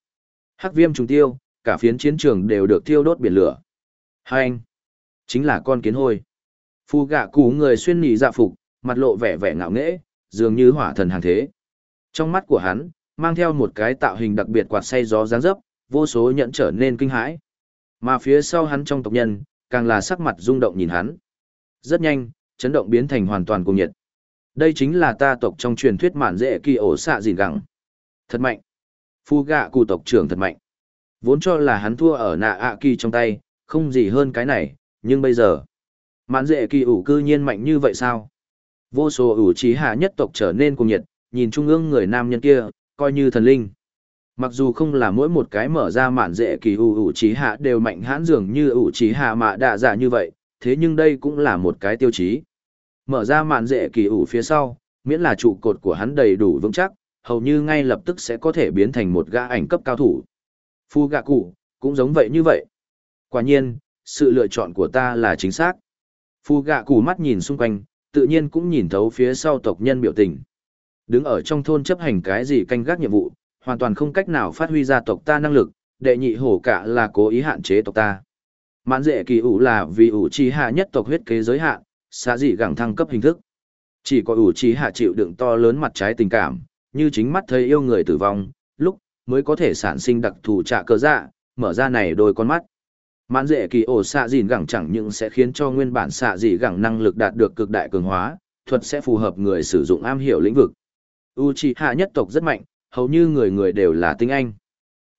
Hắc viêm trùng tiêu, cả phiến chiến trường đều được thiêu đốt biển lửa. Hai anh, chính là con kiến hôi. Phu gạ cụ người xuyên nhì dạ phục, mặt lộ vẻ vẻ ngạo nghễ, dường như hỏa thần hàng thế. Trong mắt của hắn, mang theo một cái tạo hình đặc biệt quạt say gió dáng dấp, vô số nhận trở nên kinh hãi. Mà phía sau hắn trong tộc nhân, càng là sắc mặt rung động nhìn hắn. Rất nhanh, chấn động biến thành hoàn toàn cùng nhiệt. Đây chính là ta tộc trong truyền thuyết mạn dễ kỳ ổ xạ gìn gẳng. Thật mạnh. Phu gạ cụ tộc trưởng thật mạnh. Vốn cho là hắn thua ở nạ ạ kỳ trong tay, không gì hơn cái này, nhưng bây giờ. Mạn dễ kỳ ủ cư nhiên mạnh như vậy sao? Vô số ủ trí hạ nhất tộc trở nên cuồng nhiệt, nhìn trung ương người nam nhân kia, coi như thần linh. Mặc dù không là mỗi một cái mở ra mạn dễ kỳ ủ ủ trí hạ đều mạnh hãn dường như ủ trí hạ mạ đạ dạ như vậy, thế nhưng đây cũng là một cái tiêu chí. Mở ra mạn dễ kỳ ủ phía sau, miễn là trụ cột của hắn đầy đủ vững chắc, hầu như ngay lập tức sẽ có thể biến thành một gã ảnh cấp cao thủ. Phu gạ cụ, cũng giống vậy như vậy. Quả nhiên, sự lựa chọn của ta là chính xác. Phu gạ cụ mắt nhìn xung quanh, tự nhiên cũng nhìn thấu phía sau tộc nhân biểu tình. Đứng ở trong thôn chấp hành cái gì canh gác nhiệm vụ, hoàn toàn không cách nào phát huy ra tộc ta năng lực, đệ nhị hổ cả là cố ý hạn chế tộc ta. Mãn dễ kỳ ủ là vì ủ trì hạ nhất tộc huyết kế giới hạn, xa dị gẳng thăng cấp hình thức. Chỉ có ủ trì hạ chịu đựng to lớn mặt trái tình cảm, như chính mắt thấy yêu người tử vong, lúc mới có thể sản sinh đặc thù trả cơ dạ, mở ra này đôi con mắt. Mãn dễ kỳ ổ xạ dìn gẳng chẳng những sẽ khiến cho nguyên bản xạ dị gẳng năng lực đạt được cực đại cường hóa, thuật sẽ phù hợp người sử dụng am hiểu lĩnh vực. Uchiha nhất tộc rất mạnh, hầu như người người đều là tinh anh.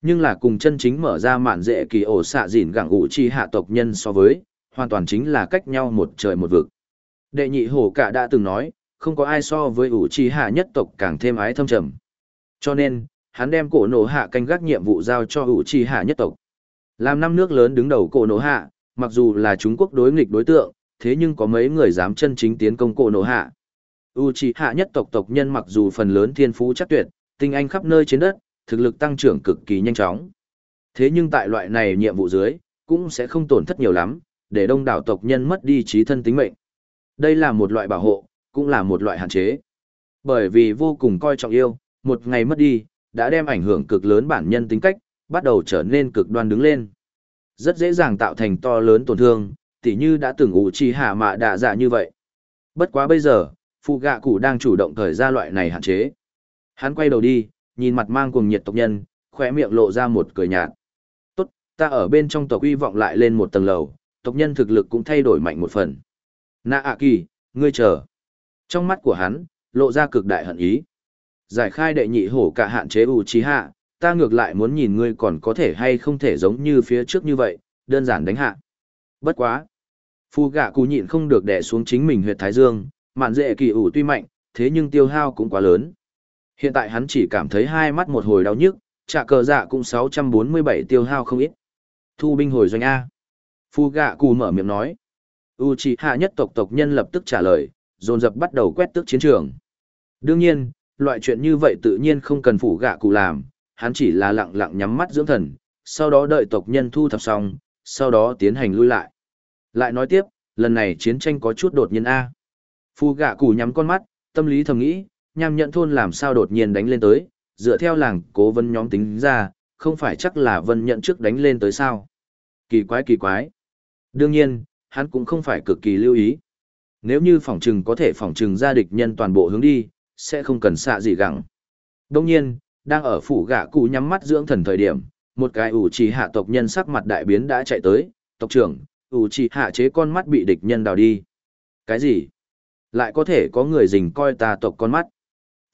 Nhưng là cùng chân chính mở ra mạn dễ kỳ ổ xạ dìn gẳng Uchiha tộc nhân so với, hoàn toàn chính là cách nhau một trời một vực. Đệ nhị hổ cả đã từng nói, không có ai so với Uchiha nhất tộc càng thêm ái thâm trầm. Cho nên, hắn đem cổ nổ hạ canh gác nhiệm vụ giao cho Uchiha nhất tộc. Làm năm nước lớn đứng đầu cổ nổ hạ, mặc dù là Trung Quốc đối nghịch đối tượng, thế nhưng có mấy người dám chân chính tiến công cổ nổ hạ. Uchiha nhất tộc tộc nhân mặc dù phần lớn thiên phú chắc tuyệt, tinh anh khắp nơi trên đất, thực lực tăng trưởng cực kỳ nhanh chóng. Thế nhưng tại loại này nhiệm vụ dưới, cũng sẽ không tổn thất nhiều lắm, để đông đảo tộc nhân mất đi trí thân tính mệnh. Đây là một loại bảo hộ, cũng là một loại hạn chế. Bởi vì vô cùng coi trọng yêu, một ngày mất đi, đã đem ảnh hưởng cực lớn bản nhân tính cách, bắt đầu trở nên cực đoan đứng lên. Rất dễ dàng tạo thành to lớn tổn thương, tỉ như đã từng ủ trì hạ mạ đạ dạ như vậy. Bất quá bây giờ, phụ gạ cụ đang chủ động thời ra loại này hạn chế. Hắn quay đầu đi, nhìn mặt mang cuồng nhiệt tộc nhân, khỏe miệng lộ ra một cười nhạt. Tốt, ta ở bên trong tộc uy vọng lại lên một tầng lầu, tộc nhân thực lực cũng thay đổi mạnh một phần. Nạ ạ kỳ, ngươi chờ. Trong mắt của hắn, lộ ra cực đại hận ý. Giải khai đệ nhị hổ cả hạn chế ủ trí hạ, ta ngược lại muốn nhìn ngươi còn có thể hay không thể giống như phía trước như vậy, đơn giản đánh hạ. Bất quá. Phu gạ cụ nhịn không được đè xuống chính mình huyệt thái dương, mạn dễ kỳ ủ tuy mạnh, thế nhưng tiêu hao cũng quá lớn. Hiện tại hắn chỉ cảm thấy hai mắt một hồi đau nhức, trả cờ dạ cũng 647 tiêu hao không ít. Thu binh hồi doanh A. Phu gạ cù mở miệng nói. U hạ nhất tộc tộc nhân lập tức trả lời, dồn dập bắt đầu quét tước chiến trường. Đương nhiên, loại chuyện như vậy tự nhiên không cần phủ gạ cụ làm, hắn chỉ là lặng lặng nhắm mắt dưỡng thần, sau đó đợi tộc nhân thu thập xong, sau đó tiến hành lui lại. Lại nói tiếp, lần này chiến tranh có chút đột nhiên A. Phu gạ cụ nhắm con mắt, tâm lý thầm nghĩ, nham nhận thôn làm sao đột nhiên đánh lên tới, dựa theo làng cố vấn nhóm tính ra, không phải chắc là vân nhận trước đánh lên tới sao. Kỳ quái kỳ quái. Đương nhiên, hắn cũng không phải cực kỳ lưu ý. Nếu như phòng trừng có thể phòng trừng ra địch nhân toàn bộ hướng đi, sẽ không cần xạ gì gặng. Đông nhiên, đang ở phủ gạ cụ nhắm mắt dưỡng thần thời điểm, một cái ủ trì hạ tộc nhân sắc mặt đại biến đã chạy tới, tộc trưởng, ủ trì hạ chế con mắt bị địch nhân đào đi. Cái gì? Lại có thể có người dình coi ta tộc con mắt.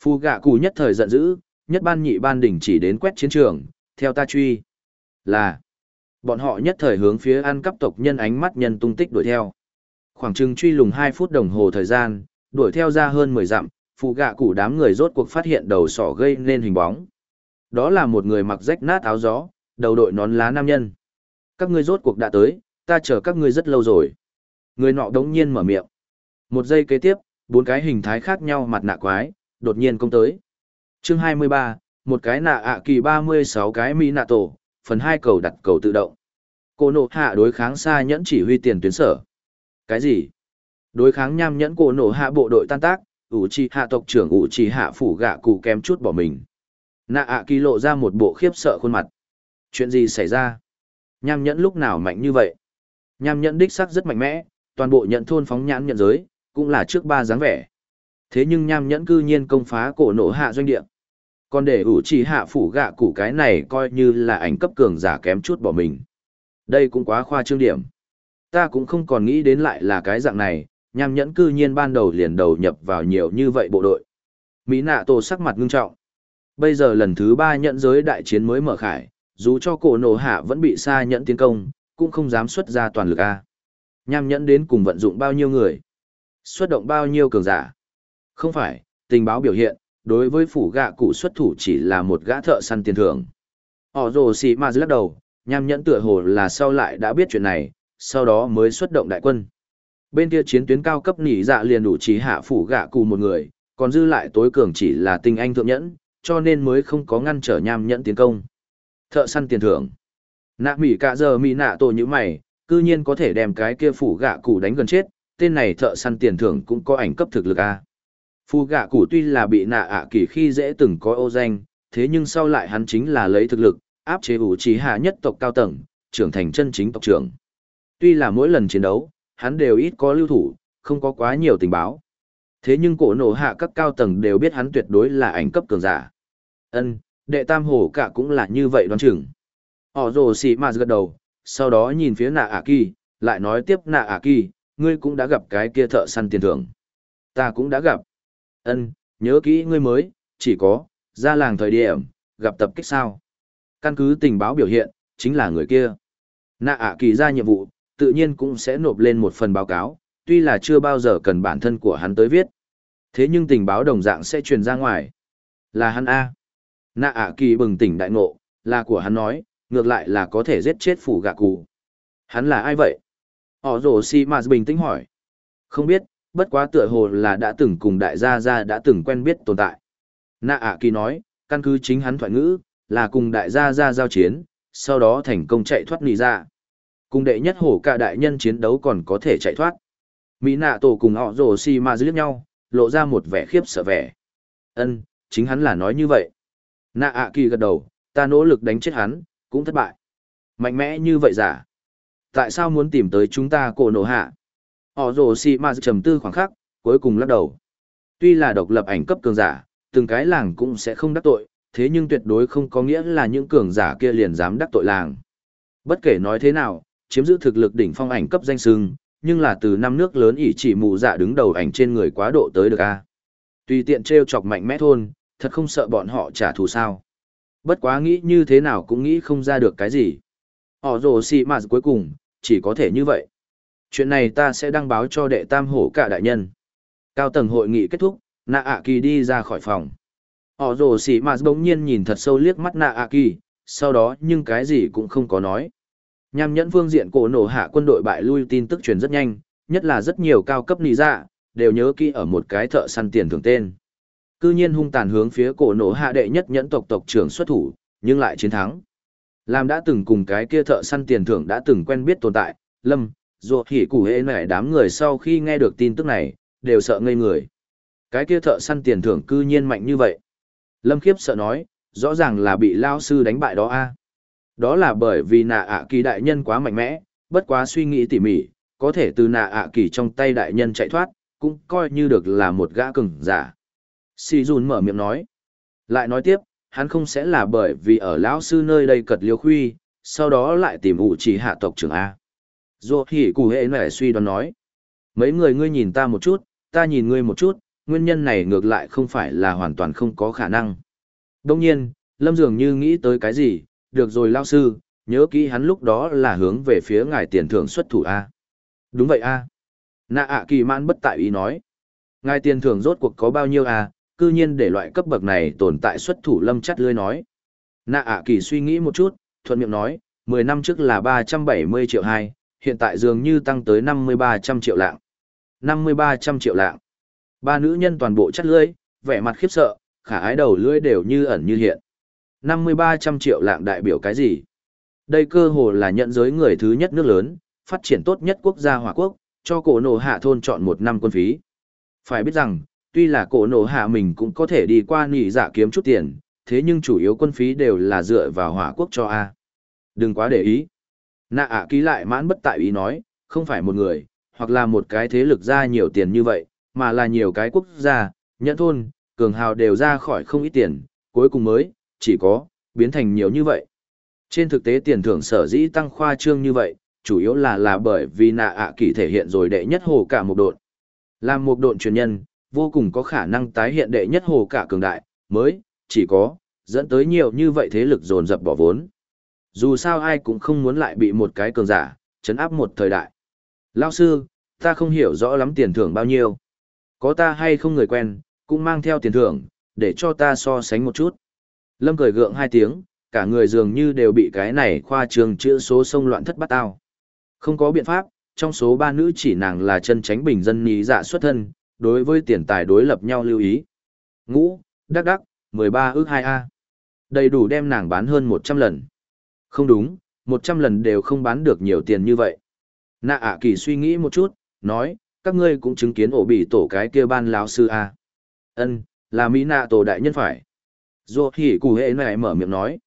Phu gạ cụ nhất thời giận dữ, nhất ban nhị ban đỉnh chỉ đến quét chiến trường, theo ta truy. Là, bọn họ nhất thời hướng phía ăn cắp tộc nhân ánh mắt nhân tung tích đuổi theo. Khoảng chừng truy lùng 2 phút đồng hồ thời gian, đuổi theo ra hơn 10 dặm, phụ gạ củ đám người rốt cuộc phát hiện đầu sỏ gây nên hình bóng. Đó là một người mặc rách nát áo gió, đầu đội nón lá nam nhân. Các ngươi rốt cuộc đã tới, ta chờ các ngươi rất lâu rồi. Người nọ đống nhiên mở miệng. Một giây kế tiếp, bốn cái hình thái khác nhau mặt nạ quái, đột nhiên công tới. Chương 23, một cái nạ ạ kỳ 36 cái mỹ nạ tổ, phần hai cầu đặt cầu tự động. Cô nộ hạ đối kháng xa nhẫn chỉ huy tiền tuyến sở. Cái gì? Đối kháng nham nhẫn cổ nổ hạ bộ đội tan tác, ủ trì hạ tộc trưởng ủ trì hạ phủ gạ cụ kém chút bỏ mình. Nạ ạ kỳ lộ ra một bộ khiếp sợ khuôn mặt. Chuyện gì xảy ra? Nham nhẫn lúc nào mạnh như vậy? Nham nhẫn đích sắc rất mạnh mẽ, toàn bộ nhận thôn phóng nhãn nhận giới, cũng là trước ba dáng vẻ. Thế nhưng nham nhẫn cư nhiên công phá cổ nổ hạ doanh địa. Còn để ủ trì hạ phủ gạ cụ cái này coi như là ảnh cấp cường giả kém chút bỏ mình. Đây cũng quá khoa trương điểm. Ta cũng không còn nghĩ đến lại là cái dạng này, nham nhẫn cư nhiên ban đầu liền đầu nhập vào nhiều như vậy bộ đội. Mỹ nạ tổ sắc mặt ngưng trọng. Bây giờ lần thứ ba nhận giới đại chiến mới mở khải, dù cho cổ nổ hạ vẫn bị xa nhẫn tiến công, cũng không dám xuất ra toàn lực A. Nham nhẫn đến cùng vận dụng bao nhiêu người? Xuất động bao nhiêu cường giả? Không phải, tình báo biểu hiện, đối với phủ gạ cụ xuất thủ chỉ là một gã thợ săn tiền thưởng. Họ rồ xì ma lắc đầu, nham nhẫn tựa hồ là sau lại đã biết chuyện này, sau đó mới xuất động đại quân. Bên kia chiến tuyến cao cấp nỉ dạ liền đủ trí hạ phủ gạ cụ một người, còn dư lại tối cường chỉ là tinh anh thượng nhẫn, cho nên mới không có ngăn trở nham nhẫn tiến công. Thợ săn tiền thưởng. Nạ mỉ cả giờ mỉ nạ tổ như mày, cư nhiên có thể đem cái kia phủ gạ cụ đánh gần chết, tên này thợ săn tiền thưởng cũng có ảnh cấp thực lực a. Phủ gạ cụ tuy là bị nạ ạ kỳ khi dễ từng có ô danh, thế nhưng sau lại hắn chính là lấy thực lực, áp chế ủ trí hạ nhất tộc cao tầng, trưởng thành chân chính tộc trưởng. Tuy là mỗi lần chiến đấu, hắn đều ít có lưu thủ, không có quá nhiều tình báo. Thế nhưng cổ nổ hạ các cao tầng đều biết hắn tuyệt đối là ảnh cấp cường giả. Ân, đệ tam hổ cả cũng là như vậy đoán chừng. Họ rồ xì mà gật đầu, sau đó nhìn phía nạ ả kỳ, lại nói tiếp nạ ả kỳ, ngươi cũng đã gặp cái kia thợ săn tiền thưởng. Ta cũng đã gặp. Ân, nhớ kỹ ngươi mới, chỉ có, ra làng thời điểm, gặp tập kích sao. Căn cứ tình báo biểu hiện, chính là người kia. Nạ ả kỳ ra nhiệm vụ, tự nhiên cũng sẽ nộp lên một phần báo cáo, tuy là chưa bao giờ cần bản thân của hắn tới viết. Thế nhưng tình báo đồng dạng sẽ truyền ra ngoài. Là hắn A. Nạ ả kỳ bừng tỉnh đại ngộ, là của hắn nói, ngược lại là có thể giết chết phủ gạ cụ. Hắn là ai vậy? Họ rổ si mà bình tĩnh hỏi. Không biết, bất quá tựa hồ là đã từng cùng đại gia gia đã từng quen biết tồn tại. Nạ ả kỳ nói, căn cứ chính hắn thoại ngữ, là cùng đại gia gia giao chiến, sau đó thành công chạy thoát nì ra. Dạ. Cùng đệ nhất hổ cả đại nhân chiến đấu còn có thể chạy thoát. Mỹ nạ tổ cùng họ rồ si ma dứt nhau, lộ ra một vẻ khiếp sợ vẻ. Ân, chính hắn là nói như vậy. Nạ ạ kỳ gật đầu, ta nỗ lực đánh chết hắn, cũng thất bại. Mạnh mẽ như vậy giả. Tại sao muốn tìm tới chúng ta cổ nổ hạ? Họ rồ si ma trầm tư khoảng khắc, cuối cùng lắc đầu. Tuy là độc lập ảnh cấp cường giả, từng cái làng cũng sẽ không đắc tội, thế nhưng tuyệt đối không có nghĩa là những cường giả kia liền dám đắc tội làng. Bất kể nói thế nào, chiếm giữ thực lực đỉnh phong ảnh cấp danh sưng, nhưng là từ năm nước lớn ỷ chỉ mù dạ đứng đầu ảnh trên người quá độ tới được a. Tùy tiện trêu chọc mạnh mẽ thôn, thật không sợ bọn họ trả thù sao. Bất quá nghĩ như thế nào cũng nghĩ không ra được cái gì. Họ rồ xì mà cuối cùng, chỉ có thể như vậy. Chuyện này ta sẽ đăng báo cho đệ tam hổ cả đại nhân. Cao tầng hội nghị kết thúc, nạ ạ kỳ đi ra khỏi phòng. Họ rồ xì mà bỗng nhiên nhìn thật sâu liếc mắt nạ ạ kỳ, sau đó nhưng cái gì cũng không có nói. Nham nhẫn phương diện cổ nổ hạ quân đội bại lui tin tức truyền rất nhanh, nhất là rất nhiều cao cấp nì dạ, đều nhớ kỹ ở một cái thợ săn tiền thường tên. Cư nhiên hung tàn hướng phía cổ nổ hạ đệ nhất nhẫn tộc tộc trưởng xuất thủ, nhưng lại chiến thắng. Làm đã từng cùng cái kia thợ săn tiền thưởng đã từng quen biết tồn tại, lâm, ruột hỉ củ hệ mẹ đám người sau khi nghe được tin tức này, đều sợ ngây người. Cái kia thợ săn tiền thưởng cư nhiên mạnh như vậy. Lâm khiếp sợ nói, rõ ràng là bị lao sư đánh bại đó a đó là bởi vì nạ ạ kỳ đại nhân quá mạnh mẽ, bất quá suy nghĩ tỉ mỉ, có thể từ nạ ạ kỳ trong tay đại nhân chạy thoát, cũng coi như được là một gã cừng giả. Si dùn mở miệng nói, lại nói tiếp, hắn không sẽ là bởi vì ở lão sư nơi đây cật liêu khuy, sau đó lại tìm ủ chỉ hạ tộc trưởng a. Dù hỉ cụ hệ nẻ suy đoán nói, mấy người ngươi nhìn ta một chút, ta nhìn ngươi một chút, nguyên nhân này ngược lại không phải là hoàn toàn không có khả năng. Đông nhiên, lâm dường như nghĩ tới cái gì được rồi lao sư, nhớ kỹ hắn lúc đó là hướng về phía ngài tiền thưởng xuất thủ a. Đúng vậy a. Nạ ạ kỳ mãn bất tại ý nói. Ngài tiền thưởng rốt cuộc có bao nhiêu a? Cư nhiên để loại cấp bậc này tồn tại xuất thủ lâm chắt lươi nói. Nạ ạ kỳ suy nghĩ một chút, thuận miệng nói, mười năm trước là ba trăm bảy mươi triệu hai, hiện tại dường như tăng tới năm mươi ba trăm triệu lạng. năm mươi ba trăm triệu lạng. Ba nữ nhân toàn bộ chắt lưỡi vẻ mặt khiếp sợ, khả ái đầu lưỡi đều như ẩn như hiện năm mươi ba trăm triệu lạng đại biểu cái gì? Đây cơ hồ là nhận giới người thứ nhất nước lớn, phát triển tốt nhất quốc gia hỏa quốc, cho cổ nổ hạ thôn chọn một năm quân phí. Phải biết rằng, tuy là cổ nổ hạ mình cũng có thể đi qua nỉ dạ kiếm chút tiền, thế nhưng chủ yếu quân phí đều là dựa vào hỏa quốc cho a. Đừng quá để ý. Nạ ạ ký lại mãn bất tại ý nói, không phải một người, hoặc là một cái thế lực ra nhiều tiền như vậy, mà là nhiều cái quốc gia nhận thôn, cường hào đều ra khỏi không ít tiền, cuối cùng mới chỉ có, biến thành nhiều như vậy. Trên thực tế tiền thưởng sở dĩ tăng khoa trương như vậy, chủ yếu là là bởi vì nạ ạ kỳ thể hiện rồi đệ nhất hồ cả một độn. Làm một độn truyền nhân, vô cùng có khả năng tái hiện đệ nhất hồ cả cường đại, mới, chỉ có, dẫn tới nhiều như vậy thế lực dồn dập bỏ vốn. Dù sao ai cũng không muốn lại bị một cái cường giả, chấn áp một thời đại. Lao sư, ta không hiểu rõ lắm tiền thưởng bao nhiêu. Có ta hay không người quen, cũng mang theo tiền thưởng, để cho ta so sánh một chút lâm cười gượng hai tiếng, cả người dường như đều bị cái này khoa trường chữ số sông loạn thất bắt tao. Không có biện pháp, trong số ba nữ chỉ nàng là chân tránh bình dân nhì dạ xuất thân, đối với tiền tài đối lập nhau lưu ý. Ngũ, đắc đắc, mười ba ước hai a. Đầy đủ đem nàng bán hơn một trăm lần. Không đúng, một trăm lần đều không bán được nhiều tiền như vậy. Nạ ạ kỳ suy nghĩ một chút, nói, các ngươi cũng chứng kiến ổ bị tổ cái kia ban lão sư a. Ân, là mỹ nạ tổ đại nhân phải. Dù hỉ cụ hệ này mở miệng nói,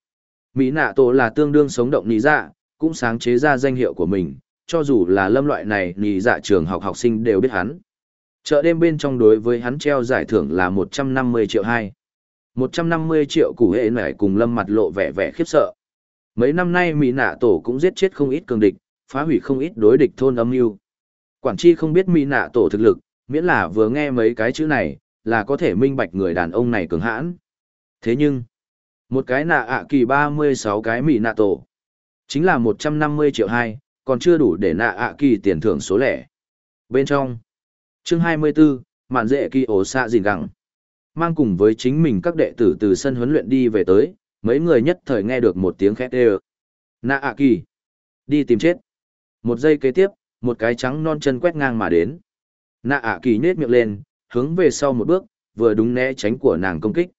mỹ nạ tổ là tương đương sống động lý dạ cũng sáng chế ra danh hiệu của mình, cho dù là lâm loại này lý dạ trường học học sinh đều biết hắn. Chợ đêm bên trong đối với hắn treo giải thưởng là một trăm năm mươi triệu hai. Một trăm năm mươi triệu cụ hệ này cùng lâm mặt lộ vẻ vẻ khiếp sợ. Mấy năm nay mỹ nạ tổ cũng giết chết không ít cường địch, phá hủy không ít đối địch thôn âm mưu. Quản tri không biết mỹ nạ tổ thực lực, miễn là vừa nghe mấy cái chữ này, là có thể minh bạch người đàn ông này cường hãn thế nhưng một cái nạ ạ kỳ ba mươi sáu cái mỹ nạ tổ chính là một trăm năm mươi triệu hai còn chưa đủ để nạ ạ kỳ tiền thưởng số lẻ. Bên trong chương hai mươi 24, mạn dễ kỳ ổ xạ dìn gẳng. Mang cùng với chính mình các đệ tử từ sân huấn luyện đi về tới mấy người nhất thời nghe được một tiếng khét ê nạ ạ kỳ đi tìm chết. Một giây kế tiếp một cái trắng non chân quét ngang mà đến. Nạ ạ kỳ nhếch miệng lên hướng về sau một bước vừa đúng né tránh của nàng công kích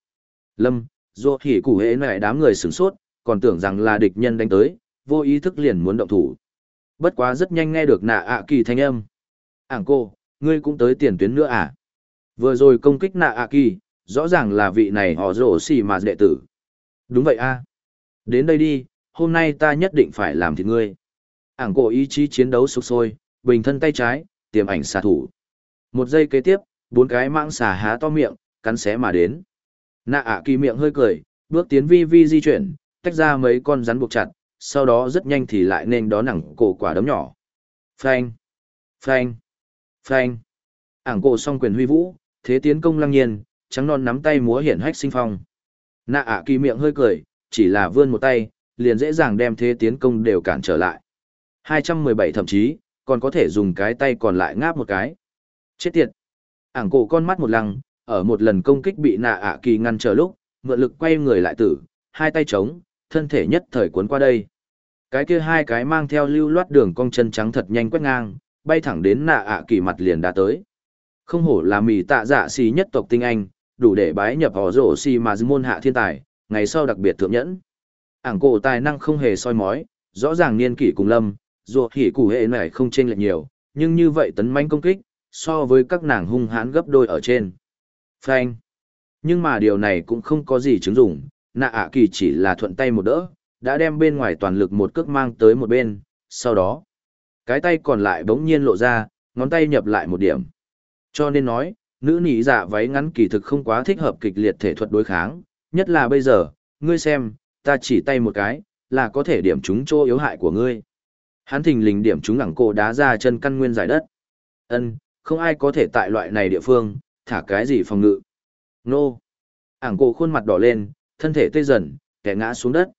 lâm dù hỉ cụ hễ mẹ đám người sửng sốt, còn tưởng rằng là địch nhân đánh tới, vô ý thức liền muốn động thủ. Bất quá rất nhanh nghe được nạ ạ kỳ thanh âm. Ảng cô, ngươi cũng tới tiền tuyến nữa à? Vừa rồi công kích nạ ạ kỳ, rõ ràng là vị này họ rổ xì mà đệ tử. Đúng vậy a. Đến đây đi, hôm nay ta nhất định phải làm thịt ngươi. Ảng cổ ý chí chiến đấu sục sôi, bình thân tay trái, tiềm ảnh xạ thủ. Một giây kế tiếp, bốn cái mạng xà há to miệng, cắn xé mà đến nạ ạ kỳ miệng hơi cười, bước tiến vi vi di chuyển, tách ra mấy con rắn buộc chặt, sau đó rất nhanh thì lại nên đó nặng cổ quả đấm nhỏ. Phanh! Phanh! Phanh! Ảng cổ song quyền huy vũ, thế tiến công lăng nhiên, trắng non nắm tay múa hiển hách sinh phong. Nạ ạ kỳ miệng hơi cười, chỉ là vươn một tay, liền dễ dàng đem thế tiến công đều cản trở lại. 217 thậm chí, còn có thể dùng cái tay còn lại ngáp một cái. Chết tiệt! Ảng cổ con mắt một lăng ở một lần công kích bị nạ ạ kỳ ngăn trở lúc, mượn lực quay người lại tử, hai tay trống thân thể nhất thời cuốn qua đây. Cái kia hai cái mang theo lưu loát đường cong chân trắng thật nhanh quét ngang, bay thẳng đến nạ ạ kỳ mặt liền đã tới. Không hổ là mì tạ dạ xì nhất tộc tinh anh, đủ để bái nhập họ rổ xì mà môn hạ thiên tài, ngày sau đặc biệt thượng nhẫn. Ảng cổ tài năng không hề soi mói, rõ ràng niên kỷ cùng lâm, dù hỉ cụ hệ này không chênh lệch nhiều, nhưng như vậy tấn manh công kích, so với các nàng hung hãn gấp đôi ở trên phanh nhưng mà điều này cũng không có gì chứng dụng nạ ạ kỳ chỉ là thuận tay một đỡ, đã đem bên ngoài toàn lực một cước mang tới một bên, sau đó, cái tay còn lại bỗng nhiên lộ ra, ngón tay nhập lại một điểm. Cho nên nói, nữ nỉ dạ váy ngắn kỳ thực không quá thích hợp kịch liệt thể thuật đối kháng, nhất là bây giờ, ngươi xem, ta chỉ tay một cái, là có thể điểm trúng chỗ yếu hại của ngươi. Hắn thình lình điểm trúng ngẳng cổ đá ra chân căn nguyên giải đất. Ân, không ai có thể tại loại này địa phương, thả cái gì phòng ngự. Nô. Ảng cổ khuôn mặt đỏ lên, thân thể tê dần, kẻ ngã xuống đất.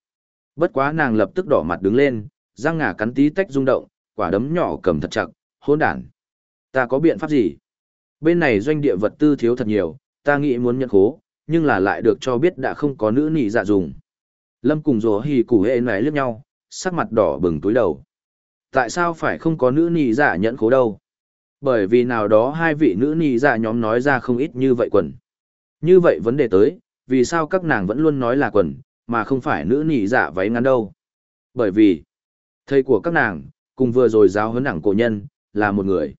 Bất quá nàng lập tức đỏ mặt đứng lên, răng ngà cắn tí tách rung động, quả đấm nhỏ cầm thật chặt, hôn đản. Ta có biện pháp gì? Bên này doanh địa vật tư thiếu thật nhiều, ta nghĩ muốn nhận khố, nhưng là lại được cho biết đã không có nữ nị dạ dùng. Lâm cùng rồ hì củ hệ này liếc nhau, sắc mặt đỏ bừng túi đầu. Tại sao phải không có nữ nị dạ nhận khố đâu? Bởi vì nào đó hai vị nữ nị dạ nhóm nói ra không ít như vậy quần. Như vậy vấn đề tới, vì sao các nàng vẫn luôn nói là quần, mà không phải nữ nị dạ váy ngắn đâu? Bởi vì, thầy của các nàng, cùng vừa rồi giáo huấn đẳng cổ nhân, là một người.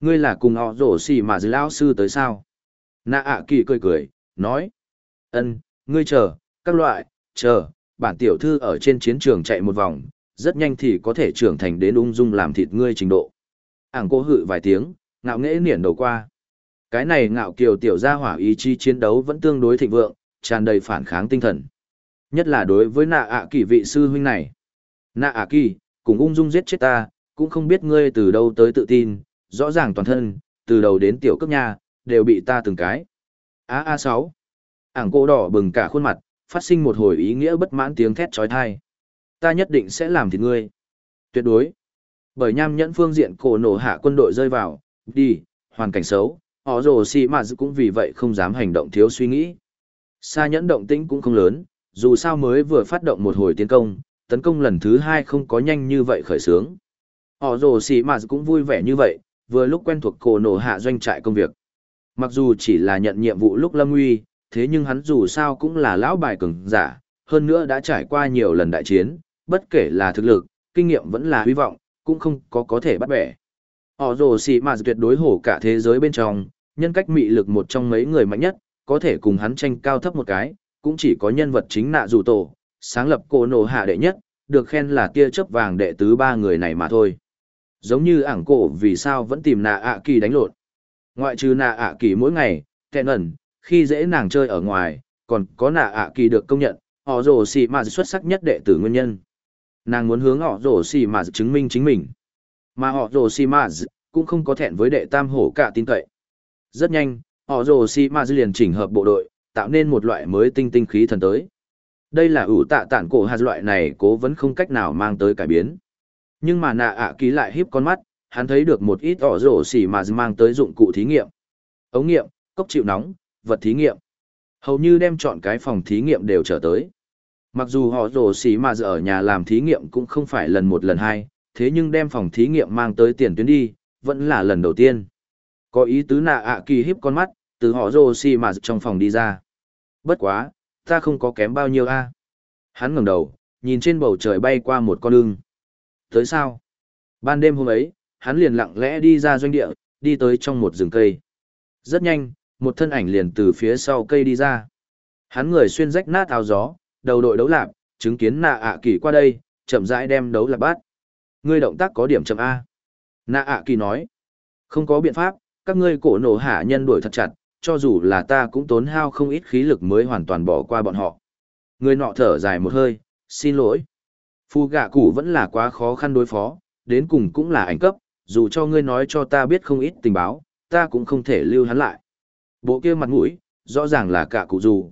Ngươi là cùng họ rổ xì mà dưới lao sư tới sao? Nạ ạ kỳ cười cười, nói. ân ngươi chờ, các loại, chờ, bản tiểu thư ở trên chiến trường chạy một vòng, rất nhanh thì có thể trưởng thành đến ung dung làm thịt ngươi trình độ. Ảng cô hự vài tiếng, ngạo nghễ niển đầu qua. Cái này ngạo kiều tiểu gia hỏa ý chí chiến đấu vẫn tương đối thịnh vượng, tràn đầy phản kháng tinh thần. Nhất là đối với nạ ạ kỳ vị sư huynh này. Nạ ạ kỳ, cùng ung dung giết chết ta, cũng không biết ngươi từ đâu tới tự tin, rõ ràng toàn thân, từ đầu đến tiểu cấp nha, đều bị ta từng cái. A A sáu. Ảng cô đỏ bừng cả khuôn mặt, phát sinh một hồi ý nghĩa bất mãn tiếng thét trói thai. Ta nhất định sẽ làm thịt ngươi. Tuyệt đối. Bởi nham nhẫn phương diện cổ nổ hạ quân đội rơi vào, đi, hoàn cảnh xấu, họ rồ xì mà cũng vì vậy không dám hành động thiếu suy nghĩ. Sa nhẫn động tĩnh cũng không lớn, dù sao mới vừa phát động một hồi tiến công, tấn công lần thứ hai không có nhanh như vậy khởi sướng. Họ rồ xì mà cũng vui vẻ như vậy, vừa lúc quen thuộc cổ nổ hạ doanh trại công việc. Mặc dù chỉ là nhận nhiệm vụ lúc lâm nguy, thế nhưng hắn dù sao cũng là lão bài cường giả, hơn nữa đã trải qua nhiều lần đại chiến, bất kể là thực lực, kinh nghiệm vẫn là hy vọng, cũng không có có thể bắt bẻ. Họ rồ xì mà tuyệt đối hổ cả thế giới bên trong, nhân cách mị lực một trong mấy người mạnh nhất, có thể cùng hắn tranh cao thấp một cái, cũng chỉ có nhân vật chính nạ dù tổ, sáng lập cô nổ hạ đệ nhất, được khen là tia chớp vàng đệ tứ ba người này mà thôi. Giống như ảng cổ vì sao vẫn tìm nạ ạ kỳ đánh lộn. Ngoại trừ nạ ạ kỳ mỗi ngày, kẹn ẩn, khi dễ nàng chơi ở ngoài, còn có nạ ạ kỳ được công nhận, họ rồ xì mà xuất sắc nhất đệ tử nguyên nhân. Nàng muốn hướng họ rổ xì mà chứng minh chính mình. Mà họ rổ xì mà cũng không có thẹn với đệ tam hổ cả tin cậy. Rất nhanh, họ rổ xì mà liền chỉnh hợp bộ đội, tạo nên một loại mới tinh tinh khí thần tới. Đây là ủ tạ tản cổ hạt loại này cố vẫn không cách nào mang tới cải biến. Nhưng mà nạ ạ ký lại híp con mắt, hắn thấy được một ít ỏ rổ xỉ mà mang tới dụng cụ thí nghiệm. Ống nghiệm, cốc chịu nóng, vật thí nghiệm. Hầu như đem chọn cái phòng thí nghiệm đều trở tới. Mặc dù họ rổ xỉ mà giờ ở nhà làm thí nghiệm cũng không phải lần một lần hai, thế nhưng đem phòng thí nghiệm mang tới tiền tuyến đi, vẫn là lần đầu tiên. Có ý tứ nạ ạ kỳ híp con mắt, từ họ rổ xỉ mà trong phòng đi ra. Bất quá, ta không có kém bao nhiêu a Hắn ngẩng đầu, nhìn trên bầu trời bay qua một con ưng. Tới sao? Ban đêm hôm ấy, hắn liền lặng lẽ đi ra doanh địa, đi tới trong một rừng cây. Rất nhanh, một thân ảnh liền từ phía sau cây đi ra. Hắn người xuyên rách nát áo gió, đầu đội đấu lạp, chứng kiến nạ ạ kỳ qua đây, chậm rãi đem đấu lạp bắt. Ngươi động tác có điểm chậm A. Nạ ạ kỳ nói. Không có biện pháp, các ngươi cổ nổ hạ nhân đuổi thật chặt, cho dù là ta cũng tốn hao không ít khí lực mới hoàn toàn bỏ qua bọn họ. Người nọ thở dài một hơi, xin lỗi. Phu gạ củ vẫn là quá khó khăn đối phó, đến cùng cũng là ảnh cấp, dù cho ngươi nói cho ta biết không ít tình báo, ta cũng không thể lưu hắn lại. Bộ kia mặt mũi, rõ ràng là cả cụ dù.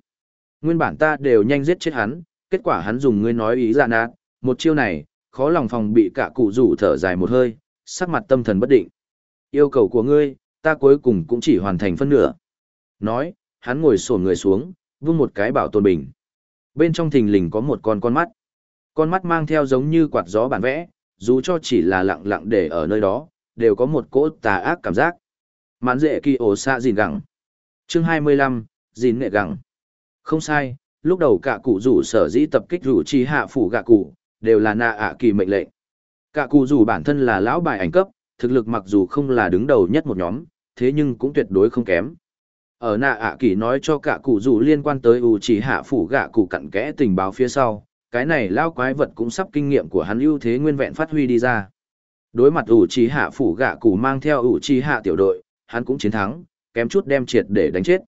Nguyên bản ta đều nhanh giết chết hắn, kết quả hắn dùng ngươi nói ý ra nát, một chiêu này, khó lòng phòng bị cả cụ rủ thở dài một hơi, sắc mặt tâm thần bất định. Yêu cầu của ngươi, ta cuối cùng cũng chỉ hoàn thành phân nửa. Nói, hắn ngồi sổn người xuống, vung một cái bảo tồn bình. Bên trong thình lình có một con con mắt. Con mắt mang theo giống như quạt gió bản vẽ, dù cho chỉ là lặng lặng để ở nơi đó, đều có một cỗ tà ác cảm giác. Mãn dễ kỳ ổ xạ gìn gẳng. Chương 25, gìn nệ gẳng. Không sai, lúc đầu cả cụ rủ sở dĩ tập kích rủ chi hạ phủ gạ cụ, đều là nạ ạ kỳ mệnh lệnh. Cả cụ rủ bản thân là lão bài ảnh cấp, thực lực mặc dù không là đứng đầu nhất một nhóm, thế nhưng cũng tuyệt đối không kém. Ở nạ ạ kỳ nói cho cả cụ rủ liên quan tới ủ chỉ hạ phủ gạ cụ cặn kẽ tình báo phía sau, cái này lao quái vật cũng sắp kinh nghiệm của hắn ưu thế nguyên vẹn phát huy đi ra. Đối mặt ủ chỉ hạ phủ gạ cụ mang theo ủ chỉ hạ tiểu đội, hắn cũng chiến thắng, kém chút đem triệt để đánh chết.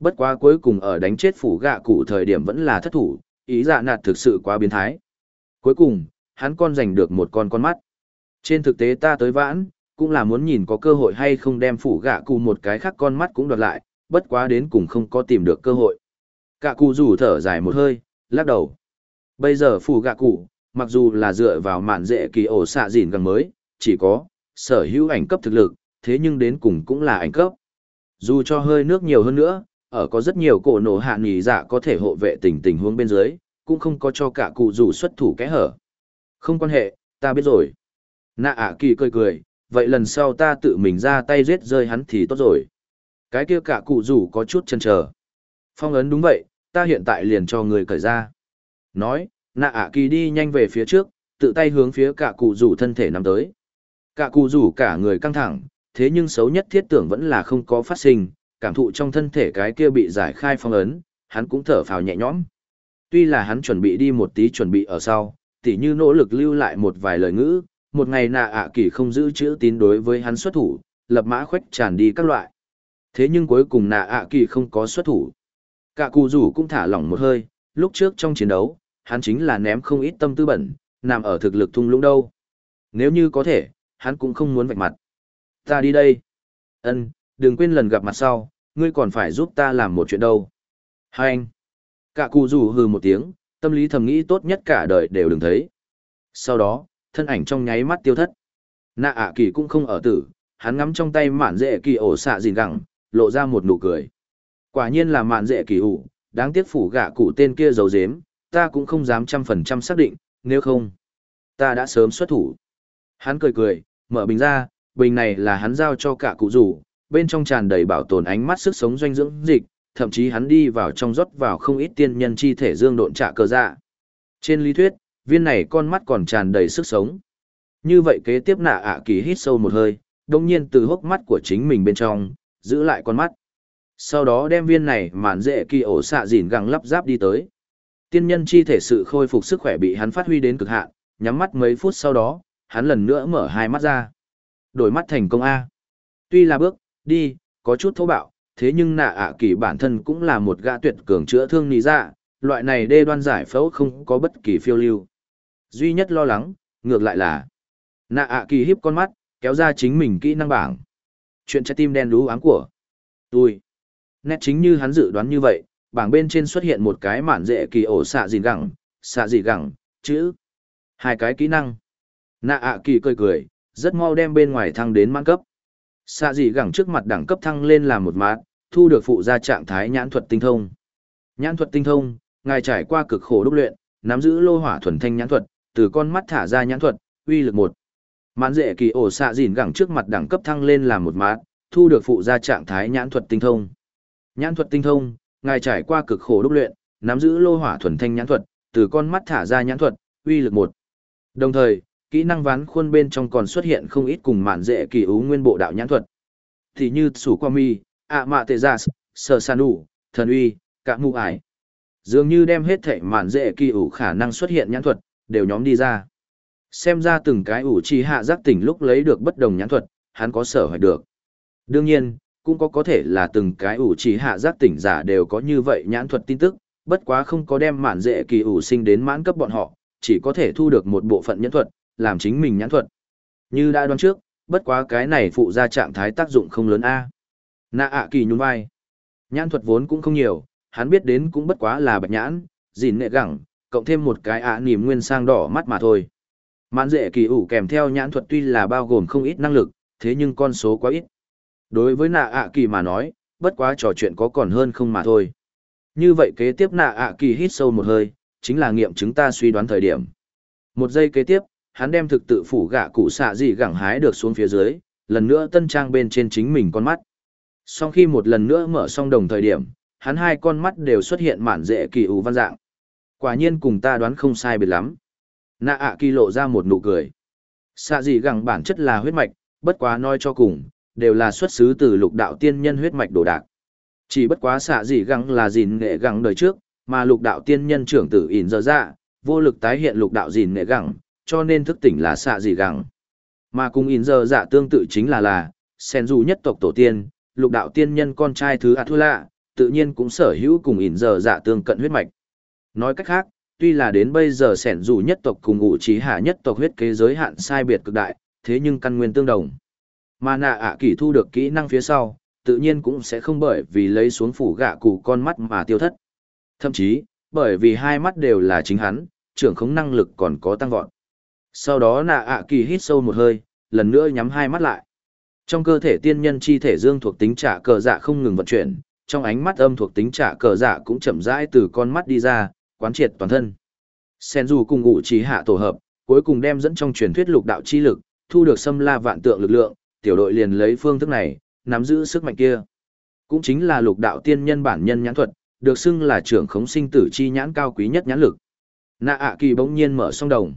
Bất quá cuối cùng ở đánh chết phủ gạ cụ thời điểm vẫn là thất thủ, ý dạ nạt thực sự quá biến thái. Cuối cùng, hắn con giành được một con con mắt. Trên thực tế ta tới vãn, cũng là muốn nhìn có cơ hội hay không đem phủ gạ cụ một cái khác con mắt cũng đoạt lại, bất quá đến cùng không có tìm được cơ hội. Gạ cụ rủ thở dài một hơi, lắc đầu. Bây giờ phủ gạ cụ, mặc dù là dựa vào mạn dễ kỳ ổ xạ dìn gần mới, chỉ có, sở hữu ảnh cấp thực lực, thế nhưng đến cùng cũng là ảnh cấp. Dù cho hơi nước nhiều hơn nữa, ở có rất nhiều cổ nổ hạ nghỉ dạ có thể hộ vệ tình tình huống bên dưới, cũng không có cho cả cụ rủ xuất thủ kẽ hở. Không quan hệ, ta biết rồi. Nạ ạ kỳ cười cười, vậy lần sau ta tự mình ra tay giết rơi hắn thì tốt rồi. Cái kia cả cụ rủ có chút chần chờ. Phong ấn đúng vậy, ta hiện tại liền cho người cởi ra. Nói, nạ ạ kỳ đi nhanh về phía trước, tự tay hướng phía cả cụ rủ thân thể nằm tới. Cả cụ rủ cả người căng thẳng, thế nhưng xấu nhất thiết tưởng vẫn là không có phát sinh, cảm thụ trong thân thể cái kia bị giải khai phong ấn, hắn cũng thở phào nhẹ nhõm. Tuy là hắn chuẩn bị đi một tí chuẩn bị ở sau, tỉ như nỗ lực lưu lại một vài lời ngữ, một ngày nạ ạ kỳ không giữ chữ tín đối với hắn xuất thủ, lập mã khuếch tràn đi các loại. Thế nhưng cuối cùng nạ ạ kỳ không có xuất thủ. Cả cụ rủ cũng thả lỏng một hơi, lúc trước trong chiến đấu, hắn chính là ném không ít tâm tư bẩn, nằm ở thực lực thung lũng đâu. Nếu như có thể, hắn cũng không muốn vạch mặt. Ta đi đây. Ân, đừng quên lần gặp mặt sau, ngươi còn phải giúp ta làm một chuyện đâu. Hành. Cả cụ rủ hừ một tiếng, tâm lý thầm nghĩ tốt nhất cả đời đều đừng thấy. Sau đó, thân ảnh trong nháy mắt tiêu thất. Nạ ạ kỳ cũng không ở tử, hắn ngắm trong tay mạn dễ kỳ ổ xạ gìn gẳng, lộ ra một nụ cười. Quả nhiên là mạn dễ kỳ ủ, đáng tiếc phủ gạ cụ tên kia giấu giếm, ta cũng không dám trăm phần trăm xác định, nếu không, ta đã sớm xuất thủ. Hắn cười cười, mở bình ra, bình này là hắn giao cho cả cụ rủ, bên trong tràn đầy bảo tồn ánh mắt sức sống doanh dưỡng dịch, thậm chí hắn đi vào trong rót vào không ít tiên nhân chi thể dương độn trả cơ dạ. Trên lý thuyết, viên này con mắt còn tràn đầy sức sống. Như vậy kế tiếp nạ ạ kỳ hít sâu một hơi, đồng nhiên từ hốc mắt của chính mình bên trong, giữ lại con mắt. Sau đó đem viên này mạn dễ kỳ ổ xạ dìn găng lắp ráp đi tới. Tiên nhân chi thể sự khôi phục sức khỏe bị hắn phát huy đến cực hạn, nhắm mắt mấy phút sau đó, hắn lần nữa mở hai mắt ra. Đổi mắt thành công A. Tuy là bước, đi, có chút thô bạo, thế nhưng nạ ạ kỳ bản thân cũng là một gã tuyệt cường chữa thương nì dạ, loại này đê đoan giải phẫu không có bất kỳ phiêu lưu. Duy nhất lo lắng, ngược lại là nạ ạ kỳ hiếp con mắt, kéo ra chính mình kỹ năng bảng. Chuyện trái tim đen đú áng của tôi. Nét chính như hắn dự đoán như vậy, bảng bên trên xuất hiện một cái mạn dễ kỳ ổ xạ gì gẳng, xạ gì gẳng, chữ. Hai cái kỹ năng. Nạ ạ kỳ cười cười, rất mau đem bên ngoài thăng đến mãn cấp. Xạ dị gẳng trước mặt đẳng cấp thăng lên làm một mát, thu được phụ ra trạng thái nhãn thuật tinh thông. Nhãn thuật tinh thông, ngài trải qua cực khổ đúc luyện, nắm giữ lô hỏa thuần thanh nhãn thuật, từ con mắt thả ra nhãn thuật, uy lực một. Mãn dễ kỳ ổ xạ dìn gẳng trước mặt đẳng cấp thăng lên làm một mát, thu được phụ ra trạng thái nhãn thuật tinh thông. Nhãn thuật tinh thông, ngài trải qua cực khổ đúc luyện, nắm giữ lô hỏa thuần thanh nhãn thuật, từ con mắt thả ra nhãn thuật, uy lực một. Đồng thời, kỹ năng ván khuôn bên trong còn xuất hiện không ít cùng mạn dễ kỳ ú nguyên bộ đạo nhãn thuật. Thì như sủ qua mi, ạ mạ tệ giả, sờ san đủ, thần uy, cả mụ ải. Dường như đem hết thảy mạn dễ kỳ ủ khả năng xuất hiện nhãn thuật, đều nhóm đi ra. Xem ra từng cái ủ chi hạ giác tỉnh lúc lấy được bất đồng nhãn thuật, hắn có sở hoạch được. Đương nhiên, cũng có có thể là từng cái ủ chi hạ giác tỉnh giả đều có như vậy nhãn thuật tin tức, bất quá không có đem mạn dễ kỳ ủ sinh đến mãn cấp bọn họ, chỉ có thể thu được một bộ phận nhãn thuật, làm chính mình nhãn thuật. Như đã đoán trước, bất quá cái này phụ ra trạng thái tác dụng không lớn a. Nạ ạ kỳ nhún vai. Nhãn thuật vốn cũng không nhiều, hắn biết đến cũng bất quá là bạch nhãn, gìn nệ gẳng, cộng thêm một cái ạ niềm nguyên sang đỏ mắt mà thôi. Mãn dễ kỳ ủ kèm theo nhãn thuật tuy là bao gồm không ít năng lực, thế nhưng con số quá ít. Đối với nạ ạ kỳ mà nói, bất quá trò chuyện có còn hơn không mà thôi. Như vậy kế tiếp nạ ạ kỳ hít sâu một hơi, chính là nghiệm chứng ta suy đoán thời điểm. Một giây kế tiếp, hắn đem thực tự phủ gạ cụ xạ dị gẳng hái được xuống phía dưới, lần nữa tân trang bên trên chính mình con mắt. Sau khi một lần nữa mở xong đồng thời điểm, hắn hai con mắt đều xuất hiện mản dễ kỳ ủ văn dạng. Quả nhiên cùng ta đoán không sai biệt lắm. Nạ ạ kỳ lộ ra một nụ cười. Xạ dị gẳng bản chất là huyết mạch, bất quá nói cho cùng, đều là xuất xứ từ lục đạo tiên nhân huyết mạch đồ đạc. Chỉ bất quá xạ gì gẳng là gìn nghệ gẳng đời trước, mà lục đạo tiên nhân trưởng tử ỉn dở dạ, vô lực tái hiện lục đạo gìn nghệ gẳng cho nên thức tỉnh là xạ gì gẳng. Mà cùng in giờ dạ tương tự chính là là, sen dù nhất tộc tổ tiên, lục đạo tiên nhân con trai thứ Atula, tự nhiên cũng sở hữu cùng in giờ dạ tương cận huyết mạch. Nói cách khác, tuy là đến bây giờ sẻn dù nhất tộc cùng ngụ trí hạ nhất tộc huyết kế giới hạn sai biệt cực đại, thế nhưng căn nguyên tương đồng. Mà nạ ạ à kỳ thu được kỹ năng phía sau, tự nhiên cũng sẽ không bởi vì lấy xuống phủ gạ cụ con mắt mà tiêu thất. Thậm chí, bởi vì hai mắt đều là chính hắn, trưởng khống năng lực còn có tăng vọt. Sau đó nạ ạ à kỳ hít sâu một hơi, lần nữa nhắm hai mắt lại. Trong cơ thể tiên nhân chi thể dương thuộc tính trả cờ dạ không ngừng vận chuyển, trong ánh mắt âm thuộc tính trả cờ dạ cũng chậm rãi từ con mắt đi ra, quán triệt toàn thân. Sen dù cùng ngụ trí hạ tổ hợp, cuối cùng đem dẫn trong truyền thuyết lục đạo chi lực, thu được xâm la vạn tượng lực lượng, tiểu đội liền lấy phương thức này, nắm giữ sức mạnh kia. Cũng chính là lục đạo tiên nhân bản nhân nhãn thuật, được xưng là trưởng khống sinh tử chi nhãn cao quý nhất nhãn lực. Nạ ạ kỳ bỗng nhiên mở song đồng.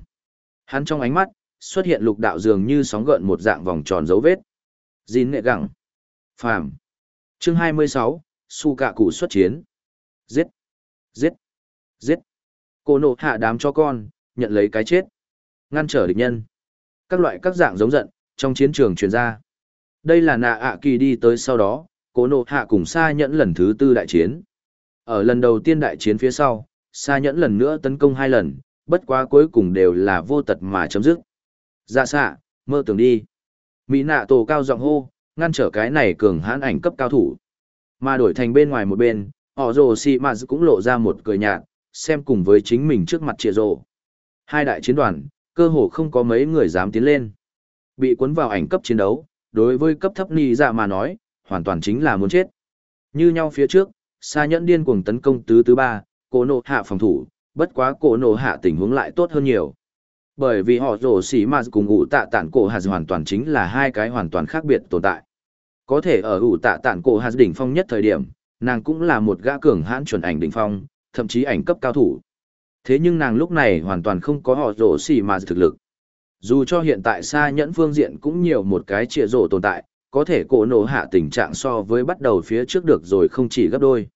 Hắn trong ánh mắt, xuất hiện lục đạo dường như sóng gợn một dạng vòng tròn dấu vết. Dín nghệ gẳng. Phàm. Chương 26, su cạ cụ xuất chiến. Giết. Giết. Giết. Cô nộ hạ đám cho con, nhận lấy cái chết. Ngăn trở địch nhân. Các loại các dạng giống giận, trong chiến trường truyền ra. Đây là nạ ạ kỳ đi tới sau đó, cố nộ hạ cùng xa nhẫn lần thứ tư đại chiến. Ở lần đầu tiên đại chiến phía sau, xa nhẫn lần nữa tấn công hai lần, bất quá cuối cùng đều là vô tật mà chấm dứt. Dạ xạ, mơ tưởng đi. Mỹ nạ tổ cao giọng hô, ngăn trở cái này cường hãn ảnh cấp cao thủ. Mà đổi thành bên ngoài một bên, họ rồ xì mà cũng lộ ra một cười nhạt, xem cùng với chính mình trước mặt trịa rồ. Hai đại chiến đoàn, cơ hồ không có mấy người dám tiến lên. Bị cuốn vào ảnh cấp chiến đấu, đối với cấp thấp nì dạ mà nói, hoàn toàn chính là muốn chết. Như nhau phía trước, xa nhẫn điên cuồng tấn công tứ thứ ba, cố nộ hạ phòng thủ, bất quá cổ nổ hạ tình huống lại tốt hơn nhiều. Bởi vì họ rổ xỉ mà cùng ủ tạ tản cổ hạt hoàn toàn chính là hai cái hoàn toàn khác biệt tồn tại. Có thể ở ủ tạ tản cổ hạt đỉnh phong nhất thời điểm, nàng cũng là một gã cường hãn chuẩn ảnh đỉnh phong, thậm chí ảnh cấp cao thủ. Thế nhưng nàng lúc này hoàn toàn không có họ rổ xỉ mà thực lực. Dù cho hiện tại xa nhẫn phương diện cũng nhiều một cái trịa rổ tồn tại, có thể cổ nổ hạ tình trạng so với bắt đầu phía trước được rồi không chỉ gấp đôi.